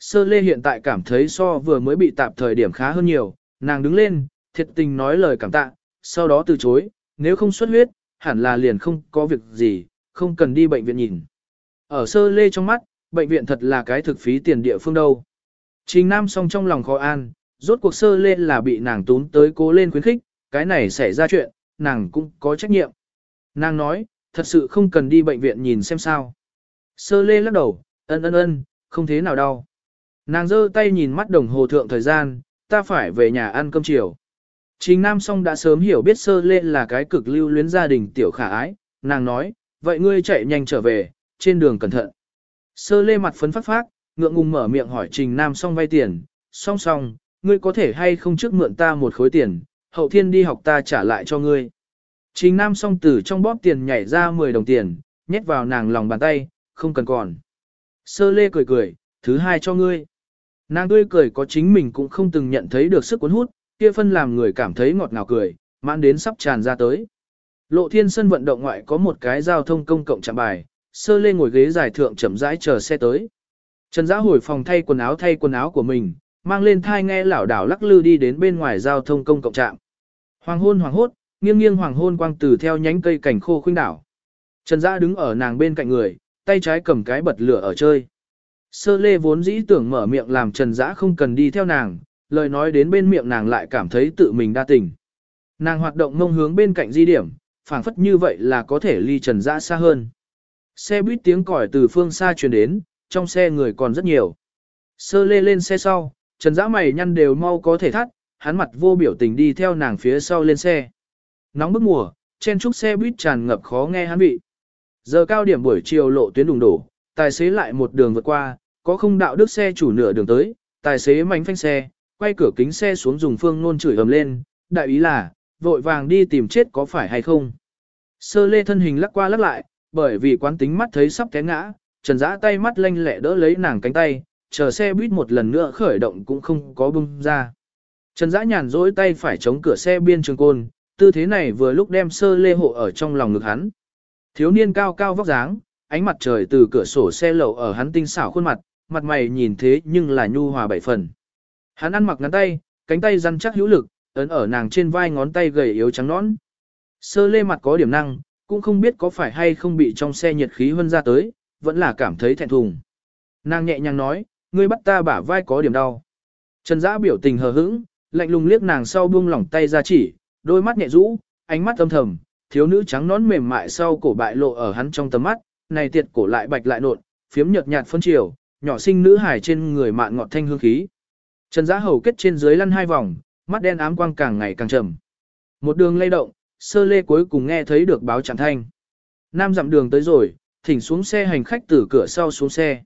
Sơ lê hiện tại cảm thấy so vừa mới bị tạp thời điểm khá hơn nhiều, nàng đứng lên, thiệt tình nói lời cảm tạ, sau đó từ chối, nếu không xuất huyết, hẳn là liền không có việc gì, không cần đi bệnh viện nhìn. Ở sơ lê trong mắt, bệnh viện thật là cái thực phí tiền địa phương đâu. Trình Nam song trong lòng khó an, rốt cuộc sơ lê là bị nàng tún tới cố lên khuyến khích, cái này xảy ra chuyện, nàng cũng có trách nhiệm. Nàng nói, thật sự không cần đi bệnh viện nhìn xem sao. Sơ lê lắc đầu, ân ân ân, không thế nào đau. Nàng giơ tay nhìn mắt đồng hồ thượng thời gian, ta phải về nhà ăn cơm chiều. Trình Nam Song đã sớm hiểu biết sơ lê là cái cực lưu luyến gia đình tiểu khả ái, nàng nói, vậy ngươi chạy nhanh trở về, trên đường cẩn thận. Sơ lê mặt phấn phát phát, ngượng ngùng mở miệng hỏi Trình Nam Song vay tiền, song song, ngươi có thể hay không trước mượn ta một khối tiền, hậu thiên đi học ta trả lại cho ngươi. Trình Nam Song Tử trong bóp tiền nhảy ra 10 đồng tiền, nhét vào nàng lòng bàn tay, không cần còn. Sơ lê cười cười, thứ hai cho ngươi. Nàng tươi cười có chính mình cũng không từng nhận thấy được sức cuốn hút, kia phân làm người cảm thấy ngọt ngào cười, mãn đến sắp tràn ra tới. Lộ thiên sân vận động ngoại có một cái giao thông công cộng chạm bài, sơ lê ngồi ghế dài thượng chậm rãi chờ xe tới. Trần Giã hồi phòng thay quần áo thay quần áo của mình, mang lên thai nghe lảo đảo lắc lư đi đến bên ngoài giao thông công cộng trạm. Hoàng hôn hoàng hốt, nghiêng nghiêng hoàng hôn quang từ theo nhánh cây cảnh khô khuynh đảo. Trần Dã đứng ở nàng bên cạnh người, tay trái cầm cái bật lửa ở chơi. Sơ lê vốn dĩ tưởng mở miệng làm Trần Dã không cần đi theo nàng, lời nói đến bên miệng nàng lại cảm thấy tự mình đa tình. Nàng hoạt động mông hướng bên cạnh di điểm, phảng phất như vậy là có thể ly Trần Dã xa hơn. Xe buýt tiếng còi từ phương xa truyền đến, trong xe người còn rất nhiều. Sơ lê lên xe sau, Trần Dã mày nhăn đều mau có thể thắt, hắn mặt vô biểu tình đi theo nàng phía sau lên xe. Nóng bức mùa, trên trúc xe buýt tràn ngập khó nghe hắn vị. Giờ cao điểm buổi chiều lộ tuyến đùng đổ, tài xế lại một đường vượt qua, có không đạo đức xe chủ nửa đường tới, tài xế mánh phanh xe, quay cửa kính xe xuống dùng phương nôn chửi ầm lên, đại ý là, vội vàng đi tìm chết có phải hay không. Sơ lê thân hình lắc qua lắc lại, bởi vì quán tính mắt thấy sắp té ngã, trần giã tay mắt lanh lẹ đỡ lấy nàng cánh tay, chờ xe buýt một lần nữa khởi động cũng không có bung ra. Trần Dã nhàn dỗi tay phải chống cửa xe biên trường côn, tư thế này vừa lúc đem sơ lê hộ ở trong lòng ngực hắn. Thiếu niên cao cao vóc dáng, ánh mặt trời từ cửa sổ xe lậu ở hắn tinh xảo khuôn mặt, mặt mày nhìn thế nhưng là nhu hòa bảy phần. Hắn ăn mặc ngắn tay, cánh tay rắn chắc hữu lực, ấn ở nàng trên vai ngón tay gầy yếu trắng nõn. Sơ lê mặt có điểm năng, cũng không biết có phải hay không bị trong xe nhiệt khí hơn ra tới, vẫn là cảm thấy thẹn thùng. Nàng nhẹ nhàng nói, ngươi bắt ta bả vai có điểm đau. Trần Dã biểu tình hờ hững, lạnh lùng liếc nàng sau buông lỏng tay ra chỉ, đôi mắt nhẹ rũ, ánh mắt âm thầm, thiếu nữ trắng nón mềm mại sau cổ bại lộ ở hắn trong tầm mắt, này tiệt cổ lại bạch lại nộn, phiếm nhợt nhạt phân chiều, nhỏ sinh nữ hài trên người mạn ngọt thanh hương khí. Trần Giá Hầu kết trên dưới lăn hai vòng, mắt đen ám quang càng ngày càng trầm. Một đường lay động, sơ lê cuối cùng nghe thấy được báo chẳng thanh. Nam dặm đường tới rồi, thỉnh xuống xe hành khách từ cửa sau xuống xe.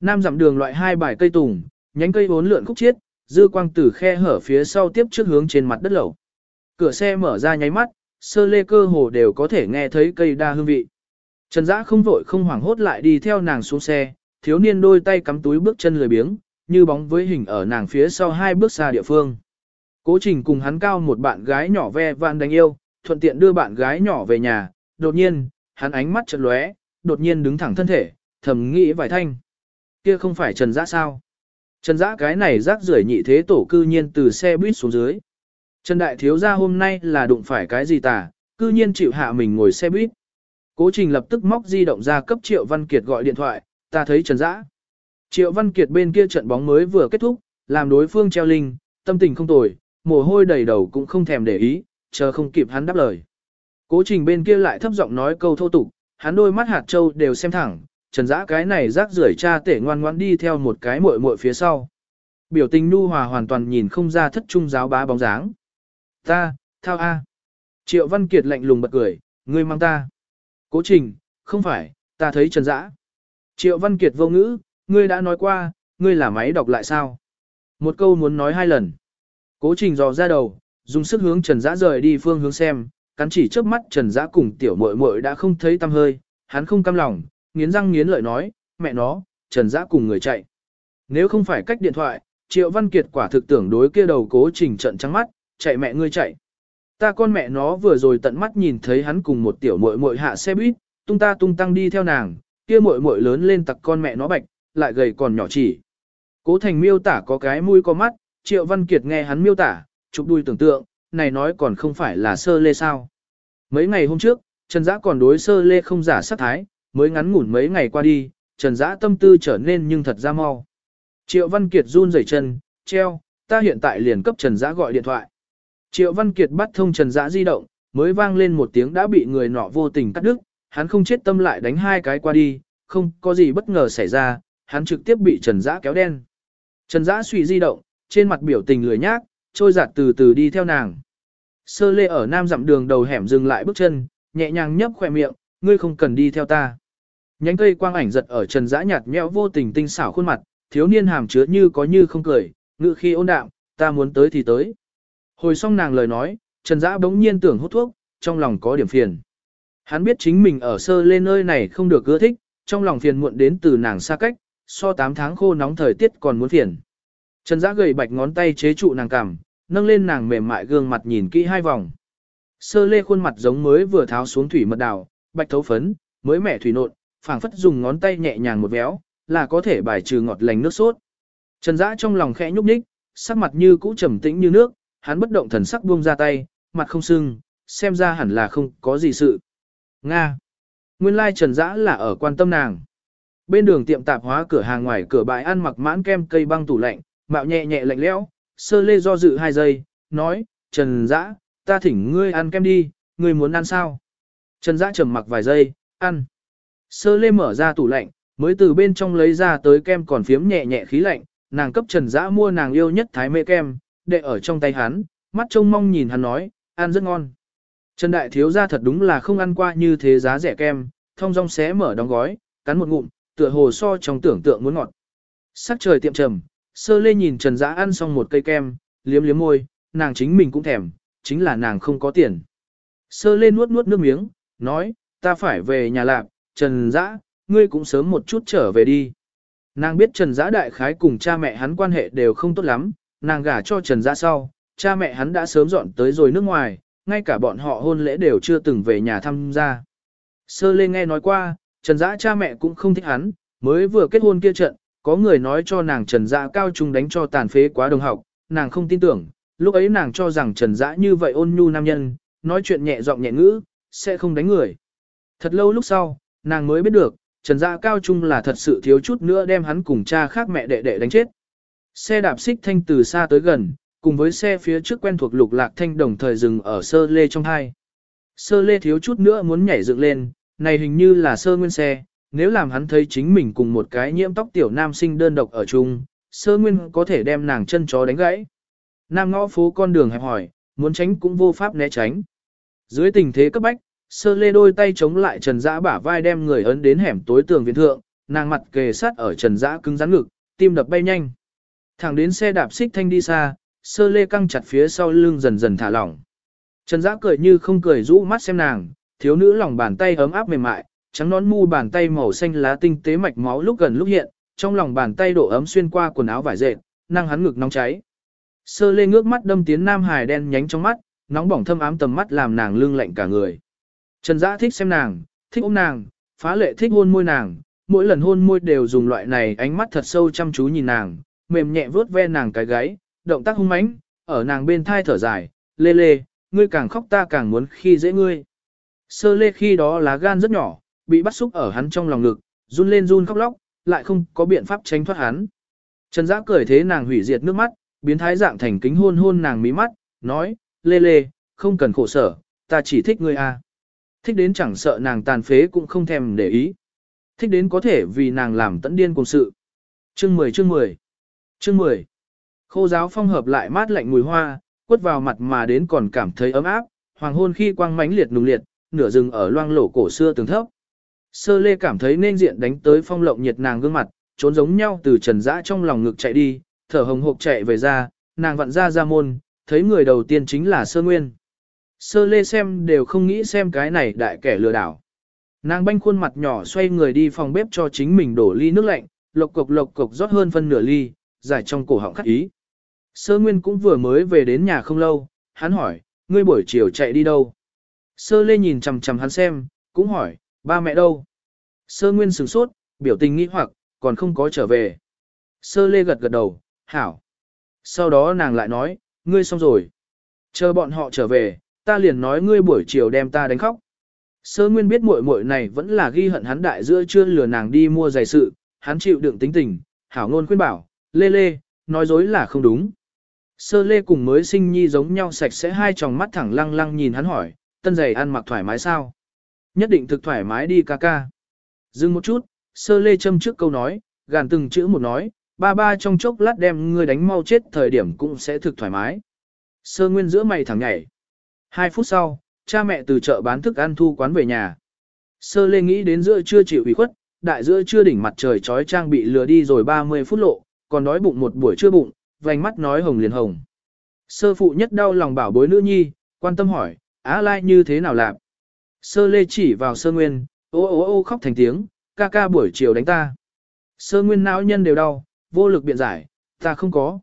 Nam dặm đường loại hai bài cây tùng, nhánh cây bốn lượn khúc chiết, dư quang từ khe hở phía sau tiếp trước hướng trên mặt đất lẩu. Cửa xe mở ra nháy mắt, sơ lê cơ hồ đều có thể nghe thấy cây đa hương vị. Trần Dã không vội không hoảng hốt lại đi theo nàng xuống xe, thiếu niên đôi tay cắm túi bước chân lười biếng, như bóng với hình ở nàng phía sau hai bước xa địa phương. Cố trình cùng hắn cao một bạn gái nhỏ ve vạn đánh yêu, thuận tiện đưa bạn gái nhỏ về nhà, đột nhiên, hắn ánh mắt chợt lóe, đột nhiên đứng thẳng thân thể, thầm nghĩ vài thanh. Kia không phải Trần Dã sao? Trần Dã cái này rác rưởi nhị thế tổ cư nhiên từ xe buýt xuống dưới. Trần Đại Thiếu gia hôm nay là đụng phải cái gì tà, cư nhiên chịu hạ mình ngồi xe buýt. Cố trình lập tức móc di động ra cấp Triệu Văn Kiệt gọi điện thoại, ta thấy Trần Dã. Triệu Văn Kiệt bên kia trận bóng mới vừa kết thúc, làm đối phương treo linh, tâm tình không tồi, mồ hôi đầy đầu cũng không thèm để ý, chờ không kịp hắn đáp lời. Cố trình bên kia lại thấp giọng nói câu thô tục, hắn đôi mắt hạt châu đều xem thẳng, Trần Dã cái này rác rưởi cha tể ngoan ngoãn đi theo một cái muội muội phía sau. Biểu tình nu hòa hoàn toàn nhìn không ra thất trung giáo bá bóng dáng. Ta, thao a. Triệu Văn Kiệt lạnh lùng bật cười, ngươi mang ta. Cố trình, không phải, ta thấy Trần Dã. Triệu Văn Kiệt vô ngữ, ngươi đã nói qua, ngươi là máy đọc lại sao? Một câu muốn nói hai lần. Cố trình dò ra đầu, dùng sức hướng Trần Dã rời đi phương hướng xem, cắn chỉ trước mắt Trần Dã cùng tiểu muội muội đã không thấy tăm hơi, hắn không cam lòng, nghiến răng nghiến lợi nói, mẹ nó, Trần Dã cùng người chạy. Nếu không phải cách điện thoại, Triệu Văn Kiệt quả thực tưởng đối kia đầu cố trình trận trắng mắt, chạy mẹ ngươi chạy. Ta con mẹ nó vừa rồi tận mắt nhìn thấy hắn cùng một tiểu muội muội hạ xe buýt, tung ta tung tăng đi theo nàng, kia muội muội lớn lên tặc con mẹ nó bạch, lại gầy còn nhỏ chỉ. Cố Thành miêu tả có cái mũi có mắt, Triệu Văn Kiệt nghe hắn miêu tả, chụp đuôi tưởng tượng, này nói còn không phải là sơ lê sao. Mấy ngày hôm trước, Trần Dã còn đối sơ lê không giả sát thái, mới ngắn ngủn mấy ngày qua đi, Trần Dã tâm tư trở nên nhưng thật ra mau. Triệu Văn Kiệt run rẩy chân, treo, ta hiện tại liền cấp Trần Dã gọi điện thoại. Triệu Văn Kiệt bắt thông Trần Dã di động, mới vang lên một tiếng đã bị người nọ vô tình cắt đứt, hắn không chết tâm lại đánh hai cái qua đi, không có gì bất ngờ xảy ra, hắn trực tiếp bị Trần Dã kéo đen. Trần Dã suy di động, trên mặt biểu tình lười nhác, trôi giạt từ từ đi theo nàng. Sơ lê ở nam dặm đường đầu hẻm dừng lại bước chân, nhẹ nhàng nhấp khỏe miệng, ngươi không cần đi theo ta. Nhánh cây quang ảnh giật ở Trần Dã nhạt nhẽo vô tình tinh xảo khuôn mặt, thiếu niên hàm chứa như có như không cười, ngự khi ôn đạm, ta muốn tới thì tới. Hồi xong nàng lời nói, Trần Dã bỗng nhiên tưởng hút thuốc, trong lòng có điểm phiền. Hắn biết chính mình ở sơ lên nơi này không được ưa thích, trong lòng phiền muộn đến từ nàng xa cách, so 8 tháng khô nóng thời tiết còn muốn phiền. Trần Dã gầy bạch ngón tay chế trụ nàng cằm, nâng lên nàng mềm mại gương mặt nhìn kỹ hai vòng. Sơ lê khuôn mặt giống mới vừa tháo xuống thủy mật đào, bạch thấu phấn, mới mẻ thủy nộn, phảng phất dùng ngón tay nhẹ nhàng một véo, là có thể bài trừ ngọt lành nước sốt. Trần Dã trong lòng khẽ nhúc nhích, sắc mặt như cũ trầm tĩnh như nước, hắn bất động thần sắc buông ra tay, mặt không sưng, xem ra hẳn là không có gì sự. Nga. Nguyên lai Trần Dã là ở quan tâm nàng. Bên đường tiệm tạp hóa cửa hàng ngoài cửa bãi ăn mặc mãn kem cây băng tủ lạnh, mạo nhẹ nhẹ lạnh lẽo, sơ lê do dự hai giây, nói, Trần Dã, ta thỉnh ngươi ăn kem đi, ngươi muốn ăn sao? Trần Dã trầm mặc vài giây, ăn. Sơ lê mở ra tủ lạnh, mới từ bên trong lấy ra tới kem còn phiếm nhẹ nhẹ khí lạnh, nàng cấp Trần Dã mua nàng yêu nhất thái mê kem, đệ ở trong tay hắn, mắt trông mong nhìn hắn nói, ăn rất ngon. Trần Đại Thiếu gia thật đúng là không ăn qua như thế giá rẻ kem, thông dong xé mở đóng gói, cắn một ngụm, tựa hồ so trong tưởng tượng muốn ngọt. Sắc trời tiệm trầm, sơ lê nhìn Trần Dã ăn xong một cây kem, liếm liếm môi, nàng chính mình cũng thèm, chính là nàng không có tiền. Sơ lê nuốt nuốt nước miếng, nói, ta phải về nhà lạc, Trần Dã, ngươi cũng sớm một chút trở về đi. Nàng biết Trần Dã đại khái cùng cha mẹ hắn quan hệ đều không tốt lắm, nàng gả cho Trần Dã sau, cha mẹ hắn đã sớm dọn tới rồi nước ngoài, ngay cả bọn họ hôn lễ đều chưa từng về nhà thăm gia. Sơ lê nghe nói qua, Trần Dã cha mẹ cũng không thích hắn, mới vừa kết hôn kia trận, có người nói cho nàng Trần Dã cao trung đánh cho tàn phế quá đồng học, nàng không tin tưởng, lúc ấy nàng cho rằng Trần Dã như vậy ôn nhu nam nhân, nói chuyện nhẹ giọng nhẹ ngữ, sẽ không đánh người. Thật lâu lúc sau, nàng mới biết được, Trần dạ cao trung là thật sự thiếu chút nữa đem hắn cùng cha khác mẹ đệ đệ đánh chết. Xe đạp xích thanh từ xa tới gần, cùng với xe phía trước quen thuộc lục lạc thanh đồng thời dừng ở sơ lê trong hai. Sơ lê thiếu chút nữa muốn nhảy dựng lên, này hình như là sơ nguyên xe, nếu làm hắn thấy chính mình cùng một cái nhiễm tóc tiểu nam sinh đơn độc ở chung, sơ nguyên có thể đem nàng chân chó đánh gãy. Nam ngõ phố con đường hẹp hỏi, muốn tránh cũng vô pháp né tránh. Dưới tình thế cấp bách, sơ lê đôi tay chống lại trần dã bả vai đem người ấn đến hẻm tối tường viện thượng, nàng mặt kề sát ở trần dã cứng rắn ngực, tim đập bay nhanh. Thẳng đến xe đạp xích thanh đi xa, sơ lê căng chặt phía sau lưng dần dần thả lỏng. Trần dã cười như không cười rũ mắt xem nàng, thiếu nữ lòng bàn tay ấm áp mềm mại, trắng nón mu bàn tay màu xanh lá tinh tế mạch máu lúc gần lúc hiện, trong lòng bàn tay độ ấm xuyên qua quần áo vải dệt, năng hắn ngực nóng cháy. Sơ lê ngước mắt đâm tiến nam hải đen nhánh trong mắt, nóng bỏng thâm ám tầm mắt làm nàng lưng lạnh cả người. Trần Dã thích xem nàng, thích ôm nàng, phá lệ thích hôn môi nàng, mỗi lần hôn môi đều dùng loại này ánh mắt thật sâu chăm chú nhìn nàng, mềm nhẹ vuốt ve nàng cái gáy, động tác hung mãnh, ở nàng bên thai thở dài, lê lê, ngươi càng khóc ta càng muốn khi dễ ngươi. Sơ lê khi đó lá gan rất nhỏ, bị bắt xúc ở hắn trong lòng ngực, run lên run khóc lóc, lại không có biện pháp tránh thoát hắn. Trần Dã cười thế nàng hủy diệt nước mắt, biến thái dạng thành kính hôn hôn nàng mí mắt, nói, lê lê, không cần khổ sở, ta chỉ thích ngươi a. Thích đến chẳng sợ nàng tàn phế cũng không thèm để ý. Thích đến có thể vì nàng làm tận điên cùng sự. Chương 10 chương 10 Chương 10 Khô giáo phong hợp lại mát lạnh mùi hoa, quất vào mặt mà đến còn cảm thấy ấm áp, hoàng hôn khi quang mánh liệt nùng liệt, nửa rừng ở loang lổ cổ xưa tường thấp. Sơ lê cảm thấy nên diện đánh tới phong lộng nhiệt nàng gương mặt, trốn giống nhau từ trần dã trong lòng ngực chạy đi, thở hồng hộc chạy về ra, nàng vặn ra ra môn, thấy người đầu tiên chính là sơ nguyên. Sơ lê xem đều không nghĩ xem cái này đại kẻ lừa đảo. Nàng banh khuôn mặt nhỏ xoay người đi phòng bếp cho chính mình đổ ly nước lạnh, lộc cục lộc cục rót hơn phân nửa ly, giải trong cổ họng khắc ý. Sơ Nguyên cũng vừa mới về đến nhà không lâu, hắn hỏi, ngươi buổi chiều chạy đi đâu? Sơ Lê nhìn chằm chằm hắn xem, cũng hỏi, ba mẹ đâu? Sơ Nguyên sửng sốt, biểu tình nghĩ hoặc, còn không có trở về. Sơ Lê gật gật đầu, hảo. Sau đó nàng lại nói, ngươi xong rồi. Chờ bọn họ trở về, ta liền nói ngươi buổi chiều đem ta đánh khóc. Sơ Nguyên biết muội muội này vẫn là ghi hận hắn đại giữa chưa lừa nàng đi mua giày sự, hắn chịu đựng tính tình, hảo ngôn khuyên bảo, lê lê, nói dối là không đúng. Sơ lê cùng mới sinh nhi giống nhau sạch sẽ hai tròng mắt thẳng lăng lăng nhìn hắn hỏi, tân giày ăn mặc thoải mái sao? Nhất định thực thoải mái đi ca ca. Dừng một chút, sơ lê châm trước câu nói, gàn từng chữ một nói, ba ba trong chốc lát đem ngươi đánh mau chết thời điểm cũng sẽ thực thoải mái. Sơ nguyên giữa mày thẳng nhảy. Hai phút sau, cha mẹ từ chợ bán thức ăn thu quán về nhà. Sơ lê nghĩ đến giữa chưa chịu ủy khuất, đại giữa chưa đỉnh mặt trời trói trang bị lừa đi rồi 30 phút lộ, còn đói bụng một buổi trưa bụng, vành mắt nói hồng liền hồng. Sơ phụ nhất đau lòng bảo bối nữ nhi, quan tâm hỏi, á lai như thế nào làm? Sơ lê chỉ vào sơ nguyên, ô ô ô khóc thành tiếng, ca ca buổi chiều đánh ta. Sơ nguyên não nhân đều đau, vô lực biện giải, ta không có.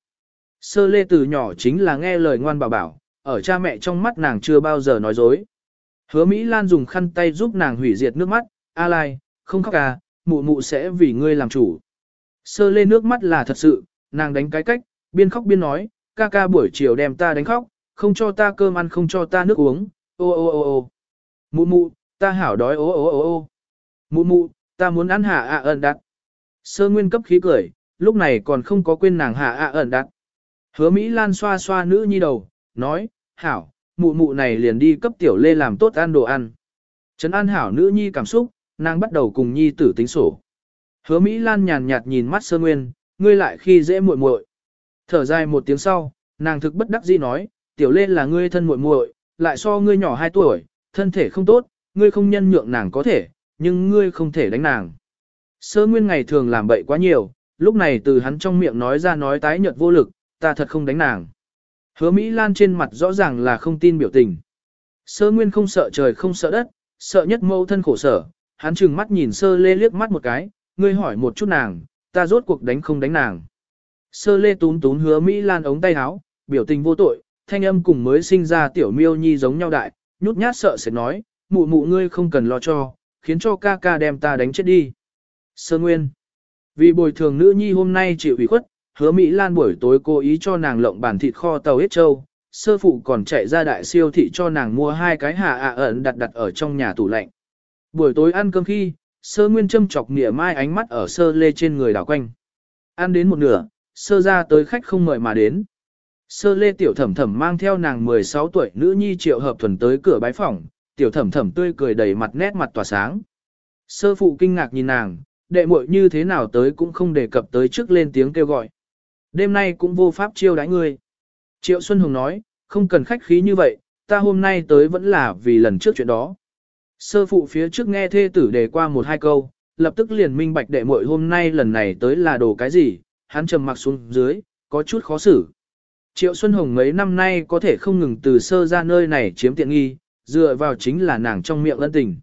Sơ lê từ nhỏ chính là nghe lời ngoan bảo bảo, ở cha mẹ trong mắt nàng chưa bao giờ nói dối. Hứa Mỹ Lan dùng khăn tay giúp nàng hủy diệt nước mắt, a lai, không khóc à, mụ mụ sẽ vì ngươi làm chủ. Sơ lê nước mắt là thật sự, nàng đánh cái cách, biên khóc biên nói, ca ca buổi chiều đem ta đánh khóc, không cho ta cơm ăn không cho ta nước uống, ô ô ô ô. Mụ mụ, ta hảo đói ô ô ô ô. Mụ mụ, ta muốn ăn hạ ạ ẩn đặt. Sơ nguyên cấp khí cười, lúc này còn không có quên nàng hạ ạ ẩn đặt. Hứa Mỹ Lan xoa xoa nữ nhi đầu, nói, hảo, mụ mụ này liền đi cấp tiểu lê làm tốt ăn đồ ăn. Trấn an hảo nữ nhi cảm xúc, nàng bắt đầu cùng nhi tử tính sổ. Hứa Mỹ Lan nhàn nhạt nhìn mắt sơ nguyên, ngươi lại khi dễ muội muội. Thở dài một tiếng sau, nàng thực bất đắc dĩ nói, tiểu lê là ngươi thân muội muội, lại so ngươi nhỏ 2 tuổi, thân thể không tốt, ngươi không nhân nhượng nàng có thể, nhưng ngươi không thể đánh nàng. Sơ nguyên ngày thường làm bậy quá nhiều, lúc này từ hắn trong miệng nói ra nói tái nhợt vô lực, ta thật không đánh nàng. Hứa Mỹ Lan trên mặt rõ ràng là không tin biểu tình. Sơ nguyên không sợ trời không sợ đất, sợ nhất mâu thân khổ sở, hắn chừng mắt nhìn sơ lê liếc mắt một cái, ngươi hỏi một chút nàng, ta rốt cuộc đánh không đánh nàng. Sơ lê tún tún hứa Mỹ Lan ống tay áo, biểu tình vô tội, thanh âm cùng mới sinh ra tiểu miêu nhi giống nhau đại, nhút nhát sợ sẽ nói, mụ mụ ngươi không cần lo cho, khiến cho ca ca đem ta đánh chết đi. Sơ nguyên. Vì bồi thường nữ nhi hôm nay chịu ủy khuất, hứa Mỹ Lan buổi tối cố ý cho nàng lộng bản thịt kho tàu hết châu, sơ phụ còn chạy ra đại siêu thị cho nàng mua hai cái hạ ạ ẩn đặt đặt ở trong nhà tủ lạnh. Buổi tối ăn cơm khi, sơ nguyên châm chọc nỉa mai ánh mắt ở sơ lê trên người đảo quanh. Ăn đến một nửa, sơ ra tới khách không mời mà đến. Sơ lê tiểu thẩm thẩm mang theo nàng 16 tuổi nữ nhi triệu hợp thuần tới cửa bái phòng, tiểu thẩm thẩm tươi cười đầy mặt nét mặt tỏa sáng. Sơ phụ kinh ngạc nhìn nàng, đệ muội như thế nào tới cũng không đề cập tới trước lên tiếng kêu gọi. Đêm nay cũng vô pháp chiêu đãi ngươi. Triệu Xuân Hồng nói, không cần khách khí như vậy, ta hôm nay tới vẫn là vì lần trước chuyện đó. Sơ phụ phía trước nghe thê tử đề qua một hai câu, lập tức liền minh bạch đệ muội hôm nay lần này tới là đồ cái gì, hắn trầm mặc xuống dưới, có chút khó xử. Triệu Xuân Hồng mấy năm nay có thể không ngừng từ sơ ra nơi này chiếm tiện nghi, dựa vào chính là nàng trong miệng ân tình.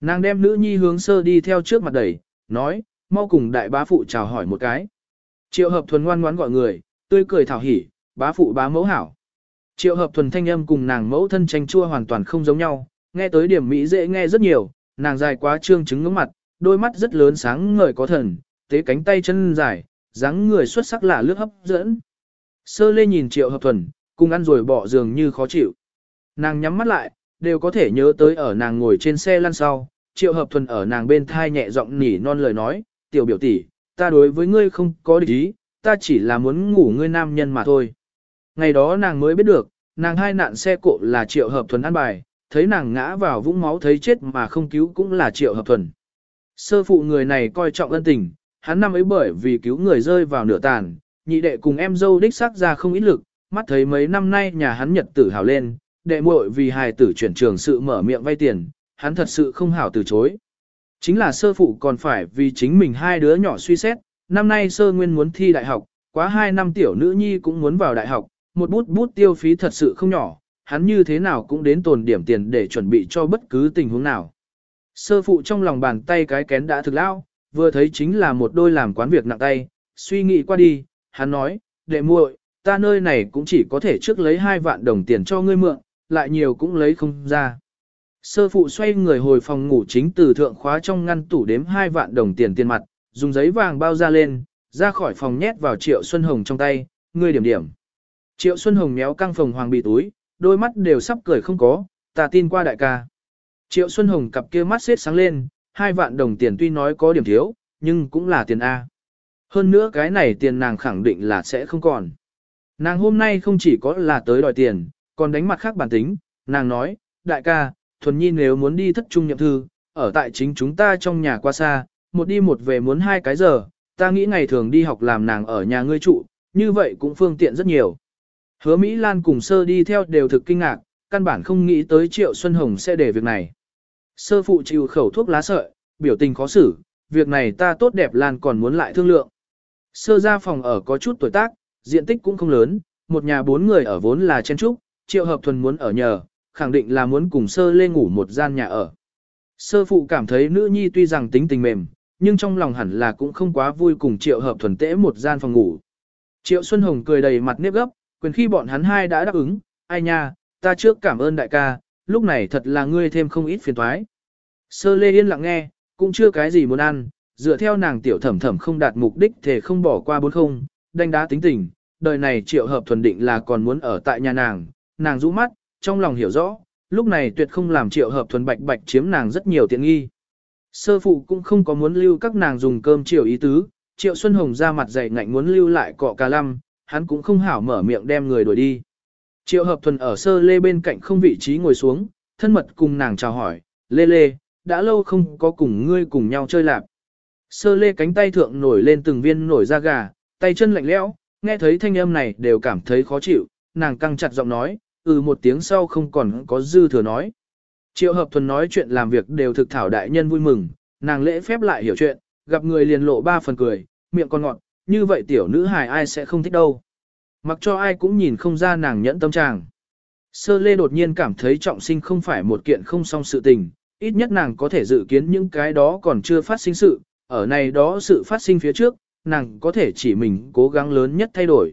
Nàng đem nữ nhi hướng sơ đi theo trước mặt đẩy, nói, mau cùng đại bá phụ chào hỏi một cái. Triệu hợp thuần ngoan ngoãn gọi người, tươi cười thảo hỉ, bá phụ bá mẫu hảo. Triệu hợp thuần thanh âm cùng nàng mẫu thân tranh chua hoàn toàn không giống nhau, nghe tới điểm mỹ dễ nghe rất nhiều, nàng dài quá trương chứng ngưỡng mặt, đôi mắt rất lớn sáng ngời có thần, tế cánh tay chân dài, dáng người xuất sắc lạ lướt hấp dẫn. Sơ lê nhìn triệu hợp thuần, cùng ăn rồi bỏ giường như khó chịu. Nàng nhắm mắt lại, đều có thể nhớ tới ở nàng ngồi trên xe lăn sau, triệu hợp thuần ở nàng bên thai nhẹ giọng nỉ non lời nói, tiểu biểu tỷ, ta đối với ngươi không có địch ý, ta chỉ là muốn ngủ ngươi nam nhân mà thôi. Ngày đó nàng mới biết được, nàng hai nạn xe cộ là triệu hợp thuần ăn bài, thấy nàng ngã vào vũng máu thấy chết mà không cứu cũng là triệu hợp thuần. Sơ phụ người này coi trọng ân tình, hắn năm ấy bởi vì cứu người rơi vào nửa tàn, nhị đệ cùng em dâu đích xác ra không ít lực, mắt thấy mấy năm nay nhà hắn nhật tử hào lên, đệ muội vì hài tử chuyển trường sự mở miệng vay tiền, hắn thật sự không hảo từ chối. Chính là sơ phụ còn phải vì chính mình hai đứa nhỏ suy xét, năm nay sơ nguyên muốn thi đại học, quá hai năm tiểu nữ nhi cũng muốn vào đại học, một bút bút tiêu phí thật sự không nhỏ, hắn như thế nào cũng đến tồn điểm tiền để chuẩn bị cho bất cứ tình huống nào. Sơ phụ trong lòng bàn tay cái kén đã thực lao, vừa thấy chính là một đôi làm quán việc nặng tay, suy nghĩ qua đi, hắn nói, đệ muội, ta nơi này cũng chỉ có thể trước lấy hai vạn đồng tiền cho ngươi mượn, lại nhiều cũng lấy không ra. Sơ phụ xoay người hồi phòng ngủ chính từ thượng khóa trong ngăn tủ đếm hai vạn đồng tiền tiền mặt, dùng giấy vàng bao ra lên, ra khỏi phòng nhét vào Triệu Xuân Hồng trong tay, ngươi điểm điểm. Triệu Xuân Hồng méo căng phòng hoàng bị túi, đôi mắt đều sắp cười không có, ta tin qua đại ca. Triệu Xuân Hồng cặp kia mắt xếp sáng lên, hai vạn đồng tiền tuy nói có điểm thiếu, nhưng cũng là tiền A. Hơn nữa cái này tiền nàng khẳng định là sẽ không còn. Nàng hôm nay không chỉ có là tới đòi tiền, còn đánh mặt khác bản tính, nàng nói, đại ca, thuần nhi nếu muốn đi thất trung nhậm thư, ở tại chính chúng ta trong nhà qua xa, một đi một về muốn hai cái giờ, ta nghĩ ngày thường đi học làm nàng ở nhà ngươi trụ, như vậy cũng phương tiện rất nhiều. Hứa Mỹ Lan cùng sơ đi theo đều thực kinh ngạc, căn bản không nghĩ tới Triệu Xuân Hồng sẽ để việc này. Sơ phụ chịu khẩu thuốc lá sợi, biểu tình khó xử, việc này ta tốt đẹp Lan còn muốn lại thương lượng. Sơ ra phòng ở có chút tuổi tác, diện tích cũng không lớn, một nhà bốn người ở vốn là chen trúc, Triệu Hợp Thuần muốn ở nhờ, khẳng định là muốn cùng sơ lê ngủ một gian nhà ở. Sơ phụ cảm thấy nữ nhi tuy rằng tính tình mềm, nhưng trong lòng hẳn là cũng không quá vui cùng Triệu Hợp Thuần tễ một gian phòng ngủ. Triệu Xuân Hồng cười đầy mặt nếp gấp, quyền khi bọn hắn hai đã đáp ứng, ai nha, ta trước cảm ơn đại ca, lúc này thật là ngươi thêm không ít phiền toái. Sơ lê yên lặng nghe, cũng chưa cái gì muốn ăn, dựa theo nàng tiểu thẩm thẩm không đạt mục đích thể không bỏ qua bốn không, đánh đá tính tình, đời này triệu hợp thuần định là còn muốn ở tại nhà nàng, nàng rũ mắt, trong lòng hiểu rõ, lúc này tuyệt không làm triệu hợp thuần bạch bạch chiếm nàng rất nhiều tiện nghi. Sơ phụ cũng không có muốn lưu các nàng dùng cơm chiều ý tứ, triệu Xuân Hồng ra mặt dày ngạnh muốn lưu lại cọ cà lăm, hắn cũng không hảo mở miệng đem người đuổi đi. Triệu hợp thuần ở sơ lê bên cạnh không vị trí ngồi xuống, thân mật cùng nàng chào hỏi, lê lê, đã lâu không có cùng ngươi cùng nhau chơi lạp. Sơ lê cánh tay thượng nổi lên từng viên nổi da gà, tay chân lạnh lẽo, nghe thấy thanh âm này đều cảm thấy khó chịu, nàng căng chặt giọng nói, ừ một tiếng sau không còn có dư thừa nói. Triệu hợp thuần nói chuyện làm việc đều thực thảo đại nhân vui mừng, nàng lễ phép lại hiểu chuyện, gặp người liền lộ ba phần cười, miệng con ngọt, như vậy tiểu nữ hài ai sẽ không thích đâu. Mặc cho ai cũng nhìn không ra nàng nhẫn tâm trạng. Sơ lê đột nhiên cảm thấy trọng sinh không phải một kiện không song sự tình, ít nhất nàng có thể dự kiến những cái đó còn chưa phát sinh sự, ở này đó sự phát sinh phía trước, nàng có thể chỉ mình cố gắng lớn nhất thay đổi.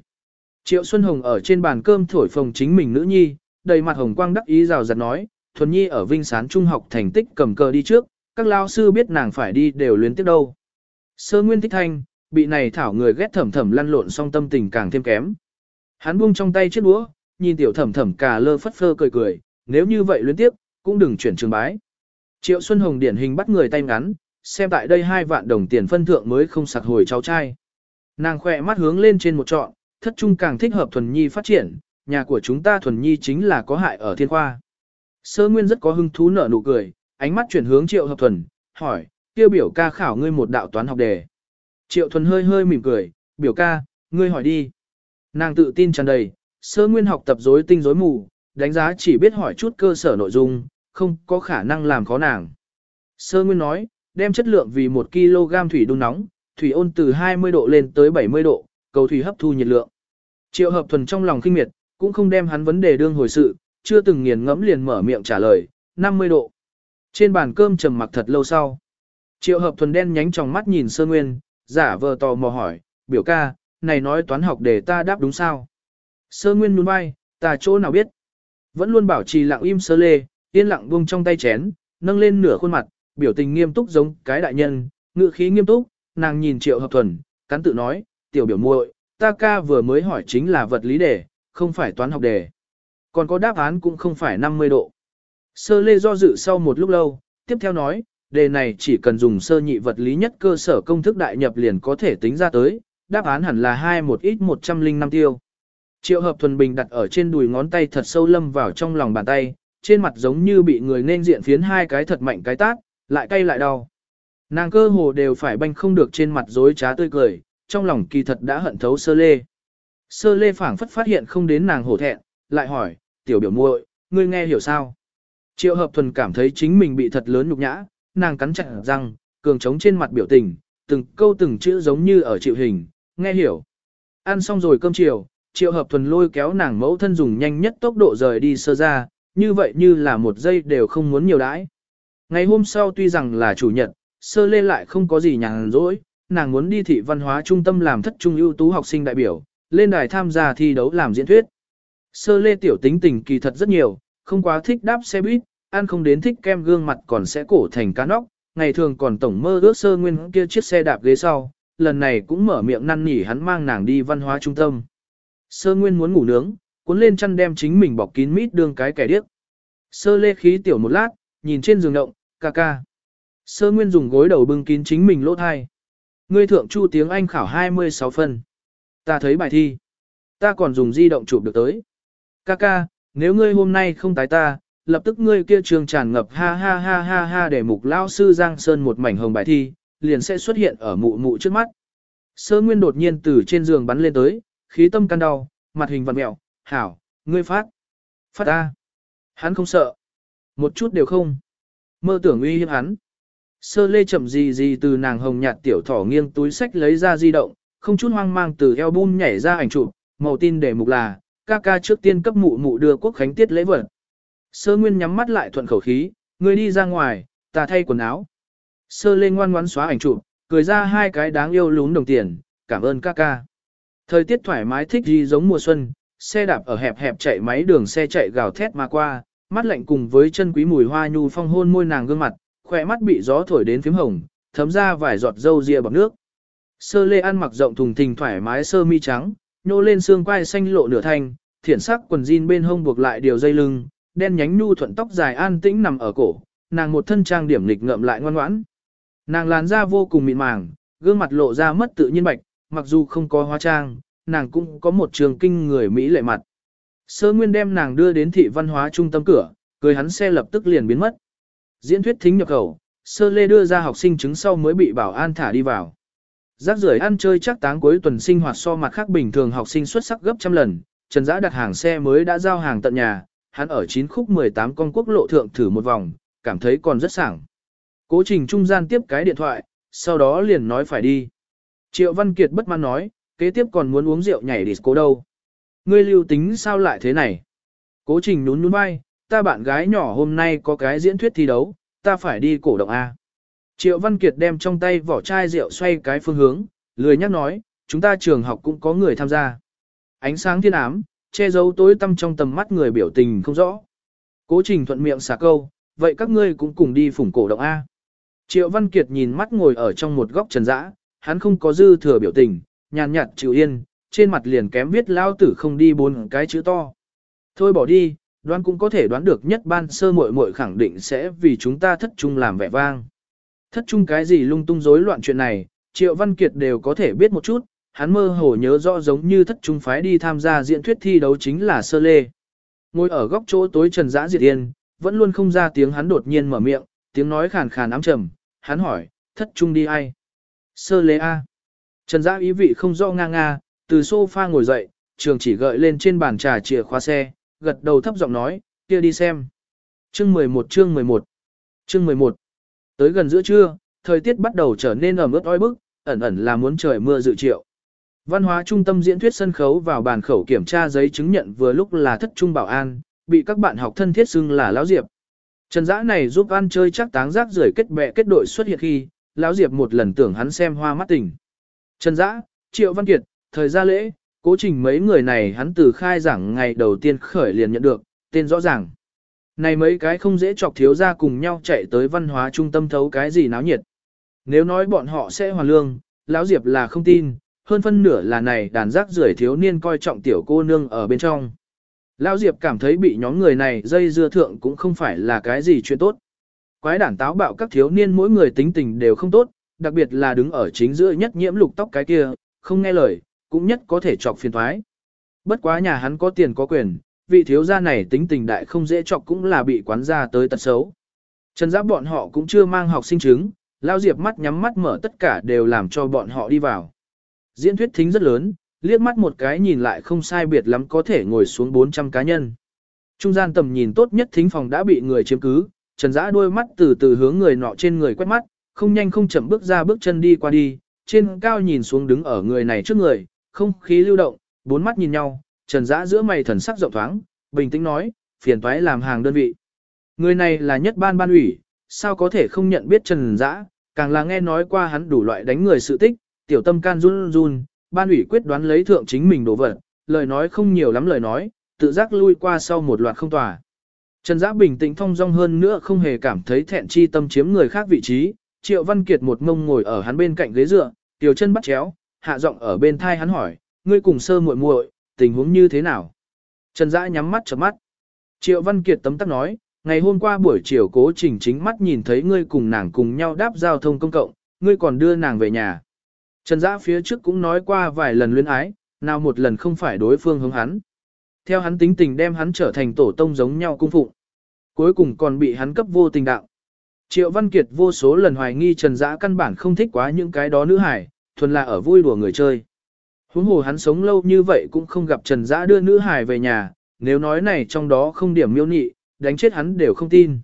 Triệu Xuân Hồng ở trên bàn cơm thổi phồng chính mình nữ nhi, đầy mặt hồng quang đắc ý rào rạt nói, Thuần Nhi ở Vinh Sán Trung học thành tích cầm cờ đi trước, các lao sư biết nàng phải đi đều luyến tiếp đâu. Sơ Nguyên Thích Thanh, bị này thảo người ghét thầm thầm lăn lộn song tâm tình càng thêm kém. Hắn buông trong tay chiếc đũa, nhìn tiểu thẩm thẩm cà lơ phất phơ cười cười, nếu như vậy luyến tiếp, cũng đừng chuyển trường bái. Triệu Xuân Hồng điển hình bắt người tay ngắn, xem tại đây hai vạn đồng tiền phân thượng mới không sạc hồi cháu trai. Nàng khỏe mắt hướng lên trên một trọn, thất trung càng thích hợp thuần nhi phát triển, nhà của chúng ta thuần nhi chính là có hại ở thiên khoa. Sơ Nguyên rất có hứng thú nở nụ cười, ánh mắt chuyển hướng Triệu Hợp Thuần, hỏi, kêu biểu ca khảo ngươi một đạo toán học đề. Triệu Thuần hơi hơi mỉm cười, biểu ca, ngươi hỏi đi. Nàng tự tin tràn đầy, sơ nguyên học tập rối tinh rối mù, đánh giá chỉ biết hỏi chút cơ sở nội dung, không có khả năng làm khó nàng. Sơ nguyên nói, đem chất lượng vì 1 kg thủy đun nóng, thủy ôn từ 20 độ lên tới 70 độ, cầu thủy hấp thu nhiệt lượng. Triệu hợp thuần trong lòng kinh miệt, cũng không đem hắn vấn đề đương hồi sự, chưa từng nghiền ngẫm liền mở miệng trả lời, 50 độ. Trên bàn cơm trầm mặc thật lâu sau. Triệu hợp thuần đen nhánh trong mắt nhìn sơ nguyên, giả vờ tò mò hỏi, biểu ca, này nói toán học để ta đáp đúng sao? Sơ nguyên nhún vai, ta chỗ nào biết? Vẫn luôn bảo trì lặng im sơ lê, yên lặng buông trong tay chén, nâng lên nửa khuôn mặt, biểu tình nghiêm túc giống cái đại nhân, ngự khí nghiêm túc, nàng nhìn triệu hợp thuần, cắn tự nói, tiểu biểu muội, ta ca vừa mới hỏi chính là vật lý đề, không phải toán học đề. Còn có đáp án cũng không phải 50 độ. Sơ lê do dự sau một lúc lâu, tiếp theo nói, đề này chỉ cần dùng sơ nhị vật lý nhất cơ sở công thức đại nhập liền có thể tính ra tới, đáp án hẳn là 2 một ít 105 tiêu. Triệu hợp thuần bình đặt ở trên đùi ngón tay thật sâu lâm vào trong lòng bàn tay, trên mặt giống như bị người nên diện phiến hai cái thật mạnh cái tát, lại cay lại đau. Nàng cơ hồ đều phải banh không được trên mặt dối trá tươi cười, trong lòng kỳ thật đã hận thấu sơ lê. Sơ lê phảng phất phát hiện không đến nàng hổ thẹn, lại hỏi, tiểu biểu muội, ngươi nghe hiểu sao? Triệu hợp thuần cảm thấy chính mình bị thật lớn nhục nhã, nàng cắn chặt răng, cường trống trên mặt biểu tình, từng câu từng chữ giống như ở chịu hình, nghe hiểu. Ăn xong rồi cơm chiều, triệu hợp thuần lôi kéo nàng mẫu thân dùng nhanh nhất tốc độ rời đi sơ ra, như vậy như là một giây đều không muốn nhiều đãi. Ngày hôm sau tuy rằng là chủ nhật, sơ lê lại không có gì nhàn rỗi, nàng muốn đi thị văn hóa trung tâm làm thất trung ưu tú học sinh đại biểu, lên đài tham gia thi đấu làm diễn thuyết. Sơ lê tiểu tính tình kỳ thật rất nhiều, không quá thích đáp xe buýt, ăn không đến thích kem gương mặt còn sẽ cổ thành cá nóc, ngày thường còn tổng mơ ước sơ nguyên kia chiếc xe đạp ghế sau, lần này cũng mở miệng năn nỉ hắn mang nàng đi văn hóa trung tâm. Sơ nguyên muốn ngủ nướng, cuốn lên chăn đem chính mình bọc kín mít đương cái kẻ điếc. Sơ lê khí tiểu một lát, nhìn trên giường động, ca ca. Sơ nguyên dùng gối đầu bưng kín chính mình lỗ thai. Ngươi thượng chu tiếng Anh khảo 26 phân. Ta thấy bài thi. Ta còn dùng di động chụp được tới. Kaka, nếu ngươi hôm nay không tái ta, lập tức ngươi kia trường tràn ngập ha ha ha ha ha để mục lao sư Giang Sơn một mảnh hồng bài thi, liền sẽ xuất hiện ở mụ mụ trước mắt. Sơ Nguyên đột nhiên từ trên giường bắn lên tới, khí tâm can đau, mặt hình vặn mẹo, hảo, ngươi phát. Phát ta. Hắn không sợ. Một chút đều không. Mơ tưởng uy hiếp hắn. Sơ lê chậm gì gì từ nàng hồng nhạt tiểu thỏ nghiêng túi sách lấy ra di động, không chút hoang mang từ album nhảy ra ảnh chụp, màu tin để mục là, ca ca trước tiên cấp mụ mụ đưa quốc khánh tiết lễ vật. Sơ Nguyên nhắm mắt lại thuận khẩu khí, người đi ra ngoài, ta thay quần áo. Sơ Lê ngoan ngoãn xóa ảnh chụp, cười ra hai cái đáng yêu lún đồng tiền, cảm ơn ca ca. Thời tiết thoải mái thích gì giống mùa xuân, xe đạp ở hẹp hẹp chạy máy đường xe chạy gào thét mà qua, mắt lạnh cùng với chân quý mùi hoa nhu phong hôn môi nàng gương mặt, khỏe mắt bị gió thổi đến phím hồng, thấm ra vài giọt dâu ria bằng nước. Sơ lê ăn mặc rộng thùng thình thoải mái sơ mi trắng, nhô lên xương quai xanh lộ nửa thanh, thiển sắc quần jean bên hông buộc lại điều dây lưng, đen nhánh nhu thuận tóc dài an tĩnh nằm ở cổ, nàng một thân trang điểm lịch ngậm lại ngoan ngoãn. Nàng làn da vô cùng mịn màng, gương mặt lộ ra mất tự nhiên bạch, mặc dù không có hóa trang, nàng cũng có một trường kinh người Mỹ lệ mặt. Sơ Nguyên đem nàng đưa đến thị văn hóa trung tâm cửa, cười hắn xe lập tức liền biến mất. Diễn thuyết thính nhập khẩu, Sơ Lê đưa ra học sinh chứng sau mới bị bảo an thả đi vào. Rác rưởi ăn chơi chắc táng cuối tuần sinh hoạt so mặt khác bình thường học sinh xuất sắc gấp trăm lần, Trần Dã đặt hàng xe mới đã giao hàng tận nhà, hắn ở 9 khúc 18 con quốc lộ thượng thử một vòng, cảm thấy còn rất sảng. Cố trình trung gian tiếp cái điện thoại, sau đó liền nói phải đi. Triệu Văn Kiệt bất mãn nói, kế tiếp còn muốn uống rượu nhảy disco đâu. Ngươi lưu tính sao lại thế này? Cố trình nhún nhún vai, ta bạn gái nhỏ hôm nay có cái diễn thuyết thi đấu, ta phải đi cổ động A. Triệu Văn Kiệt đem trong tay vỏ chai rượu xoay cái phương hướng, lười nhắc nói, chúng ta trường học cũng có người tham gia. Ánh sáng thiên ám, che giấu tối tăm trong tầm mắt người biểu tình không rõ. Cố trình thuận miệng xả câu, vậy các ngươi cũng cùng đi phủng cổ động A. Triệu Văn Kiệt nhìn mắt ngồi ở trong một góc trần dã, hắn không có dư thừa biểu tình, nhàn nhạt chịu yên, trên mặt liền kém viết lao tử không đi bốn cái chữ to. Thôi bỏ đi, đoán cũng có thể đoán được nhất ban sơ muội muội khẳng định sẽ vì chúng ta thất trung làm vẻ vang. Thất trung cái gì lung tung rối loạn chuyện này, Triệu Văn Kiệt đều có thể biết một chút, hắn mơ hồ nhớ rõ giống như thất trung phái đi tham gia diễn thuyết thi đấu chính là sơ lê. Ngồi ở góc chỗ tối trần dã diệt yên, vẫn luôn không ra tiếng hắn đột nhiên mở miệng, tiếng nói khàn khàn ám trầm, hắn hỏi, thất trung đi ai? Sơ lê A. Trần dã ý vị không rõ nga nga, từ sofa ngồi dậy, trường chỉ gợi lên trên bàn trà chìa khóa xe, gật đầu thấp giọng nói, kia đi xem. Chương 11 chương 11 Chương 11 Tới gần giữa trưa, thời tiết bắt đầu trở nên ẩm ướt oi bức, ẩn ẩn là muốn trời mưa dự triệu. Văn hóa trung tâm diễn thuyết sân khấu vào bàn khẩu kiểm tra giấy chứng nhận vừa lúc là thất trung bảo an, bị các bạn học thân thiết xưng là lão diệp. Trần Dã này giúp ăn chơi chắc táng rác rưởi kết bè kết đội xuất hiện khi, lão diệp một lần tưởng hắn xem hoa mắt tình. Trần Dã, Triệu Văn Kiệt, thời gia lễ, cố trình mấy người này hắn từ khai giảng ngày đầu tiên khởi liền nhận được, tên rõ ràng. Này mấy cái không dễ chọc thiếu ra cùng nhau chạy tới văn hóa trung tâm thấu cái gì náo nhiệt. Nếu nói bọn họ sẽ hoàn lương, lão Diệp là không tin, hơn phân nửa là này đàn rác rưởi thiếu niên coi trọng tiểu cô nương ở bên trong. Lão Diệp cảm thấy bị nhóm người này dây dưa thượng cũng không phải là cái gì chuyện tốt. Quái đản táo bạo các thiếu niên mỗi người tính tình đều không tốt, đặc biệt là đứng ở chính giữa nhất nhiễm lục tóc cái kia, không nghe lời, cũng nhất có thể chọc phiền thoái. Bất quá nhà hắn có tiền có quyền, vị thiếu gia này tính tình đại không dễ chọc cũng là bị quán gia tới tật xấu. Trần giáp bọn họ cũng chưa mang học sinh chứng, lao diệp mắt nhắm mắt mở tất cả đều làm cho bọn họ đi vào. Diễn thuyết thính rất lớn, liếc mắt một cái nhìn lại không sai biệt lắm có thể ngồi xuống 400 cá nhân. Trung gian tầm nhìn tốt nhất thính phòng đã bị người chiếm cứ, trần giã đôi mắt từ từ hướng người nọ trên người quét mắt, không nhanh không chậm bước ra bước chân đi qua đi, trên cao nhìn xuống đứng ở người này trước người, không khí lưu động, bốn mắt nhìn nhau, trần giã giữa mày thần sắc rộng thoáng, bình tĩnh nói, phiền toái làm hàng đơn vị. Người này là nhất ban ban ủy, sao có thể không nhận biết trần giã, càng là nghe nói qua hắn đủ loại đánh người sự tích, tiểu tâm can run run, ban ủy quyết đoán lấy thượng chính mình đổ vật, lời nói không nhiều lắm lời nói, tự giác lui qua sau một loạt không tòa. Trần Giã bình tĩnh thong dong hơn nữa không hề cảm thấy thẹn chi tâm chiếm người khác vị trí, Triệu Văn Kiệt một ngông ngồi ở hắn bên cạnh ghế dựa, tiểu chân bắt chéo, hạ giọng ở bên thai hắn hỏi, ngươi cùng sơ muội muội, tình huống như thế nào? Trần Dã nhắm mắt chớp mắt. Triệu Văn Kiệt tấm tắc nói, ngày hôm qua buổi chiều cố trình chính mắt nhìn thấy ngươi cùng nàng cùng nhau đáp giao thông công cộng, ngươi còn đưa nàng về nhà. Trần Dã phía trước cũng nói qua vài lần luyến ái, nào một lần không phải đối phương hướng hắn. Theo hắn tính tình đem hắn trở thành tổ tông giống nhau cung phụng. Cuối cùng còn bị hắn cấp vô tình đạo. Triệu Văn Kiệt vô số lần hoài nghi Trần Dã căn bản không thích quá những cái đó nữ hải, thuần là ở vui đùa người chơi. Huống hồ hắn sống lâu như vậy cũng không gặp Trần Dã đưa nữ hài về nhà, nếu nói này trong đó không điểm miêu nị, đánh chết hắn đều không tin.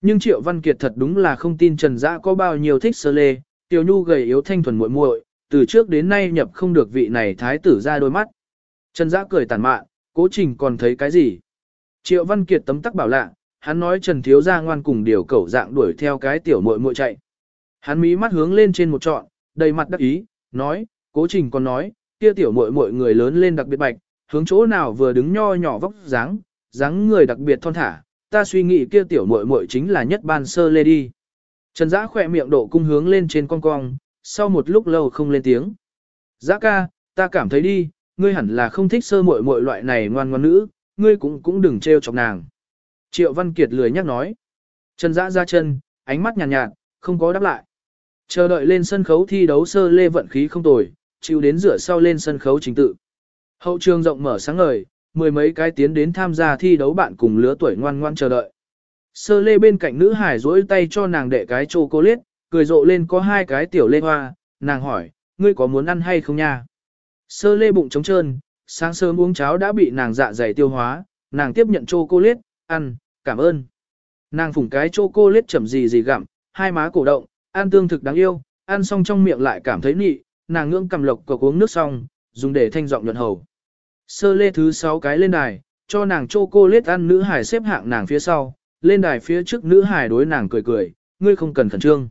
Nhưng Triệu Văn Kiệt thật đúng là không tin Trần Dã có bao nhiêu thích sơ lê, tiểu nhu gầy yếu thanh thuần muội muội, từ trước đến nay nhập không được vị này thái tử ra đôi mắt. Trần Dã cười tàn mạn, cố trình còn thấy cái gì? Triệu Văn Kiệt tấm tắc bảo lạ, hắn nói Trần Thiếu Gia ngoan cùng điều cẩu dạng đuổi theo cái tiểu muội muội chạy. Hắn mí mắt hướng lên trên một trọn, đầy mặt đắc ý, nói, cố trình còn nói, kia tiểu muội muội người lớn lên đặc biệt bạch, hướng chỗ nào vừa đứng nho nhỏ vóc dáng, dáng người đặc biệt thon thả, ta suy nghĩ kia tiểu muội muội chính là nhất ban sơ lê đi. Trần Dã khỏe miệng độ cung hướng lên trên con cong, sau một lúc lâu không lên tiếng. Dã ca, ta cảm thấy đi, ngươi hẳn là không thích sơ muội muội loại này ngoan ngoãn nữ, ngươi cũng cũng đừng trêu chọc nàng. Triệu Văn Kiệt lười nhắc nói. Trần Dã ra chân, ánh mắt nhàn nhạt, nhạt, không có đáp lại. Chờ đợi lên sân khấu thi đấu sơ lê vận khí không tồi, chịu đến rửa sau lên sân khấu chính tự. Hậu trường rộng mở sáng ngời, mười mấy cái tiến đến tham gia thi đấu bạn cùng lứa tuổi ngoan ngoan chờ đợi. Sơ lê bên cạnh nữ hải duỗi tay cho nàng đệ cái chocolate, cười rộ lên có hai cái tiểu lê hoa, nàng hỏi, ngươi có muốn ăn hay không nha? Sơ lê bụng trống trơn, sáng sớm uống cháo đã bị nàng dạ dày tiêu hóa, nàng tiếp nhận chocolate, ăn, cảm ơn. Nàng phủng cái chocolate chậm gì gì gặm, hai má cổ động, ăn tương thực đáng yêu, ăn xong trong miệng lại cảm thấy nị, nàng ngưỡng cầm lộc cộc uống nước xong, dùng để thanh giọng nhuận hầu. Sơ lê thứ sáu cái lên đài, cho nàng châu cô lết ăn nữ hải xếp hạng nàng phía sau, lên đài phía trước nữ hải đối nàng cười cười, ngươi không cần khẩn trương.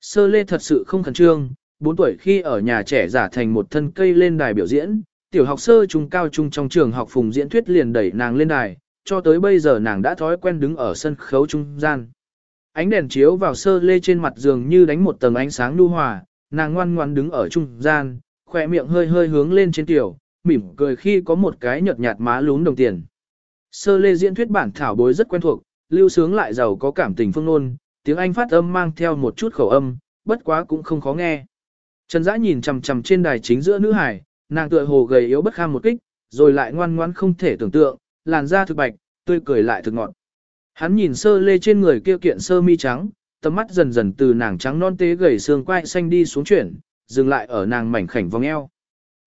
Sơ lê thật sự không khẩn trương, 4 tuổi khi ở nhà trẻ giả thành một thân cây lên đài biểu diễn, tiểu học sơ trung cao trung trong trường học phùng diễn thuyết liền đẩy nàng lên đài, cho tới bây giờ nàng đã thói quen đứng ở sân khấu trung gian. Ánh đèn chiếu vào sơ lê trên mặt giường như đánh một tầng ánh sáng nhu hòa, nàng ngoan ngoan đứng ở trung gian, khỏe miệng hơi hơi hướng lên trên tiểu, mỉm cười khi có một cái nhợt nhạt má lún đồng tiền. Sơ lê diễn thuyết bản thảo bối rất quen thuộc, lưu sướng lại giàu có cảm tình phương nôn, tiếng Anh phát âm mang theo một chút khẩu âm, bất quá cũng không khó nghe. Trần Dã nhìn chằm chằm trên đài chính giữa nữ hải, nàng tựa hồ gầy yếu bất kham một kích, rồi lại ngoan ngoãn không thể tưởng tượng, làn da thực bạch, tươi cười lại thực ngọt. Hắn nhìn sơ lê trên người kia kiện sơ mi trắng, tầm mắt dần dần từ nàng trắng non tế gầy xương quai xanh đi xuống chuyển, dừng lại ở nàng mảnh khảnh vòng eo.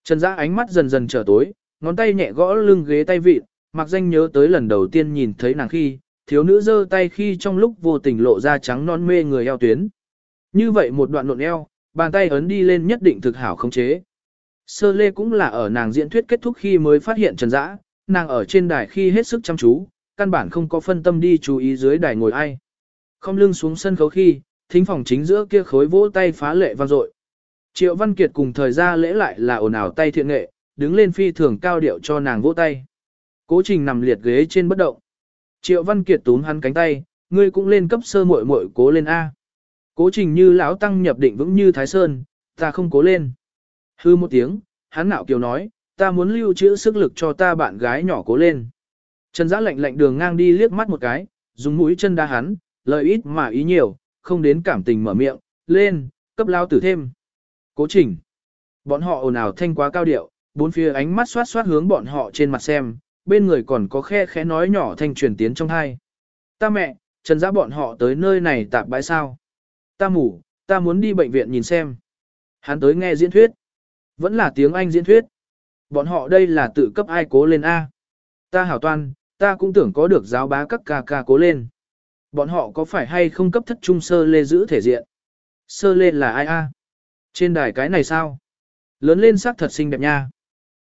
Trần Dã ánh mắt dần dần trở tối, ngón tay nhẹ gõ lưng ghế tay vịt, mặc danh nhớ tới lần đầu tiên nhìn thấy nàng khi, thiếu nữ giơ tay khi trong lúc vô tình lộ ra trắng non mê người eo tuyến. Như vậy một đoạn nộn eo, bàn tay ấn đi lên nhất định thực hảo không chế. Sơ lê cũng là ở nàng diễn thuyết kết thúc khi mới phát hiện Trần Dã, nàng ở trên đài khi hết sức chăm chú, căn bản không có phân tâm đi chú ý dưới đài ngồi ai. Không lưng xuống sân khấu khi, thính phòng chính giữa kia khối vỗ tay phá lệ vang dội. Triệu Văn Kiệt cùng thời ra lễ lại là ồn ào tay thiện nghệ, đứng lên phi thường cao điệu cho nàng vỗ tay. Cố Trình nằm liệt ghế trên bất động. Triệu Văn Kiệt túm hắn cánh tay, ngươi cũng lên cấp sơ muội muội cố lên a. Cố Trình như lão tăng nhập định vững như Thái Sơn, ta không cố lên. Hư một tiếng, hắn nạo kiều nói, ta muốn lưu trữ sức lực cho ta bạn gái nhỏ cố lên. Trần Giã lạnh lạnh đường ngang đi liếc mắt một cái, dùng mũi chân đá hắn, lời ít mà ý nhiều, không đến cảm tình mở miệng, lên, cấp lao tử thêm. Cố trình. Bọn họ ồn ào thanh quá cao điệu, bốn phía ánh mắt xoát xoát hướng bọn họ trên mặt xem, bên người còn có khe khẽ nói nhỏ thanh truyền tiến trong hai. Ta mẹ, Trần Giã bọn họ tới nơi này tạp bãi sao. Ta mủ, ta muốn đi bệnh viện nhìn xem. Hắn tới nghe diễn thuyết. Vẫn là tiếng Anh diễn thuyết. Bọn họ đây là tự cấp ai cố lên A. Ta hảo toan, ta cũng tưởng có được giáo bá các ca ca cố lên. Bọn họ có phải hay không cấp thất trung sơ lê giữ thể diện? Sơ lê là ai A? Trên đài cái này sao? Lớn lên sắc thật xinh đẹp nha.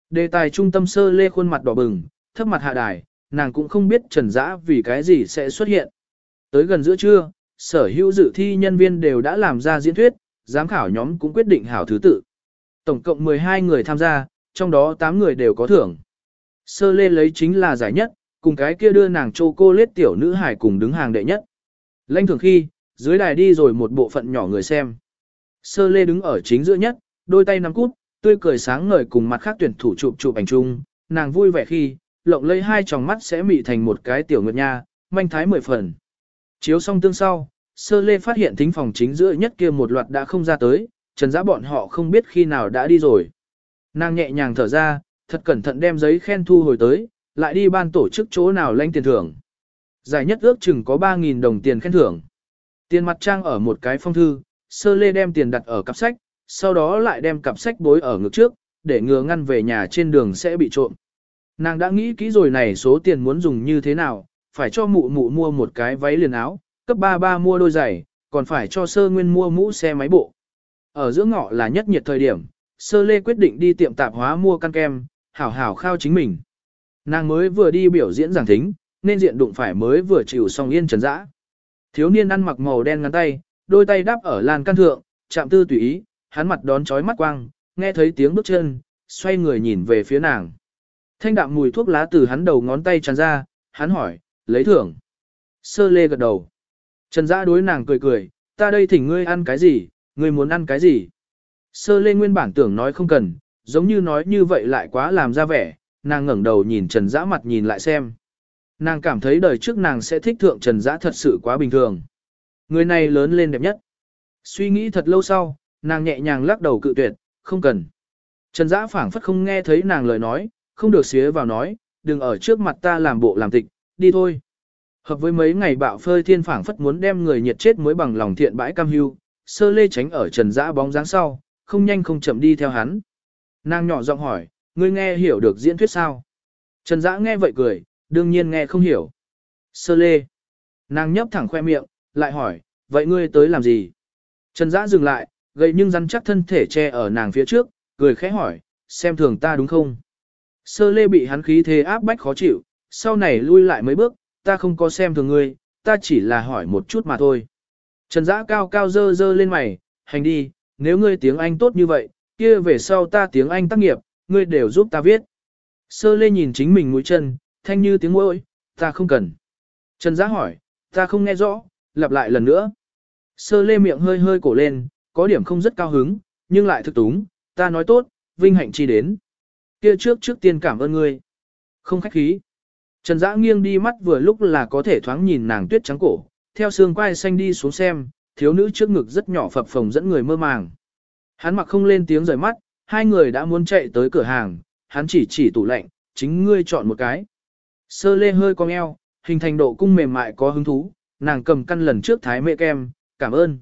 Đề tài trung tâm sơ lê khuôn mặt đỏ bừng, thấp mặt hạ đài, nàng cũng không biết trần dã vì cái gì sẽ xuất hiện. Tới gần giữa trưa, sở hữu dự thi nhân viên đều đã làm ra diễn thuyết, giám khảo nhóm cũng quyết định hảo thứ tự. Tổng cộng 12 người tham gia, trong đó 8 người đều có thưởng. Sơ lê lấy chính là giải nhất, cùng cái kia đưa nàng chô cô lết tiểu nữ hải cùng đứng hàng đệ nhất. Lanh thường khi, dưới đài đi rồi một bộ phận nhỏ người xem. Sơ lê đứng ở chính giữa nhất, đôi tay nắm cút, tươi cười sáng ngời cùng mặt khác tuyển thủ chụp chụp ảnh chung, nàng vui vẻ khi, lộng lấy hai tròng mắt sẽ mị thành một cái tiểu nguyệt nha, manh thái mười phần. Chiếu xong tương sau, sơ lê phát hiện thính phòng chính giữa nhất kia một loạt đã không ra tới, trần giã bọn họ không biết khi nào đã đi rồi. Nàng nhẹ nhàng thở ra, thật cẩn thận đem giấy khen thu hồi tới, lại đi ban tổ chức chỗ nào lãnh tiền thưởng. Giải nhất ước chừng có 3.000 đồng tiền khen thưởng. Tiền mặt trang ở một cái phong thư, sơ lê đem tiền đặt ở cặp sách, sau đó lại đem cặp sách bối ở ngực trước, để ngừa ngăn về nhà trên đường sẽ bị trộm. Nàng đã nghĩ kỹ rồi này số tiền muốn dùng như thế nào, phải cho mụ mụ mua một cái váy liền áo, cấp ba ba mua đôi giày, còn phải cho sơ nguyên mua mũ xe máy bộ. Ở giữa ngọ là nhất nhiệt thời điểm, sơ lê quyết định đi tiệm tạp hóa mua căn kem, hảo hảo khao chính mình. Nàng mới vừa đi biểu diễn giảng thính, nên diện đụng phải mới vừa chịu xong yên trần dã. Thiếu niên ăn mặc màu đen ngắn tay, đôi tay đáp ở lan căn thượng, chạm tư tùy ý, hắn mặt đón chói mắt quang, nghe thấy tiếng bước chân, xoay người nhìn về phía nàng. Thanh đạm mùi thuốc lá từ hắn đầu ngón tay tràn ra, hắn hỏi, lấy thưởng. Sơ lê gật đầu. Trần dã đối nàng cười cười, ta đây thỉnh ngươi ăn cái gì, ngươi muốn ăn cái gì. Sơ lê nguyên bản tưởng nói không cần, giống như nói như vậy lại quá làm ra vẻ, nàng ngẩng đầu nhìn trần dã mặt nhìn lại xem. Nàng cảm thấy đời trước nàng sẽ thích thượng Trần Dã thật sự quá bình thường. Người này lớn lên đẹp nhất. Suy nghĩ thật lâu sau, nàng nhẹ nhàng lắc đầu cự tuyệt, không cần. Trần Dã phảng phất không nghe thấy nàng lời nói, không được xía vào nói, đừng ở trước mặt ta làm bộ làm tịch, đi thôi. Hợp với mấy ngày bạo phơi thiên phảng phất muốn đem người nhiệt chết mới bằng lòng thiện bãi cam hưu, sơ lê tránh ở trần dã bóng dáng sau, không nhanh không chậm đi theo hắn. Nàng nhỏ giọng hỏi, ngươi nghe hiểu được diễn thuyết sao? Trần dã nghe vậy cười, đương nhiên nghe không hiểu. Sơ lê. Nàng nhấp thẳng khoe miệng, lại hỏi, vậy ngươi tới làm gì? Trần dã dừng lại, gầy nhưng rắn chắc thân thể che ở nàng phía trước, cười khẽ hỏi, xem thường ta đúng không? Sơ lê bị hắn khí thế áp bách khó chịu, sau này lui lại mấy bước, ta không có xem thường ngươi, ta chỉ là hỏi một chút mà thôi. Trần Dã cao cao dơ dơ lên mày, hành đi, nếu ngươi tiếng Anh tốt như vậy, kia về sau ta tiếng Anh tác nghiệp, ngươi đều giúp ta viết. Sơ lê nhìn chính mình mũi chân, thanh như tiếng môi, ta không cần. Trần Dã hỏi, ta không nghe rõ, lặp lại lần nữa. Sơ lê miệng hơi hơi cổ lên, có điểm không rất cao hứng, nhưng lại thực túng, ta nói tốt, vinh hạnh chi đến. Kia trước trước tiên cảm ơn ngươi. Không khách khí. Trần Dã nghiêng đi mắt vừa lúc là có thể thoáng nhìn nàng tuyết trắng cổ, theo xương quai xanh đi xuống xem, thiếu nữ trước ngực rất nhỏ phập phồng dẫn người mơ màng. Hắn mặc không lên tiếng rời mắt, hai người đã muốn chạy tới cửa hàng, hắn chỉ chỉ tủ lạnh, chính ngươi chọn một cái. Sơ lê hơi cong eo, hình thành độ cung mềm mại có hứng thú, nàng cầm căn lần trước thái mẹ kem, cảm ơn.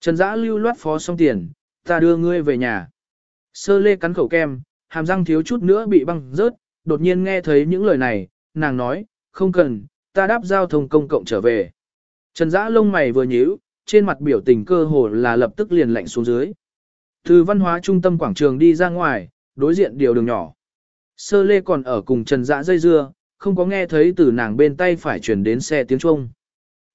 Trần Dã lưu loát phó xong tiền, ta đưa ngươi về nhà. Sơ lê cắn khẩu kem, hàm răng thiếu chút nữa bị băng rớt, đột nhiên nghe thấy những lời này, nàng nói, không cần, ta đáp giao thông công cộng trở về. Trần Dã lông mày vừa nhíu, trên mặt biểu tình cơ hồ là lập tức liền lạnh xuống dưới. Từ văn hóa trung tâm quảng trường đi ra ngoài, đối diện điều đường nhỏ. Sơ lê còn ở cùng Trần Dã dây dưa, không có nghe thấy từ nàng bên tay phải chuyển đến xe tiếng Trung.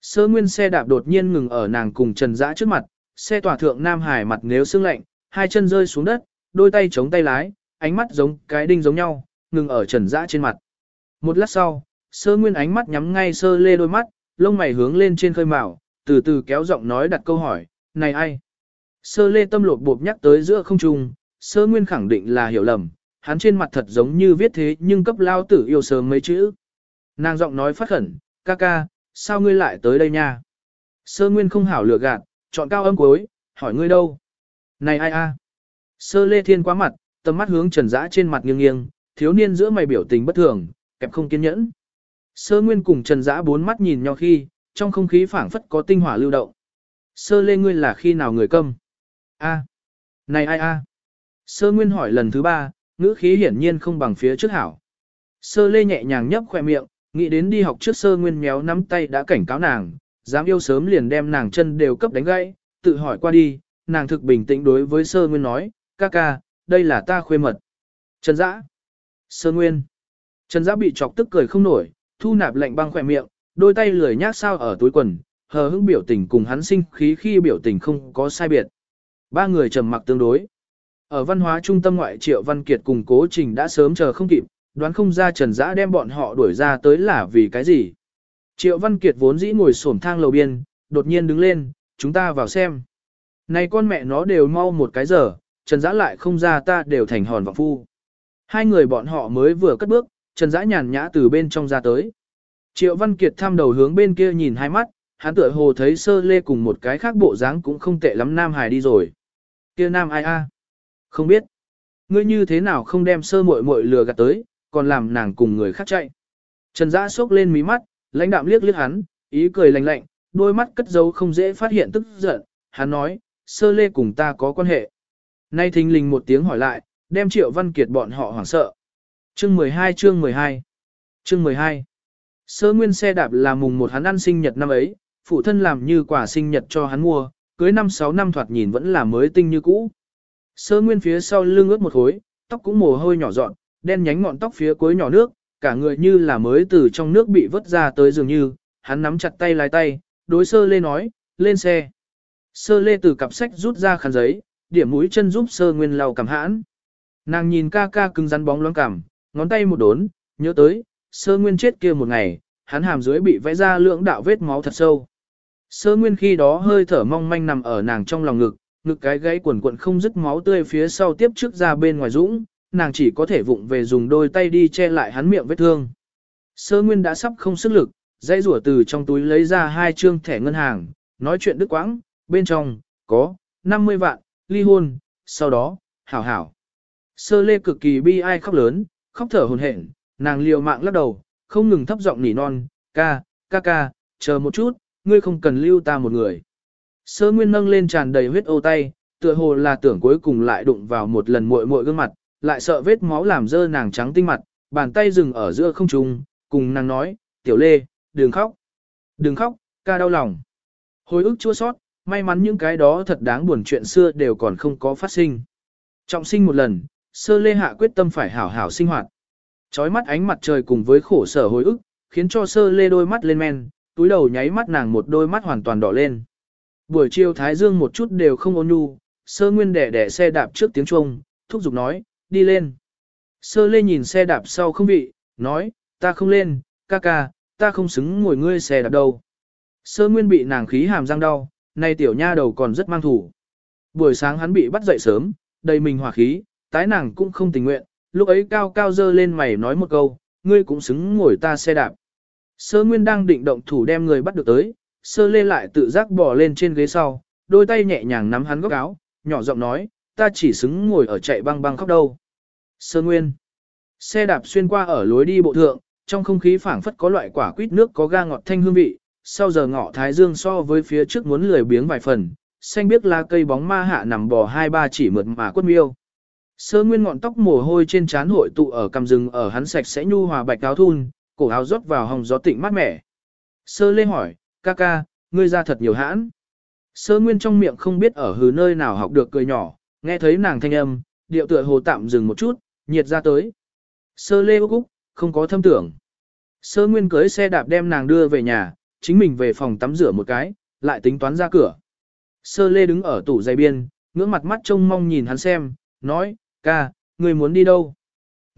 Sơ nguyên xe đạp đột nhiên ngừng ở nàng cùng Trần Dã trước mặt, xe tỏa thượng Nam Hải mặt nếu sương lạnh, hai chân rơi xuống đất, đôi tay chống tay lái, ánh mắt giống cái đinh giống nhau, ngừng ở Trần Dã trên mặt. Một lát sau, sơ nguyên ánh mắt nhắm ngay sơ lê đôi mắt, lông mày hướng lên trên khơi mào, từ từ kéo giọng nói đặt câu hỏi, này ai? Sơ lê tâm lột bộp nhắc tới giữa không trung, sơ nguyên khẳng định là hiểu lầm, hắn trên mặt thật giống như viết thế nhưng cấp lao tử yêu sớm mấy chữ. Nàng giọng nói phát khẩn, ca ca, sao ngươi lại tới đây nha? Sơ nguyên không hảo lừa gạt, chọn cao âm cuối, hỏi ngươi đâu? Này ai a? Sơ lê thiên quá mặt, tầm mắt hướng trần dã trên mặt nghiêng nghiêng, thiếu niên giữa mày biểu tình bất thường, kẹp không kiên nhẫn. Sơ Nguyên cùng Trần Dã bốn mắt nhìn nhau khi, trong không khí phảng phất có tinh hỏa lưu động. Sơ Lê ngươi là khi nào người câm? A, này ai a? Sơ Nguyên hỏi lần thứ ba, ngữ khí hiển nhiên không bằng phía trước hảo. Sơ Lê nhẹ nhàng nhấp khỏe miệng, nghĩ đến đi học trước Sơ Nguyên méo nắm tay đã cảnh cáo nàng, dám yêu sớm liền đem nàng chân đều cấp đánh gãy, tự hỏi qua đi, nàng thực bình tĩnh đối với Sơ Nguyên nói, ca ca, đây là ta khuê mật. Trần Dã. Sơ Nguyên. Trần Dã bị chọc tức cười không nổi, thu nạp lạnh băng khỏe miệng, đôi tay lười nhác sao ở túi quần, hờ hững biểu tình cùng hắn sinh khí khi biểu tình không có sai biệt. Ba người trầm mặc tương đối. Ở văn hóa trung tâm ngoại triệu văn kiệt cùng cố trình đã sớm chờ không kịp, đoán không ra Trần Dã đem bọn họ đuổi ra tới là vì cái gì. Triệu văn kiệt vốn dĩ ngồi xổm thang lầu biên, đột nhiên đứng lên, chúng ta vào xem. Này con mẹ nó đều mau một cái giờ, Trần Dã lại không ra ta đều thành hòn vọng phu. Hai người bọn họ mới vừa cất bước, Trần Dã nhàn nhã từ bên trong ra tới. Triệu Văn Kiệt tham đầu hướng bên kia nhìn hai mắt, hắn tựa hồ thấy sơ lê cùng một cái khác bộ dáng cũng không tệ lắm Nam Hải đi rồi. Kia Nam ai a? Không biết. Ngươi như thế nào không đem sơ muội muội lừa gạt tới, còn làm nàng cùng người khác chạy. Trần Dã sốc lên mí mắt, lãnh đạm liếc liếc hắn, ý cười lạnh lạnh, đôi mắt cất giấu không dễ phát hiện tức giận. Hắn nói, sơ lê cùng ta có quan hệ. Nay thình lình một tiếng hỏi lại, đem Triệu Văn Kiệt bọn họ hoảng sợ. Chương 12 chương 12 Chương 12 Sơ nguyên xe đạp là mùng một hắn ăn sinh nhật năm ấy, phụ thân làm như quả sinh nhật cho hắn mua, cưới năm sáu năm thoạt nhìn vẫn là mới tinh như cũ. Sơ nguyên phía sau lưng ướt một khối, tóc cũng mồ hôi nhỏ dọn, đen nhánh ngọn tóc phía cuối nhỏ nước, cả người như là mới từ trong nước bị vớt ra tới dường như, hắn nắm chặt tay lái tay, đối sơ lê nói, lên xe. Sơ lê từ cặp sách rút ra khăn giấy, điểm mũi chân giúp sơ nguyên lau cảm hãn. Nàng nhìn ca ca cứng rắn bóng loáng cảm, ngón tay một đốn, nhớ tới, sơ nguyên chết kia một ngày, hắn hàm dưới bị vẽ ra lưỡng đạo vết máu thật sâu. Sơ nguyên khi đó hơi thở mong manh nằm ở nàng trong lòng ngực, ngực cái gãy quần quận không dứt máu tươi phía sau tiếp trước ra bên ngoài dũng, nàng chỉ có thể vụng về dùng đôi tay đi che lại hắn miệng vết thương. Sơ Nguyên đã sắp không sức lực, dây rủa từ trong túi lấy ra hai trương thẻ ngân hàng, nói chuyện đứt quãng, bên trong, có, 50 vạn, ly hôn, sau đó, hảo hảo. Sơ lê cực kỳ bi ai khóc lớn, khóc thở hồn hển, nàng liều mạng lắc đầu, không ngừng thấp giọng nỉ non, ca, ca ca, chờ một chút, ngươi không cần lưu ta một người. Sơ nguyên nâng lên tràn đầy huyết ô tay, tựa hồ là tưởng cuối cùng lại đụng vào một lần muội muội gương mặt, lại sợ vết máu làm dơ nàng trắng tinh mặt, bàn tay dừng ở giữa không trung, cùng nàng nói, tiểu lê, đừng khóc. Đừng khóc, ca đau lòng. Hồi ức chua sót, may mắn những cái đó thật đáng buồn chuyện xưa đều còn không có phát sinh. Trọng sinh một lần, sơ lê hạ quyết tâm phải hảo hảo sinh hoạt. Chói mắt ánh mặt trời cùng với khổ sở hồi ức, khiến cho sơ lê đôi mắt lên men, túi đầu nháy mắt nàng một đôi mắt hoàn toàn đỏ lên. Buổi chiều thái dương một chút đều không ôn nhu, sơ nguyên đẻ đẻ xe đạp trước tiếng chuông, thúc giục nói, đi lên. Sơ lê nhìn xe đạp sau không vị, nói, ta không lên, ca ca, ta không xứng ngồi ngươi xe đạp đâu. Sơ nguyên bị nàng khí hàm răng đau, nay tiểu nha đầu còn rất mang thủ. Buổi sáng hắn bị bắt dậy sớm, đầy mình hỏa khí, tái nàng cũng không tình nguyện, lúc ấy cao cao dơ lên mày nói một câu, ngươi cũng xứng ngồi ta xe đạp. Sơ Nguyên đang định động thủ đem người bắt được tới, sơ lê lại tự giác bỏ lên trên ghế sau, đôi tay nhẹ nhàng nắm hắn góc áo, nhỏ giọng nói, ta chỉ xứng ngồi ở chạy băng băng khóc đâu. Sơ Nguyên. Xe đạp xuyên qua ở lối đi bộ thượng, trong không khí phảng phất có loại quả quýt nước có ga ngọt thanh hương vị, sau giờ ngọ thái dương so với phía trước muốn lười biếng vài phần, xanh biết lá cây bóng ma hạ nằm bò hai ba chỉ mượt mà quất miêu. Sơ nguyên ngọn tóc mồ hôi trên trán hội tụ ở cằm rừng ở hắn sạch sẽ nhu hòa bạch áo thun, cổ áo rót vào hồng gió tịnh mát mẻ. Sơ lê hỏi, ca ca, ngươi ra thật nhiều hãn. Sơ nguyên trong miệng không biết ở hứ nơi nào học được cười nhỏ, nghe thấy nàng thanh âm, điệu tựa hồ tạm dừng một chút, nhiệt ra tới. Sơ lê úc úc, không có thâm tưởng. Sơ nguyên cưới xe đạp đem nàng đưa về nhà, chính mình về phòng tắm rửa một cái, lại tính toán ra cửa. Sơ lê đứng ở tủ giày biên, ngưỡng mặt mắt trông mong nhìn hắn xem, nói, ca, người muốn đi đâu?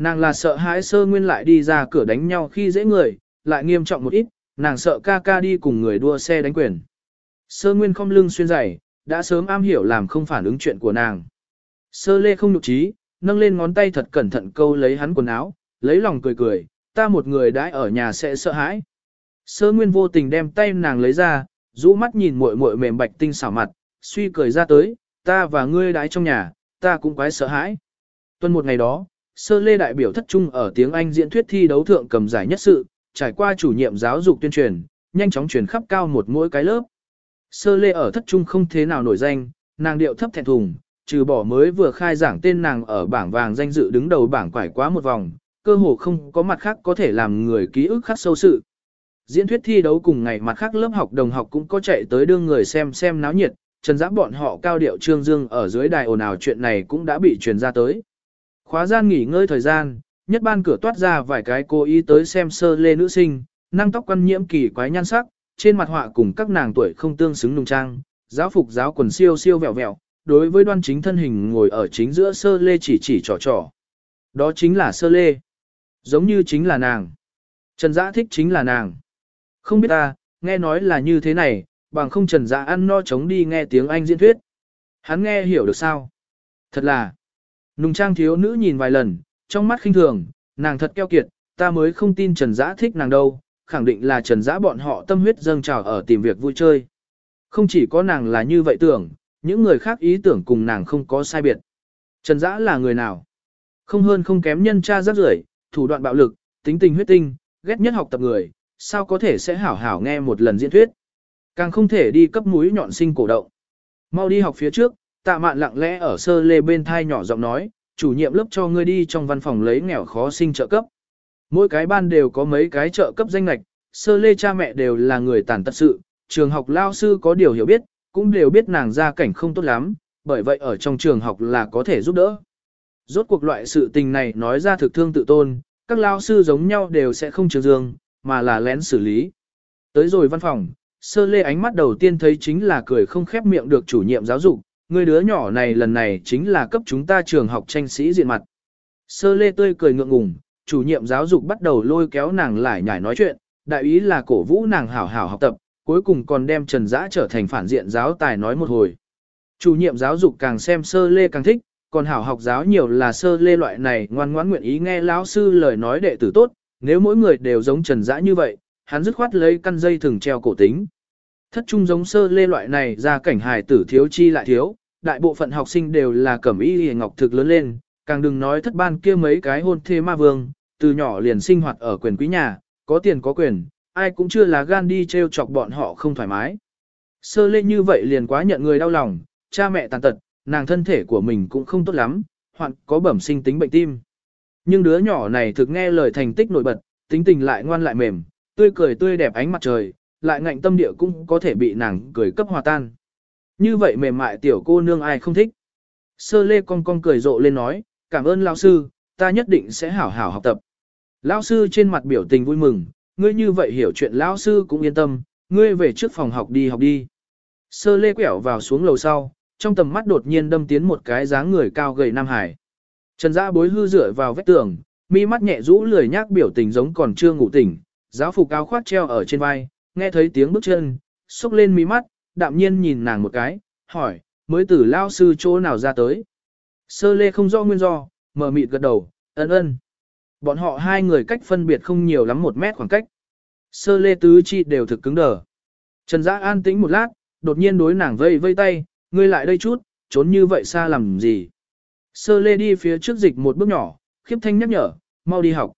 Nàng là sợ hãi sơ nguyên lại đi ra cửa đánh nhau khi dễ người, lại nghiêm trọng một ít, nàng sợ ca ca đi cùng người đua xe đánh quyền. Sơ nguyên không lưng xuyên giày, đã sớm am hiểu làm không phản ứng chuyện của nàng. Sơ lê không nhục trí, nâng lên ngón tay thật cẩn thận câu lấy hắn quần áo, lấy lòng cười cười, ta một người đãi ở nhà sẽ sợ hãi. Sơ nguyên vô tình đem tay nàng lấy ra, rũ mắt nhìn muội muội mềm bạch tinh xảo mặt, suy cười ra tới, ta và ngươi đãi trong nhà, ta cũng quái sợ hãi. Tuần một ngày đó, sơ lê đại biểu thất trung ở tiếng Anh diễn thuyết thi đấu thượng cầm giải nhất sự, trải qua chủ nhiệm giáo dục tuyên truyền, nhanh chóng truyền khắp cao một mỗi cái lớp. Sơ lê ở thất trung không thế nào nổi danh, nàng điệu thấp thẹn thùng, trừ bỏ mới vừa khai giảng tên nàng ở bảng vàng danh dự đứng đầu bảng quải quá một vòng, cơ hồ không có mặt khác có thể làm người ký ức khắc sâu sự. Diễn thuyết thi đấu cùng ngày mặt khác lớp học đồng học cũng có chạy tới đương người xem xem náo nhiệt, trần giáp bọn họ cao điệu trương dương ở dưới đài ồn ào chuyện này cũng đã bị truyền ra tới. Khóa gian nghỉ ngơi thời gian, nhất ban cửa toát ra vài cái cô ý tới xem sơ lê nữ sinh, năng tóc quăn nhiễm kỳ quái nhan sắc, trên mặt họa cùng các nàng tuổi không tương xứng nùng trang, giáo phục giáo quần siêu siêu vẹo vẹo, đối với đoan chính thân hình ngồi ở chính giữa sơ lê chỉ chỉ trò trò. Đó chính là sơ lê. Giống như chính là nàng. Trần Dã thích chính là nàng. Không biết ta, nghe nói là như thế này, bằng không trần Dã ăn no chống đi nghe tiếng Anh diễn thuyết. Hắn nghe hiểu được sao? Thật là, nùng trang thiếu nữ nhìn vài lần, trong mắt khinh thường, nàng thật keo kiệt, ta mới không tin trần dã thích nàng đâu, khẳng định là trần dã bọn họ tâm huyết dâng trào ở tìm việc vui chơi. Không chỉ có nàng là như vậy tưởng, những người khác ý tưởng cùng nàng không có sai biệt. Trần dã là người nào? Không hơn không kém nhân cha rất rưởi, thủ đoạn bạo lực, tính tình huyết tinh, ghét nhất học tập người, sao có thể sẽ hảo hảo nghe một lần diễn thuyết. Càng không thể đi cấp mũi nhọn sinh cổ động. Mau đi học phía trước, tạ mạn lặng lẽ ở sơ lê bên thai nhỏ giọng nói, chủ nhiệm lớp cho ngươi đi trong văn phòng lấy nghèo khó sinh trợ cấp. Mỗi cái ban đều có mấy cái trợ cấp danh lạch, sơ lê cha mẹ đều là người tàn tật sự, trường học lao sư có điều hiểu biết, cũng đều biết nàng gia cảnh không tốt lắm, bởi vậy ở trong trường học là có thể giúp đỡ. Rốt cuộc loại sự tình này nói ra thực thương tự tôn, các lao sư giống nhau đều sẽ không trường dương, mà là lén xử lý. Tới rồi văn phòng, sơ lê ánh mắt đầu tiên thấy chính là cười không khép miệng được chủ nhiệm giáo dục, người đứa nhỏ này lần này chính là cấp chúng ta trường học tranh sĩ diện mặt. Sơ lê tươi cười ngượng ngùng, chủ nhiệm giáo dục bắt đầu lôi kéo nàng lại nhảy nói chuyện, đại ý là cổ vũ nàng hảo hảo học tập, cuối cùng còn đem Trần Dã trở thành phản diện giáo tài nói một hồi. Chủ nhiệm giáo dục càng xem sơ lê càng thích, còn hảo học giáo nhiều là sơ lê loại này ngoan ngoãn nguyện ý nghe lão sư lời nói đệ tử tốt, nếu mỗi người đều giống Trần Dã như vậy, hắn dứt khoát lấy căn dây thừng treo cổ tính. Thất trung giống sơ lê loại này ra cảnh hài tử thiếu chi lại thiếu, đại bộ phận học sinh đều là cẩm y hề ngọc thực lớn lên, càng đừng nói thất ban kia mấy cái hôn thê ma vương, từ nhỏ liền sinh hoạt ở quyền quý nhà, có tiền có quyền, ai cũng chưa là gan đi treo chọc bọn họ không thoải mái. Sơ lê như vậy liền quá nhận người đau lòng, cha mẹ tàn tật, nàng thân thể của mình cũng không tốt lắm, hoặc có bẩm sinh tính bệnh tim. Nhưng đứa nhỏ này thực nghe lời thành tích nổi bật, tính tình lại ngoan lại mềm, tươi cười tươi đẹp ánh mặt trời, lại ngạnh tâm địa cũng có thể bị nàng cười cấp hòa tan. Như vậy mềm mại tiểu cô nương ai không thích. Sơ lê cong cong cười rộ lên nói, cảm ơn lão sư, ta nhất định sẽ hảo hảo học tập. Lão sư trên mặt biểu tình vui mừng, ngươi như vậy hiểu chuyện lão sư cũng yên tâm, ngươi về trước phòng học đi học đi. Sơ lê quẹo vào xuống lầu sau, trong tầm mắt đột nhiên đâm tiến một cái dáng người cao gầy Nam Hải. Trần Dã bối hư dựa vào vách tường, mi mắt nhẹ rũ lười nhác biểu tình giống còn chưa ngủ tỉnh, giáo phục áo khoác treo ở trên vai, nghe thấy tiếng bước chân, xúc lên mi mắt, đạm nhiên nhìn nàng một cái, hỏi, mới tử lao sư chỗ nào ra tới. Sơ lê không rõ nguyên do, mở mịt gật đầu, ân ân. Bọn họ hai người cách phân biệt không nhiều lắm một mét khoảng cách. Sơ lê tứ chi đều thực cứng đờ. Trần Dã an tĩnh một lát, đột nhiên đối nàng vây vây tay, ngươi lại đây chút, trốn như vậy xa làm gì. Sơ lê đi phía trước dịch một bước nhỏ, khiếp thanh nhắc nhở, mau đi học.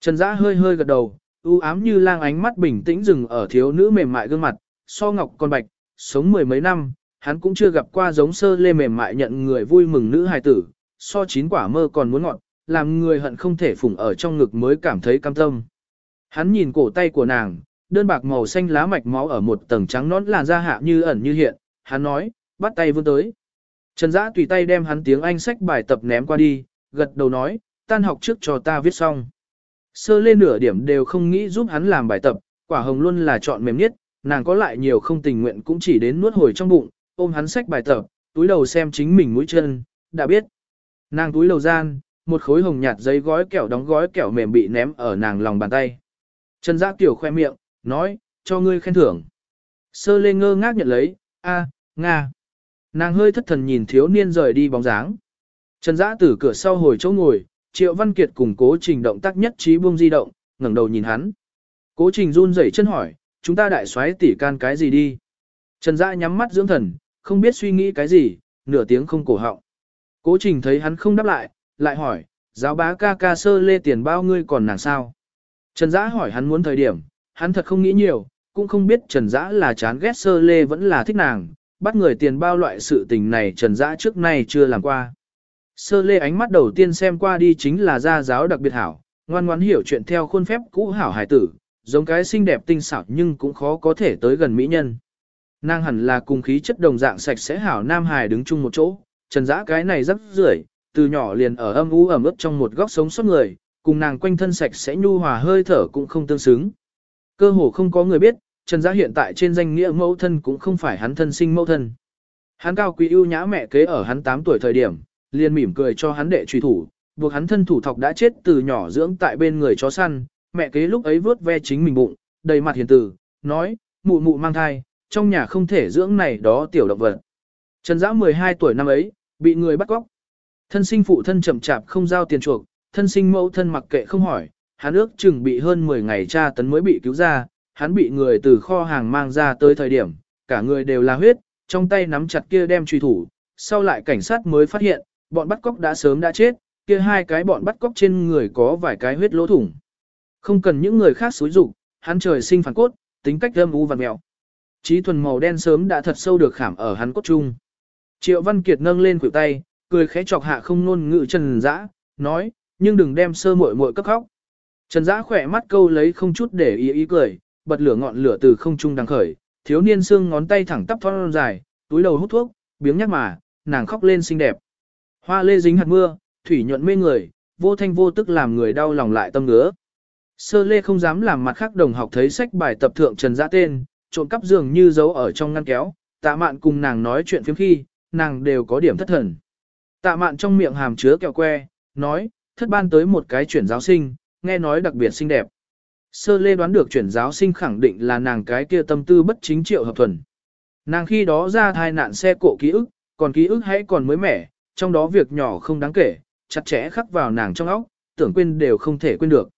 Trần Dã hơi hơi gật đầu, u ám như lang ánh mắt bình tĩnh dừng ở thiếu nữ mềm mại gương mặt, so ngọc con bạch, sống mười mấy năm, hắn cũng chưa gặp qua giống sơ lê mềm mại nhận người vui mừng nữ hài tử, so chín quả mơ còn muốn ngọt, làm người hận không thể phủng ở trong ngực mới cảm thấy cam tâm. Hắn nhìn cổ tay của nàng, đơn bạc màu xanh lá mạch máu ở một tầng trắng nón làn da hạ như ẩn như hiện, hắn nói, bắt tay vươn tới. Trần Dã tùy tay đem hắn tiếng Anh sách bài tập ném qua đi, gật đầu nói, tan học trước cho ta viết xong. Sơ lên nửa điểm đều không nghĩ giúp hắn làm bài tập, quả hồng luôn là chọn mềm nhất, nàng có lại nhiều không tình nguyện cũng chỉ đến nuốt hồi trong bụng, ôm hắn sách bài tập, túi đầu xem chính mình mũi chân, đã biết. Nàng túi đầu gian, một khối hồng nhạt giấy gói kẹo đóng gói kẹo mềm bị ném ở nàng lòng bàn tay. Trần Dã Tiểu khoe miệng, nói, cho ngươi khen thưởng. Sơ lê ngơ ngác nhận lấy, a, nga. Nàng hơi thất thần nhìn thiếu niên rời đi bóng dáng. Trần Dã từ cửa sau hồi chỗ ngồi, Triệu Văn Kiệt cùng Cố Trình động tác nhất trí buông di động, ngẩng đầu nhìn hắn. Cố Trình run rẩy chân hỏi, chúng ta đại soái tỷ can cái gì đi? Trần Dã nhắm mắt dưỡng thần, không biết suy nghĩ cái gì, nửa tiếng không cổ họng. Cố Trình thấy hắn không đáp lại, lại hỏi, giáo bá ca ca sơ lê tiền bao ngươi còn nàng sao? Trần Dã hỏi hắn muốn thời điểm, hắn thật không nghĩ nhiều, cũng không biết Trần Dã là chán ghét sơ lê vẫn là thích nàng, bắt người tiền bao loại sự tình này Trần Dã trước nay chưa làm qua. Sơ lê ánh mắt đầu tiên xem qua đi chính là gia giáo đặc biệt hảo, ngoan ngoãn hiểu chuyện theo khuôn phép cũ hảo hài tử, giống cái xinh đẹp tinh xảo nhưng cũng khó có thể tới gần mỹ nhân. Nàng hẳn là cùng khí chất đồng dạng sạch sẽ hảo nam hài đứng chung một chỗ, Trần Dã cái này rất rưởi, từ nhỏ liền ở âm u ẩm ướt trong một góc sống sót người, cùng nàng quanh thân sạch sẽ nhu hòa hơi thở cũng không tương xứng. Cơ hồ không có người biết, Trần dã hiện tại trên danh nghĩa mẫu thân cũng không phải hắn thân sinh mẫu thân. Hắn cao quý ưu nhã mẹ kế ở hắn 8 tuổi thời điểm, liền mỉm cười cho hắn đệ truy thủ, buộc hắn thân thủ thọc đã chết từ nhỏ dưỡng tại bên người chó săn, mẹ kế lúc ấy vớt ve chính mình bụng, đầy mặt hiền tử, nói, mụ mụ mang thai, trong nhà không thể dưỡng này đó tiểu động vật. Trần Dã 12 tuổi năm ấy, bị người bắt cóc. Thân sinh phụ thân chậm chạp không giao tiền chuộc, thân sinh mẫu thân mặc kệ không hỏi, hắn ước chừng bị hơn 10 ngày tra tấn mới bị cứu ra, hắn bị người từ kho hàng mang ra tới thời điểm, cả người đều là huyết, trong tay nắm chặt kia đem truy thủ, sau lại cảnh sát mới phát hiện, bọn bắt cóc đã sớm đã chết, kia hai cái bọn bắt cóc trên người có vài cái huyết lỗ thủng. Không cần những người khác xúi dục, hắn trời sinh phản cốt, tính cách âm u và mèo, Trí thuần màu đen sớm đã thật sâu được khảm ở hắn cốt trung. Triệu Văn Kiệt nâng lên khuỷu tay, cười khẽ chọc hạ không nôn ngự Trần Dã, nói, nhưng đừng đem sơ muội muội cấp khóc. Trần Dã khỏe mắt câu lấy không chút để ý ý cười, bật lửa ngọn lửa từ không trung đang khởi, thiếu niên xương ngón tay thẳng tắp thon dài, túi đầu hút thuốc, biếng nhắc mà, nàng khóc lên xinh đẹp. Hoa lê dính hạt mưa, thủy nhuận mê người, vô thanh vô tức làm người đau lòng lại tâm ngứa. Sơ lê không dám làm mặt khác đồng học thấy sách bài tập thượng Trần giã tên, trộn cắp giường như giấu ở trong ngăn kéo, tạ mạn cùng nàng nói chuyện phiếm khi, nàng đều có điểm thất thần. Tạ mạn trong miệng hàm chứa kẹo que, nói, thất ban tới một cái chuyển giáo sinh, nghe nói đặc biệt xinh đẹp. Sơ lê đoán được chuyển giáo sinh khẳng định là nàng cái kia tâm tư bất chính triệu hợp thuần. Nàng khi đó ra thai nạn xe cộ ký ức, còn ký ức hãy còn mới mẻ, trong đó việc nhỏ không đáng kể, chặt chẽ khắc vào nàng trong óc, tưởng quên đều không thể quên được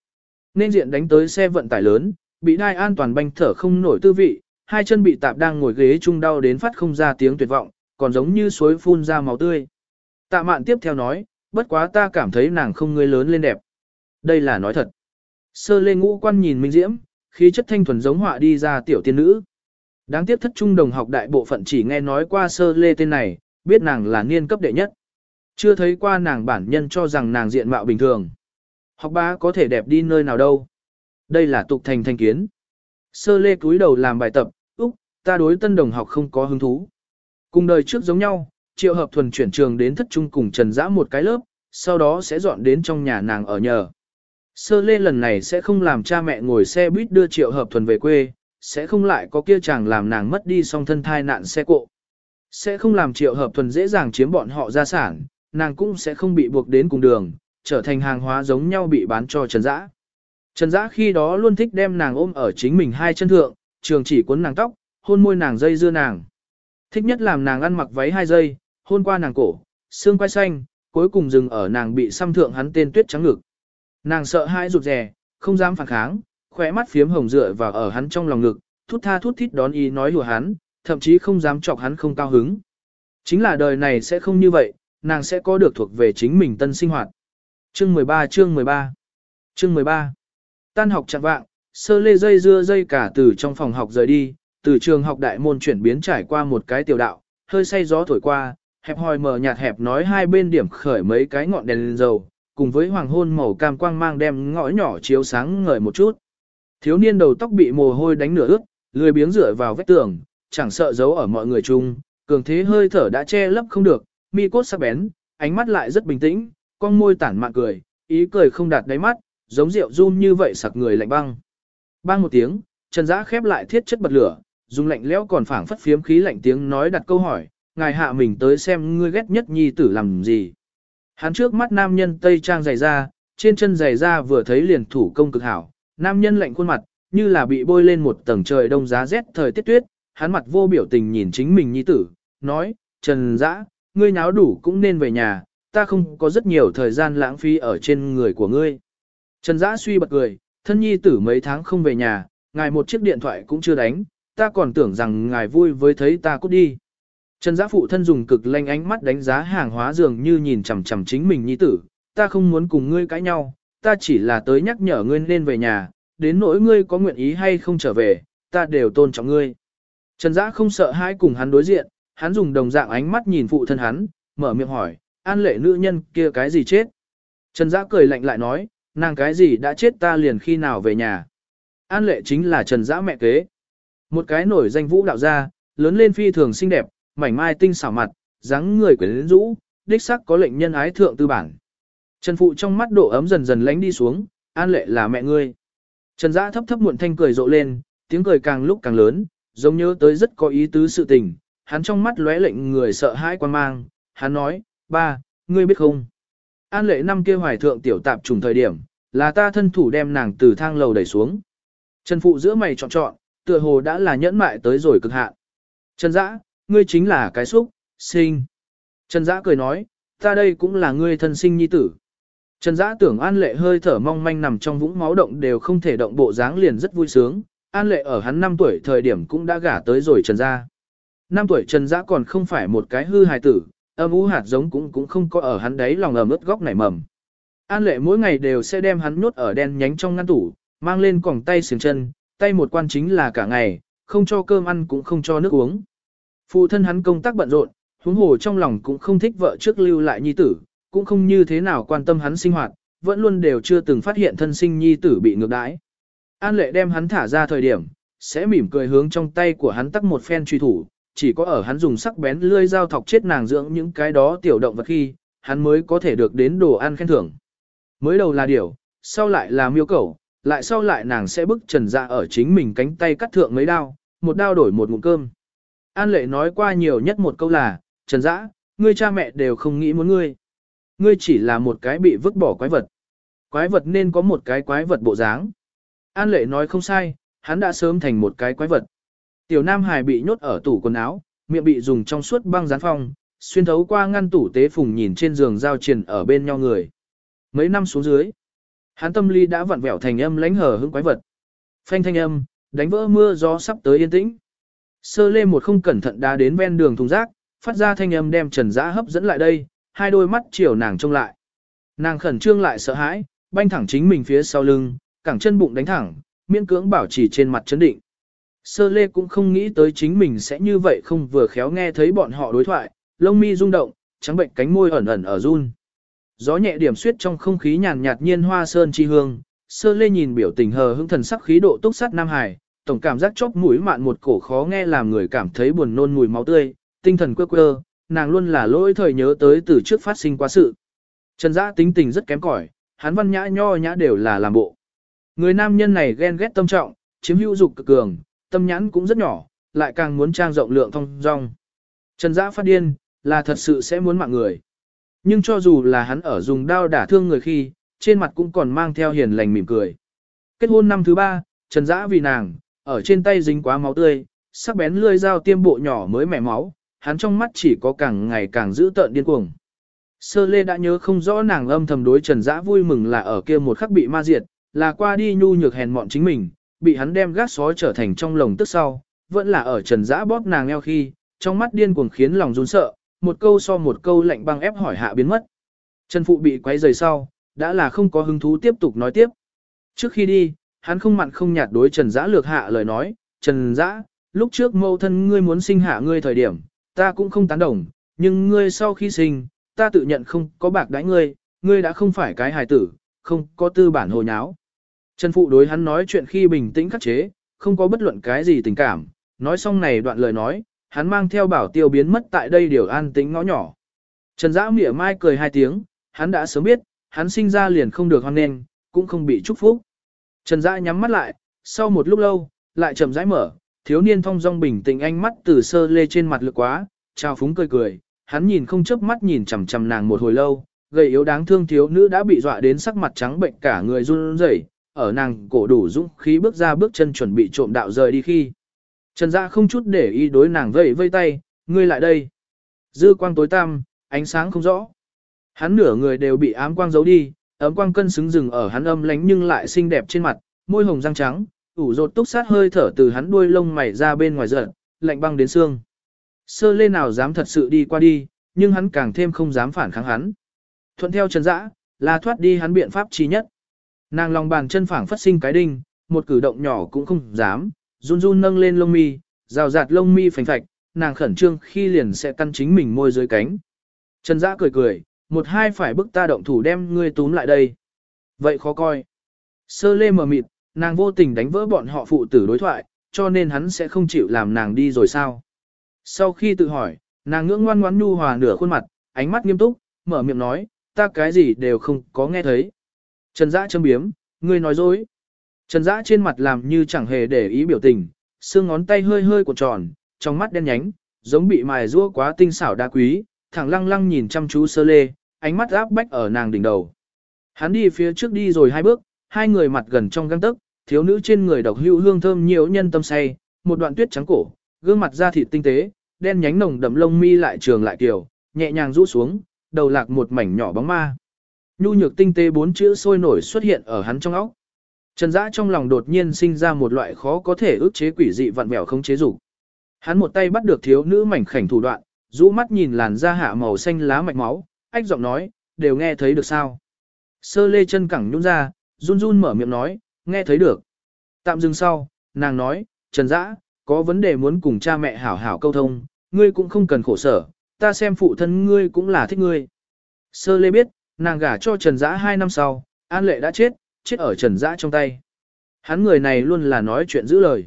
nên diện đánh tới xe vận tải lớn, bị đai an toàn banh thở không nổi tư vị, hai chân bị tạp đang ngồi ghế chung đau đến phát không ra tiếng tuyệt vọng, còn giống như suối phun ra máu tươi. Tạ mạn tiếp theo nói, bất quá ta cảm thấy nàng không người lớn lên đẹp. Đây là nói thật. Sơ lê ngũ quan nhìn minh diễm, khí chất thanh thuần giống họa đi ra tiểu tiên nữ. Đáng tiếc thất trung đồng học đại bộ phận chỉ nghe nói qua sơ lê tên này, biết nàng là niên cấp đệ nhất. Chưa thấy qua nàng bản nhân cho rằng nàng diện mạo bình thường. Học bá có thể đẹp đi nơi nào đâu. Đây là tục thành thành kiến. Sơ lê cúi đầu làm bài tập, úc, ta đối tân đồng học không có hứng thú. Cùng đời trước giống nhau, triệu hợp thuần chuyển trường đến thất trung cùng trần dã một cái lớp, sau đó sẽ dọn đến trong nhà nàng ở nhờ. Sơ lê lần này sẽ không làm cha mẹ ngồi xe buýt đưa triệu hợp thuần về quê, sẽ không lại có kia chàng làm nàng mất đi song thân thai nạn xe cộ. Sẽ không làm triệu hợp thuần dễ dàng chiếm bọn họ gia sản, nàng cũng sẽ không bị buộc đến cùng đường, trở thành hàng hóa giống nhau bị bán cho Trần Dã. Trần Dã khi đó luôn thích đem nàng ôm ở chính mình hai chân thượng, trường chỉ cuốn nàng tóc, hôn môi nàng dây dưa nàng. Thích nhất làm nàng ăn mặc váy hai giây, hôn qua nàng cổ, xương quai xanh, cuối cùng dừng ở nàng bị xăm thượng hắn tên tuyết trắng ngực. Nàng sợ hãi rụt rè, không dám phản kháng, khỏe mắt phiếm hồng dựa vào ở hắn trong lòng ngực, thút tha thút thít đón ý nói hùa hắn, thậm chí không dám chọc hắn không cao hứng. Chính là đời này sẽ không như vậy, nàng sẽ có được thuộc về chính mình tân sinh hoạt. Chương 13 chương 13 Chương 13 Tan học chặt vạng, sơ lê dây dưa dây cả từ trong phòng học rời đi, từ trường học đại môn chuyển biến trải qua một cái tiểu đạo, hơi say gió thổi qua, hẹp hòi mờ nhạt hẹp nói hai bên điểm khởi mấy cái ngọn đèn lên dầu, cùng với hoàng hôn màu cam quang mang đem ngõ nhỏ chiếu sáng ngời một chút. Thiếu niên đầu tóc bị mồ hôi đánh nửa ướt, lười biếng rửa vào vách tường, chẳng sợ giấu ở mọi người chung, cường thế hơi thở đã che lấp không được, mi cốt sắc bén, ánh mắt lại rất bình tĩnh, con môi tản mạn cười, ý cười không đạt đáy mắt, giống rượu run như vậy sặc người lạnh băng. Bang một tiếng, Trần Dã khép lại thiết chất bật lửa, dùng lạnh lẽo còn phảng phất phiếm khí lạnh tiếng nói đặt câu hỏi, ngài hạ mình tới xem ngươi ghét nhất nhi tử làm gì. Hắn trước mắt nam nhân tây trang dày ra, trên chân dày ra vừa thấy liền thủ công cực hảo, nam nhân lạnh khuôn mặt, như là bị bôi lên một tầng trời đông giá rét thời tiết tuyết, hắn mặt vô biểu tình nhìn chính mình nhi tử, nói, Trần Dã, ngươi nháo đủ cũng nên về nhà, ta không có rất nhiều thời gian lãng phí ở trên người của ngươi. Trần Dã suy bật cười, thân nhi tử mấy tháng không về nhà, ngài một chiếc điện thoại cũng chưa đánh, ta còn tưởng rằng ngài vui với thấy ta cút đi. Trần Giã phụ thân dùng cực lanh ánh mắt đánh giá hàng hóa dường như nhìn chằm chằm chính mình nhi tử, ta không muốn cùng ngươi cãi nhau, ta chỉ là tới nhắc nhở ngươi nên về nhà, đến nỗi ngươi có nguyện ý hay không trở về, ta đều tôn trọng ngươi. Trần Giã không sợ hãi cùng hắn đối diện, hắn dùng đồng dạng ánh mắt nhìn phụ thân hắn, mở miệng hỏi, an lệ nữ nhân kia cái gì chết? Trần Dã cười lạnh lại nói, nàng cái gì đã chết ta liền khi nào về nhà? An lệ chính là Trần Dã mẹ kế. Một cái nổi danh vũ đạo gia, lớn lên phi thường xinh đẹp, mảnh mai tinh xảo mặt, dáng người quyến rũ, đích sắc có lệnh nhân ái thượng tư bản. Trần Phụ trong mắt độ ấm dần dần lánh đi xuống, an lệ là mẹ ngươi. Trần Dã thấp thấp muộn thanh cười rộ lên, tiếng cười càng lúc càng lớn, giống nhớ tới rất có ý tứ sự tình, hắn trong mắt lóe lệnh người sợ hãi quan mang, hắn nói, ba, ngươi biết không? An lệ năm kia hoài thượng tiểu tạp trùng thời điểm, là ta thân thủ đem nàng từ thang lầu đẩy xuống. Trần Phụ giữa mày chọn chọn, tựa hồ đã là nhẫn mại tới rồi cực hạn. Trần Dã, ngươi chính là cái xúc, sinh. Trần Dã cười nói, ta đây cũng là ngươi thân sinh nhi tử. Trần Dã tưởng An Lệ hơi thở mong manh nằm trong vũng máu động đều không thể động bộ dáng liền rất vui sướng. An Lệ ở hắn 5 tuổi thời điểm cũng đã gả tới rồi Trần gia. 5 tuổi Trần Dã còn không phải một cái hư hài tử, âm u hạt giống cũng cũng không có ở hắn đấy lòng ẩm ướt góc nảy mầm. An Lệ mỗi ngày đều sẽ đem hắn nhốt ở đen nhánh trong ngăn tủ, mang lên còng tay xiềng chân, tay một quan chính là cả ngày, không cho cơm ăn cũng không cho nước uống. Phụ thân hắn công tác bận rộn, huống hồ trong lòng cũng không thích vợ trước lưu lại nhi tử, cũng không như thế nào quan tâm hắn sinh hoạt, vẫn luôn đều chưa từng phát hiện thân sinh nhi tử bị ngược đãi. An lệ đem hắn thả ra thời điểm, sẽ mỉm cười hướng trong tay của hắn tắc một phen truy thủ, chỉ có ở hắn dùng sắc bén lươi dao thọc chết nàng dưỡng những cái đó tiểu động vật khi, hắn mới có thể được đến đồ ăn khen thưởng. Mới đầu là điểu, sau lại là miêu cẩu, lại sau lại nàng sẽ bức trần ra ở chính mình cánh tay cắt thượng mấy đao, một đao đổi một ngụm cơm. An lệ nói qua nhiều nhất một câu là, Trần Dã, ngươi cha mẹ đều không nghĩ muốn ngươi. Ngươi chỉ là một cái bị vứt bỏ quái vật. Quái vật nên có một cái quái vật bộ dáng. An lệ nói không sai, hắn đã sớm thành một cái quái vật. Tiểu Nam Hải bị nhốt ở tủ quần áo, miệng bị dùng trong suốt băng dán phong, xuyên thấu qua ngăn tủ tế phùng nhìn trên giường giao triền ở bên nhau người. Mấy năm xuống dưới, Hắn tâm lý đã vặn vẹo thành âm lánh hở hững quái vật. Phanh thanh âm, đánh vỡ mưa gió sắp tới yên tĩnh. Sơ lê một không cẩn thận đá đến ven đường thùng rác, phát ra thanh âm đem Trần giã hấp dẫn lại đây, hai đôi mắt chiều nàng trông lại. Nàng khẩn trương lại sợ hãi, banh thẳng chính mình phía sau lưng, cẳng chân bụng đánh thẳng, miễn cưỡng bảo trì trên mặt chấn định. Sơ lê cũng không nghĩ tới chính mình sẽ như vậy không vừa khéo nghe thấy bọn họ đối thoại, lông mi rung động, trắng bệnh cánh môi ẩn ẩn ở run. Gió nhẹ điểm suyết trong không khí nhàn nhạt nhiên hoa sơn chi hương, sơ lê nhìn biểu tình hờ hững thần sắc khí độ túc sát Nam Hải, tổng cảm giác chóp mũi mạn một cổ khó nghe làm người cảm thấy buồn nôn mùi máu tươi, tinh thần quơ quơ, nàng luôn là lỗi thời nhớ tới từ trước phát sinh quá sự. Trần Dã tính tình rất kém cỏi, hắn văn nhã nho nhã đều là làm bộ. Người nam nhân này ghen ghét tâm trọng, chiếm hữu dục cực cường, tâm nhãn cũng rất nhỏ, lại càng muốn trang rộng lượng thông dong. Trần Dã phát điên, là thật sự sẽ muốn mạng người. Nhưng cho dù là hắn ở dùng đao đả thương người khi, trên mặt cũng còn mang theo hiền lành mỉm cười. Kết hôn năm thứ ba, Trần Dã vì nàng, ở trên tay dính quá máu tươi, sắc bén lưỡi dao tiêm bộ nhỏ mới mẻ máu, hắn trong mắt chỉ có càng ngày càng dữ tợn điên cuồng. Sơ Lê đã nhớ không rõ nàng âm thầm đối Trần Dã vui mừng là ở kia một khắc bị ma diệt, là qua đi nhu nhược hèn mọn chính mình, bị hắn đem gác sói trở thành trong lồng tức sau, vẫn là ở Trần giã bóp nàng eo khi, trong mắt điên cuồng khiến lòng run sợ, một câu so một câu lạnh băng ép hỏi hạ biến mất. Trần Phụ bị quấy rời sau, đã là không có hứng thú tiếp tục nói tiếp. Trước khi đi, hắn không mặn không nhạt đối Trần Dã lược hạ lời nói, Trần Dã, lúc trước mâu thân ngươi muốn sinh hạ ngươi thời điểm, ta cũng không tán đồng, nhưng ngươi sau khi sinh, ta tự nhận không có bạc đãi ngươi, ngươi đã không phải cái hài tử, không có tư bản hồ nháo. Trần Phụ đối hắn nói chuyện khi bình tĩnh khắc chế, không có bất luận cái gì tình cảm, nói xong này đoạn lời nói, hắn mang theo bảo tiêu biến mất tại đây điều an tĩnh ngõ nhỏ. Trần Dã mỉa mai cười hai tiếng, hắn đã sớm biết, hắn sinh ra liền không được hoan nghênh, cũng không bị chúc phúc. Trần Dã nhắm mắt lại, sau một lúc lâu, lại chậm rãi mở, thiếu niên thong dong bình tĩnh ánh mắt từ sơ lê trên mặt lực quá, trao phúng cười cười, hắn nhìn không chớp mắt nhìn chằm chằm nàng một hồi lâu, gầy yếu đáng thương thiếu nữ đã bị dọa đến sắc mặt trắng bệnh cả người run rẩy, ở nàng cổ đủ dũng khí bước ra bước chân chuẩn bị trộm đạo rời đi khi. Trần Dã không chút để ý đối nàng vẫy vây tay, ngươi lại đây. Dư quang tối tăm, ánh sáng không rõ. Hắn nửa người đều bị ám quang giấu đi, ấm quang cân xứng dừng ở hắn âm lánh nhưng lại xinh đẹp trên mặt, môi hồng răng trắng, ủ rột túc sát hơi thở từ hắn đuôi lông mày ra bên ngoài giận, lạnh băng đến xương. Sơ lê nào dám thật sự đi qua đi, nhưng hắn càng thêm không dám phản kháng hắn. Thuận theo Trần Dã, là thoát đi hắn biện pháp trí nhất. Nàng lòng bàn chân phẳng phát sinh cái đinh, một cử động nhỏ cũng không dám, run run nâng lên lông mi, rào rạt lông mi phành phạch, nàng khẩn trương khi liền sẽ căn chính mình môi dưới cánh. Trần Dã cười cười, một hai phải bức ta động thủ đem ngươi túm lại đây. Vậy khó coi. Sơ lê mờ mịt, nàng vô tình đánh vỡ bọn họ phụ tử đối thoại, cho nên hắn sẽ không chịu làm nàng đi rồi sao. Sau khi tự hỏi, nàng ngưỡng ngoan ngoãn nhu hòa nửa khuôn mặt, ánh mắt nghiêm túc, mở miệng nói, ta cái gì đều không có nghe thấy. Trần Dã châm biếm, ngươi nói dối. Trần Dã trên mặt làm như chẳng hề để ý biểu tình, xương ngón tay hơi hơi cuộn tròn, trong mắt đen nhánh, giống bị mài rũa quá tinh xảo đa quý, thẳng lăng lăng nhìn chăm chú sơ lê, ánh mắt áp bách ở nàng đỉnh đầu. Hắn đi phía trước đi rồi hai bước, hai người mặt gần trong găng tức, thiếu nữ trên người độc hữu hương thơm nhiều nhân tâm say, một đoạn tuyết trắng cổ, gương mặt da thịt tinh tế, đen nhánh nồng đậm lông mi lại trường lại kiều, nhẹ nhàng rũ xuống, đầu lạc một mảnh nhỏ bóng ma. Nhu nhược tinh tế bốn chữ sôi nổi xuất hiện ở hắn trong óc. Trần Dã trong lòng đột nhiên sinh ra một loại khó có thể ức chế quỷ dị vặn vẹo không chế dục. Hắn một tay bắt được thiếu nữ mảnh khảnh thủ đoạn, rũ mắt nhìn làn da hạ màu xanh lá mạch máu, ách giọng nói, đều nghe thấy được sao? Sơ lê chân cẳng nhún ra, run run mở miệng nói, nghe thấy được. Tạm dừng sau, nàng nói, Trần Dã, có vấn đề muốn cùng cha mẹ hảo hảo câu thông, ngươi cũng không cần khổ sở, ta xem phụ thân ngươi cũng là thích ngươi. Sơ lê biết, nàng gả cho Trần Dã hai năm sau, An Lệ đã chết, chết ở Trần Dã trong tay. Hắn người này luôn là nói chuyện giữ lời.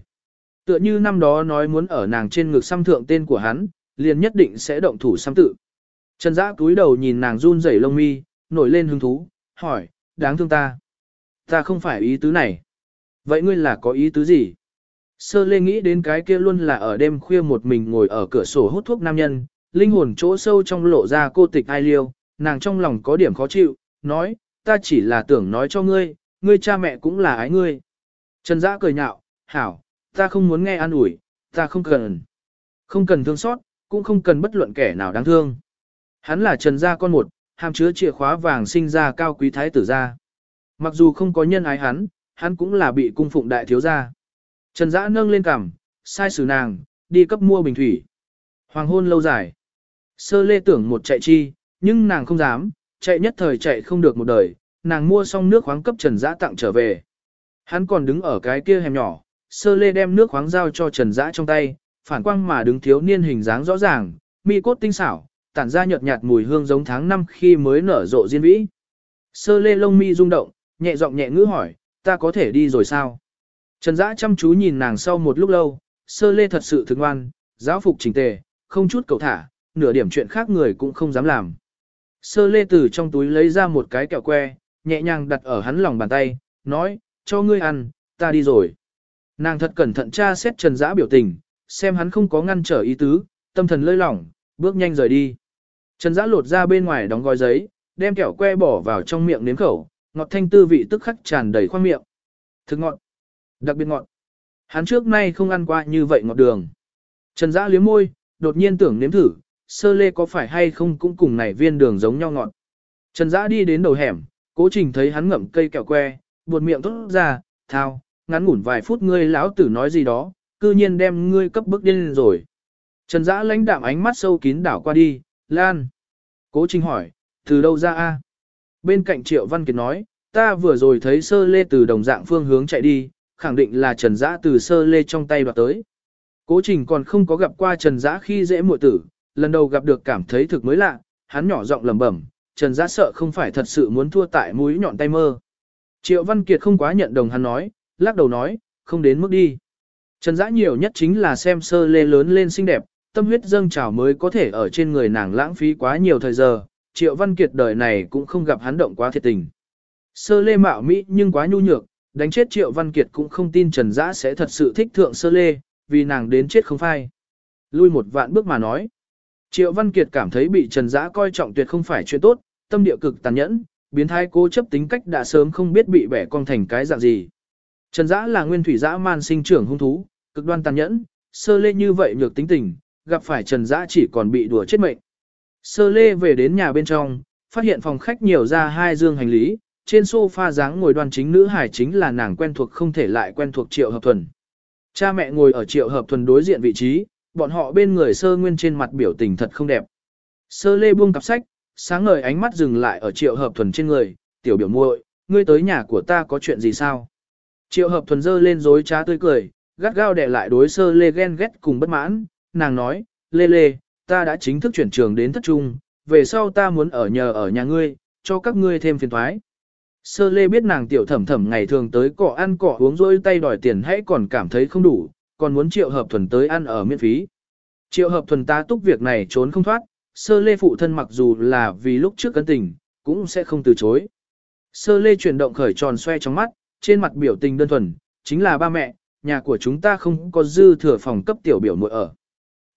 Tựa như năm đó nói muốn ở nàng trên ngực xăm thượng tên của hắn, liền nhất định sẽ động thủ xăm tự. Trần Dã cúi đầu nhìn nàng run rẩy lông mi, nổi lên hứng thú, hỏi, đáng thương ta. Ta không phải ý tứ này. Vậy ngươi là có ý tứ gì? Sơ lê nghĩ đến cái kia luôn là ở đêm khuya một mình ngồi ở cửa sổ hút thuốc nam nhân, linh hồn chỗ sâu trong lộ ra cô tịch ai liêu, nàng trong lòng có điểm khó chịu, nói, ta chỉ là tưởng nói cho ngươi, ngươi cha mẹ cũng là ái ngươi. Trần Dã cười nhạo, hảo, ta không muốn nghe an ủi, ta không cần. Không cần thương xót, cũng không cần bất luận kẻ nào đáng thương. Hắn là Trần Gia con một, hàm chứa chìa khóa vàng sinh ra cao quý thái tử gia. Mặc dù không có nhân ái hắn, hắn cũng là bị cung phụng đại thiếu gia. Trần Dã nâng lên cằm, sai xử nàng, đi cấp mua bình thủy. Hoàng hôn lâu dài. Sơ lê tưởng một chạy chi, nhưng nàng không dám, chạy nhất thời chạy không được một đời, nàng mua xong nước khoáng cấp Trần Dã tặng trở về. Hắn còn đứng ở cái kia hẻm nhỏ, sơ lê đem nước khoáng giao cho Trần Dã trong tay, phản quang mà đứng thiếu niên hình dáng rõ ràng, mi cốt tinh xảo, tản ra nhợt nhạt mùi hương giống tháng năm khi mới nở rộ diên vĩ. Sơ lê lông mi rung động, nhẹ giọng nhẹ ngữ hỏi, ta có thể đi rồi sao? Trần Dã chăm chú nhìn nàng sau một lúc lâu, sơ lê thật sự thương ngoan, giáo phục chỉnh tề, không chút cầu thả, nửa điểm chuyện khác người cũng không dám làm. Sơ lê từ trong túi lấy ra một cái kẹo que, nhẹ nhàng đặt ở hắn lòng bàn tay, nói, cho ngươi ăn, ta đi rồi. Nàng thật cẩn thận tra xét Trần Dã biểu tình, xem hắn không có ngăn trở ý tứ, tâm thần lơi lỏng, bước nhanh rời đi. Trần Dã lột ra bên ngoài đóng gói giấy, đem kẹo que bỏ vào trong miệng nếm khẩu, ngọt thanh tư vị tức khắc tràn đầy khoang miệng. Thực ngọt, đặc biệt ngọt. Hắn trước nay không ăn qua như vậy ngọt đường. Trần Dã liếm môi, đột nhiên tưởng nếm thử, sơ lê có phải hay không cũng cùng này viên đường giống nhau ngọt. Trần Dã đi đến đầu hẻm, cố trình thấy hắn ngậm cây kẹo que, buột miệng thốt ra, thao, ngắn ngủn vài phút ngươi lão tử nói gì đó, cư nhiên đem ngươi cấp bức điên rồi. Trần Dã lãnh đạm ánh mắt sâu kín đảo qua đi, Lan. Cố trình hỏi, từ đâu ra a? Bên cạnh Triệu Văn Kiệt nói, ta vừa rồi thấy sơ lê từ đồng dạng phương hướng chạy đi, khẳng định là Trần Dã từ sơ lê trong tay đoạt tới. Cố trình còn không có gặp qua Trần Dã khi dễ muội tử, lần đầu gặp được cảm thấy thực mới lạ, hắn nhỏ giọng lẩm bẩm, Trần Dã sợ không phải thật sự muốn thua tại mũi nhọn tay mơ. Triệu Văn Kiệt không quá nhận đồng hắn nói, lắc đầu nói, không đến mức đi. Trần Dã nhiều nhất chính là xem sơ lê lớn lên xinh đẹp, tâm huyết dâng trào mới có thể ở trên người nàng lãng phí quá nhiều thời giờ, Triệu Văn Kiệt đời này cũng không gặp hắn động quá thiệt tình. Sơ lê mạo mỹ nhưng quá nhu nhược, đánh chết Triệu Văn Kiệt cũng không tin Trần Dã sẽ thật sự thích thượng sơ lê, vì nàng đến chết không phai. Lui một vạn bước mà nói. Triệu Văn Kiệt cảm thấy bị Trần Dã coi trọng tuyệt không phải chuyện tốt, tâm địa cực tàn nhẫn, biến thái cố chấp tính cách đã sớm không biết bị bẻ cong thành cái dạng gì. Trần Dã là nguyên thủy dã man sinh trưởng hung thú, cực đoan tàn nhẫn, sơ lê như vậy nhược tính tình, gặp phải Trần Dã chỉ còn bị đùa chết mệnh. Sơ lê về đến nhà bên trong, phát hiện phòng khách nhiều ra hai dương hành lý, trên sofa dáng ngồi đoan chính nữ hải chính là nàng quen thuộc không thể lại quen thuộc triệu hợp thuần. Cha mẹ ngồi ở triệu hợp thuần đối diện vị trí, bọn họ bên người sơ nguyên trên mặt biểu tình thật không đẹp. Sơ lê buông cặp sách, sáng ngời ánh mắt dừng lại ở triệu hợp thuần trên người, tiểu biểu muội, ngươi tới nhà của ta có chuyện gì sao? Triệu hợp thuần dơ lên dối trá tươi cười, gắt gao đè lại đối sơ lê ghen ghét cùng bất mãn, nàng nói, lê lê, ta đã chính thức chuyển trường đến thất trung, về sau ta muốn ở nhờ ở nhà ngươi, cho các ngươi thêm phiền thoái. Sơ lê biết nàng tiểu thẩm thẩm ngày thường tới cỏ ăn cỏ uống rôi tay đòi tiền hãy còn cảm thấy không đủ, còn muốn triệu hợp thuần tới ăn ở miễn phí. Triệu hợp thuần ta túc việc này trốn không thoát, sơ lê phụ thân mặc dù là vì lúc trước cân tình, cũng sẽ không từ chối. Sơ lê chuyển động khởi tròn xoe trong mắt, trên mặt biểu tình đơn thuần, chính là ba mẹ, nhà của chúng ta không có dư thừa phòng cấp tiểu biểu muội ở.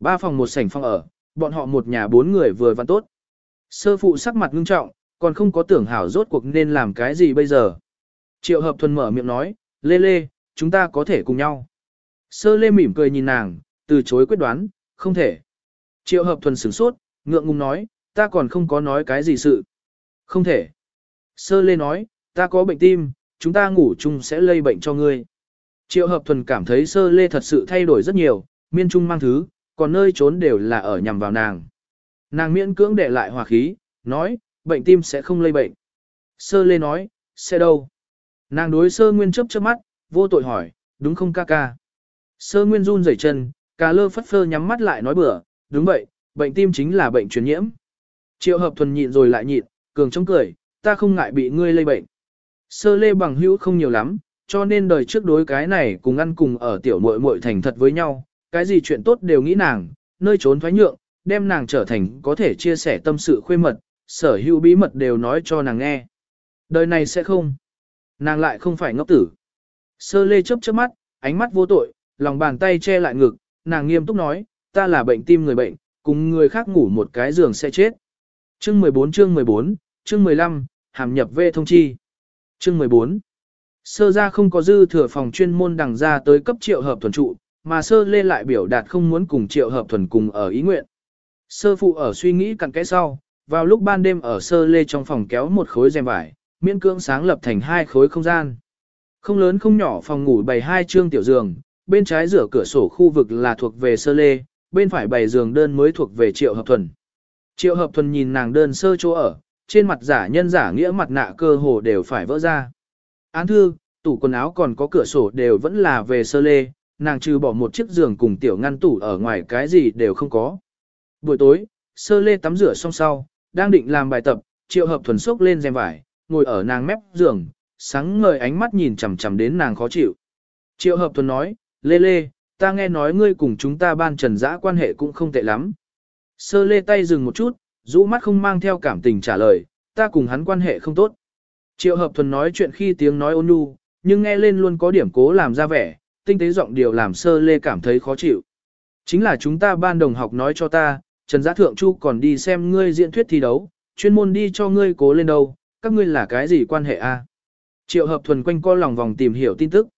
Ba phòng một sảnh phòng ở, bọn họ một nhà bốn người vừa văn tốt. Sơ phụ sắc mặt ngưng trọng, còn không có tưởng hảo rốt cuộc nên làm cái gì bây giờ. Triệu hợp thuần mở miệng nói, lê lê, chúng ta có thể cùng nhau. Sơ lê mỉm cười nhìn nàng, từ chối quyết đoán, không thể. Triệu hợp thuần sửng sốt, ngượng ngùng nói, ta còn không có nói cái gì sự. Không thể. Sơ lê nói, ta có bệnh tim, chúng ta ngủ chung sẽ lây bệnh cho ngươi. Triệu hợp thuần cảm thấy sơ lê thật sự thay đổi rất nhiều, miên trung mang thứ, còn nơi trốn đều là ở nhằm vào nàng. Nàng miễn cưỡng để lại hòa khí, nói, bệnh tim sẽ không lây bệnh. Sơ lê nói, sẽ đâu? Nàng đối sơ nguyên chấp chớp mắt, vô tội hỏi, đúng không ca ca? Sơ nguyên run rẩy chân, cà lơ phất phơ nhắm mắt lại nói bừa, đúng vậy, bệnh tim chính là bệnh truyền nhiễm. Triệu hợp thuần nhịn rồi lại nhịn, cường chống cười, ta không ngại bị ngươi lây bệnh. Sơ lê bằng hữu không nhiều lắm, cho nên đời trước đối cái này cùng ăn cùng ở tiểu muội muội thành thật với nhau, cái gì chuyện tốt đều nghĩ nàng, nơi trốn thoái nhượng, đem nàng trở thành có thể chia sẻ tâm sự khuê mật, sở hữu bí mật đều nói cho nàng nghe. Đời này sẽ không. Nàng lại không phải ngốc tử. Sơ lê chớp chớp mắt, ánh mắt vô tội, lòng bàn tay che lại ngực, nàng nghiêm túc nói, ta là bệnh tim người bệnh, cùng người khác ngủ một cái giường sẽ chết. Chương 14 chương 14, chương 15, hàm nhập vệ thông chi. Chương 14. Sơ ra không có dư thừa phòng chuyên môn đằng ra tới cấp triệu hợp thuần trụ, mà sơ lê lại biểu đạt không muốn cùng triệu hợp thuần cùng ở ý nguyện. Sơ phụ ở suy nghĩ cặn kẽ sau, vào lúc ban đêm ở sơ lê trong phòng kéo một khối rèm vải, miễn cưỡng sáng lập thành hai khối không gian. Không lớn không nhỏ phòng ngủ bày hai trương tiểu giường, bên trái rửa cửa sổ khu vực là thuộc về sơ lê, bên phải bày giường đơn mới thuộc về triệu hợp thuần. Triệu hợp thuần nhìn nàng đơn sơ chỗ ở, trên mặt giả nhân giả nghĩa mặt nạ cơ hồ đều phải vỡ ra. Án thư, tủ quần áo còn có cửa sổ đều vẫn là về sơ lê, nàng trừ bỏ một chiếc giường cùng tiểu ngăn tủ ở ngoài cái gì đều không có. Buổi tối, sơ lê tắm rửa xong sau, đang định làm bài tập, triệu hợp thuần sốc lên rèm vải, ngồi ở nàng mép giường, sáng ngời ánh mắt nhìn chằm chằm đến nàng khó chịu. Triệu hợp thuần nói, lê lê, ta nghe nói ngươi cùng chúng ta ban trần giã quan hệ cũng không tệ lắm. Sơ lê tay dừng một chút, rũ mắt không mang theo cảm tình trả lời, ta cùng hắn quan hệ không tốt. Triệu hợp thuần nói chuyện khi tiếng nói ôn nhu, nhưng nghe lên luôn có điểm cố làm ra vẻ, tinh tế giọng điều làm sơ lê cảm thấy khó chịu. Chính là chúng ta ban đồng học nói cho ta, Trần Giã Thượng Chu còn đi xem ngươi diễn thuyết thi đấu, chuyên môn đi cho ngươi cố lên đâu, các ngươi là cái gì quan hệ a? Triệu hợp thuần quanh co lòng vòng tìm hiểu tin tức.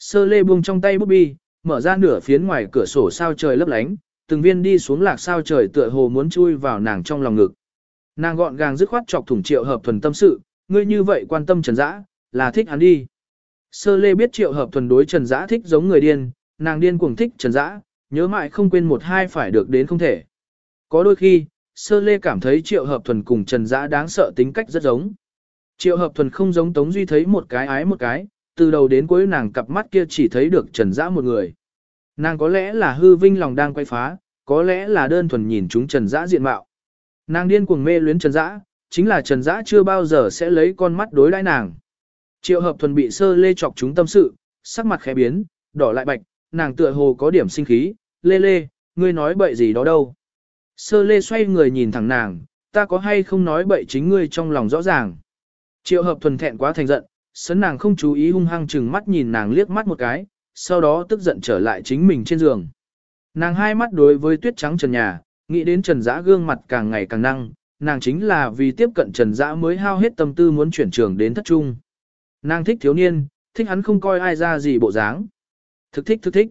Sơ lê buông trong tay bút bi, mở ra nửa phiến ngoài cửa sổ sao trời lấp lánh, từng viên đi xuống lạc sao trời tựa hồ muốn chui vào nàng trong lòng ngực. Nàng gọn gàng dứt khoát chọc thủng triệu hợp thuần tâm sự, ngươi như vậy quan tâm trần dã, là thích hắn đi. Sơ lê biết triệu hợp thuần đối trần dã thích giống người điên, nàng điên cuồng thích trần dã, nhớ mãi không quên một hai phải được đến không thể. Có đôi khi, sơ lê cảm thấy triệu hợp thuần cùng trần dã đáng sợ tính cách rất giống. Triệu hợp thuần không giống Tống Duy thấy một cái ái một cái, từ đầu đến cuối nàng cặp mắt kia chỉ thấy được trần dã một người. Nàng có lẽ là hư vinh lòng đang quay phá, có lẽ là đơn thuần nhìn chúng trần dã diện mạo. Nàng điên cuồng mê luyến trần dã, chính là trần dã chưa bao giờ sẽ lấy con mắt đối đãi nàng. Triệu hợp thuần bị sơ lê chọc chúng tâm sự, sắc mặt khẽ biến, đỏ lại bạch, nàng tựa hồ có điểm sinh khí, lê lê, ngươi nói bậy gì đó đâu. Sơ lê xoay người nhìn thẳng nàng, ta có hay không nói bậy chính ngươi trong lòng rõ ràng. Triệu hợp thuần thẹn quá thành giận, sấn nàng không chú ý hung hăng chừng mắt nhìn nàng liếc mắt một cái, sau đó tức giận trở lại chính mình trên giường. Nàng hai mắt đối với tuyết trắng trần nhà, nghĩ đến trần dã gương mặt càng ngày càng năng, nàng chính là vì tiếp cận trần dã mới hao hết tâm tư muốn chuyển trường đến thất trung. Nàng thích thiếu niên, thích hắn không coi ai ra gì bộ dáng. Thực thích thực thích.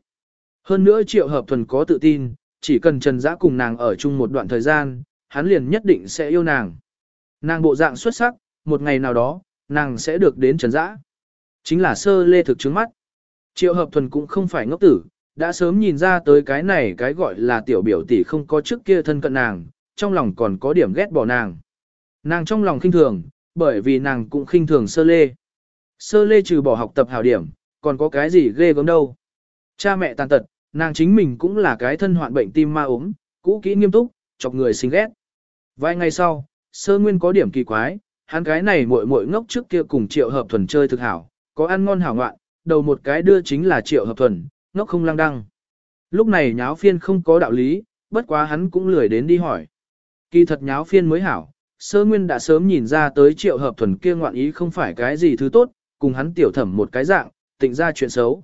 Hơn nữa triệu hợp thuần có tự tin, chỉ cần trần dã cùng nàng ở chung một đoạn thời gian, hắn liền nhất định sẽ yêu nàng. Nàng bộ dạng xuất sắc, một ngày nào đó, nàng sẽ được đến trần dã. Chính là sơ lê thực chứng mắt. Triệu hợp thuần cũng không phải ngốc tử, đã sớm nhìn ra tới cái này cái gọi là tiểu biểu tỷ không có trước kia thân cận nàng, trong lòng còn có điểm ghét bỏ nàng. Nàng trong lòng khinh thường, bởi vì nàng cũng khinh thường sơ lê. Sơ lê trừ bỏ học tập hảo điểm, còn có cái gì ghê gớm đâu. Cha mẹ tàn tật, nàng chính mình cũng là cái thân hoạn bệnh tim ma ốm, cũ kỹ nghiêm túc, chọc người xinh ghét. Vài ngày sau, sơ nguyên có điểm kỳ quái, hắn cái này muội muội ngốc trước kia cùng triệu hợp thuần chơi thực hảo, có ăn ngon hảo ngoạn, đầu một cái đưa chính là triệu hợp thuần, ngốc không lăng đăng. Lúc này nháo phiên không có đạo lý, bất quá hắn cũng lười đến đi hỏi. Kỳ thật nháo phiên mới hảo, sơ nguyên đã sớm nhìn ra tới triệu hợp thuần kia ngoạn ý không phải cái gì thứ tốt, cùng hắn tiểu thẩm một cái dạng, tịnh ra chuyện xấu.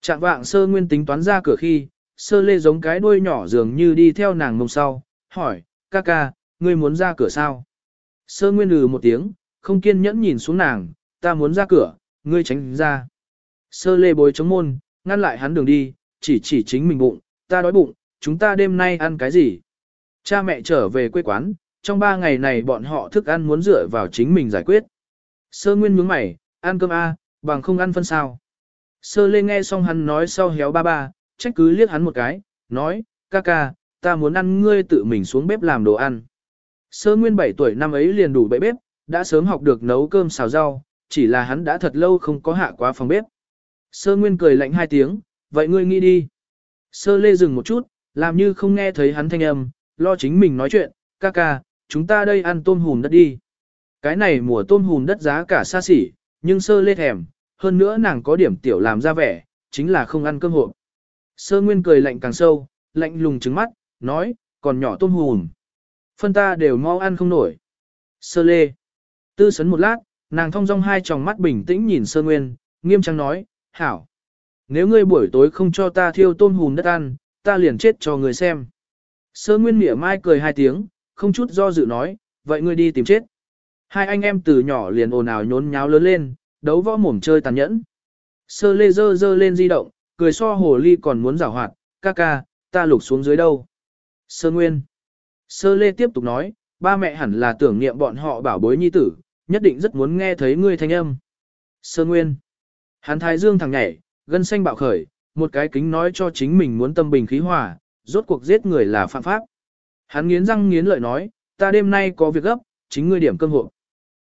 Trạng vạng sơ nguyên tính toán ra cửa khi, sơ lê giống cái đuôi nhỏ dường như đi theo nàng mông sau, hỏi, ca ca, ngươi muốn ra cửa sao? Sơ nguyên lừ một tiếng, không kiên nhẫn nhìn xuống nàng, ta muốn ra cửa, ngươi tránh ra. Sơ lê bối chống môn, ngăn lại hắn đường đi, chỉ chỉ chính mình bụng, ta đói bụng, chúng ta đêm nay ăn cái gì? Cha mẹ trở về quê quán, trong ba ngày này bọn họ thức ăn muốn dựa vào chính mình giải quyết. Sơ nguyên nhướng mày, ăn cơm A, bằng không ăn phân sao. Sơ lê nghe xong hắn nói sau héo ba ba, trách cứ liếc hắn một cái, nói, ca ca, ta muốn ăn ngươi tự mình xuống bếp làm đồ ăn. Sơ nguyên 7 tuổi năm ấy liền đủ bậy bếp, đã sớm học được nấu cơm xào rau, chỉ là hắn đã thật lâu không có hạ quá phòng bếp. Sơ nguyên cười lạnh hai tiếng, vậy ngươi nghĩ đi. Sơ lê dừng một chút, làm như không nghe thấy hắn thanh âm, lo chính mình nói chuyện, ca ca, chúng ta đây ăn tôm hùm đất đi. Cái này mùa tôm hùm đất giá cả xa xỉ, nhưng sơ lê thèm, hơn nữa nàng có điểm tiểu làm ra vẻ, chính là không ăn cơm hộp. Sơ nguyên cười lạnh càng sâu, lạnh lùng trứng mắt, nói, còn nhỏ tôm hùm. Phân ta đều mau ăn không nổi. Sơ lê. Tư sấn một lát, nàng thong dong hai tròng mắt bình tĩnh nhìn sơ nguyên, nghiêm trang nói, hảo. Nếu ngươi buổi tối không cho ta thiêu tôm hùm đất ăn, ta liền chết cho người xem. Sơ nguyên mỉa mai cười hai tiếng, không chút do dự nói, vậy ngươi đi tìm chết. Hai anh em từ nhỏ liền ồn ào nhốn nháo lớn lên, đấu võ mồm chơi tàn nhẫn. Sơ lê dơ dơ lên di động, cười so hồ ly còn muốn rảo hoạt, ca ca, ta lục xuống dưới đâu. Sơ nguyên. Sơ lê tiếp tục nói, ba mẹ hẳn là tưởng niệm bọn họ bảo bối nhi tử, nhất định rất muốn nghe thấy ngươi thanh âm. Sơ Nguyên. Hắn thái dương thằng nhảy, gân xanh bạo khởi, một cái kính nói cho chính mình muốn tâm bình khí hòa, rốt cuộc giết người là phạm pháp. Hắn nghiến răng nghiến lợi nói, ta đêm nay có việc gấp, chính ngươi điểm cơm hộ.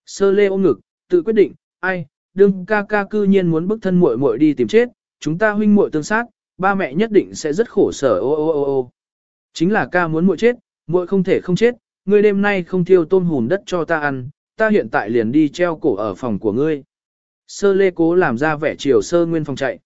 Sơ lê ôm ngực, tự quyết định, ai, đương ca ca cư nhiên muốn bức thân muội muội đi tìm chết, chúng ta huynh muội tương sát, ba mẹ nhất định sẽ rất khổ sở ô ô ô ô. Chính là ca muốn muội chết, muội không thể không chết, ngươi đêm nay không thiêu tôm hùn đất cho ta ăn, ta hiện tại liền đi treo cổ ở phòng của ngươi. Sơ lê cố làm ra vẻ chiều sơ nguyên phòng chạy.